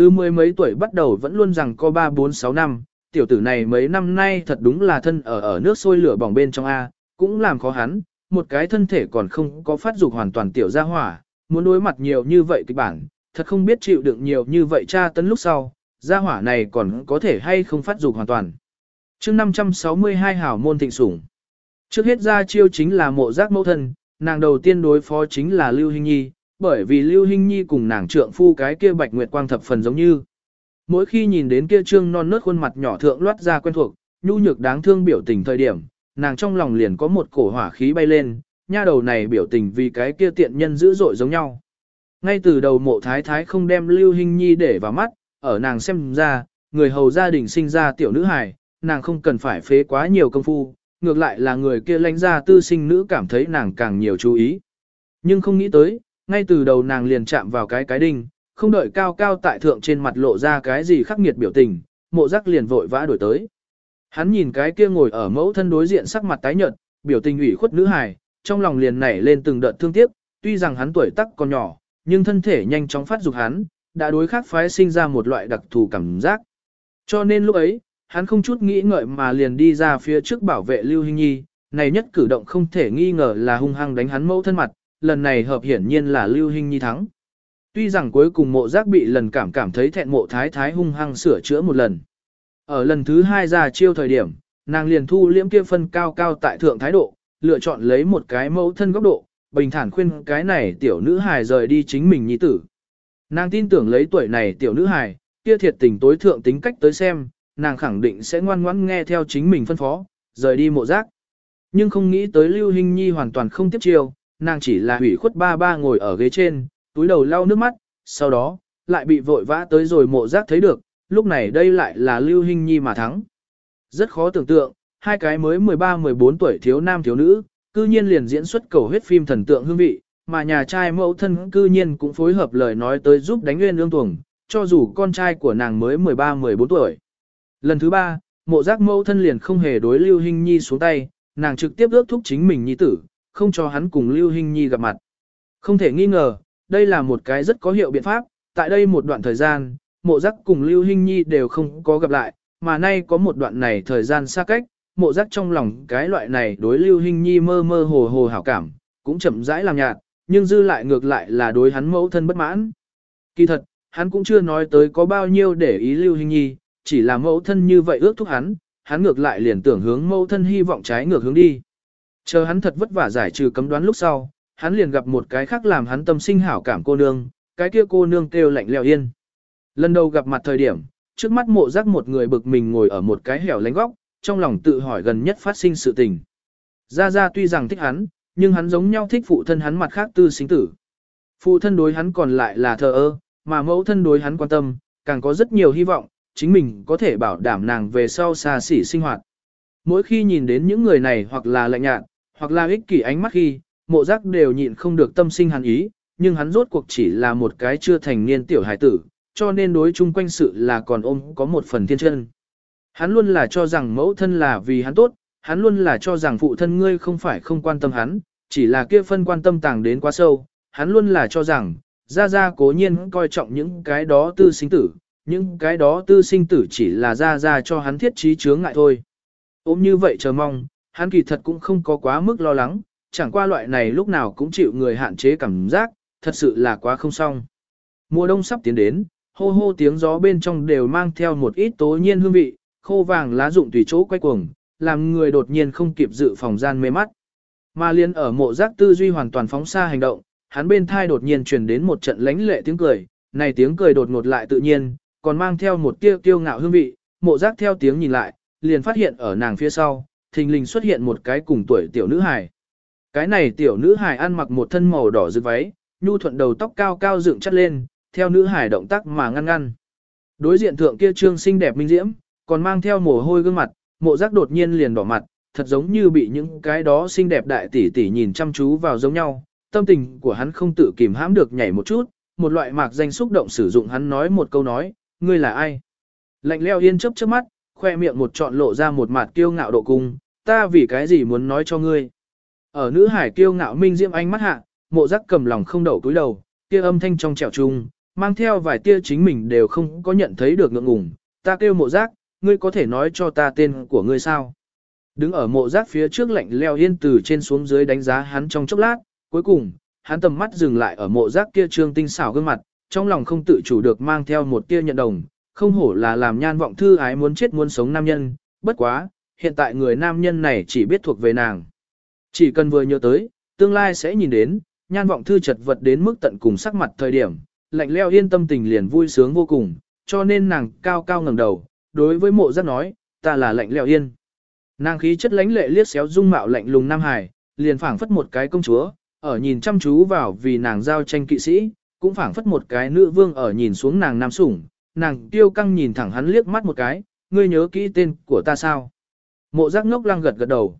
Từ mười mấy tuổi bắt đầu vẫn luôn rằng có 3 4 6 năm, tiểu tử này mấy năm nay thật đúng là thân ở ở nước sôi lửa bỏng bên trong A, cũng làm khó hắn, một cái thân thể còn không có phát dục hoàn toàn tiểu ra hỏa, muốn đối mặt nhiều như vậy kịch bản, thật không biết chịu đựng nhiều như vậy tra tấn lúc sau, gia hỏa này còn có thể hay không phát dục hoàn toàn. chương 562 hảo môn thịnh sủng. Trước hết ra chiêu chính là mộ giác mẫu thân, nàng đầu tiên đối phó chính là Lưu Hinh Nhi, bởi vì Lưu Hinh Nhi cùng nàng trượng phu cái kia bạch nguyệt quang thập phần giống như. Mỗi khi nhìn đến kia trương non nớt khuôn mặt nhỏ thượng loát ra quen thuộc, nhu nhược đáng thương biểu tình thời điểm, nàng trong lòng liền có một cổ hỏa khí bay lên, nha đầu này biểu tình vì cái kia tiện nhân dữ dội giống nhau. Ngay từ đầu mộ thái thái không đem Lưu Hinh Nhi để vào mắt, ở nàng xem ra, người hầu gia đình sinh ra tiểu nữ hài, nàng không cần phải phế quá nhiều công phu, ngược lại là người kia lãnh ra tư sinh nữ cảm thấy nàng càng nhiều chú ý. Nhưng không nghĩ tới, ngay từ đầu nàng liền chạm vào cái cái đinh, không đợi cao cao tại thượng trên mặt lộ ra cái gì khắc nghiệt biểu tình, mộ giác liền vội vã đổi tới. Hắn nhìn cái kia ngồi ở mẫu thân đối diện sắc mặt tái nhợt, biểu tình ủy khuất nữ hài, trong lòng liền nảy lên từng đợt thương tiếc, tuy rằng hắn tuổi tác còn nhỏ, nhưng thân thể nhanh chóng phát dục hắn, đã đối khác phái sinh ra một loại đặc thù cảm giác. Cho nên lúc ấy, hắn không chút nghĩ ngợi mà liền đi ra phía trước bảo vệ Lưu Hinh Nhi, này nhất cử động không thể nghi ngờ là hung hăng đánh hắn mẫu thân mặt, lần này hợp hiển nhiên là Lưu Hinh Nhi thắng. Tuy rằng cuối cùng mộ giác bị lần cảm cảm thấy thẹn mộ thái thái hung hăng sửa chữa một lần. Ở lần thứ hai ra chiêu thời điểm, nàng liền thu liễm kia phân cao cao tại thượng thái độ, lựa chọn lấy một cái mẫu thân góc độ, bình thản khuyên cái này tiểu nữ hài rời đi chính mình nhi tử. Nàng tin tưởng lấy tuổi này tiểu nữ hài, kia thiệt tình tối thượng tính cách tới xem, nàng khẳng định sẽ ngoan ngoãn nghe theo chính mình phân phó, rời đi mộ giác. Nhưng không nghĩ tới Lưu Hinh Nhi hoàn toàn không tiếp chiêu, nàng chỉ là hủy khuất ba ba ngồi ở ghế trên, túi đầu lau nước mắt, sau đó, lại bị vội vã tới rồi mộ giác thấy được, lúc này đây lại là Lưu Hinh Nhi mà thắng. Rất khó tưởng tượng, hai cái mới 13-14 tuổi thiếu nam thiếu nữ, cư nhiên liền diễn xuất cầu huyết phim thần tượng hương vị, mà nhà trai mẫu thân cư nhiên cũng phối hợp lời nói tới giúp đánh nguyên ương tuồng, cho dù con trai của nàng mới 13-14 tuổi. Lần thứ ba, mộ giác mẫu thân liền không hề đối Lưu Hinh Nhi xuống tay, nàng trực tiếp ước thúc chính mình nhi tử, không cho hắn cùng Lưu Hinh Nhi gặp mặt. Không thể nghi ngờ, đây là một cái rất có hiệu biện pháp, tại đây một đoạn thời gian, mộ giác cùng Lưu Hinh Nhi đều không có gặp lại, mà nay có một đoạn này thời gian xa cách, mộ giác trong lòng cái loại này đối Lưu Hinh Nhi mơ mơ hồ hồ hảo cảm, cũng chậm rãi làm nhạt, nhưng dư lại ngược lại là đối hắn mẫu thân bất mãn. Kỳ thật, hắn cũng chưa nói tới có bao nhiêu để ý Lưu Hinh Nhi, chỉ là mẫu thân như vậy ước thúc hắn, hắn ngược lại liền tưởng hướng mẫu thân hy vọng trái ngược hướng đi. Chờ hắn thật vất vả giải trừ cấm đoán lúc sau, hắn liền gặp một cái khác làm hắn tâm sinh hảo cảm cô nương, cái kia cô nương kêu lạnh lẽo yên. Lần đầu gặp mặt thời điểm, trước mắt mộ giác một người bực mình ngồi ở một cái hẻo lánh góc, trong lòng tự hỏi gần nhất phát sinh sự tình. Gia Gia tuy rằng thích hắn, nhưng hắn giống nhau thích phụ thân hắn mặt khác tư sinh tử. Phụ thân đối hắn còn lại là thờ ơ, mà mẫu thân đối hắn quan tâm, càng có rất nhiều hy vọng, chính mình có thể bảo đảm nàng về sau xa xỉ sinh hoạt. Mỗi khi nhìn đến những người này hoặc là lạnh nhạt, hoặc là ích kỷ ánh mắt khi, mộ giác đều nhịn không được tâm sinh hắn ý, nhưng hắn rốt cuộc chỉ là một cái chưa thành niên tiểu hải tử, cho nên đối chung quanh sự là còn ôm có một phần thiên chân. Hắn luôn là cho rằng mẫu thân là vì hắn tốt, hắn luôn là cho rằng phụ thân ngươi không phải không quan tâm hắn, chỉ là kia phân quan tâm tàng đến quá sâu, hắn luôn là cho rằng, Gia Gia cố nhiên coi trọng những cái đó tư sinh tử, những cái đó tư sinh tử chỉ là Gia Gia cho hắn thiết trí chướng ngại thôi. Ôm như vậy chờ mong, hắn kỳ thật cũng không có quá mức lo lắng, chẳng qua loại này lúc nào cũng chịu người hạn chế cảm giác, thật sự là quá không xong. Mùa đông sắp tiến đến, hô hô tiếng gió bên trong đều mang theo một ít tố nhiên hương vị, khô vàng lá rụng tùy chỗ quay cuồng, làm người đột nhiên không kịp dự phòng gian mê mắt. Mà liên ở mộ giác tư duy hoàn toàn phóng xa hành động, hắn bên thai đột nhiên truyền đến một trận lánh lệ tiếng cười, này tiếng cười đột ngột lại tự nhiên, còn mang theo một tia kiêu ngạo hương vị, mộ giác theo tiếng nhìn lại, liền phát hiện ở nàng phía sau, thình lình xuất hiện một cái cùng tuổi tiểu nữ hài. Cái này tiểu nữ hài ăn mặc một thân màu đỏ rực váy, nhu thuận đầu tóc cao cao dựng chắt lên, theo nữ hài động tác mà ngăn ngăn. Đối diện thượng kia trương xinh đẹp minh diễm, còn mang theo mồ hôi gương mặt, mộ giác đột nhiên liền đỏ mặt, thật giống như bị những cái đó xinh đẹp đại tỷ tỷ nhìn chăm chú vào giống nhau. Tâm tình của hắn không tự kìm hãm được nhảy một chút, một loại mạc danh xúc động sử dụng hắn nói một câu nói, ngươi là ai? Lạnh leo yên chớp chớp mắt, khoe miệng một trọn lộ ra một mặt kiêu ngạo độ cung, ta vì cái gì muốn nói cho ngươi? Ở nữ hải kiêu ngạo minh diễm ánh mắt hạ, mộ giác cầm lòng không đậu túi đầu, kia âm thanh trong trẻo trung, mang theo vài tia chính mình đều không có nhận thấy được ngượng ngùng. Ta kêu mộ giác, ngươi có thể nói cho ta tên của ngươi sao? Đứng ở mộ giác phía trước lạnh leo yên từ trên xuống dưới đánh giá hắn trong chốc lát, cuối cùng, hắn tầm mắt dừng lại ở mộ giác kia trương tinh xảo gương mặt, trong lòng không tự chủ được mang theo một tia nhận đồng, không hổ là làm nhan vọng thư ái muốn chết muốn sống nam nhân, bất quá, hiện tại người nam nhân này chỉ biết thuộc về nàng. Chỉ cần vừa nhớ tới, tương lai sẽ nhìn đến, nhan vọng thư chật vật đến mức tận cùng sắc mặt thời điểm, lạnh leo yên tâm tình liền vui sướng vô cùng, cho nên nàng cao cao ngẩng đầu, đối với mộ giác nói, ta là lạnh leo yên. Nàng khí chất lánh lệ liếc xéo dung mạo lạnh lùng Nam Hải, liền phảng phất một cái công chúa, ở nhìn chăm chú vào vì nàng giao tranh kỵ sĩ, cũng phảng phất một cái nữ vương ở nhìn xuống nàng nam sủng, nàng tiêu căng nhìn thẳng hắn liếc mắt một cái, ngươi nhớ kỹ tên của ta sao? Mộ giác ngốc lăng gật gật đầu.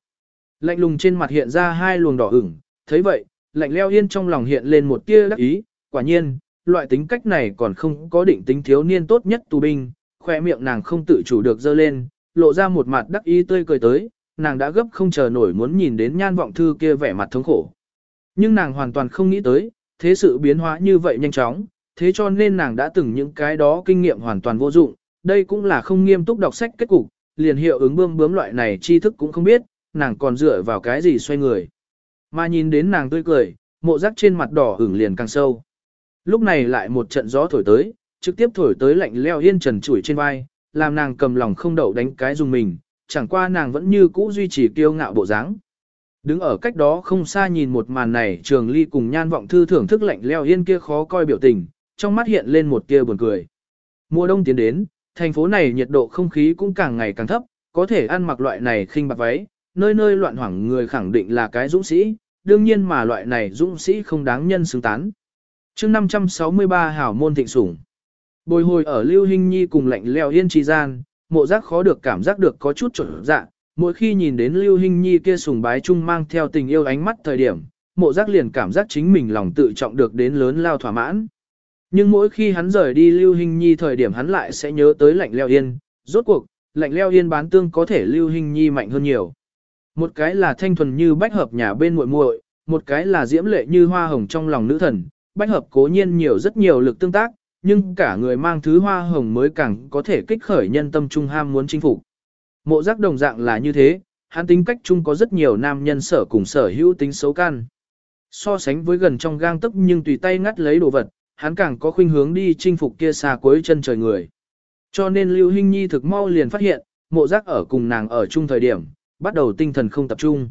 Lạnh lùng trên mặt hiện ra hai luồng đỏ ửng, thấy vậy, lạnh leo yên trong lòng hiện lên một tia đắc ý, quả nhiên, loại tính cách này còn không có định tính thiếu niên tốt nhất tù binh, khoe miệng nàng không tự chủ được dơ lên, lộ ra một mặt đắc ý tươi cười tới, nàng đã gấp không chờ nổi muốn nhìn đến nhan vọng thư kia vẻ mặt thống khổ. Nhưng nàng hoàn toàn không nghĩ tới, thế sự biến hóa như vậy nhanh chóng, thế cho nên nàng đã từng những cái đó kinh nghiệm hoàn toàn vô dụng, đây cũng là không nghiêm túc đọc sách kết cục, liền hiệu ứng bơm bướm loại này tri thức cũng không biết, nàng còn dựa vào cái gì xoay người. Mà nhìn đến nàng tươi cười, mộ giác trên mặt đỏ ửng liền càng sâu. Lúc này lại một trận gió thổi tới, trực tiếp thổi tới lạnh leo yên trần chủi trên vai, làm nàng cầm lòng không đậu đánh cái dùng mình, chẳng qua nàng vẫn như cũ duy trì kiêu ngạo bộ dáng. Đứng ở cách đó không xa nhìn một màn này trường ly cùng nhan vọng thư thưởng thức lạnh leo yên kia khó coi biểu tình, trong mắt hiện lên một tia buồn cười. Mùa đông tiến đến, thành phố này nhiệt độ không khí cũng càng ngày càng thấp, có thể ăn mặc loại này khinh bạc váy, nơi nơi loạn hoảng người khẳng định là cái dũng sĩ, đương nhiên mà loại này dũng sĩ không đáng nhân xứng tán. chương 563 hảo môn thịnh sủng. Bồi hồi ở Lưu Hinh Nhi cùng lạnh leo yên trì gian, mộ giác khó được cảm giác được có chút trở dạ, mỗi khi nhìn đến Lưu Hinh Nhi kia sùng bái chung mang theo tình yêu ánh mắt thời điểm, mộ giác liền cảm giác chính mình lòng tự trọng được đến lớn lao thỏa mãn. Nhưng mỗi khi hắn rời đi Lưu hình Nhi thời điểm hắn lại sẽ nhớ tới lạnh leo yên, rốt cuộc, lạnh leo yên bán tương có thể Lưu hình Nhi mạnh hơn nhiều. Một cái là thanh thuần như bách hợp nhà bên muội muội, một cái là diễm lệ như hoa hồng trong lòng nữ thần, bách hợp cố nhiên nhiều rất nhiều lực tương tác, nhưng cả người mang thứ hoa hồng mới càng có thể kích khởi nhân tâm trung ham muốn chinh phục. Mộ giác đồng dạng là như thế, hắn tính cách chung có rất nhiều nam nhân sở cùng sở hữu tính xấu can. So sánh với gần trong gang tức nhưng tùy tay ngắt lấy đồ vật, hắn càng có khuynh hướng đi chinh phục kia xa cuối chân trời người. Cho nên Lưu Hinh Nhi thực mau liền phát hiện, mộ giác ở cùng nàng ở chung thời điểm, bắt đầu tinh thần không tập trung.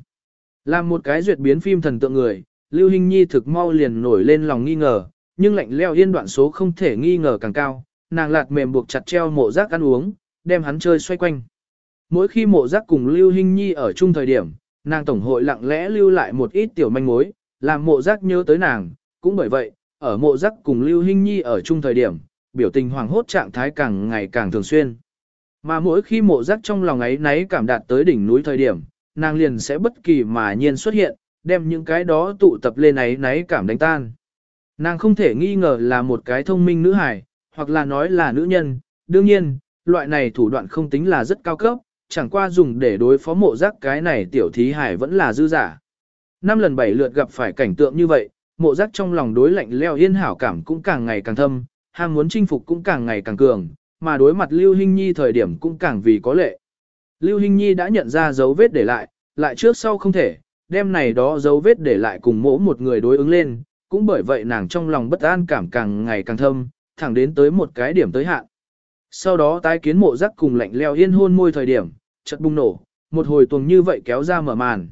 Làm một cái duyệt biến phim thần tượng người, Lưu Hinh Nhi thực mau liền nổi lên lòng nghi ngờ, nhưng lạnh leo yên đoạn số không thể nghi ngờ càng cao, nàng lạt mềm buộc chặt treo mộ giác ăn uống, đem hắn chơi xoay quanh. Mỗi khi mộ giác cùng Lưu Hinh Nhi ở chung thời điểm, nàng tổng hội lặng lẽ lưu lại một ít tiểu manh mối, làm mộ giác nhớ tới nàng, cũng bởi vậy, ở mộ giác cùng Lưu Hinh Nhi ở chung thời điểm, biểu tình hoàng hốt trạng thái càng ngày càng thường xuyên. Mà mỗi khi mộ giác trong lòng ấy náy cảm đạt tới đỉnh núi thời điểm, nàng liền sẽ bất kỳ mà nhiên xuất hiện, đem những cái đó tụ tập lên ấy náy cảm đánh tan. Nàng không thể nghi ngờ là một cái thông minh nữ hài, hoặc là nói là nữ nhân, đương nhiên, loại này thủ đoạn không tính là rất cao cấp, chẳng qua dùng để đối phó mộ giác cái này tiểu thí hải vẫn là dư giả. Năm lần bảy lượt gặp phải cảnh tượng như vậy, mộ giác trong lòng đối lạnh leo yên hảo cảm cũng càng ngày càng thâm, ham muốn chinh phục cũng càng ngày càng cường, mà đối mặt Lưu Hinh Nhi thời điểm cũng càng vì có lệ. Lưu Hinh Nhi đã nhận ra dấu vết để lại, lại trước sau không thể, Đêm này đó dấu vết để lại cùng mỗi một người đối ứng lên, cũng bởi vậy nàng trong lòng bất an cảm càng ngày càng thâm, thẳng đến tới một cái điểm tới hạn. Sau đó tái kiến mộ giác cùng lạnh leo yên hôn môi thời điểm, chợt bùng nổ, một hồi tuồng như vậy kéo ra mở màn.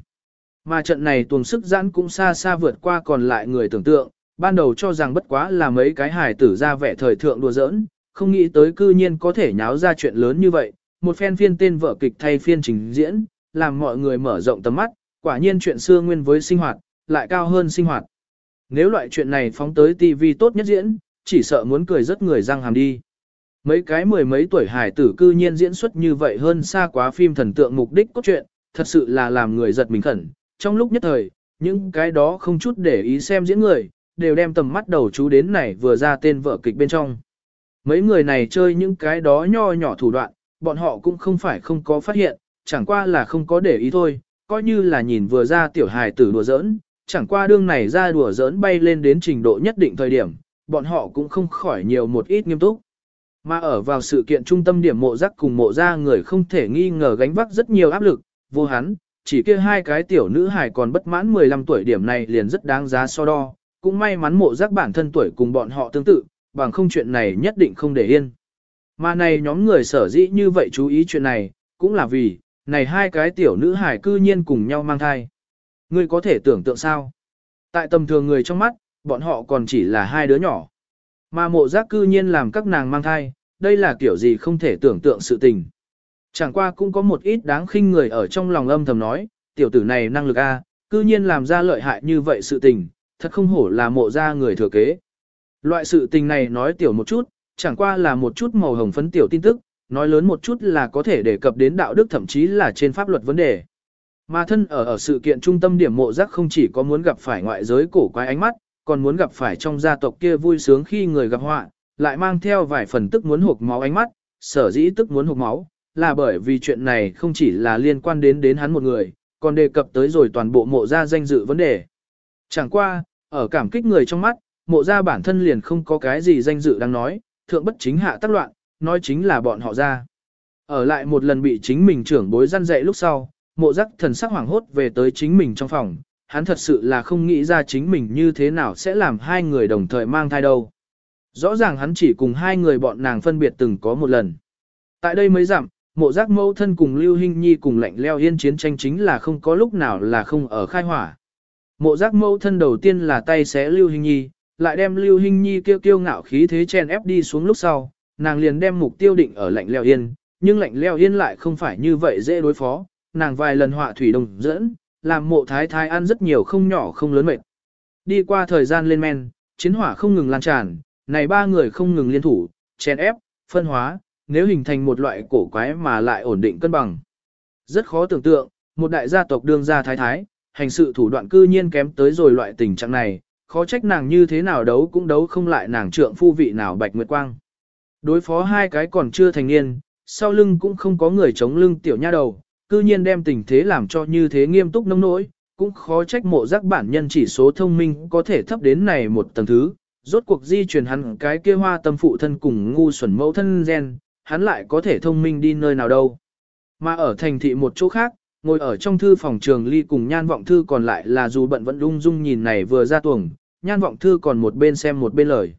Mà trận này tuồng sức giãn cũng xa xa vượt qua còn lại người tưởng tượng, ban đầu cho rằng bất quá là mấy cái hài tử ra vẻ thời thượng đùa giỡn, không nghĩ tới cư nhiên có thể nháo ra chuyện lớn như vậy, một phen phiên tên vợ kịch thay phiên trình diễn, làm mọi người mở rộng tầm mắt, quả nhiên chuyện xưa nguyên với sinh hoạt, lại cao hơn sinh hoạt. Nếu loại chuyện này phóng tới TV tốt nhất diễn, chỉ sợ muốn cười rất người răng hàm đi. Mấy cái mười mấy tuổi hải tử cư nhiên diễn xuất như vậy hơn xa quá phim thần tượng mục đích cốt truyện, thật sự là làm người giật mình khẩn. Trong lúc nhất thời, những cái đó không chút để ý xem diễn người, đều đem tầm mắt đầu chú đến này vừa ra tên vợ kịch bên trong. Mấy người này chơi những cái đó nho nhỏ thủ đoạn, bọn họ cũng không phải không có phát hiện, chẳng qua là không có để ý thôi, coi như là nhìn vừa ra tiểu hài tử đùa giỡn, chẳng qua đương này ra đùa giỡn bay lên đến trình độ nhất định thời điểm, bọn họ cũng không khỏi nhiều một ít nghiêm túc. Mà ở vào sự kiện trung tâm điểm mộ giác cùng mộ ra người không thể nghi ngờ gánh vác rất nhiều áp lực, vô hắn, chỉ kia hai cái tiểu nữ hài còn bất mãn 15 tuổi điểm này liền rất đáng giá so đo, cũng may mắn mộ giác bản thân tuổi cùng bọn họ tương tự, bằng không chuyện này nhất định không để yên. Mà này nhóm người sở dĩ như vậy chú ý chuyện này, cũng là vì, này hai cái tiểu nữ hài cư nhiên cùng nhau mang thai. Ngươi có thể tưởng tượng sao? Tại tầm thường người trong mắt, bọn họ còn chỉ là hai đứa nhỏ. Mà mộ giác cư nhiên làm các nàng mang thai, đây là kiểu gì không thể tưởng tượng sự tình. Chẳng qua cũng có một ít đáng khinh người ở trong lòng âm thầm nói, tiểu tử này năng lực A, cư nhiên làm ra lợi hại như vậy sự tình, thật không hổ là mộ ra người thừa kế. Loại sự tình này nói tiểu một chút, chẳng qua là một chút màu hồng phấn tiểu tin tức, nói lớn một chút là có thể đề cập đến đạo đức thậm chí là trên pháp luật vấn đề. Mà thân ở ở sự kiện trung tâm điểm mộ giác không chỉ có muốn gặp phải ngoại giới cổ quái ánh mắt, còn muốn gặp phải trong gia tộc kia vui sướng khi người gặp họa, lại mang theo vài phần tức muốn hộp máu ánh mắt, sở dĩ tức muốn hộp máu, là bởi vì chuyện này không chỉ là liên quan đến đến hắn một người, còn đề cập tới rồi toàn bộ mộ gia danh dự vấn đề. Chẳng qua, ở cảm kích người trong mắt, mộ gia bản thân liền không có cái gì danh dự đang nói, thượng bất chính hạ tác loạn, nói chính là bọn họ ra. Ở lại một lần bị chính mình trưởng bối gian dạy lúc sau, mộ giác thần sắc hoảng hốt về tới chính mình trong phòng, hắn thật sự là không nghĩ ra chính mình như thế nào sẽ làm hai người đồng thời mang thai đâu. Rõ ràng hắn chỉ cùng hai người bọn nàng phân biệt từng có một lần. Tại đây mới giảm mộ giác mẫu thân cùng Lưu Hinh Nhi cùng lạnh leo yên chiến tranh chính là không có lúc nào là không ở khai hỏa. Mộ giác mẫu thân đầu tiên là tay xé Lưu Hinh Nhi, lại đem Lưu Hinh Nhi kêu kiêu ngạo khí thế chen ép đi xuống lúc sau, nàng liền đem mục tiêu định ở lạnh leo yên, nhưng lạnh leo yên lại không phải như vậy dễ đối phó, nàng vài lần họa thủy đồng dẫn, làm mộ thái thái ăn rất nhiều không nhỏ không lớn mệt. Đi qua thời gian lên men, chiến hỏa không ngừng lan tràn, này ba người không ngừng liên thủ, chen ép, phân hóa, nếu hình thành một loại cổ quái mà lại ổn định cân bằng. Rất khó tưởng tượng, một đại gia tộc đương gia thái thái, hành sự thủ đoạn cư nhiên kém tới rồi loại tình trạng này, khó trách nàng như thế nào đấu cũng đấu không lại nàng trượng phu vị nào bạch nguyệt quang. Đối phó hai cái còn chưa thành niên, sau lưng cũng không có người chống lưng tiểu nha đầu, cư nhiên đem tình thế làm cho như thế nghiêm túc nông nỗi, cũng khó trách mộ giác bản nhân chỉ số thông minh có thể thấp đến này một tầng thứ, rốt cuộc di truyền hắn cái kia hoa tâm phụ thân cùng ngu xuẩn mẫu thân gen, hắn lại có thể thông minh đi nơi nào đâu. Mà ở thành thị một chỗ khác, ngồi ở trong thư phòng trường ly cùng nhan vọng thư còn lại là dù bận vẫn lung dung nhìn này vừa ra tuồng, nhan vọng thư còn một bên xem một bên lời.